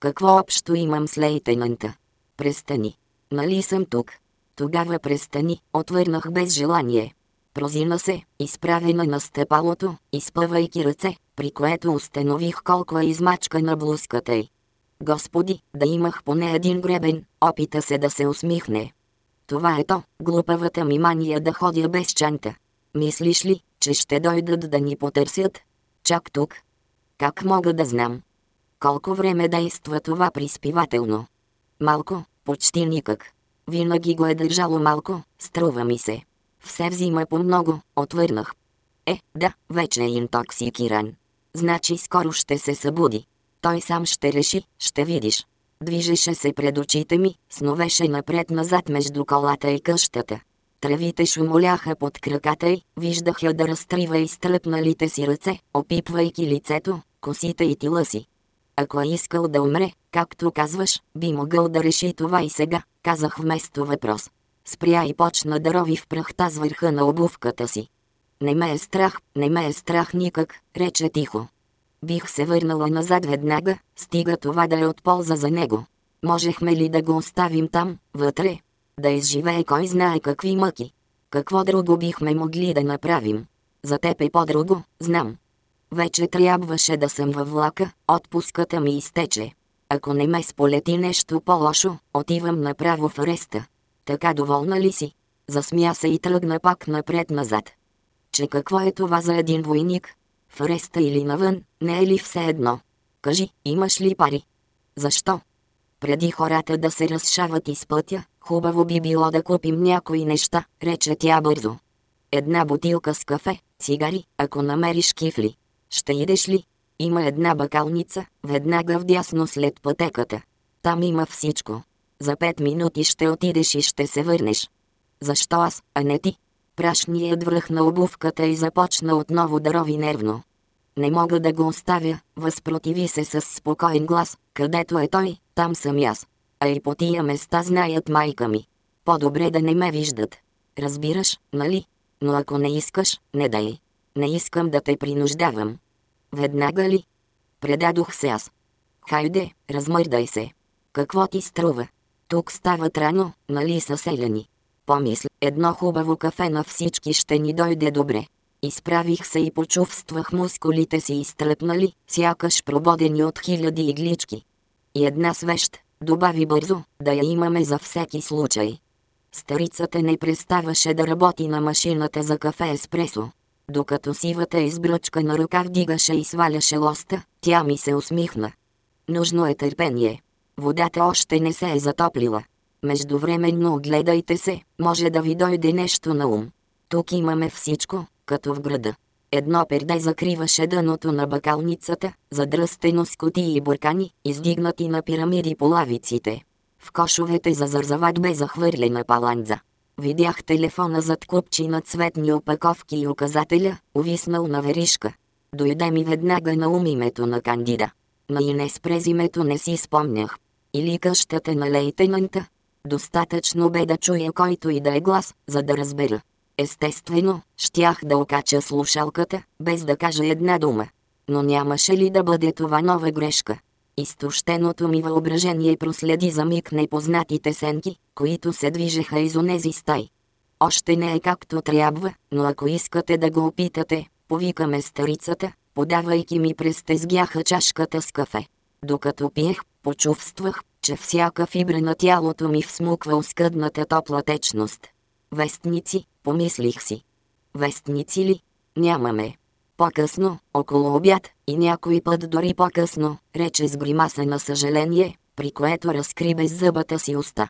Speaker 1: Какво общо имам с лейтенанта? Престани. Нали съм тук? Тогава престани, отвърнах без желание. Прозина се, изправена на стъпалото, изпъвайки ръце, при което установих колко е измачкана блузката й. Господи, да имах поне един гребен, опита се да се усмихне. Това е то, глупавата ми мания да ходя без чанта. Мислиш ли, че ще дойдат да ни потърсят? Чак тук. Как мога да знам? Колко време действа това приспивателно? Малко, почти никак. Винаги го е държало малко, струва ми се. Все взима по много, отвърнах. Е, да, вече е интоксикиран. Значи скоро ще се събуди. Той сам ще реши, ще видиш. Движеше се пред очите ми, сновеше напред-назад между колата и къщата. Тревите шумоляха под краката й, виждах я да разтрива изтръпналите си ръце, опипвайки лицето, косите и тила си. Ако е искал да умре, както казваш, би могъл да реши това и сега, казах вместо въпрос. Спря и почна да рови в прахта с върха на обувката си. Не ме е страх, не ме е страх никак, рече тихо. Бих се върнала назад веднага, стига това да е от полза за него. Можехме ли да го оставим там, вътре? Да изживее кой знае какви мъки. Какво друго бихме могли да направим? За теб е по-друго, знам. Вече трябваше да съм във влака, отпуската ми изтече. Ако не ме сполети нещо по-лошо, отивам направо в ареста. Така доволна ли си? Засмя се и тръгна пак напред-назад. Че какво е това за един войник? В ареста или навън, не е ли все едно? Кажи, имаш ли пари? Защо? Преди хората да се разшават из пътя, хубаво би било да купим някои неща, рече тя бързо. Една бутилка с кафе, цигари, ако намериш кифли. Ще идеш ли? Има една бакалница, веднага вдясно след пътеката. Там има всичко. За пет минути ще отидеш и ще се върнеш. Защо аз, а не ти? Прашният връхна обувката и започна отново да рови нервно. Не мога да го оставя, възпротиви се с спокоен глас, където е той, там съм аз. А и по тия места знаят майка ми. По-добре да не ме виждат. Разбираш, нали? Но ако не искаш, не дай. Не искам да те принуждавам. Веднага ли? Предадох се аз. Хайде, размърдай се. Какво ти струва? Тук стават рано, нали са селени? Помисля, едно хубаво кафе на всички ще ни дойде добре. Изправих се и почувствах мускулите си изтръпнали, сякаш прободени от хиляди иглички. И една свещ, добави бързо, да я имаме за всеки случай. Старицата не преставаше да работи на машината за кафе еспресо. Докато сивата избръчка на ръка вдигаше и сваляше лоста, тя ми се усмихна. Нужно е търпение. Водата още не се е затоплила. Междувременно огледайте се, може да ви дойде нещо на ум. Тук имаме всичко, като в града. Едно перде закриваше дъното на бакалницата, задръстено с кутии и буркани, издигнати на пирамиди по лавиците. В кошовете за зарзават бе захвърлена паланза. Видях телефона зад купчи на цветни опаковки и указателя, увиснал на веришка. Дойде ми веднага на ум името на кандида. На Инес през името не си спомнях. Или къщата на лейтенанта. Достатъчно бе да чуя който и да е глас, за да разбера. Естествено, щях да окача слушалката, без да кажа една дума. Но нямаше ли да бъде това нова грешка? Изтощеното ми въображение проследи за миг непознатите сенки, които се движеха из онези стай. Още не е както трябва, но ако искате да го опитате, повикаме старицата, подавайки ми през тезгяха чашката с кафе. Докато пиех, почувствах, че всяка фибра на тялото ми всмуква оскъдната топла течност. Вестници, помислих си. Вестници ли? Нямаме. По-късно, около обяд, и някой път дори по-късно, рече с гримаса на съжаление, при което разкри без зъбата си уста.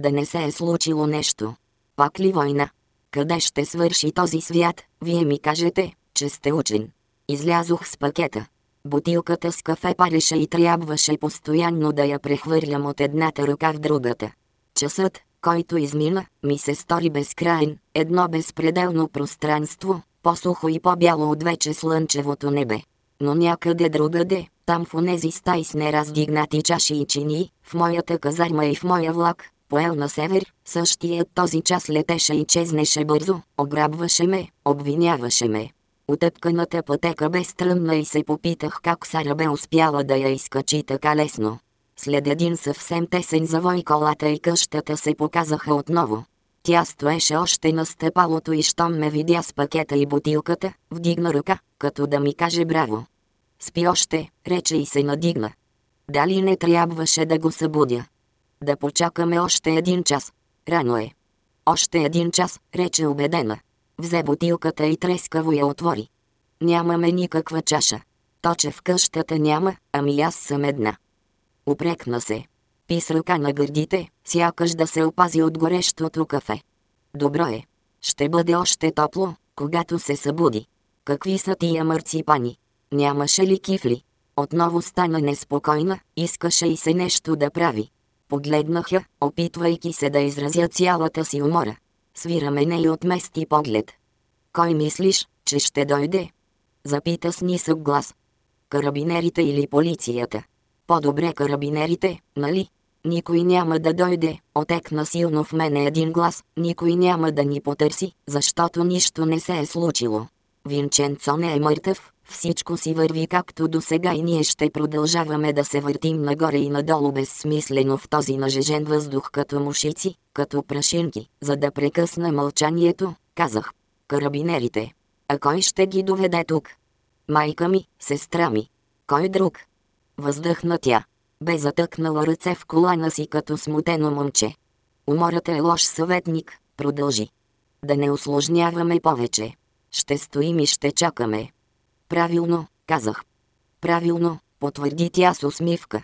Speaker 1: Да не се е случило нещо. Пак ли война? Къде ще свърши този свят, вие ми кажете, че сте учен. Излязох с пакета. Бутилката с кафе пареше и трябваше постоянно да я прехвърлям от едната ръка в другата. Часът, който измина, ми се стори безкрайен, едно безпределно пространство, по-сухо и по-бяло от вече слънчевото небе. Но някъде другаде, там в онези стаи с нераздигнати чаши и чини, в моята казарма и в моя влак, поел на север, същият този час летеше и чезнеше бързо, ограбваше ме, обвиняваше ме. Отъпканата пътека бе стръмна и се попитах как Сара бе успяла да я изкачи така лесно. След един съвсем тесен завой колата и къщата се показаха отново. Тя стоеше още на стъпалото и щом ме видя с пакета и бутилката, вдигна ръка, като да ми каже браво. Спи още, рече и се надигна. Дали не трябваше да го събудя? Да почакаме още един час. Рано е. Още един час, рече убедена. Взе бутилката и трескаво я отвори. Нямаме никаква чаша. Точе в къщата няма, ами аз съм една. Упрекна се. Пи с ръка на гърдите, сякаш да се опази от горещото кафе. Добро е. Ще бъде още топло, когато се събуди. Какви са тия марципани? Нямаше ли кифли? Отново стана неспокойна, искаше и се нещо да прави. Погледнаха, опитвайки се да изразя цялата си умора. Свира мене и отмести поглед. Кой мислиш, че ще дойде? Запита с нисък глас. Карабинерите или полицията? По-добре карабинерите, нали? Никой няма да дойде, отекна силно в мене един глас, никой няма да ни потърси, защото нищо не се е случило. Винченцо не е мъртъв, Всичко си върви както до сега и ние ще продължаваме да се въртим нагоре и надолу безсмислено в този нажежен въздух като мушици, като прашинки, за да прекъсна мълчанието, казах. Карабинерите. А кой ще ги доведе тук? Майка ми, сестра ми. Кой друг? Въздъхна тя. Бе затъкнала ръце в колана си като смутено момче. Умората е лош съветник, продължи. Да не осложняваме повече. Ще стоим и ще чакаме. Правилно, казах. Правилно, потвърди тя с усмивка.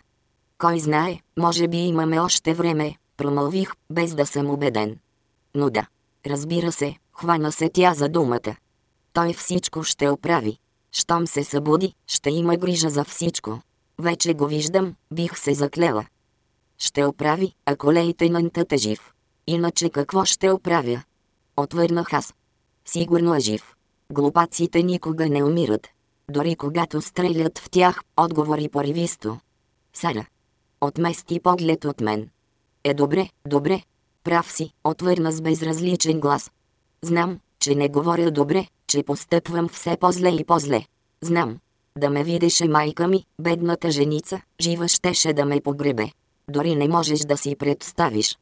Speaker 1: Кой знае, може би имаме още време, промълвих, без да съм убеден. Но да, разбира се, хвана се тя за думата. Той всичко ще оправи. Щом се събуди, ще има грижа за всичко. Вече го виждам, бих се заклела. Ще оправи, ако лейтенантът е жив. Иначе какво ще оправя? Отвърнах аз. Сигурно е жив. Глупаците никога не умират. Дори когато стрелят в тях, отговори поривисто. Сара. Отмести поглед от мен. Е добре, добре. Прав си, отвърна с безразличен глас. Знам, че не говоря добре, че постъпвам все по-зле и по-зле. Знам. Да ме видеше майка ми, бедната женица, жива щеше да ме погребе. Дори не можеш да си представиш.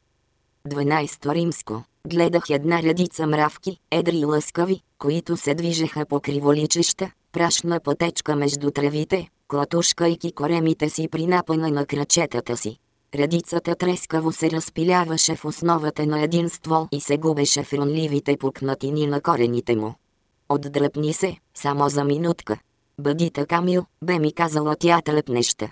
Speaker 1: 12 римско. Гледах една редица мравки, едри и лъскави, които се движеха по криволичеща, прашна пътечка между тревите, клатушкайки коремите си при напъна на крачетата си. Редицата трескаво се разпиляваше в основата на един ствол и се губеше в ронливите пукнатини на корените му. Отдръпни се, само за минутка. Бъди така мил, бе ми казала тя тръпнеща.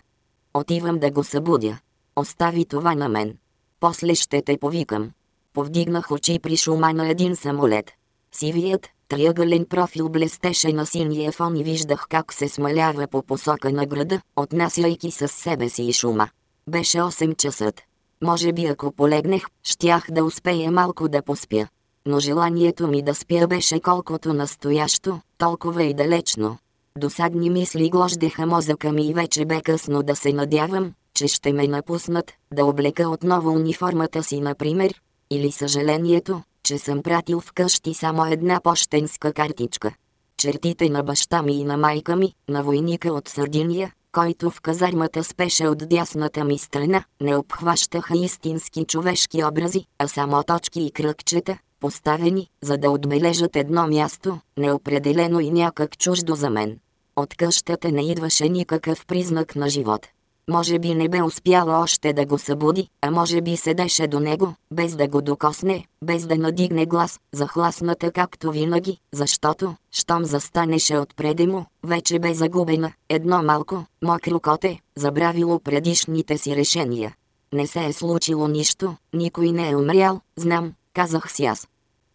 Speaker 1: Отивам да го събудя. Остави това на мен. После ще те повикам. Повдигнах очи при шума на един самолет. Сивият, триъгълен профил блестеше на синия фон и виждах как се смалява по посока на града, отнасяйки със себе си и шума. Беше 8 часът. Може би ако полегнех, щях да успея малко да поспя. Но желанието ми да спя беше колкото настоящо, толкова и далечно. Досадни мисли глождеха мозъка ми и вече бе късно да се надявам, че ще ме напуснат, да облека отново униформата си, например, или съжалението, че съм пратил вкъщи само една почтенска картичка. Чертите на баща ми и на майка ми, на войника от Сърдиния, който в казармата спеше от дясната ми страна, не обхващаха истински човешки образи, а само точки и кръгчета, поставени, за да отбележат едно място, неопределено и някак чуждо за мен. От къщата не идваше никакъв признак на живот. Може би не бе успяла още да го събуди, а може би седеше до него, без да го докосне, без да надигне глас, захласната както винаги, защото, щом застанеше отпреде му, вече бе загубена, едно малко, мокро коте, забравило предишните си решения. Не се е случило нищо, никой не е умрял, знам, казах си аз.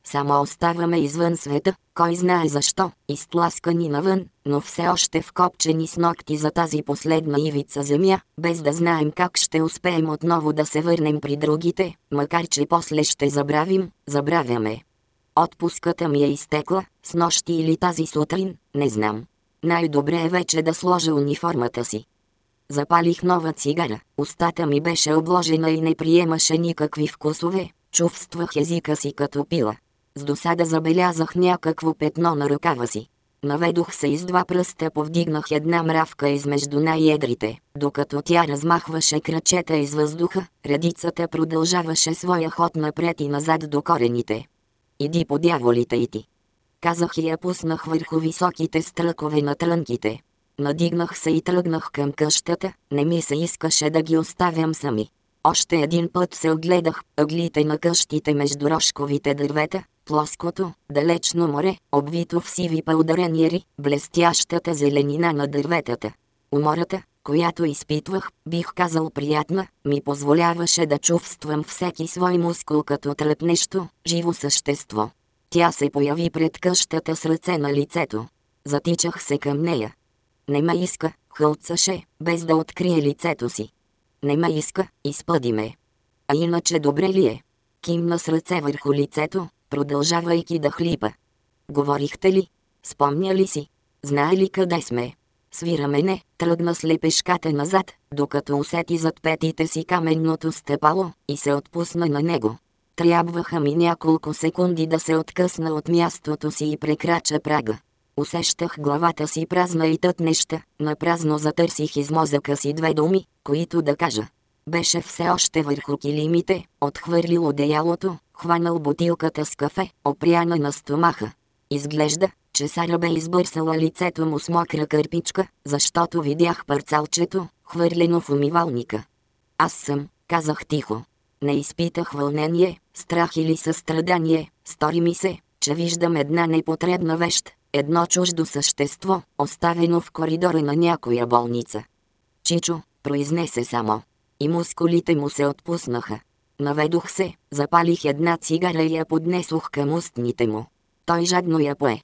Speaker 1: Само оставаме извън света, кой знае защо, изтласкани навън, но все още вкопчени с ногти за тази последна ивица земя, без да знаем как ще успеем отново да се върнем при другите, макар че после ще забравим, забравяме. Отпуската ми е изтекла, с нощи или тази сутрин, не знам. Най-добре е вече да сложа униформата си. Запалих нова цигара, устата ми беше обложена и не приемаше никакви вкусове, чувствах езика си като пила. С досада забелязах някакво петно на ръкава си. Наведох се и с два пръста повдигнах една мравка измежду най-едрите, докато тя размахваше крачета из въздуха, редицата продължаваше своя ход напред и назад до корените. Иди по дяволите и ти. Казах и я пуснах върху високите стръкове на трънките. Надигнах се и тръгнах към къщата, не ми се искаше да ги оставям сами. Още един път се огледах ъглите на къщите между рожковите дървета, плоското, далечно море, обвито в сиви паударениери, блестящата зеленина на дърветата. Умората, която изпитвах, бих казал приятна, ми позволяваше да чувствам всеки свой мускул като тръпнещо, живо същество. Тя се появи пред къщата с ръце на лицето. Затичах се към нея. Не ме иска, хълцаше, без да открие лицето си. Не ме иска, изпъди ме. А иначе добре ли е? Кимна с ръце върху лицето, продължавайки да хлипа. Говорихте ли? Спомня ли си? Знае ли къде сме? Свираме не, тръгна с лепешката назад, докато усети зад петите си каменното стъпало и се отпусна на него. Трябваха ми няколко секунди да се откъсна от мястото си и прекрача прага. Усещах главата си празна и тътнеща, напразно затърсих из мозъка си две думи, които да кажа. Беше все още върху килимите, отхвърлил одеялото, хванал бутилката с кафе, опряна на стомаха. Изглежда, че Сара бе избърсала лицето му с мокра кърпичка, защото видях парцалчето, хвърлено в умивалника. Аз съм, казах тихо. Не изпитах вълнение, страх или състрадание, стори ми се, че виждам една непотребна вещ, едно чуждо същество, оставено в коридора на някоя болница. Чичо, произнесе само. И мускулите му се отпуснаха. Наведох се, запалих една цигара и я поднесох към устните му. Той жадно я пое.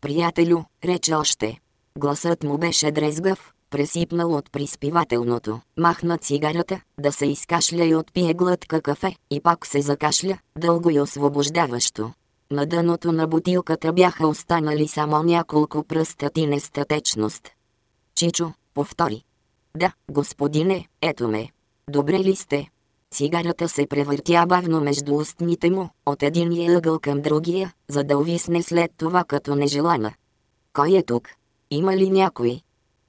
Speaker 1: Приятелю, рече още. Гласът му беше дрезгав, пресипнал от приспивателното. Махна цигарата, да се изкашля и отпие глътка кафе, и пак се закашля, дълго и освобождаващо. На дъното на бутилката бяха останали само няколко пръста тинеста течност. Чичо, повтори. Да, господине, ето ме. Добре ли сте? Цигарата се превъртя бавно между устните му, от единия ъгъл към другия, за да увисне след това като нежелана. Кой е тук? Има ли някой?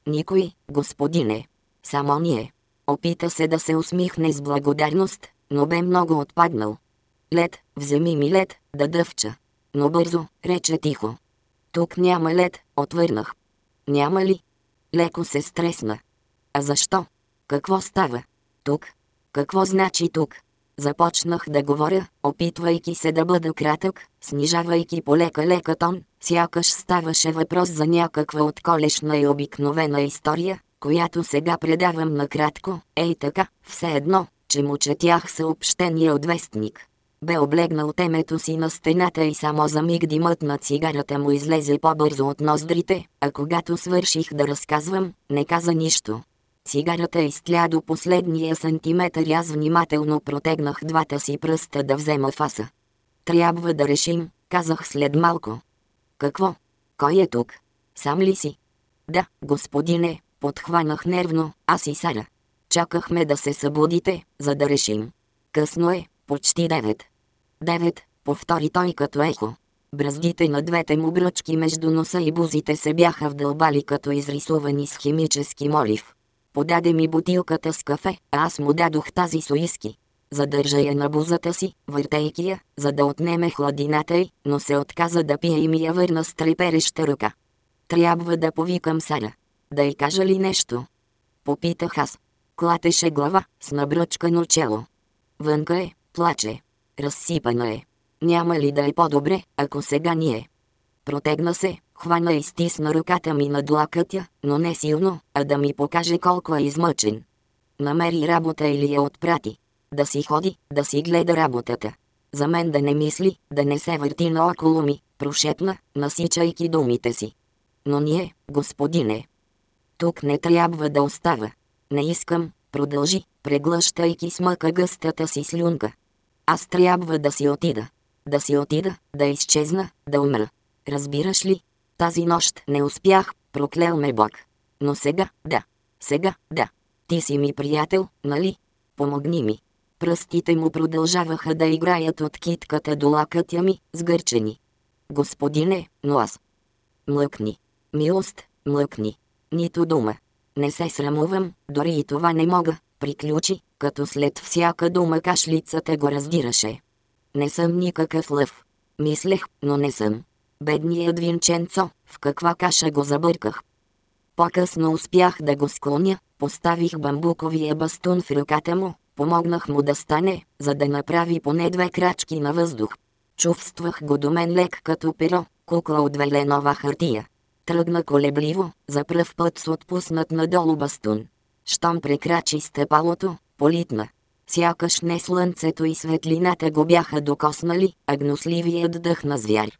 Speaker 1: Никой, господине. Само ние. Опита се да се усмихне с благодарност, но бе много отпаднал. Лед, вземи ми лед, да дъвча. Но бързо, рече тихо. Тук няма лед, отвърнах. Няма ли? Леко се стресна. А защо? Какво става? Тук? Какво значи тук? Започнах да говоря, опитвайки се да бъда кратък, снижавайки полека-лека тон, сякаш ставаше въпрос за някаква отколешна и обикновена история, която сега предавам накратко, ей така, все едно, че му четях съобщение от вестник. Бе облегнал темето си на стената и само за миг димът на цигарата му излезе по-бързо от ноздрите, а когато свърших да разказвам, не каза нищо. Цигарата изтля до последния сантиметър аз внимателно протегнах двата си пръста да взема фаса. Трябва да решим, казах след малко. Какво? Кой е тук? Сам ли си? Да, господине, подхванах нервно, аз и Сара. Чакахме да се събудите, за да решим. Късно е, почти девет. Девет, повтори той като ехо. Браздите на двете му бръчки между носа и бузите се бяха вдълбали като изрисувани с химически молив. Подаде ми бутилката с кафе, а аз му дадох тази с уиски. Задържа я на бузата си, въртейки я, за да отнеме хладината й, но се отказа да пие и ми я върна с трепереща ръка. Трябва да повикам Сара. Да й кажа ли нещо? Попитах аз. Клатеше глава, с набръчкано чело. Вънка е, плаче. Разсипана е. Няма ли да е по-добре, ако сега ние? Протегна се, хвана и стисна ръката ми на длакътя, но не силно, а да ми покаже колко е измъчен. Намери работа или я отпрати. Да си ходи, да си гледа работата. За мен да не мисли, да не се върти наоколо ми, прошепна, насичайки думите си. Но ние, господине. Тук не трябва да остава. Не искам, продължи, преглъщайки смъка гъстата си слюнка. Аз трябва да си отида. Да си отида, да изчезна, да умра. Разбираш ли? Тази нощ не успях, проклел ме Бог. Но сега, да. Сега, да. Ти си ми приятел, нали? Помогни ми. Пръстите му продължаваха да играят от китката до лакътя ми, сгърчени. Господине, но аз. Млъкни. Милост, млъкни. Нито дума. Не се срамувам, дори и това не мога, приключи, като след всяка дума кашлицата го раздираше. Не съм никакъв лъв. Мислех, но не съм. Бедният Винченцо, в каква каша го забърках. По-късно успях да го склоня, поставих бамбуковия бастун в ръката му, помогнах му да стане, за да направи поне две крачки на въздух. Чувствах го до мен лек като перо, кукла от веленова хартия. Тръгна колебливо, за пръв път с отпуснат надолу бастун. Щом прекрачи стъпалото, политна. Сякаш не слънцето и светлината го бяха докоснали, а гносливият дъх на звяр.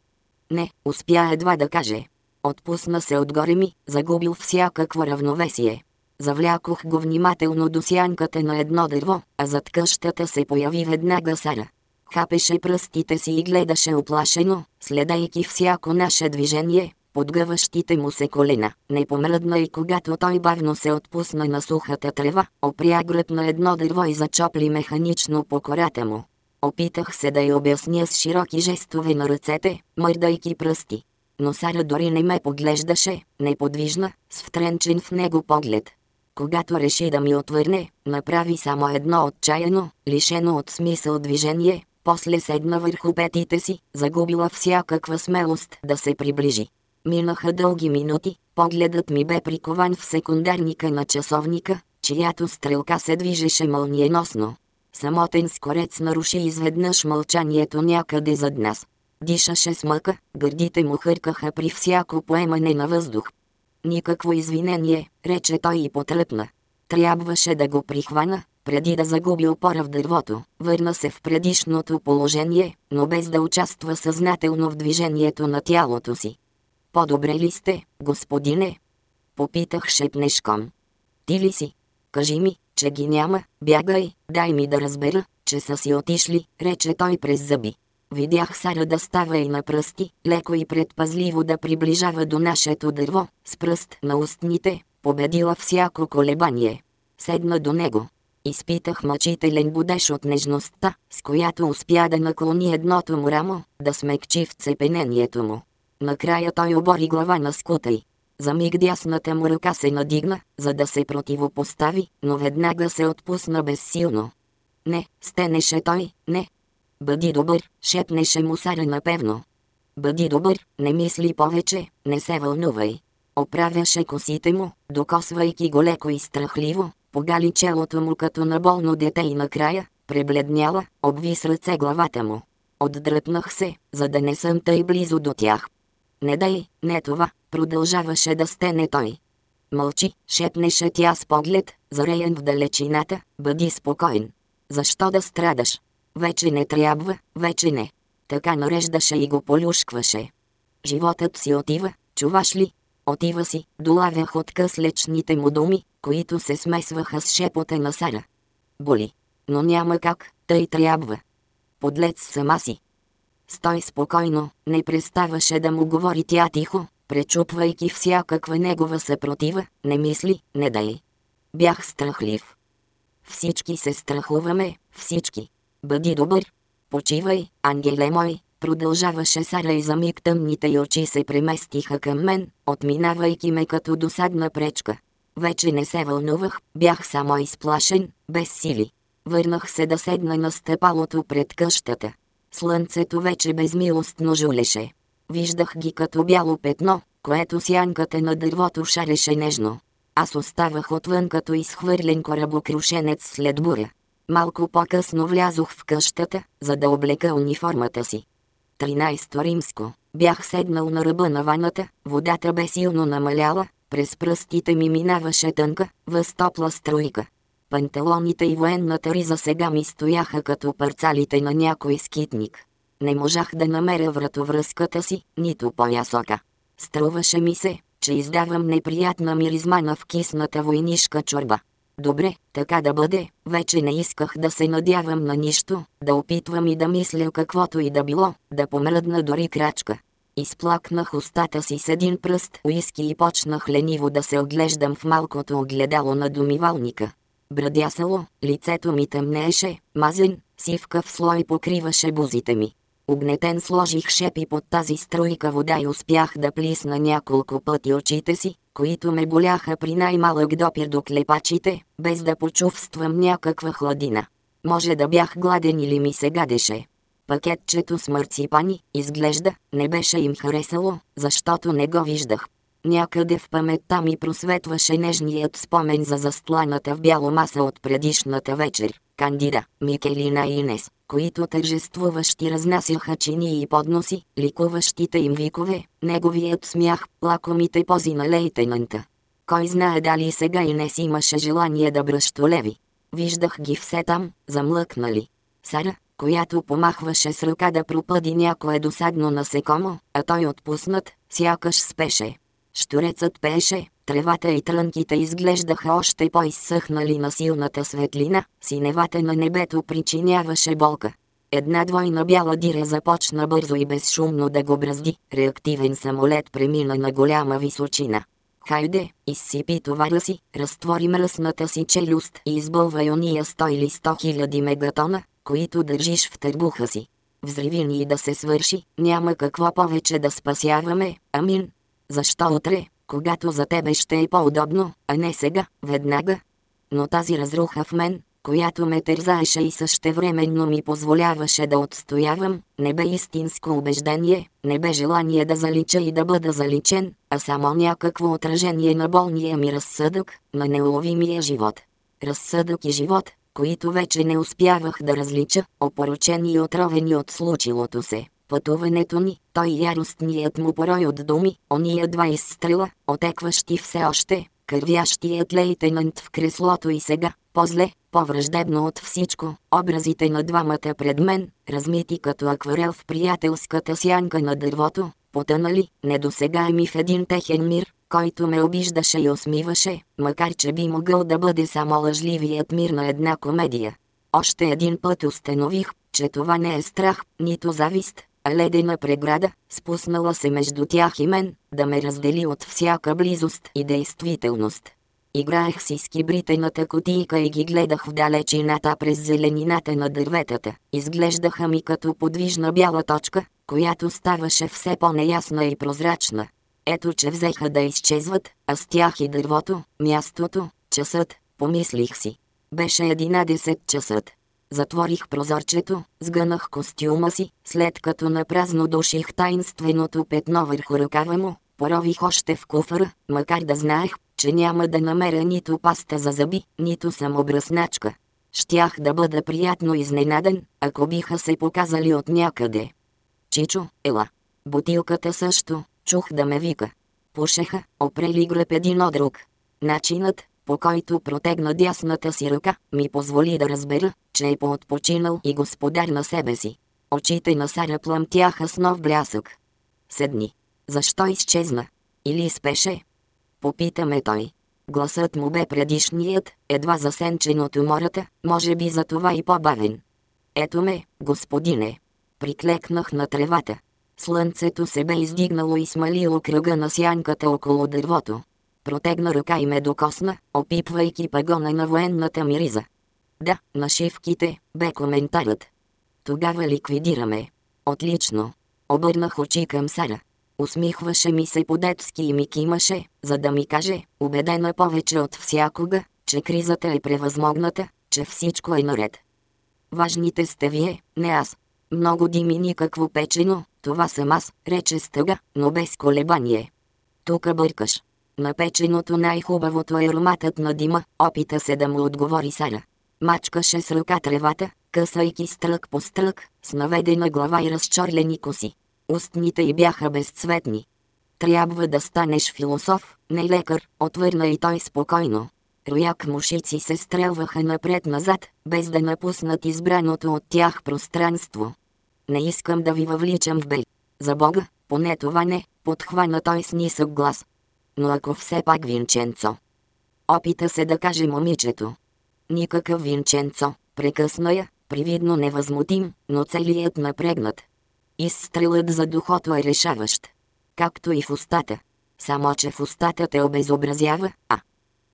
Speaker 1: Не, успя едва да каже. Отпусна се отгоре ми, загубил всякакво равновесие. Завлякох го внимателно до сянката на едно дърво, а зад къщата се появи веднага Сара. Хапеше пръстите си и гледаше оплашено, следайки всяко наше движение, подгъващите му се колена. Не помръдна и когато той бавно се отпусна на сухата трева, опря гръб на едно дърво и зачопли механично по кората му. Опитах се да й обясня с широки жестове на ръцете, мърдайки пръсти. Но Сара дори не ме поглеждаше, неподвижна, с втренчен в него поглед. Когато реши да ми отвърне, направи само едно отчаяно, лишено от смисъл движение, после седна върху петите си, загубила всякаква смелост да се приближи. Минаха дълги минути, погледът ми бе прикован в секундарника на часовника, чиято стрелка се движеше мълниеносно. Самотен скорец наруши изведнъж мълчанието някъде зад нас. Дишаше с мъка, гърдите му хъркаха при всяко поемане на въздух. Никакво извинение, рече той и потръпна. Трябваше да го прихвана, преди да загуби опора в дървото. Върна се в предишното положение, но без да участва съзнателно в движението на тялото си. По-добре ли сте, господине? Попитах шепнешком. Ти ли си? Кажи ми, че ги няма, бягай, дай ми да разбера, че са си отишли, рече той през зъби. Видях Сара да става и на пръсти, леко и предпазливо да приближава до нашето дърво, с пръст на устните, победила всяко колебание. Седна до него. Изпитах мъчителен будеж от нежността, с която успя да наклони едното му рамо, да смекчи вцепенението му. Накрая той обори глава на скутай. За миг дясната му ръка се надигна, за да се противопостави, но веднага се отпусна безсилно. Не, стенеше той, не. Бъди добър, шепнеше му Сара напевно. Бъди добър, не мисли повече, не се вълнувай. Оправяше косите му, докосвайки го леко и страхливо, погали челото му като на болно дете и накрая, пребледняла, обви с ръце главата му. Отдръпнах се, за да не съм тъй близо до тях. Не дай, не това, продължаваше да стене той. Мълчи, шепнеше тя с поглед, зареян в далечината, бъди спокоен. Защо да страдаш? Вече не трябва, вече не. Така нареждаше и го полюшкваше. Животът си отива, чуваш ли? Отива си, долавях от къслечните му думи, които се смесваха с шепота на Сара. Боли. Но няма как, тъй трябва. Подлец сама си. Стой спокойно, не преставаше да му говори тя тихо, пречупвайки всякаква негова съпротива, не мисли, не дай. Бях страхлив. Всички се страхуваме, всички. Бъди добър. Почивай, ангеле мой, продължаваше Сара и за миг тъмните й очи се преместиха към мен, отминавайки ме като досадна пречка. Вече не се вълнувах, бях само изплашен, без сили. Върнах се да седна на стъпалото пред къщата. Слънцето вече безмилостно жулеше. Виждах ги като бяло петно, което сянката на дървото шареше нежно. Аз оставах отвън като изхвърлен корабокрушенец след буря. Малко по-късно влязох в къщата, за да облека униформата си. 13 римско. Бях седнал на ръба на ваната, водата бе силно намаляла, през пръстите ми минаваше тънка, възтопла струйка. Панталоните и военната риза сега ми стояха като парцалите на някой скитник. Не можах да намеря вратовръзката си, нито поясока. Струваше ми се, че издавам неприятна миризма на вкисната войнишка чорба. Добре, така да бъде, вече не исках да се надявам на нищо, да опитвам и да мисля каквото и да било, да помръдна дори крачка. Изплакнах устата си с един пръст уиски и почнах лениво да се оглеждам в малкото огледало на домивалника. Брадясало, лицето ми тъмнееше, мазен, сивкав слой покриваше бузите ми. Огнетен сложих шепи под тази струйка вода и успях да плисна няколко пъти очите си, които ме боляха при най-малък допир до клепачите, без да почувствам някаква хладина. Може да бях гладен или ми се гадеше. Пакетчето с марципани, изглежда, не беше им харесало, защото не го виждах. Някъде в паметта ми просветваше нежният спомен за застланата в бяло маса от предишната вечер. Кандида, Микелина и Инес, които тържествуващи разнасяха чини и подноси, ликуващите им викове, неговият смях, лакомите пози на лейтенанта. Кой знае дали сега Инес имаше желание да бръщолеви. Виждах ги все там, замлъкнали. Сара, която помахваше с ръка да пропъди някое досадно насекомо, а той отпуснат, сякаш спеше. Штурецът пеше, тревата и трънките изглеждаха още по-изсъхнали на силната светлина, синевата на небето причиняваше болка. Една двойна бяла дира започна бързо и безшумно да го бразди. Реактивен самолет премина на голяма височина. Хайде, изсипи товара си, разтвори мръсната си челюст и избълвай ония 100 или 100 хиляди мегатона, които държиш в търбуха си. взриви ни и да се свърши, няма какво повече да спасяваме, амин. Защо утре, когато за тебе ще е по-удобно, а не сега, веднага? Но тази разруха в мен, която ме тързаеше и същевременно ми позволяваше да отстоявам, не бе истинско убеждение, не бе желание да залича и да бъда заличен, а само някакво отражение на болния ми разсъдък, на неуловимия живот. Разсъдък и живот, които вече не успявах да различа, опоручени и отровени от случилото се. Пътуването ни, той яростният му порой от думи, ония два изстрела, отекващи все още, кървящият лейтенант в креслото и сега, по-зле, по-враждебно от всичко, образите на двамата пред мен, размити като акварел в приятелската сянка на дървото, потънали, недосегаеми в един техен мир, който ме обиждаше и усмиваше, макар че би могъл да бъде само лъжливият мир на една комедия. Още един път установих, че това не е страх, нито завист, ледена преграда, спуснала се между тях и мен, да ме раздели от всяка близост и действителност. Играех си с кибритената котийка и ги гледах в далечината през зеленината на дърветата. Изглеждаха ми като подвижна бяла точка, която ставаше все по-неясна и прозрачна. Ето че взеха да изчезват, а с тях и дървото, мястото, часът, помислих си. Беше 11 часът. Затворих прозорчето, сгънах костюма си, след като напразно душих таинственото петно върху ръкава му, порових още в куфъра, макар да знаех, че няма да намеря нито паста за зъби, нито самобръсначка. Щях да бъда приятно изненаден, ако биха се показали от някъде. Чичо, ела. Бутилката също, чух да ме вика. Пушеха, опрели гръб един от друг. Начинът, по който протегна дясната си ръка, ми позволи да разбера, че е поотпочинал и господар на себе си. Очите на Сара плъмтяха с нов блясък. Седни. Защо изчезна? Или спеше? Попитаме той. Гласът му бе предишният, едва засенчен от умората, може би за това и по-бавен. Ето ме, господине. Приклекнах на тревата. Слънцето се бе издигнало и смалило кръга на сянката около дървото. Протегна ръка и ме докосна, опипвайки пагона на военната мириза. Да, нашивките, бе коментарът. Тогава ликвидираме. Отлично. Обърнах очи към Сара. Усмихваше ми се по-детски и ми кимаше, за да ми каже, убедена повече от всякога, че кризата е превъзмогната, че всичко е наред. Важните сте вие, не аз. Много дими никакво печено, това съм аз, рече стъга, но без колебание. Тука бъркаш. На печеното най-хубавото е ароматът на дима, опита се да му отговори Сара. Мачкаше с ръка тревата, късайки стрък по стрък, с наведена глава и разчорлени коси. Устните й бяха безцветни. Трябва да станеш философ, не лекар, отвърна и той спокойно. Рояк мушици се стрелваха напред-назад, без да напуснат избраното от тях пространство. Не искам да ви въвличам в бе. За Бога, поне това не, подхвана той с нисък глас. Но ако все пак Винченцо. Опита се да каже момичето. Никакъв Винченцо, прекъсна я, привидно невъзмутим, но целият напрегнат. Изстрелът за духото е решаващ. Както и в устата. Само че в устата те обезобразява, а.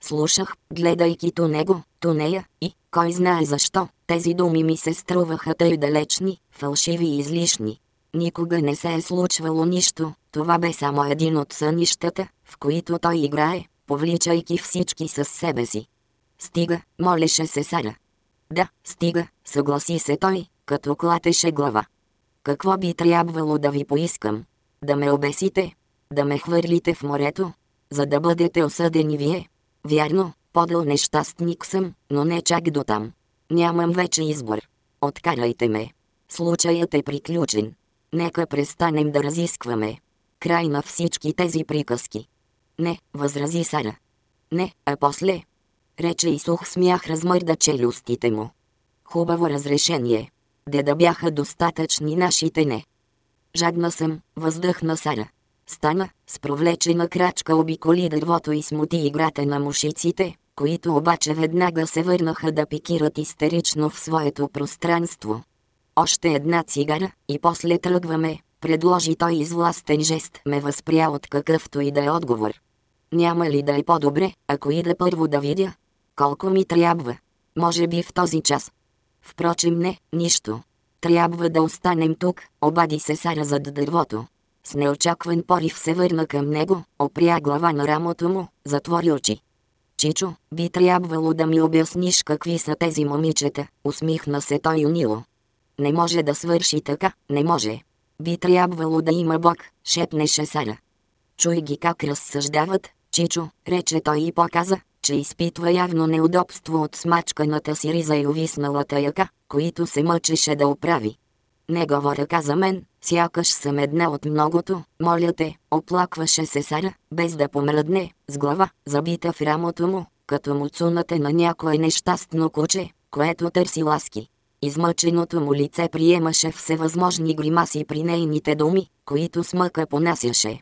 Speaker 1: Слушах, гледайки то него, то нея, и, кой знае защо, тези думи ми се струваха тъй далечни, фалшиви и излишни. Никога не се е случвало нищо, това бе само един от сънищата, в които той играе, повличайки всички със себе си. Стига, молеше се Сара. Да, стига, съгласи се той, като клатеше глава. Какво би трябвало да ви поискам? Да ме обесите? Да ме хвърлите в морето? За да бъдете осъдени вие? Вярно, подъл нещастник съм, но не чак до там. Нямам вече избор. Откарайте ме. Случаят е приключен. Нека престанем да разискваме. Край на всички тези приказки. Не, възрази Сара. Не, а после. Рече и сух смях размърда челюстите му. Хубаво разрешение. Де да бяха достатъчни нашите не. Жадна съм, въздъхна Сара. Стана, с провлечена крачка обиколи дървото и смути играта на мушиците, които обаче веднага се върнаха да пикират истерично в своето пространство. Още една цигара, и после тръгваме, предложи той извластен жест ме възпря от какъвто и да е отговор. Няма ли да е по-добре, ако и да първо да видя? Колко ми трябва? Може би в този час. Впрочем не, нищо. Трябва да останем тук, обади се Сара зад дървото. С неочакван порив се върна към него, опря глава на рамото му, затвори очи. Чичо, би трябвало да ми обясниш какви са тези момичета, усмихна се той унило. Не може да свърши така, не може. Би трябвало да има Бог, шепнеше Сара. Чуй ги как разсъждават, Чичо, рече той и показа, че изпитва явно неудобство от смачканата си риза и увисналата яка, които се мъчеше да оправи. Негова ръка за мен, сякаш съм една от многото, моля те, оплакваше се Сара, без да помръдне, с глава, забита в рамото му, като му цунате на някое нещастно куче, което търси ласки. Измъченото му лице приемаше всевъзможни гримаси при нейните думи, които смъка понасяше.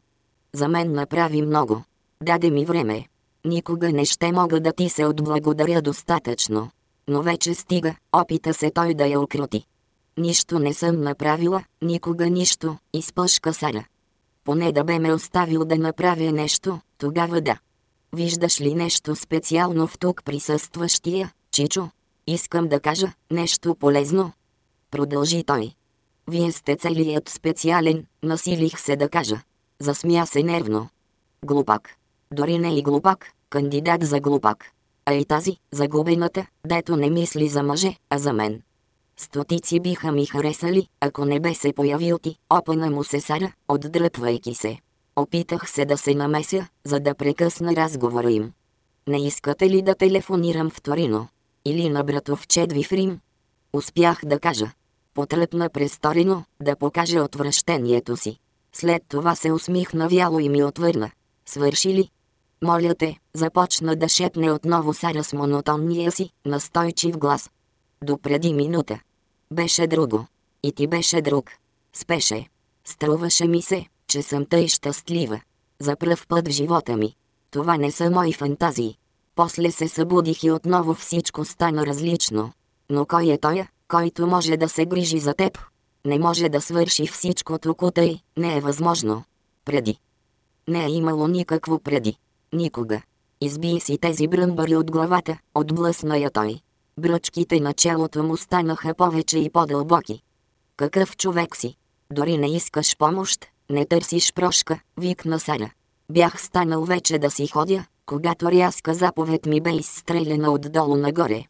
Speaker 1: За мен направи много. Даде ми време. Никога не ще мога да ти се отблагодаря достатъчно. Но вече стига, опита се той да я окрути. Нищо не съм направила, никога нищо, изпъшка Сара. Поне да бе ме оставил да направя нещо, тогава да. Виждаш ли нещо специално в тук присъстващия, Чичо? Искам да кажа нещо полезно. Продължи той. Вие сте целият специален, насилих се да кажа. Засмя се нервно. Глупак. Дори не и глупак, кандидат за глупак. А и тази, загубената, дето не мисли за мъже, а за мен. Стотици биха ми харесали, ако не бе се появил ти, опана му се Сара, отдръпвайки се. Опитах се да се намеся, за да прекъсна разговора им. Не искате ли да телефонирам в Торино? Или на братовчет ви в Рим? Успях да кажа. Потръпна през Торино, да покаже отвращението си. След това се усмихна вяло и ми отвърна. Свърши ли? Моля те, започна да шепне отново Сара с монотонния си, настойчив глас. До преди минута. Беше друго. И ти беше друг. Спеше. Струваше ми се, че съм тъй щастлива. За пръв път в живота ми. Това не са мои фантазии. После се събудих и отново всичко стана различно. Но кой е той, който може да се грижи за теб? Не може да свърши всичко тук тъй, не е възможно. Преди. Не е имало никакво преди. Никога. Изби си тези бръмбари от главата, отблъсна я той. Бръчките на челото му станаха повече и по-дълбоки. Какъв човек си? Дори не искаш помощ, не търсиш прошка, викна Сара. Бях станал вече да си ходя, когато рязка заповед ми бе изстреляна отдолу нагоре.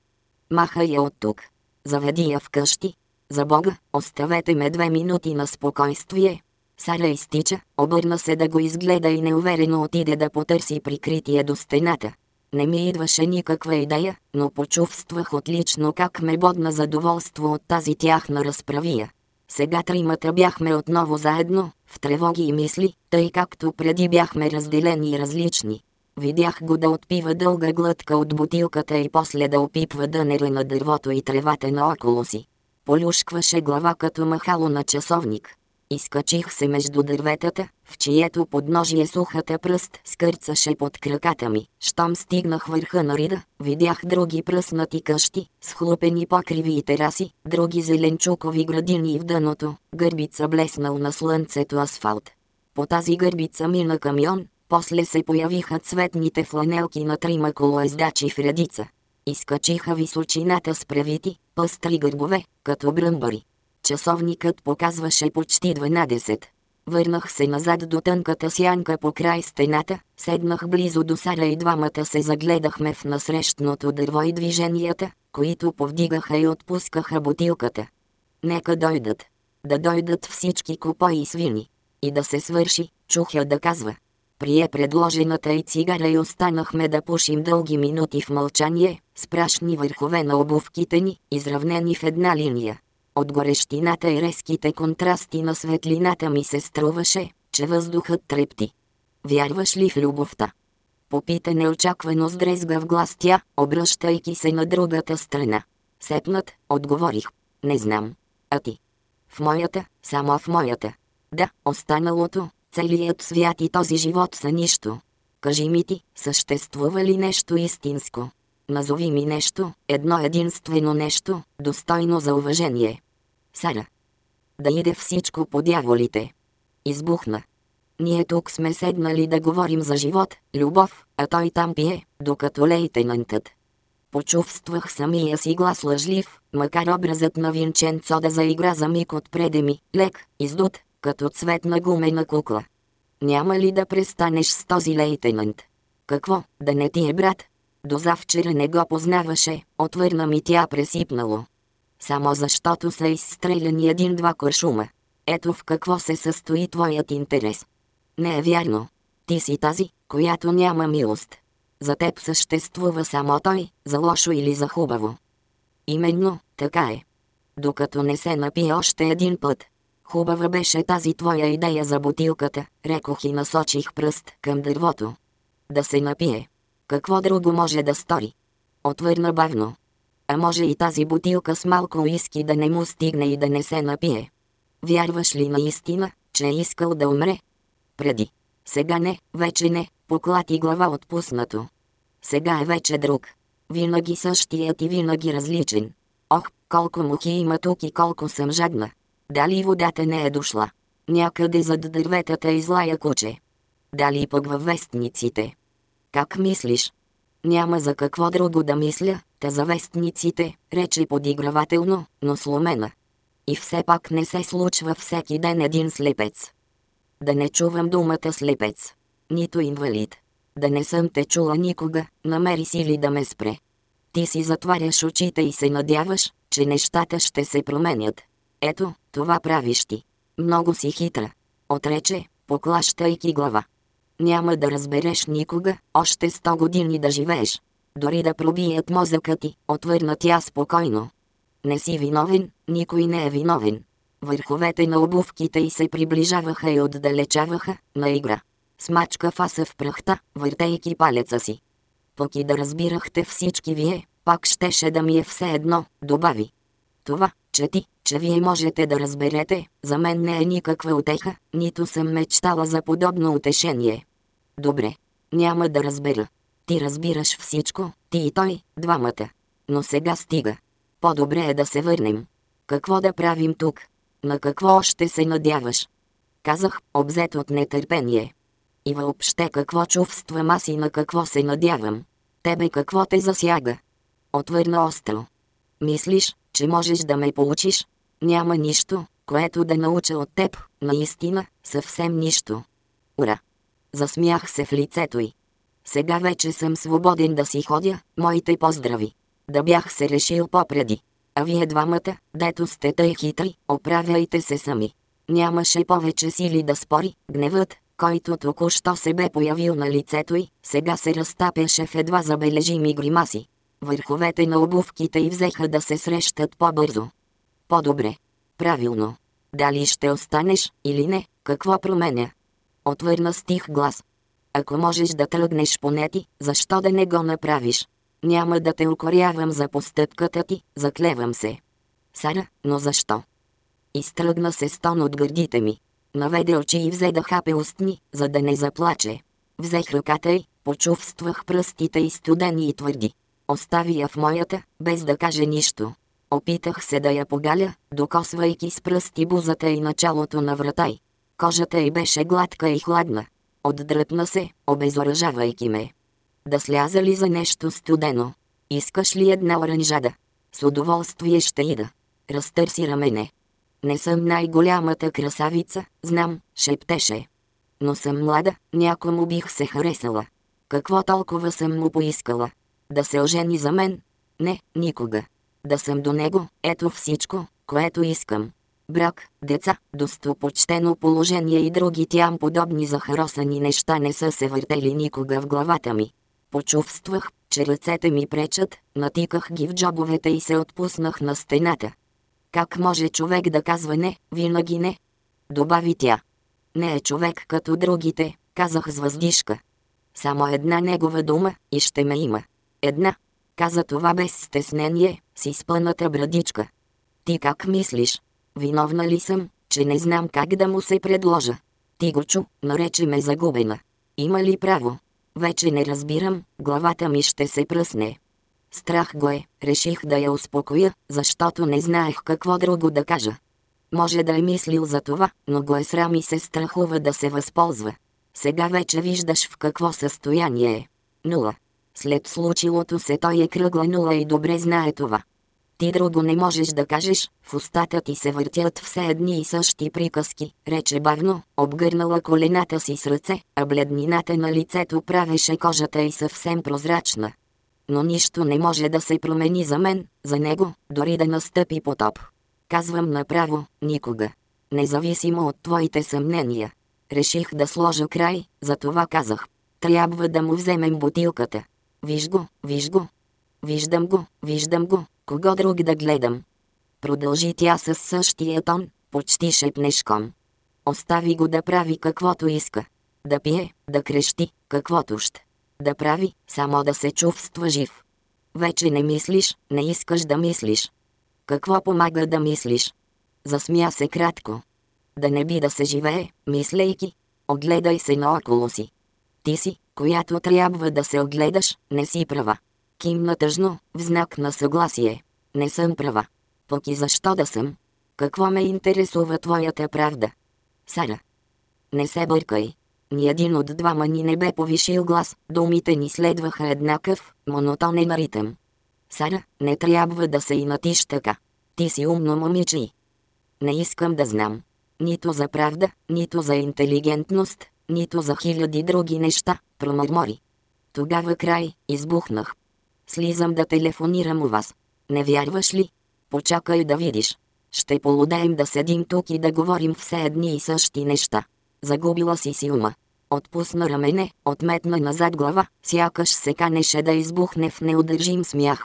Speaker 1: Маха я от тук. Заведи я вкъщи. За Бога, оставете ме две минути на спокойствие. Сара изтича, обърна се да го изгледа и неуверено отиде да потърси прикритие до стената. Не ми идваше никаква идея, но почувствах отлично как ме бодна задоволство от тази тяхна разправия. Сега тримата бяхме отново заедно, в тревоги и мисли, тъй както преди бяхме разделени и различни. Видях го да отпива дълга глътка от бутилката и после да опипва дънера на дървото и тревата наоколо си. Полюшкваше глава като махало на часовник. Изкачих се между дърветата, в чието подножие сухата пръст скърцаше под краката ми. Щом стигнах върха на рида, видях други пръснати къщи, схлупени покриви и тераси, други зеленчукови градини и в дъното, гърбица блеснал на слънцето асфалт. По тази гърбица мина камион, после се появиха цветните фланелки на трима колоездачи в редица. Изкачиха височината с превити, пъстри гърбове, като бръмбари. Часовникът показваше почти 12. Върнах се назад до тънката сянка по край стената, седнах близо до Сара и двамата се загледахме в насрещното дърво и движенията, които повдигаха и отпускаха бутилката. Нека дойдат. Да дойдат всички купои и свини. И да се свърши, чух я да казва. Прие предложената и цигара и останахме да пушим дълги минути в мълчание, с прашни върхове на обувките ни, изравнени в една линия. От горещината и резките контрасти на светлината ми се струваше, че въздухът трепти. Вярваш ли в любовта? Попита неочаквано с дрезга в глас тя, обръщайки се на другата страна. Сепнат, отговорих. Не знам. А ти? В моята, само в моята. Да, останалото, целият свят и този живот са нищо. Кажи ми ти, съществува ли нещо истинско? Назови ми нещо, едно единствено нещо, достойно за уважение. Сара. Да иде всичко по дяволите. Избухна. Ние тук сме седнали да говорим за живот, любов, а той там пие, докато лейтенантът. Почувствах самия си глас лъжлив, макар образът на Винченцо да заигра за миг отпреде ми, лек, издут, като цветна гумена кукла. Няма ли да престанеш с този лейтенант? Какво, да не ти е брат? До завчера не го познаваше, отвърна ми тя пресипнало. Само защото са изстреляни един-два куршума. Ето в какво се състои твоят интерес. Не е вярно. Ти си тази, която няма милост. За теб съществува само той, за лошо или за хубаво. Именно, така е. Докато не се напи още един път. Хубава беше тази твоя идея за бутилката, рекох и насочих пръст към дървото. Да се напие. Какво друго може да стори? Отвърна бавно. А може и тази бутилка с малко уиски да не му стигне и да не се напие. Вярваш ли наистина, че е искал да умре? Преди. Сега не, вече не, поклати глава отпуснато. Сега е вече друг. Винаги същият и винаги различен. Ох, колко мухи има тук и колко съм жадна. Дали водата не е дошла? Някъде зад дърветата е излая куче. Дали пък във вестниците? Как мислиш? Няма за какво друго да мисля, та за вестниците, рече подигравателно, но сломена. И все пак не се случва всеки ден един слепец. Да не чувам думата слепец. Нито инвалид. Да не съм те чула никога, намери си ли да ме спре. Ти си затваряш очите и се надяваш, че нещата ще се променят. Ето, това правиш ти. Много си хитра. Отрече, поклащайки глава. Няма да разбереш никога, още сто години да живееш. Дори да пробият мозъка ти, отвърна тя спокойно. Не си виновен, никой не е виновен. Върховете на обувките й се приближаваха и отдалечаваха, на игра. Смачка фаса в прахта, въртейки палеца си. Пък и да разбирахте всички вие, пак щеше да ми е все едно, добави. Това, че ти, че вие можете да разберете, за мен не е никаква утеха, нито съм мечтала за подобно утешение. Добре, няма да разбера. Ти разбираш всичко, ти и той, двамата. Но сега стига. По-добре е да се върнем. Какво да правим тук? На какво още се надяваш? Казах, обзет от нетърпение. И въобще какво чувствам аз и на какво се надявам? Тебе какво те засяга? Отвърна остро. Мислиш, че можеш да ме получиш? Няма нищо, което да науча от теб, наистина, съвсем нищо. Ура! Засмях се в лицето й. Сега вече съм свободен да си ходя, моите поздрави. Да бях се решил попреди. А вие двамата, дето сте тъй хитри, оправяйте се сами. Нямаше повече сили да спори, гневът, който току-що се бе появил на лицето й, сега се разтапяше в едва забележими гримаси. Върховете на обувките й взеха да се срещат по-бързо. По-добре. Правилно. Дали ще останеш или не, какво променя? Отвърна стих глас. Ако можеш да тръгнеш поне ти, защо да не го направиш? Няма да те укорявам за постъпката ти, заклевам се. Сара, но защо? Изтръгна се стон от гърдите ми. Наведе очи и взе да хапе устни, за да не заплаче. Взех ръката й, почувствах пръстите и студени и твърди. Остави я в моята, без да каже нищо. Опитах се да я погаля, докосвайки с пръсти бузата и началото на врата й. Кожата й беше гладка и хладна. Отдръпна се, обезоръжавайки ме. Да сляза ли за нещо студено? Искаш ли една оранжада? С удоволствие ще ида. Разтърси рамене. Не съм най-голямата красавица, знам, шептеше. Но съм млада, някому бих се харесала. Какво толкова съм му поискала? Да се ожени за мен? Не, никога. Да съм до него, ето всичко, което искам. Брак, деца, достопочтено положение и други тям подобни захаросани неща не са се въртели никога в главата ми. Почувствах, че ръцете ми пречат, натиках ги в джобовете и се отпуснах на стената. Как може човек да казва не, винаги не? Добави тя. Не е човек като другите, казах с въздишка. Само една негова дума и ще ме има. Една. Каза това без стеснение, с изпъната брадичка. Ти как мислиш? Виновна ли съм, че не знам как да му се предложа? Ти го чу, нарече ме загубена. Има ли право? Вече не разбирам, главата ми ще се пръсне. Страх го е, реших да я успокоя, защото не знаех какво друго да кажа. Може да е мислил за това, но го е срам и се страхува да се възползва. Сега вече виждаш в какво състояние е. Нула. След случилото се той е кръгла нула и добре знае това. Ти друго не можеш да кажеш, в устата ти се въртят все едни и същи приказки, рече бавно, обгърнала колената си с ръце, а бледнината на лицето правеше кожата и съвсем прозрачна. Но нищо не може да се промени за мен, за него, дори да настъпи потоп. Казвам направо, никога. Независимо от твоите съмнения. Реших да сложа край, затова казах. Трябва да му вземем бутилката. Виж го, виж го. Виждам го, виждам го, кого друг да гледам. Продължи тя със същия тон, почти шепнешком. Остави го да прави каквото иска. Да пие, да крещи, каквото ще. Да прави, само да се чувства жив. Вече не мислиш, не искаш да мислиш. Какво помага да мислиш? Засмя се кратко. Да не би да се живее, мислейки. Огледай се наоколо си. Ти си, която трябва да се огледаш, не си права. Кимна тъжно, в знак на съгласие. Не съм права. Пък и защо да съм? Какво ме интересува твоята правда? Сара. Не се бъркай. Ни един от двама ни не бе повишил глас, думите ни следваха еднакъв, монотонен ритъм. Сара, не трябва да се инатиш така. Ти си умно момиче. Не искам да знам. Нито за правда, нито за интелигентност, нито за хиляди други неща, промърмори. Тогава край, избухнах. Слизам да телефонирам у вас. Не вярваш ли? Почакай да видиш. Ще полудеем да седим тук и да говорим все едни и същи неща. Загубила си си ума. Отпусна рамене, отметна назад глава, сякаш се канеше да избухне в неудържим смях.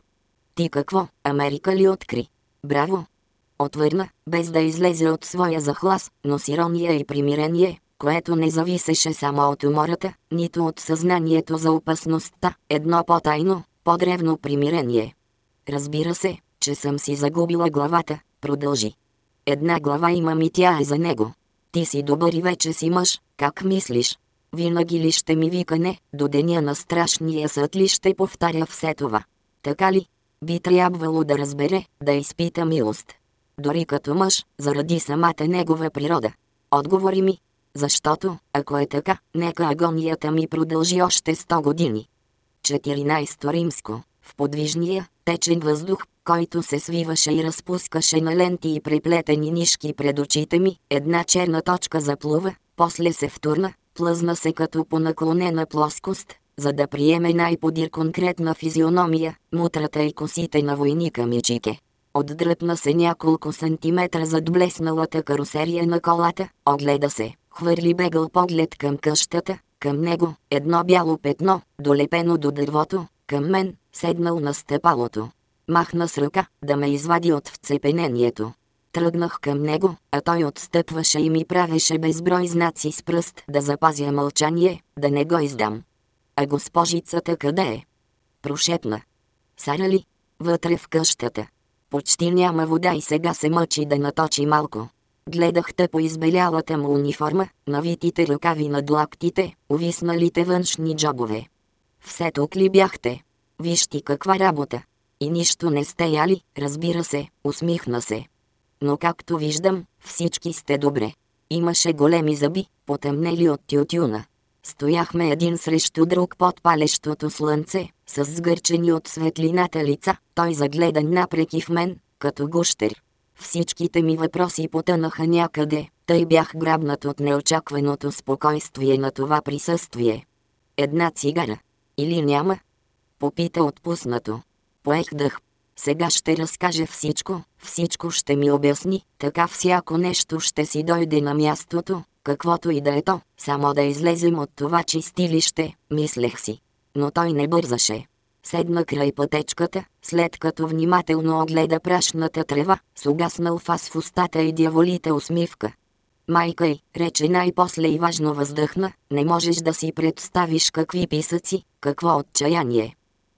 Speaker 1: Ти какво, Америка ли откри? Браво! Отвърна, без да излезе от своя захлас, но с ирония и примирение, което не зависеше само от умората, нито от съзнанието за опасността, едно по-тайно, по-древно примирение. Разбира се, че съм си загубила главата, продължи. Една глава имам и тя е за него. Ти си добър и вече си мъж, как мислиш? Винаги ли ще ми вика не, до деня на страшния съд ли ще повтаря все това? Така ли? Би трябвало да разбере, да изпита милост. Дори като мъж, заради самата негова природа. Отговори ми. Защото, ако е така, нека агонията ми продължи още 100 години. 14 римско. В подвижния, течен въздух, който се свиваше и разпускаше на ленти и приплетени нишки пред очите ми, една черна точка заплува, после се втурна, плъзна се като по наклонена плоскост, за да приеме най-подир конкретна физиономия, мутрата и косите на войника Мичике. Отдръпна се няколко сантиметра зад блесналата карусерия на колата, огледа се, хвърли бегъл поглед към къщата, към него, едно бяло петно, долепено до дървото, към мен, седнал на стъпалото. Махна с ръка, да ме извади от вцепенението. Тръгнах към него, а той отстъпваше и ми правеше безброй знаци с пръст да запазя мълчание, да не го издам. А госпожицата къде е? Прошепна. Сара ли? Вътре в къщата. Почти няма вода и сега се мъчи да наточи малко. Гледах по избелялата му униформа, навитите ръкави над лактите, увисналите външни джобове. Все тук ли бяхте? Виж ти каква работа. И нищо не сте яли, разбира се, усмихна се. Но както виждам, всички сте добре. Имаше големи зъби, потъмнели от тютюна. Стояхме един срещу друг под палещото слънце, с сгърчени от светлината лица, той загледа напреки в мен, като гущер. Всичките ми въпроси потънаха някъде, тъй бях грабнат от неочакваното спокойствие на това присъствие. Една цигара. Или няма? Попита отпуснато. Поех дъх. Сега ще разкаже всичко, всичко ще ми обясни, така всяко нещо ще си дойде на мястото, каквото и да е то, само да излезем от това чистилище, мислех си. Но той не бързаше. Седна край пътечката, след като внимателно огледа прашната трева, с угаснал фас в устата и дяволите усмивка. Майка й, рече най-после и важно въздъхна, не можеш да си представиш какви писъци, какво отчаяние.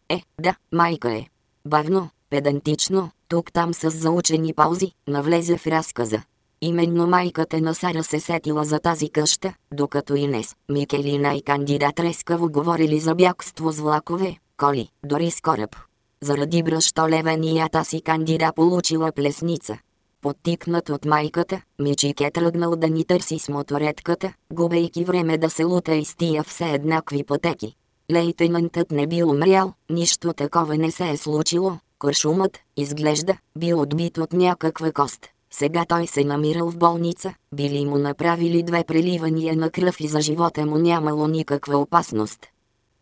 Speaker 1: Е, да, майка е. Бавно, педантично, тук-там с заучени паузи, навлезе в разказа. Именно майката на Сара се сетила за тази къща, докато Инес, Микелина и кандидат рескаво говорили за бягство с влакове, коли, дори с кораб. Заради бръщолевенията си кандида получила плесница. Подтикнат от майката, Мичик е тръгнал да ни търси с моторетката, губейки време да се лута из тия все еднакви пътеки. Лейтенантът не бил умрял, нищо такова не се е случило, Куршумът, изглежда, бил отбит от някаква кост. Сега той се намирал в болница, били му направили две преливания на кръв и за живота му нямало никаква опасност.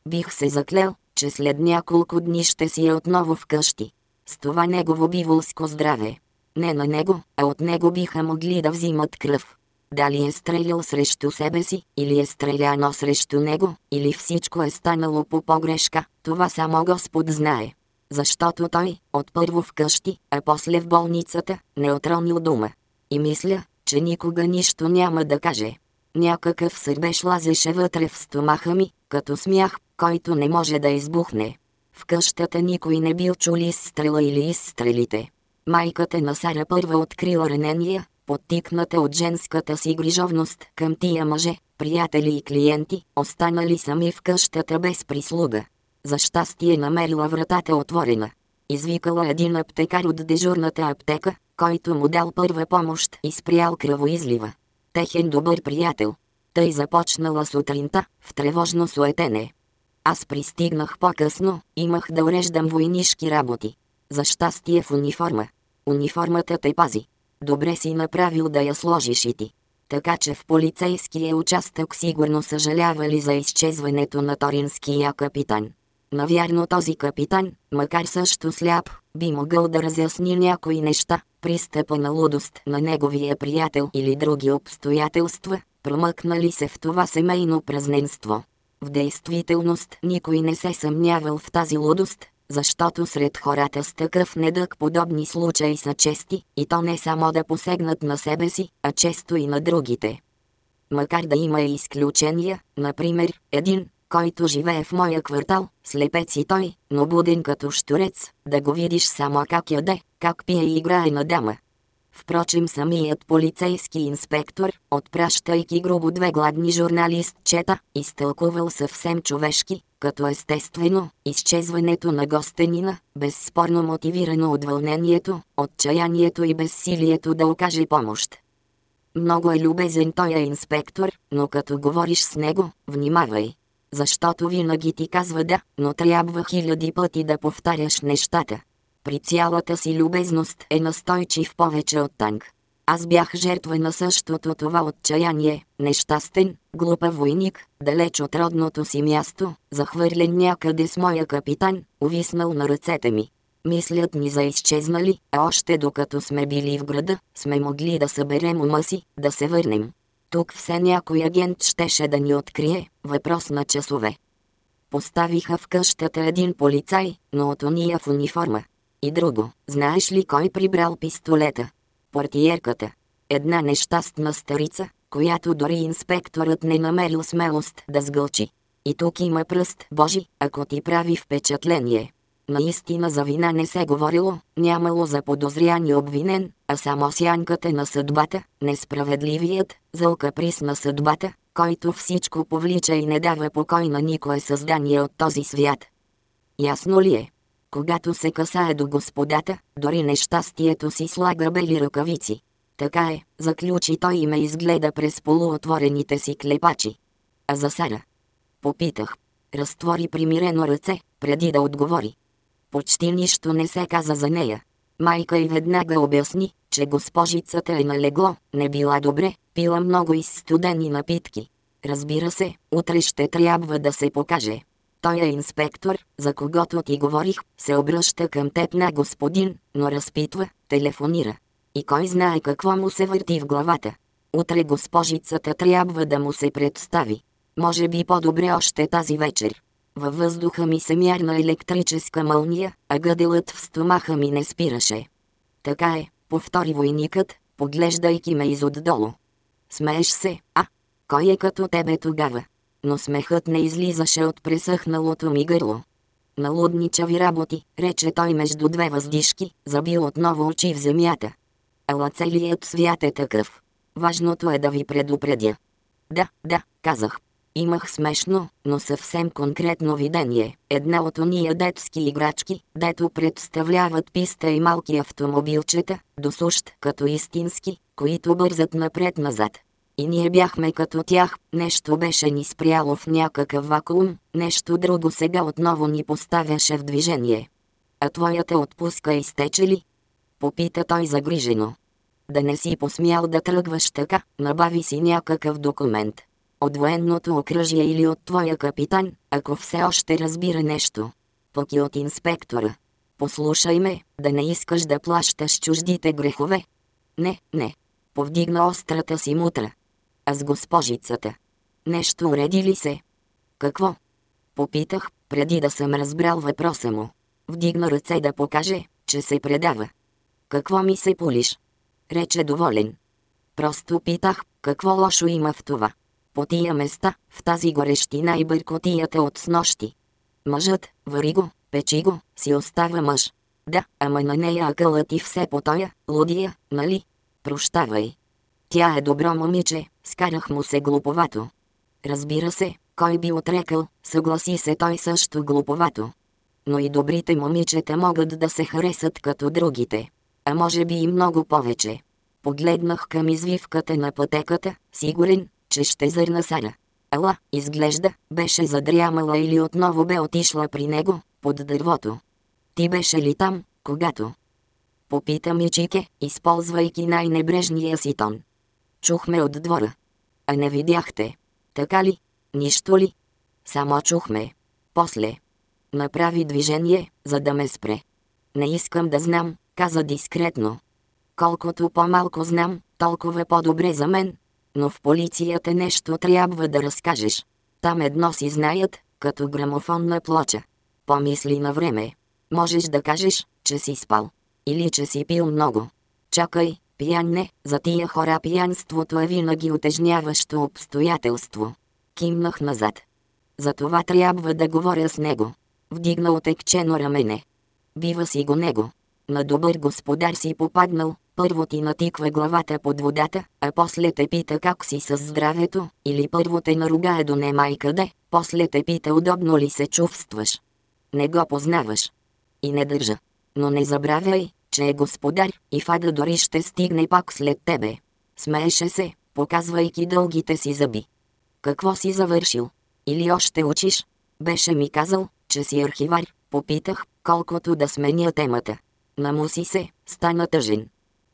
Speaker 1: Бих се заклел, че след няколко дни ще си е отново вкъщи. С това негово биволско здраве. Не на него, а от него биха могли да взимат кръв. Дали е стрелял срещу себе си, или е стреляно срещу него, или всичко е станало по погрешка, това само Господ знае. Защото той, от първо вкъщи, а после в болницата, не отронил дума. И мисля, че никога нищо няма да каже. Някакъв сърбеж лазеше вътре в стомаха ми, като смях, който не може да избухне. В къщата никой не бил чули стрела или изстрелите. Майката на Сара първа открила ранения, подтикната от женската си грижовност към тия мъже, приятели и клиенти, останали сами в къщата без прислуга. За щастие намерила вратата отворена. Извикала един аптекар от дежурната аптека, който му дал първа помощ и спрял кръвоизлива. Техен добър приятел. Тъй започнала сутринта, в тревожно суетене. Аз пристигнах по-късно, имах да уреждам войнишки работи. За щастие в униформа. Униформата те пази. Добре си направил да я сложиш и ти. Така че в полицейския участък сигурно съжалявали за изчезването на торинския капитан. Навярно този капитан, макар също сляп, би могъл да разясни някои неща, пристъпа на лудост на неговия приятел или други обстоятелства, промъкнали се в това семейно празненство. В действителност никой не се съмнявал в тази лудост, защото сред хората с такъв недък подобни случаи са чести, и то не само да посегнат на себе си, а често и на другите. Макар да има и изключения, например, един, който живее в моя квартал, слепец и той, но буден като штурец, да го видиш само как яде, как пие и играе на дама. Впрочем самият полицейски инспектор, отпращайки грубо две гладни журналистчета, изтълкувал съвсем човешки, като естествено, изчезването на гостенина, безспорно мотивирано от вълнението, отчаянието и безсилието да окаже помощ. Много е любезен той е инспектор, но като говориш с него, внимавай. Защото винаги ти казва да, но трябва хиляди пъти да повтаряш нещата. При цялата си любезност е настойчив повече от танк. Аз бях жертва на същото това отчаяние, нещастен, глупав войник, далеч от родното си място, захвърлен някъде с моя капитан, увиснал на ръцете ми. Мислят ни за изчезнали, а още докато сме били в града, сме могли да съберем ума си, да се върнем. Тук все някой агент щеше да ни открие, въпрос на часове. Поставиха в къщата един полицай, но от уния в униформа. И друго, знаеш ли кой прибрал пистолета? Портиерката. Една нещастна старица, която дори инспекторът не намерил смелост да сгълчи. И тук има пръст Божи, ако ти прави впечатление. Наистина за вина не се говорило, нямало за подозрян обвинен, а само сянката на съдбата, несправедливият, зъл на съдбата, който всичко повлича и не дава покой на никое създание от този свят. Ясно ли е? Когато се касае до господата, дори нещастието си слага бели ръкавици. Така е, заключи той и ме изгледа през полуотворените си клепачи. А за Сара? Попитах. Разтвори примирено ръце, преди да отговори. Почти нищо не се каза за нея. Майка й веднага обясни, че госпожицата е налегло, не била добре, пила много изстудени напитки. Разбира се, утре ще трябва да се покаже. Той е инспектор, за когото ти говорих, се обръща към теб на господин, но разпитва, телефонира. И кой знае какво му се върти в главата. Утре госпожицата трябва да му се представи. Може би по-добре още тази вечер. Във въздуха ми се мярна електрическа мълния, а гъделът в стомаха ми не спираше. Така е, повтори войникът, поглеждайки ме изотдолу. Смееш се, а? Кой е като тебе тогава? Но смехът не излизаше от пресъхналото ми гърло. Налудничави работи, рече той между две въздишки, забил отново очи в земята. Ала целият свят е такъв. Важното е да ви предупредя. Да, да, казах, Имах смешно, но съвсем конкретно видение. Една от ония детски играчки, дето представляват писта и малки автомобилчета, досущ като истински, които бързат напред-назад. И ние бяхме като тях, нещо беше ни спряло в някакъв вакуум, нещо друго сега отново ни поставяше в движение. А твоята отпуска изтече ли? Попита той загрижено. Да не си посмял да тръгваш така, набави си някакъв документ. От военното окръжие или от твоя капитан, ако все още разбира нещо. Пък и от инспектора. Послушай ме, да не искаш да плащаш чуждите грехове. Не, не. Повдигна острата си мутра. А с госпожицата. Нещо уреди ли се? Какво? Попитах, преди да съм разбрал въпроса му. Вдигна ръце да покаже, че се предава. Какво ми се полиш? Рече доволен. Просто питах, какво лошо има в това. По тия места, в тази горещина и бъркотията от снощи. Мъжът, вари го, печи го, си остава мъж. Да, ама на нея акълът и все по тоя, лудия, нали? Прощавай. Тя е добро момиче, скарах му се глуповато. Разбира се, кой би отрекал, съгласи се той също глуповато. Но и добрите момичета могат да се харесат като другите. А може би и много повече. Погледнах към извивката на пътеката, сигурен, че ще зърна Сара. Ала, изглежда, беше задрямала или отново бе отишла при него, под дървото. Ти беше ли там, когато? Попита ми Чике, използвайки най-небрежния си тон. Чухме от двора. А не видяхте. Така ли? Нищо ли? Само чухме. После. Направи движение, за да ме спре. Не искам да знам, каза дискретно. Колкото по-малко знам, толкова по-добре за мен. Но в полицията нещо трябва да разкажеш. Там едно си знаят, като грамофонна плоча. Помисли на време. Можеш да кажеш, че си спал. Или че си пил много. Чакай, пиян не, за тия хора пиянството е винаги отежняващо обстоятелство. Кимнах назад. За това трябва да говоря с него. Вдигна отекчено рамене. Бива си го него. На добър господар си попаднал, първо ти натиква главата под водата, а после те пита как си с здравето, или първо те наругае до немай къде, после те пита удобно ли се чувстваш. Не го познаваш. И не държа. Но не забравяй, че е господар и фада дори ще стигне пак след тебе. Смееше се, показвайки дългите си зъби. Какво си завършил? Или още учиш? Беше ми казал, че си архивар, попитах, колкото да сменя темата. Намуси се, стана тъжен.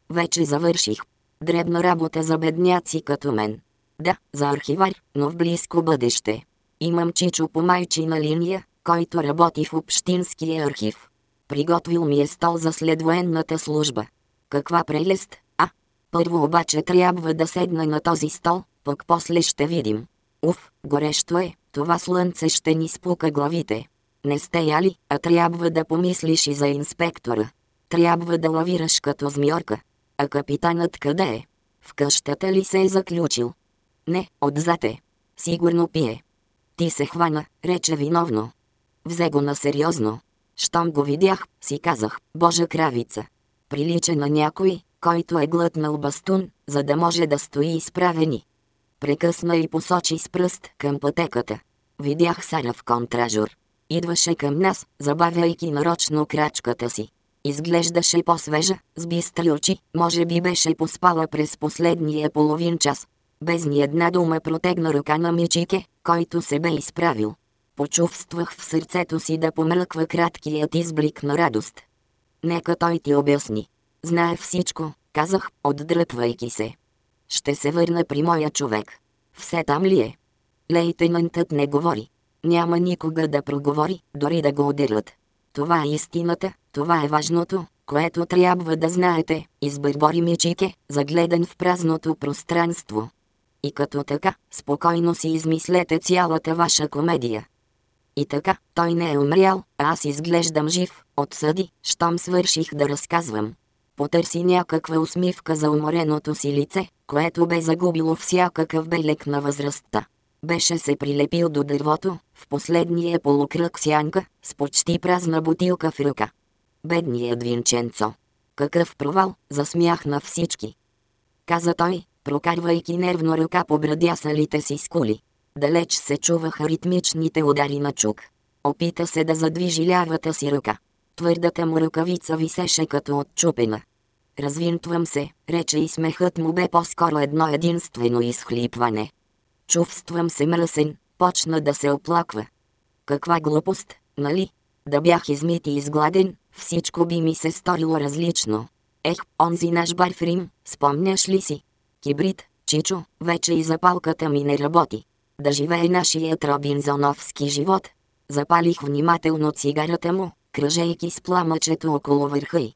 Speaker 1: Вече завърших. Дребна работа за бедняци като мен. Да, за архивар, но в близко бъдеще. Имам чичо по майчина линия, който работи в общинския архив. Приготвил ми е стол за следвоенната служба. Каква прелест, а? Първо обаче трябва да седна на този стол, пък после ще видим. Уф, горещо е, това слънце ще ни спука главите. Не сте яли, а трябва да помислиш и за инспектора. Трябва да лавираш като змиорка. А капитанът къде е? В къщата ли се е заключил? Не, отзад е. Сигурно пие. Ти се хвана, рече виновно. Взе го на сериозно. Щом го видях, си казах, Божа кравица. Прилича на някой, който е глътнал бастун, за да може да стои изправени. Прекъсна и посочи с пръст към пътеката. Видях Сара в контражур. Идваше към нас, забавяйки нарочно крачката си. Изглеждаше по-свежа, с бистри очи, може би беше поспала през последния половин час. Без ни една дума протегна ръка на Мичике, който се бе изправил. Почувствах в сърцето си да помръква краткият изблик на радост. Нека той ти обясни. Знае всичко, казах, отдръпвайки се. Ще се върна при моя човек. Все там ли е? Лейтенантът не говори. Няма никога да проговори, дори да го ударят. Това е истината, това е важното, което трябва да знаете, избърбори Мичике, загледан в празното пространство. И като така, спокойно си измислете цялата ваша комедия. И така, той не е умрял, а аз изглеждам жив, отсъди, щом свърших да разказвам. Потърси някаква усмивка за умореното си лице, което бе загубило всякакъв белек на възрастта. Беше се прилепил до дървото, в последния полукръг сянка, с почти празна бутилка в ръка. Бедният Винченцо. Какъв провал, засмях на всички. Каза той, прокарвайки нервно ръка по брадясалите си скули. Далеч се чуваха ритмичните удари на чук. Опита се да задвижи лявата си ръка. Твърдата му ръкавица висеше като отчупена. Развинтвам се, рече и смехът му бе по-скоро едно единствено изхлипване. Чувствам се мръсен, почна да се оплаква. Каква глупост, нали? Да бях измит и изгладен, всичко би ми се сторило различно. Ех, онзи наш бар в спомняш ли си? Кибрид, Чичо, вече и запалката ми не работи. Да живее нашият робинзоновски живот. Запалих внимателно цигарата му, кръжейки с пламъчето около върха й.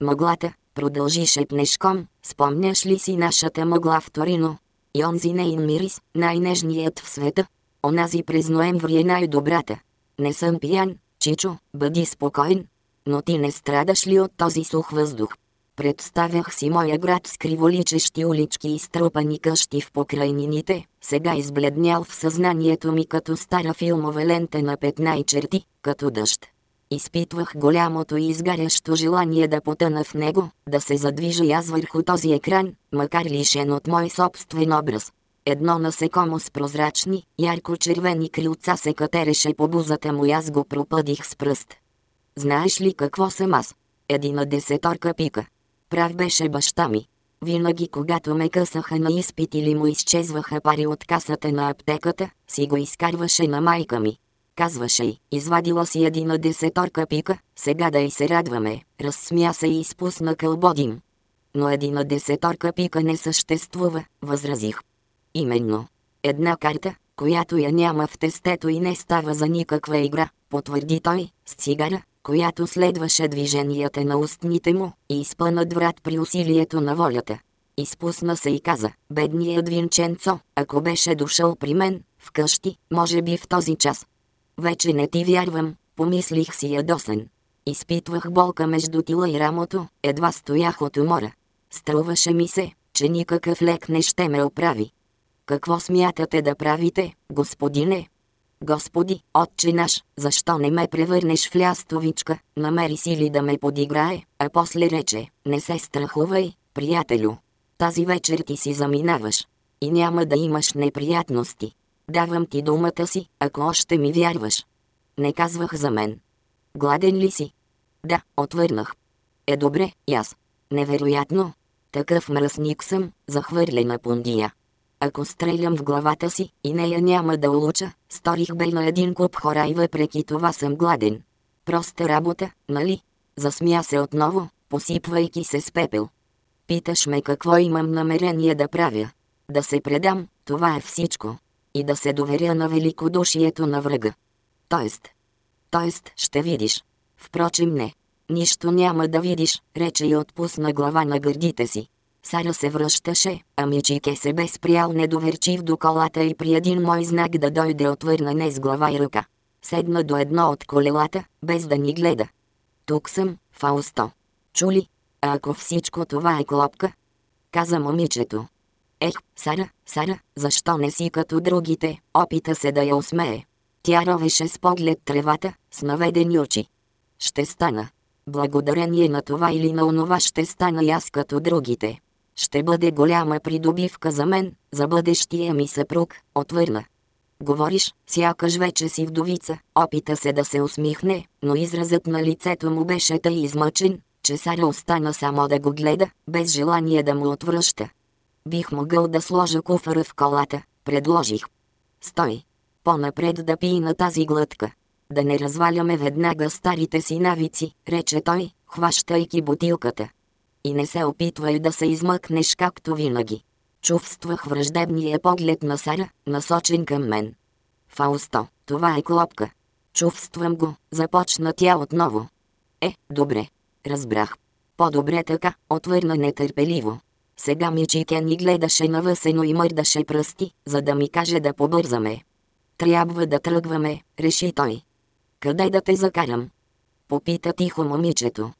Speaker 1: Мъглата, продължи шепнешком, спомняш ли си нашата мъгла в Торино? И онзи нейн мирис, най-нежният в света. Онази през ноември е най-добрата. Не съм пиян, Чичо, бъди спокоен. Но ти не страдаш ли от този сух въздух? Представях си моя град с криволичещи улички и струпани къщи в покрайнините, сега избледнял в съзнанието ми като стара филмова лента на петна и черти, като дъжд. Изпитвах голямото и изгарящо желание да потъна в него, да се задвижа и аз върху този екран, макар лишен от мой собствен образ. Едно насекомо с прозрачни, ярко-червени крилца се катереше по бузата му и аз го пропъдих с пръст. Знаеш ли какво съм аз? Едина десеторка пика. Прав беше баща ми. Винаги когато ме късаха на изпит или му изчезваха пари от касата на аптеката, си го изкарваше на майка ми. Казваше й, извадила си един десеторка пика, сега да й се радваме, разсмя се и изпусна кълбодим. Но един десеторка пика не съществува, възразих. Именно. Една карта, която я няма в тестето и не става за никаква игра, потвърди той, с цигара, която следваше движенията на устните му и изпънат врат при усилието на волята. Изпусна се и каза, бедният Винченцо, ако беше дошъл при мен, вкъщи, може би в този час. Вече не ти вярвам, помислих си ядосен. Изпитвах болка между тила и рамото, едва стоях от умора. Струваше ми се, че никакъв лек не ще ме оправи. Какво смятате да правите, господине? Господи, отче наш, защо не ме превърнеш в лястовичка, намери сили да ме подиграе, а после рече, не се страхувай, приятелю. Тази вечер ти си заминаваш. И няма да имаш неприятности. Давам ти думата си, ако още ми вярваш. Не казвах за мен. Гладен ли си? Да, отвърнах. Е добре, и аз. Невероятно. Такъв мръсник съм, захвърлена пундия. Ако стрелям в главата си и нея няма да улуча, сторих бе на един куп хора и въпреки това съм гладен. Проста работа, нали? Засмя се отново, посипвайки се с пепел. Питаш ме какво имам намерение да правя. Да се предам, това е всичко. И да се доверя на великодушието на врага. Тоест. Тоест, ще видиш. Впрочем не. Нищо няма да видиш, рече и отпусна глава на гърдите си. Сара се връщаше, а Мичике се бе спрял недоверчив до колата и при един мой знак да дойде отвърна не с глава и ръка. Седна до едно от колелата, без да ни гледа. Тук съм, Фаусто. Чули? А ако всичко това е клопка? Каза момичето. Ех, Сара, Сара, защо не си като другите? Опита се да я усмее. Тя ровеше с поглед тревата, с наведени очи. Ще стана. Благодарение на това или на онова ще стана и аз като другите. Ще бъде голяма придобивка за мен, за бъдещия ми съпруг, отвърна. Говориш, сякаш вече си вдовица, опита се да се усмихне, но изразът на лицето му беше тъй измъчен, че Сара остана само да го гледа, без желание да му отвръща. Бих могъл да сложа куфара в колата, предложих. Стой. По-напред да пи на тази глътка. Да не разваляме веднага старите си навици, рече той, хващайки бутилката и не се опитвай да се измъкнеш както винаги. Чувствах враждебния поглед на Сара, насочен към мен. Фаусто, това е клопка. Чувствам го, започна тя отново. Е, добре. Разбрах. По-добре така, отвърна нетърпеливо. Сега Мичике ни гледаше навъсено и мърдаше пръсти, за да ми каже да побързаме. Трябва да тръгваме, реши той. Къде да те закарам? Попита тихо момичето.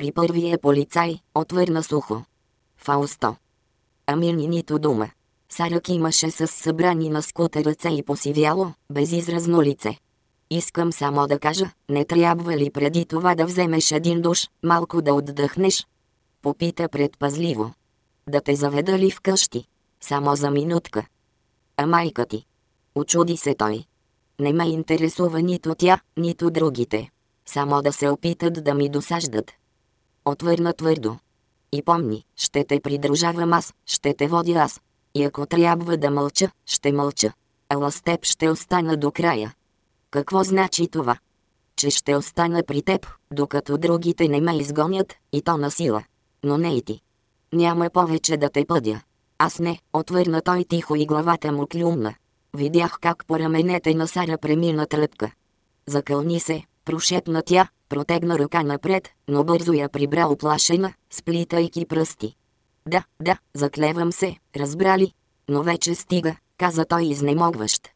Speaker 1: При първия полицай, отвърна сухо. Фаусто. Ами ни нито дума. Сарък имаше с събрани на скута ръце и посивяло, безизразно лице. Искам само да кажа, не трябва ли преди това да вземеш един душ, малко да отдъхнеш? Попита предпазливо. Да те заведа ли вкъщи? Само за минутка. А майка ти? Очуди се той. Не ме интересува нито тя, нито другите. Само да се опитат да ми досаждат. Отвърна твърдо. И помни, ще те придружавам аз, ще те водя аз. И ако трябва да мълча, ще мълча. Ала с теб ще остана до края. Какво значи това? Че ще остана при теб, докато другите не ме изгонят, и то на сила. Но не и ти. Няма повече да те пъдя. Аз не, отвърна той тихо и главата му клюмна. Видях как по раменете на Сара премина тръпка. Закълни се, прошепна тя, протегна ръка напред, но бързо я прибра оплашена, сплитайки пръсти. Да, да, заклевам се, разбрали? Но вече стига, каза той изнемогващ.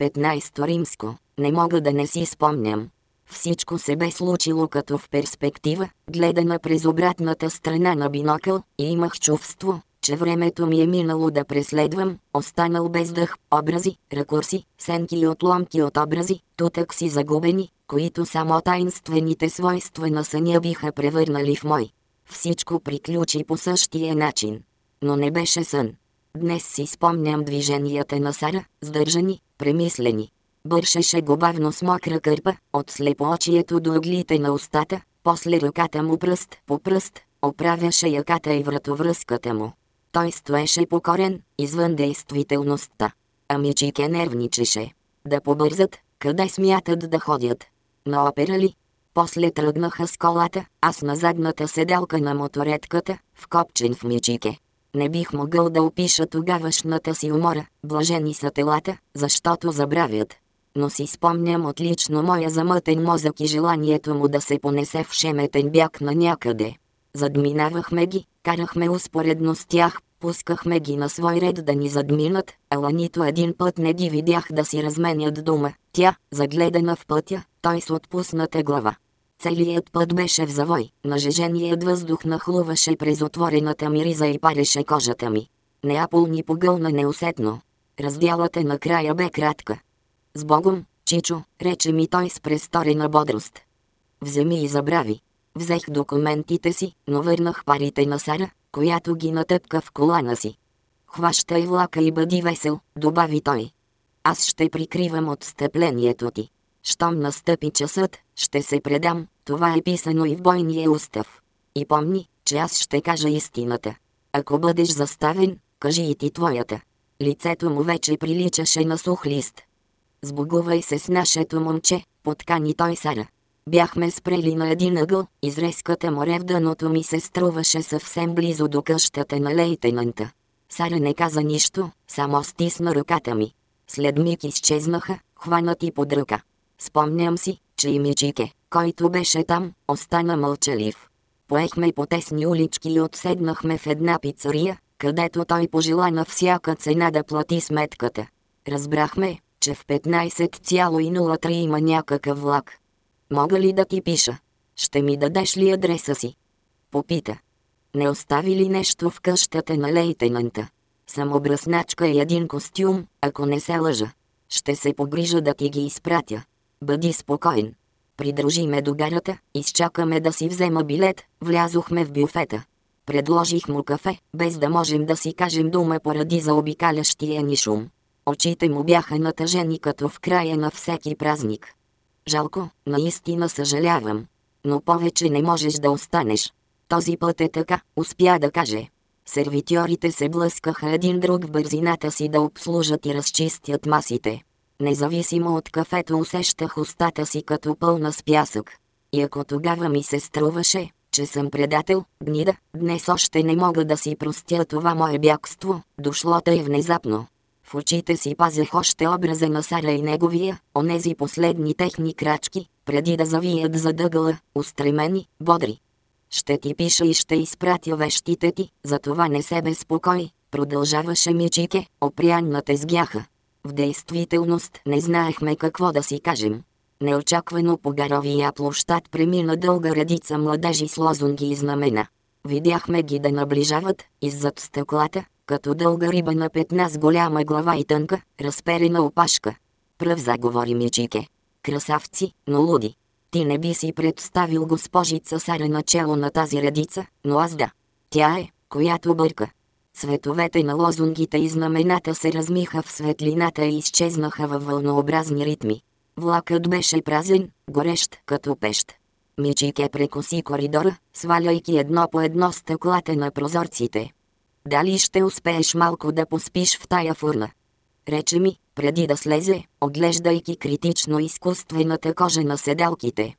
Speaker 1: 15 римско, не мога да не си спомням. Всичко се бе случило като в перспектива, гледана през обратната страна на бинокъл, и имах чувство, че времето ми е минало да преследвам, останал без дъх, образи, ракурси, сенки и отломки от образи, тутък си загубени, които само таинствените свойства на съня биха превърнали в мой. Всичко приключи по същия начин. Но не беше сън. Днес си спомням движенията на Сара, сдържани, премислени. Бършеше го бавно с мокра кърпа, от слепоочието до оглите на устата, после ръката му пръст по пръст, оправяше яката и вратовръзката му. Той стоеше покорен, извън действителността. Ами Чике нервничеше. Да побързат, къде смятат да ходят. На опера ли? После тръгнаха с колата, аз на задната седалка на моторетката, вкопчен в Мичике. Не бих могъл да опиша тогавашната си умора, блажени са телата, защото забравят. Но си спомням отлично моя замътен мозък и желанието му да се понесе в шеметен бяг на някъде. Задминавахме ги, карахме успоредно с тях, пускахме ги на свой ред да ни задминат, ала нито един път не ги видях да си разменят дума. Тя, загледана в пътя, той с отпусната глава. Целият път беше в завой, нажеженият въздух нахлуваше през отворената ми риза и пареше кожата ми. Неапол ни погълна неусетно. Разделата накрая бе кратка. С Богом, Чичо, рече ми той с престорена бодрост. Вземи и забрави. Взех документите си, но върнах парите на Сара, която ги натъпка в колана си. Хващай влака и бъди весел, добави той. Аз ще прикривам отстъплението ти. Щом настъпи часът, ще се предам, това е писано и в бойния устав. И помни, че аз ще кажа истината. Ако бъдеш заставен, кажи и ти твоята. Лицето му вече приличаше на сух лист. Сбогувай се с нашето момче, подкани той Сара. Бяхме спрели на един ъгъл, изрезката море в дъното ми се струваше съвсем близо до къщата на лейтенанта. Сара не каза нищо, само стисна ръката ми. След миг изчезнаха, хванати под ръка. Спомням си, че и Мичике, който беше там, остана мълчалив. Поехме по тесни улички и отседнахме в една пицария, където той пожела на всяка цена да плати сметката. Разбрахме, че в 15,03 има някакъв влак. Мога ли да ти пиша? Ще ми дадеш ли адреса си? Попита. Не остави ли нещо в къщата на лейтенанта? Само бръсначка и един костюм, ако не се лъжа. Ще се погрижа да ти ги изпратя. Бъди спокоен. Придружи ме до гарата, изчакаме да си взема билет, влязохме в бюфета. Предложих му кафе, без да можем да си кажем дума поради заобикалящия ни шум. Очите му бяха натъжени като в края на всеки празник. Жалко, наистина съжалявам. Но повече не можеш да останеш. Този път е така, успя да каже. Сервитьорите се блъскаха един друг в бързината си да обслужат и разчистят масите. Независимо от кафето усещах устата си като пълна с пясък. И ако тогава ми се струваше, че съм предател, гнида, днес още не мога да си простя това мое бягство, дошло тъй внезапно. Очите си пазех още образа на Сара и неговия, онези последни техни крачки, преди да завият за дъгъла, устремени, бодри. Ще ти пиша и ще изпратя вещите ти, затова не се безпокой, продължаваше Мичике, опрян на тезгяха. В действителност не знаехме какво да си кажем. Неочаквано по гаровия площад премина дълга редица младежи с лозунги и знамена. Видяхме ги да наближават, иззад стъклата, като дълга риба на петна с голяма глава и тънка, разперена опашка. Пръв заговори Мичике. Красавци, но луди. Ти не би си представил госпожица Сара начало на тази редица, но аз да. Тя е, която бърка. Цветовете на лозунгите и знамената се размиха в светлината и изчезнаха във вълнообразни ритми. Влакът беше празен, горещ като пещ. Мичике прекоси коридора, сваляйки едно по едно стъклата на прозорците. Дали ще успееш малко да поспиш в тая фурна? Рече ми, преди да слезе, оглеждайки критично изкуствената кожа на седалките.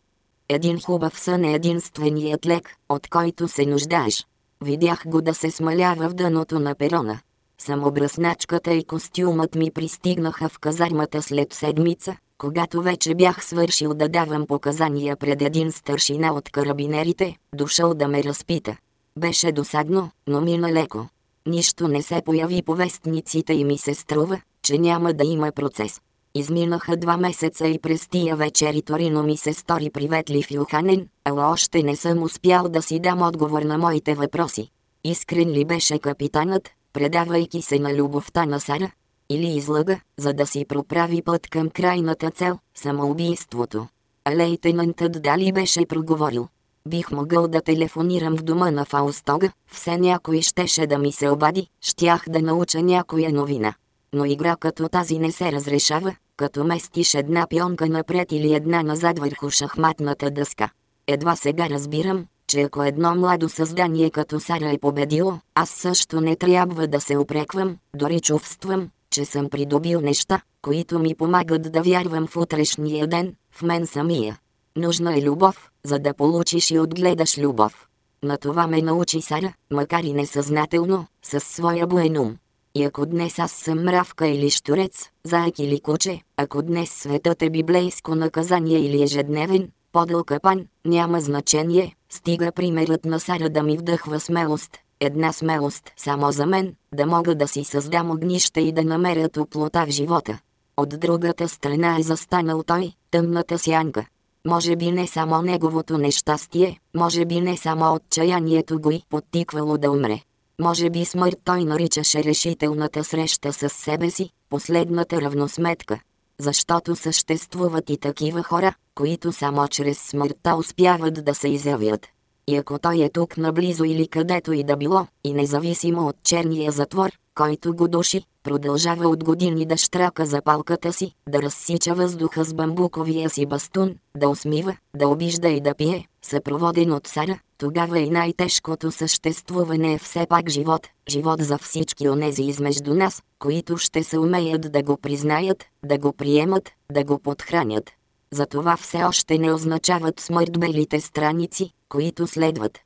Speaker 1: Един хубав сън е единственият лек, от който се нуждаеш. Видях го да се смалява в дъното на перона. Самобръсначката и костюмът ми пристигнаха в казармата след седмица, когато вече бях свършил да давам показания пред един старшина от карабинерите, дошъл да ме разпита. Беше досадно, но мина леко. Нищо не се появи по вестниците и ми се струва, че няма да има процес. Изминаха два месеца и през тия вечери Торино ми се стори приветлив и уханен, ала още не съм успял да си дам отговор на моите въпроси. Искрен ли беше капитанът, предавайки се на любовта на Сара? Или излъга, за да си проправи път към крайната цел – самоубийството? А лейтенантът дали беше проговорил. Бих могъл да телефонирам в дома на Фаустога, все някой щеше да ми се обади, щях да науча някоя новина. Но игра като тази не се разрешава, като местиш една пионка напред или една назад върху шахматната дъска. Едва сега разбирам, че ако едно младо създание като Сара е победило, аз също не трябва да се опреквам, дори чувствам, че съм придобил неща, които ми помагат да вярвам в утрешния ден, в мен самия. Нужна е любов, за да получиш и отгледаш любов. На това ме научи Сара, макар и несъзнателно, със своя буен ум. И ако днес аз съм мравка или штурец, заек или куче, ако днес светът е библейско наказание или ежедневен, подъл капан, няма значение, стига примерът на Сара да ми вдъхва смелост. Една смелост само за мен, да мога да си създам огнище и да намеря топлота в живота. От другата страна е застанал той, тъмната сянка. Може би не само неговото нещастие, може би не само отчаянието го и подтиквало да умре. Може би смърт той наричаше решителната среща с себе си, последната равносметка. Защото съществуват и такива хора, които само чрез смъртта успяват да се изявят. И ако той е тук наблизо или където и да било, и независимо от черния затвор, който го души, продължава от години да штрака за палката си, да разсича въздуха с бамбуковия си бастун, да усмива, да обижда и да пие, съпроводен от Сара, тогава и най-тежкото съществуване е все пак живот, живот за всички онези измежду нас, които ще се умеят да го признаят, да го приемат, да го подхранят. Затова все още не означават смърт белите страници, които следват.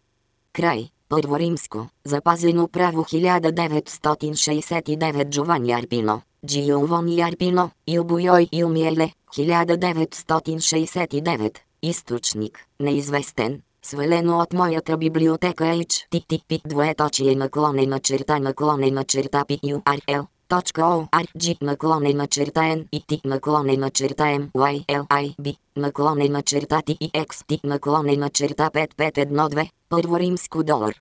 Speaker 1: Край. Първо римско. Запазено право 1969 Джовани Арпино. Джиовони Арпино. Илбойой Илмиеле. 1969. Източник. Неизвестен. Свалено от моята библиотека HTTP двоеточие наклонена черта наклонена черта PURL. .org наклонена черта N и T наклонена черта M Y L I B наклонена черта T и X T наклонена черта 5512 първо римско долар.